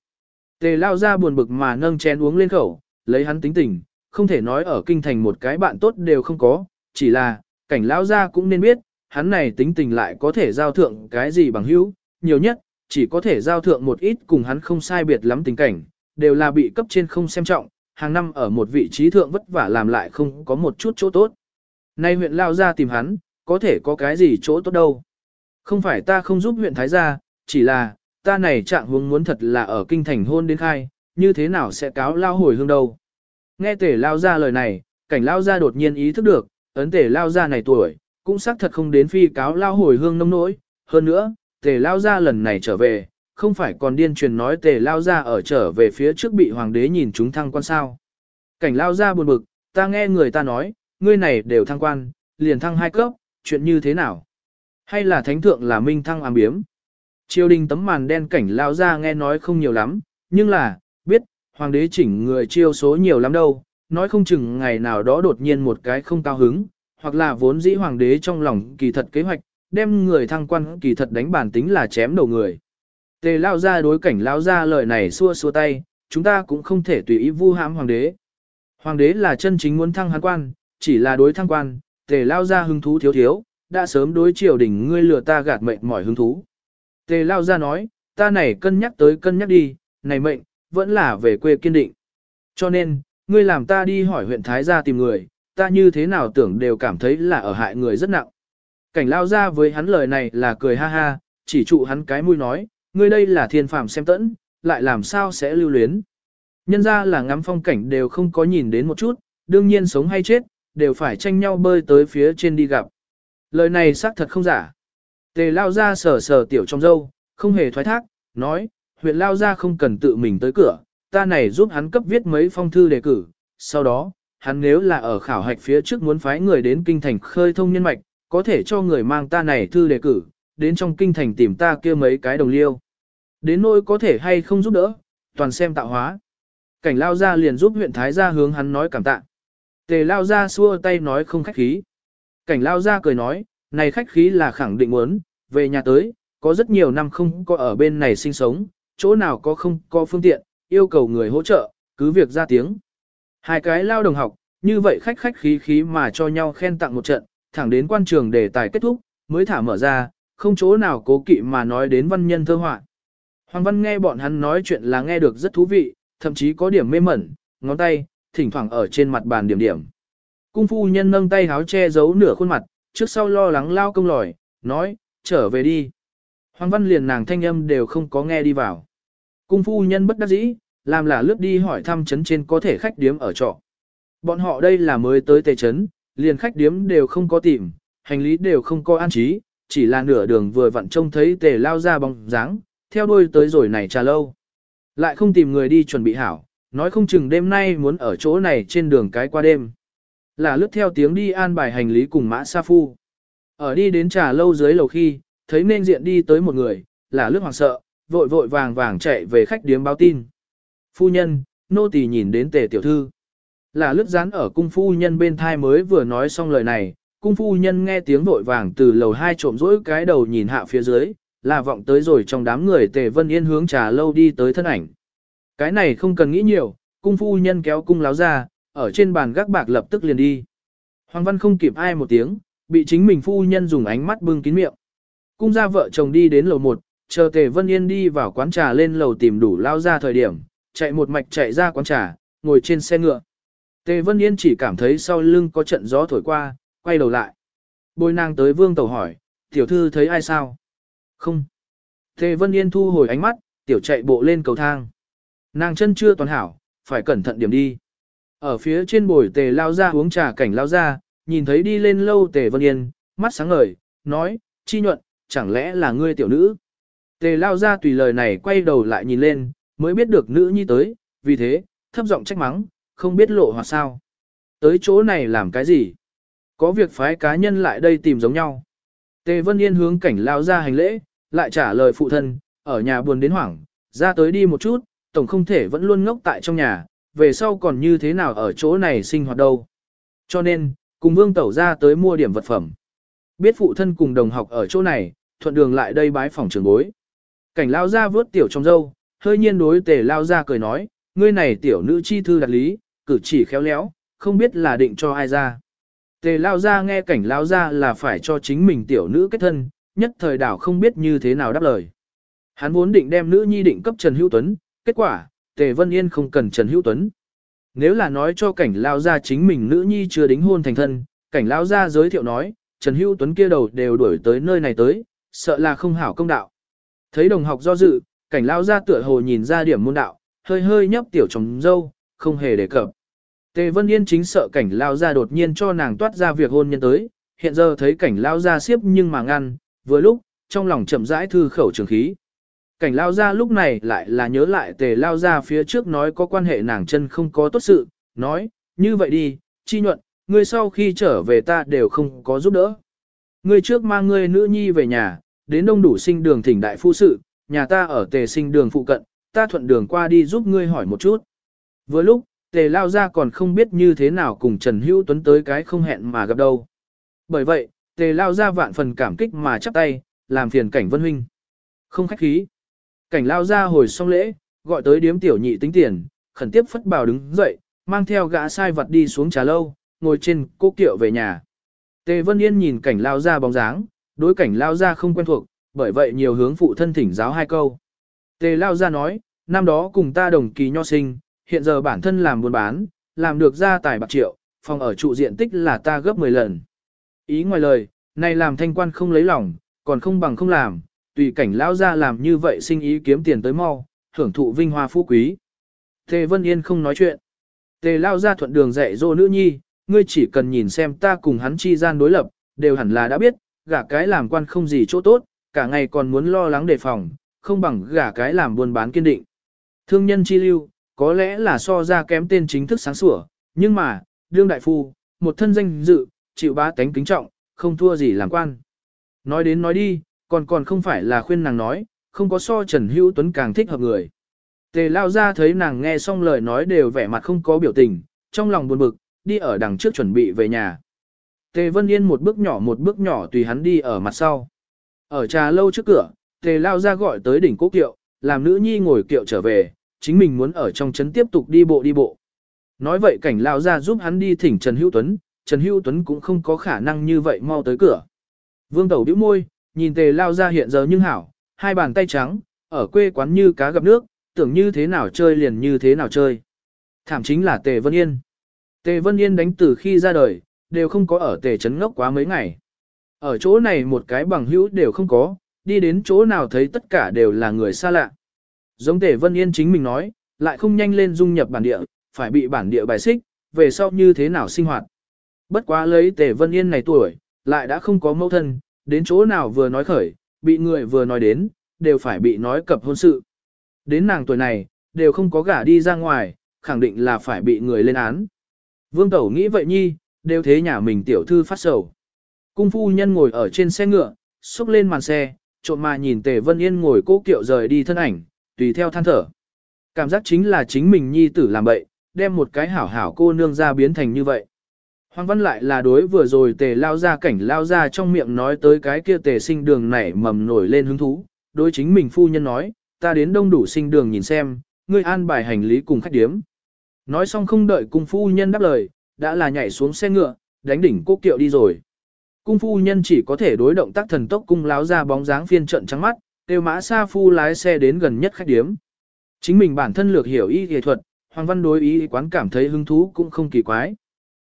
Tề lao ra buồn bực mà nâng chén uống lên khẩu, lấy hắn tính tình, không thể nói ở kinh thành một cái bạn tốt đều không có, chỉ là, cảnh lao ra cũng nên biết, hắn này tính tình lại có thể giao thượng cái gì bằng hữu, nhiều nhất, chỉ có thể giao thượng một ít cùng hắn không sai biệt lắm tình cảnh, đều là bị cấp trên không xem trọng, hàng năm ở một vị trí thượng vất vả làm lại không có một chút chỗ tốt. Nay huyện lao ra tìm hắn, có thể có cái gì chỗ tốt đâu. Không phải ta không giúp huyện Thái gia, chỉ là, ta này trạng hướng muốn thật là ở kinh thành hôn đến khai, như thế nào sẽ cáo lao hồi hương đâu. Nghe tể lao ra lời này, cảnh lao ra đột nhiên ý thức được, ấn tể lao ra này tuổi, cũng xác thật không đến phi cáo lao hồi hương nông nỗi. Hơn nữa, tể lao ra lần này trở về, không phải còn điên truyền nói tề lao ra ở trở về phía trước bị hoàng đế nhìn chúng thăng quan sao. Cảnh lao ra buồn bực, ta nghe người ta nói, ngươi này đều thăng quan, liền thăng hai cấp, chuyện như thế nào? Hay là thánh thượng là minh thăng ám biếm? Triều đình tấm màn đen cảnh lao ra nghe nói không nhiều lắm, nhưng là, biết, hoàng đế chỉnh người chiêu số nhiều lắm đâu, nói không chừng ngày nào đó đột nhiên một cái không cao hứng, hoặc là vốn dĩ hoàng đế trong lòng kỳ thật kế hoạch, đem người thăng quan kỳ thật đánh bản tính là chém đầu người. Tề lao ra đối cảnh lao ra lời này xua xua tay, chúng ta cũng không thể tùy ý vu hãm hoàng đế. Hoàng đế là chân chính muốn thăng hắn quan, chỉ là đối thăng quan, tề lao ra hứng thú thiếu thiếu, đã sớm đối triều đình ngươi lừa ta gạt mệnh mỏi hứng thú. Tề lao ra nói, ta này cân nhắc tới cân nhắc đi, này mệnh, vẫn là về quê kiên định. Cho nên, ngươi làm ta đi hỏi huyện Thái gia tìm người, ta như thế nào tưởng đều cảm thấy là ở hại người rất nặng. Cảnh lao ra với hắn lời này là cười ha ha, chỉ trụ hắn cái mũi nói, ngươi đây là thiên phàm xem tẫn, lại làm sao sẽ lưu luyến. Nhân ra là ngắm phong cảnh đều không có nhìn đến một chút, đương nhiên sống hay chết, đều phải tranh nhau bơi tới phía trên đi gặp. Lời này xác thật không giả. Tề lao ra sờ sờ tiểu trong dâu, không hề thoái thác, nói, huyện lao ra không cần tự mình tới cửa, ta này giúp hắn cấp viết mấy phong thư đề cử, sau đó, hắn nếu là ở khảo hạch phía trước muốn phái người đến kinh thành khơi thông nhân mạch, có thể cho người mang ta này thư đề cử, đến trong kinh thành tìm ta kia mấy cái đồng liêu. Đến nỗi có thể hay không giúp đỡ, toàn xem tạo hóa. Cảnh lao ra liền giúp huyện Thái gia hướng hắn nói cảm tạ. Tề lao ra xua tay nói không khách khí. Cảnh lao ra cười nói, này khách khí là khẳng định muốn, về nhà tới, có rất nhiều năm không có ở bên này sinh sống, chỗ nào có không có phương tiện, yêu cầu người hỗ trợ, cứ việc ra tiếng. Hai cái lao đồng học, như vậy khách khách khí khí mà cho nhau khen tặng một trận, thẳng đến quan trường đề tài kết thúc, mới thả mở ra, không chỗ nào cố kỵ mà nói đến văn nhân thơ họa. Hoàng Văn nghe bọn hắn nói chuyện là nghe được rất thú vị, thậm chí có điểm mê mẩn, ngón tay, thỉnh thoảng ở trên mặt bàn điểm điểm. Cung phu nhân nâng tay háo che giấu nửa khuôn mặt, trước sau lo lắng lao công lòi, nói, trở về đi. Hoàng Văn liền nàng thanh âm đều không có nghe đi vào. Cung phu nhân bất đắc dĩ, làm là lướt đi hỏi thăm chấn trên có thể khách điếm ở trọ. Bọn họ đây là mới tới tề trấn, liền khách điếm đều không có tìm, hành lý đều không có an trí, chỉ là nửa đường vừa vặn trông thấy tề lao ra bóng dáng, theo đuôi tới rồi này trà lâu. Lại không tìm người đi chuẩn bị hảo, nói không chừng đêm nay muốn ở chỗ này trên đường cái qua đêm. Là lướt theo tiếng đi an bài hành lý cùng mã sa phu. Ở đi đến trà lâu dưới lầu khi, thấy nên diện đi tới một người, là lướt hoàng sợ, vội vội vàng vàng chạy về khách điếm báo tin. Phu nhân, nô tỳ nhìn đến tề tiểu thư. Là lướt dán ở cung phu nhân bên thai mới vừa nói xong lời này, cung phu nhân nghe tiếng vội vàng từ lầu hai trộm rỗi cái đầu nhìn hạ phía dưới, là vọng tới rồi trong đám người tề vân yên hướng trà lâu đi tới thân ảnh. Cái này không cần nghĩ nhiều, cung phu nhân kéo cung láo ra, ở trên bàn gác bạc lập tức liền đi. Hoàng văn không kịp ai một tiếng, bị chính mình phu nhân dùng ánh mắt bưng kín miệng. Cung ra vợ chồng đi đến lầu một, chờ tề vân yên đi vào quán trà lên lầu tìm đủ lao ra thời điểm, chạy một mạch chạy ra quán trà, ngồi trên xe ngựa. Tề Vân Yên chỉ cảm thấy sau lưng có trận gió thổi qua, quay đầu lại. Bồi nàng tới vương tàu hỏi, tiểu thư thấy ai sao? Không. Tề Vân Yên thu hồi ánh mắt, tiểu chạy bộ lên cầu thang. Nàng chân chưa toàn hảo, phải cẩn thận điểm đi. Ở phía trên bồi tề lao ra uống trà cảnh lao ra, nhìn thấy đi lên lâu tề Vân Yên, mắt sáng ngời, nói, chi nhuận, chẳng lẽ là ngươi tiểu nữ? Tề lao ra tùy lời này quay đầu lại nhìn lên, mới biết được nữ nhi tới, vì thế, thấp giọng trách mắng, không biết lộ hoặc sao. Tới chỗ này làm cái gì? Có việc phái cá nhân lại đây tìm giống nhau. Tề Vân Yên hướng cảnh lao ra hành lễ, lại trả lời phụ thân, ở nhà buồn đến hoảng, ra tới đi một chút, tổng không thể vẫn luôn ngốc tại trong nhà, về sau còn như thế nào ở chỗ này sinh hoạt đâu. Cho nên, cùng vương tẩu ra tới mua điểm vật phẩm. Biết phụ thân cùng đồng học ở chỗ này, thuận đường lại đây bái phòng trường bối. Cảnh lao ra vớt tiểu trong dâu, hơi nhiên đối tề lao ra cười nói, ngươi này tiểu nữ chi thư đặt lý, cử chỉ khéo léo, không biết là định cho ai ra. Tề lao ra nghe cảnh lao ra là phải cho chính mình tiểu nữ kết thân, nhất thời đảo không biết như thế nào đáp lời. Hắn vốn định đem nữ nhi định cấp Trần Hữu Tuấn, kết quả, Tề Vân Yên không cần Trần Hữu Tuấn. Nếu là nói cho cảnh lao ra chính mình nữ nhi chưa đính hôn thành thân, cảnh lao ra giới thiệu nói, Trần Hữu Tuấn kia đầu đều đuổi tới nơi này tới, sợ là không hảo công đạo. Thấy đồng học do dự, cảnh lao ra tựa hồ nhìn ra điểm môn đạo, hơi hơi nhấp tiểu trồng dâu, không hề đề cập. Tề Vân Yên chính sợ cảnh lao ra đột nhiên cho nàng toát ra việc hôn nhân tới, hiện giờ thấy cảnh lao ra siếp nhưng mà ngăn, vừa lúc, trong lòng chậm rãi thư khẩu trường khí. Cảnh lao ra lúc này lại là nhớ lại tề lao ra phía trước nói có quan hệ nàng chân không có tốt sự, nói, như vậy đi, chi nhuận, ngươi sau khi trở về ta đều không có giúp đỡ. Ngươi trước mang ngươi nữ nhi về nhà, đến đông đủ sinh đường thỉnh đại phu sự, nhà ta ở tề sinh đường phụ cận, ta thuận đường qua đi giúp ngươi hỏi một chút. Vừa lúc, tề lao ra còn không biết như thế nào cùng Trần Hữu Tuấn tới cái không hẹn mà gặp đâu. Bởi vậy, tề lao ra vạn phần cảm kích mà chắp tay, làm phiền cảnh vân huynh. Không khách khí. Cảnh lao ra hồi xong lễ, gọi tới điếm tiểu nhị tính tiền, khẩn tiếp phất bào đứng dậy, mang theo gã sai vật đi xuống trà lâu, ngồi trên cố kiệu về nhà. Tề Vân Yên nhìn cảnh lao ra bóng dáng, đối cảnh lao ra không quen thuộc, bởi vậy nhiều hướng phụ thân thỉnh giáo hai câu. Tề lao ra nói, năm đó cùng ta đồng kỳ nho sinh, hiện giờ bản thân làm buôn bán, làm được ra tài bạc triệu, phòng ở trụ diện tích là ta gấp 10 lần. Ý ngoài lời, này làm thanh quan không lấy lòng, còn không bằng không làm, tùy cảnh lao ra làm như vậy sinh ý kiếm tiền tới mau, hưởng thụ vinh hoa phú quý. Tề Vân Yên không nói chuyện. Tề lao ra thuận đường dạy dỗ nữ nhi, ngươi chỉ cần nhìn xem ta cùng hắn chi gian đối lập, đều hẳn là đã biết, gả cái làm quan không gì chỗ tốt, cả ngày còn muốn lo lắng đề phòng, không bằng gả cái làm buôn bán kiên định. Thương nhân chi lưu, có lẽ là so ra kém tên chính thức sáng sủa, nhưng mà, đương đại phu, một thân danh dự, chịu bá tánh kính trọng, không thua gì làm quan. Nói đến nói đi, còn còn không phải là khuyên nàng nói, không có so Trần Hữu Tuấn càng thích hợp người. Tề lao ra thấy nàng nghe xong lời nói đều vẻ mặt không có biểu tình, trong lòng buồn bực, đi ở đằng trước chuẩn bị về nhà. Tề Vân Yên một bước nhỏ một bước nhỏ tùy hắn đi ở mặt sau. Ở trà lâu trước cửa, Tề lao ra gọi tới đỉnh cố kiệu, làm nữ nhi ngồi kiệu trở về, chính mình muốn ở trong trấn tiếp tục đi bộ đi bộ. Nói vậy cảnh lao ra giúp hắn đi thỉnh Trần Hữu Tuấn, Trần Hữu Tuấn cũng không có khả năng như vậy mau tới cửa. Vương Tẩu bĩu môi, nhìn Tề lao ra hiện giờ nhưng hảo, hai bàn tay trắng, ở quê quán như cá gặp nước, tưởng như thế nào chơi liền như thế nào chơi. Thảm chính là Tề Vân Yên. Tề Vân Yên đánh từ khi ra đời, đều không có ở Tề Trấn ngốc quá mấy ngày. Ở chỗ này một cái bằng hữu đều không có, đi đến chỗ nào thấy tất cả đều là người xa lạ. Giống Tề Vân Yên chính mình nói, lại không nhanh lên dung nhập bản địa, phải bị bản địa bài xích, về sau như thế nào sinh hoạt. Bất quá lấy Tề Vân Yên này tuổi, lại đã không có mẫu thân, đến chỗ nào vừa nói khởi, bị người vừa nói đến, đều phải bị nói cập hôn sự. Đến nàng tuổi này, đều không có gả đi ra ngoài, khẳng định là phải bị người lên án. Vương Tẩu nghĩ vậy nhi, đều thế nhà mình tiểu thư phát sầu. Cung phu nhân ngồi ở trên xe ngựa, xúc lên màn xe, trộm mà nhìn Tề Vân Yên ngồi cố kiệu rời đi thân ảnh, tùy theo than thở. Cảm giác chính là chính mình nhi tử làm bậy, đem một cái hảo hảo cô nương ra biến thành như vậy. Hoàng Văn lại là đối vừa rồi tề lao ra cảnh lao ra trong miệng nói tới cái kia tề sinh đường nảy mầm nổi lên hứng thú, đối chính mình phu nhân nói, ta đến đông đủ sinh đường nhìn xem, ngươi an bài hành lý cùng khách điếm. Nói xong không đợi cung phu nhân đáp lời, đã là nhảy xuống xe ngựa, đánh đỉnh cố kiệu đi rồi. Cung phu nhân chỉ có thể đối động tác thần tốc cung láo ra bóng dáng phiên trận trắng mắt, tiêu mã sa phu lái xe đến gần nhất khách điếm. Chính mình bản thân lược hiểu y y thuật, Hoàng Văn đối ý quán cảm thấy hứng thú cũng không kỳ quái.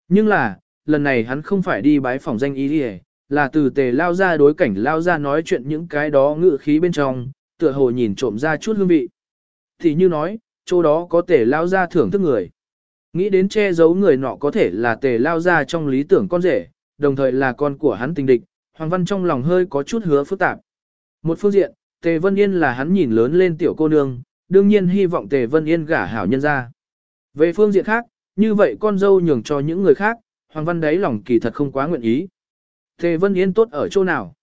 Nhưng là, lần này hắn không phải đi bái phòng danh y y, là từ tề lao ra đối cảnh lao ra nói chuyện những cái đó ngự khí bên trong, tựa hồ nhìn trộm ra chút hương vị. Thì như nói, chỗ đó có tề lao ra thưởng thức người. Nghĩ đến che giấu người nọ có thể là tề lao ra trong lý tưởng con rể, đồng thời là con của hắn tình địch, Hoàng Văn trong lòng hơi có chút hứa phức tạp. Một phương diện, Tề Vân Yên là hắn nhìn lớn lên tiểu cô nương, đương nhiên hy vọng Tề Vân Yên gả hảo nhân ra. Về phương diện khác, như vậy con dâu nhường cho những người khác, Hoàng Văn đấy lòng kỳ thật không quá nguyện ý. Tề Vân Yên tốt ở chỗ nào?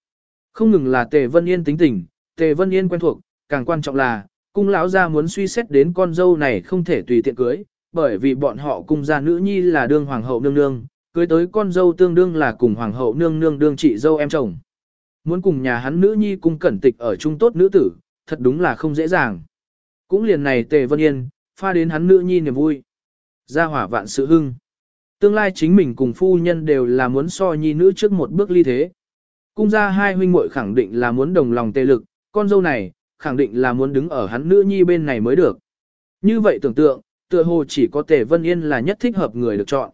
Không ngừng là Tề Vân Yên tính tình, Tề Vân Yên quen thuộc, càng quan trọng là, cung lão gia muốn suy xét đến con dâu này không thể tùy tiện cưới, bởi vì bọn họ cung gia nữ nhi là đương hoàng hậu nương nương, cưới tới con dâu tương đương là cùng hoàng hậu nương nương đương chị dâu em chồng. Muốn cùng nhà hắn nữ nhi cung cẩn tịch ở trung tốt nữ tử, thật đúng là không dễ dàng. Cũng liền này Tề Vân Yên, pha đến hắn nữ nhi niềm vui. Gia hỏa vạn sự hưng. Tương lai chính mình cùng phu nhân đều là muốn so nhi nữ trước một bước ly thế. Cung gia hai huynh muội khẳng định là muốn đồng lòng tề lực, con dâu này, khẳng định là muốn đứng ở hắn nữ nhi bên này mới được. Như vậy tưởng tượng, tựa hồ chỉ có Tề Vân Yên là nhất thích hợp người được chọn.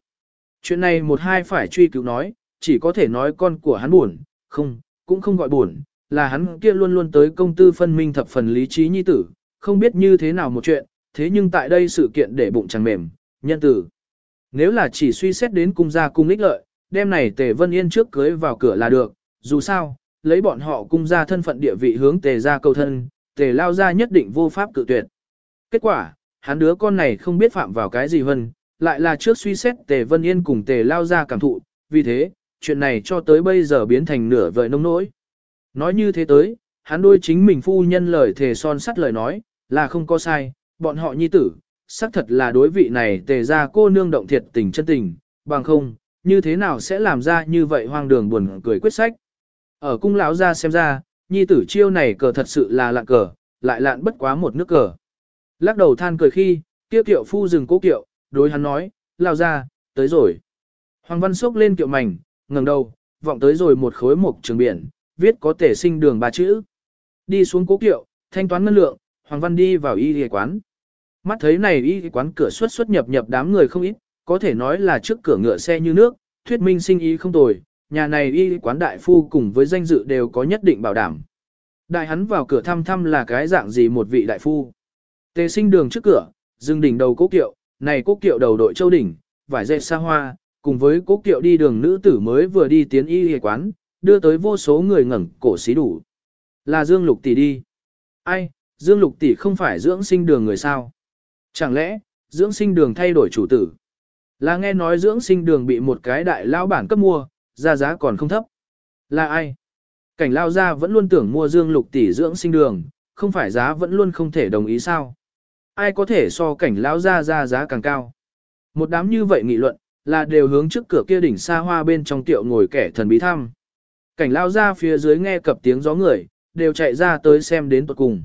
Chuyện này một hai phải truy cứu nói, chỉ có thể nói con của hắn buồn, không, cũng không gọi buồn, là hắn kia luôn luôn tới công tư phân minh thập phần lý trí nhi tử, không biết như thế nào một chuyện, thế nhưng tại đây sự kiện để bụng chẳng mềm, nhân tử. Nếu là chỉ suy xét đến cung gia cung ích lợi, đêm này Tề Vân Yên trước cưới vào cửa là được, dù sao, lấy bọn họ cung gia thân phận địa vị hướng Tề gia cầu thân, Tề lao gia nhất định vô pháp cự tuyệt. Kết quả, hắn đứa con này không biết phạm vào cái gì hơn, lại là trước suy xét Tề Vân Yên cùng Tề lao gia cảm thụ, vì thế, chuyện này cho tới bây giờ biến thành nửa vời nông nỗi. Nói như thế tới, hắn đôi chính mình phu nhân lời thề son sắt lời nói, là không có sai, bọn họ nhi tử, xác thật là đối vị này tề ra cô nương động thiệt tình chân tình, bằng không, như thế nào sẽ làm ra như vậy hoang đường buồn cười quyết sách. Ở cung lão ra xem ra, nhi tử chiêu này cờ thật sự là lạn cờ, lại lạn bất quá một nước cờ. Lắc đầu than cười khi, tiêu kiệu phu dừng cố kiệu, đối hắn nói, lao ra, tới rồi. Hoàng văn sốc lên kiệu mảnh, ngẩng đầu, vọng tới rồi một khối mộc trường biển, viết có thể sinh đường ba chữ. Đi xuống cố kiệu, thanh toán ngân lượng, Hoàng Văn đi vào y y quán. Mắt thấy này y quán cửa xuất xuất nhập nhập đám người không ít, có thể nói là trước cửa ngựa xe như nước, thuyết minh sinh ý không tồi, nhà này y quán đại phu cùng với danh dự đều có nhất định bảo đảm. Đại hắn vào cửa thăm thăm là cái dạng gì một vị đại phu. Tề sinh đường trước cửa, dừng đỉnh đầu cố kiệu, này cố kiệu đầu đội châu đỉnh, vải dệt xa hoa, cùng với cố kiệu đi đường nữ tử mới vừa đi tiến y y quán, đưa tới vô số người ngẩng cổ xí đủ. Là Dương Lục tỷ đi. Ai, Dương Lục tỷ không phải dưỡng sinh đường người sao? Chẳng lẽ, dưỡng sinh đường thay đổi chủ tử? Là nghe nói dưỡng sinh đường bị một cái đại lao bản cấp mua, ra giá còn không thấp. Là ai? Cảnh lao gia vẫn luôn tưởng mua Dương Lục tỷ dưỡng sinh đường, không phải giá vẫn luôn không thể đồng ý sao? Ai có thể so cảnh lao gia ra giá càng cao? Một đám như vậy nghị luận, là đều hướng trước cửa kia đỉnh xa hoa bên trong tiệu ngồi kẻ thần bí thăm. Cảnh lao ra phía dưới nghe cập tiếng gió người, đều chạy ra tới xem đến tuật cùng.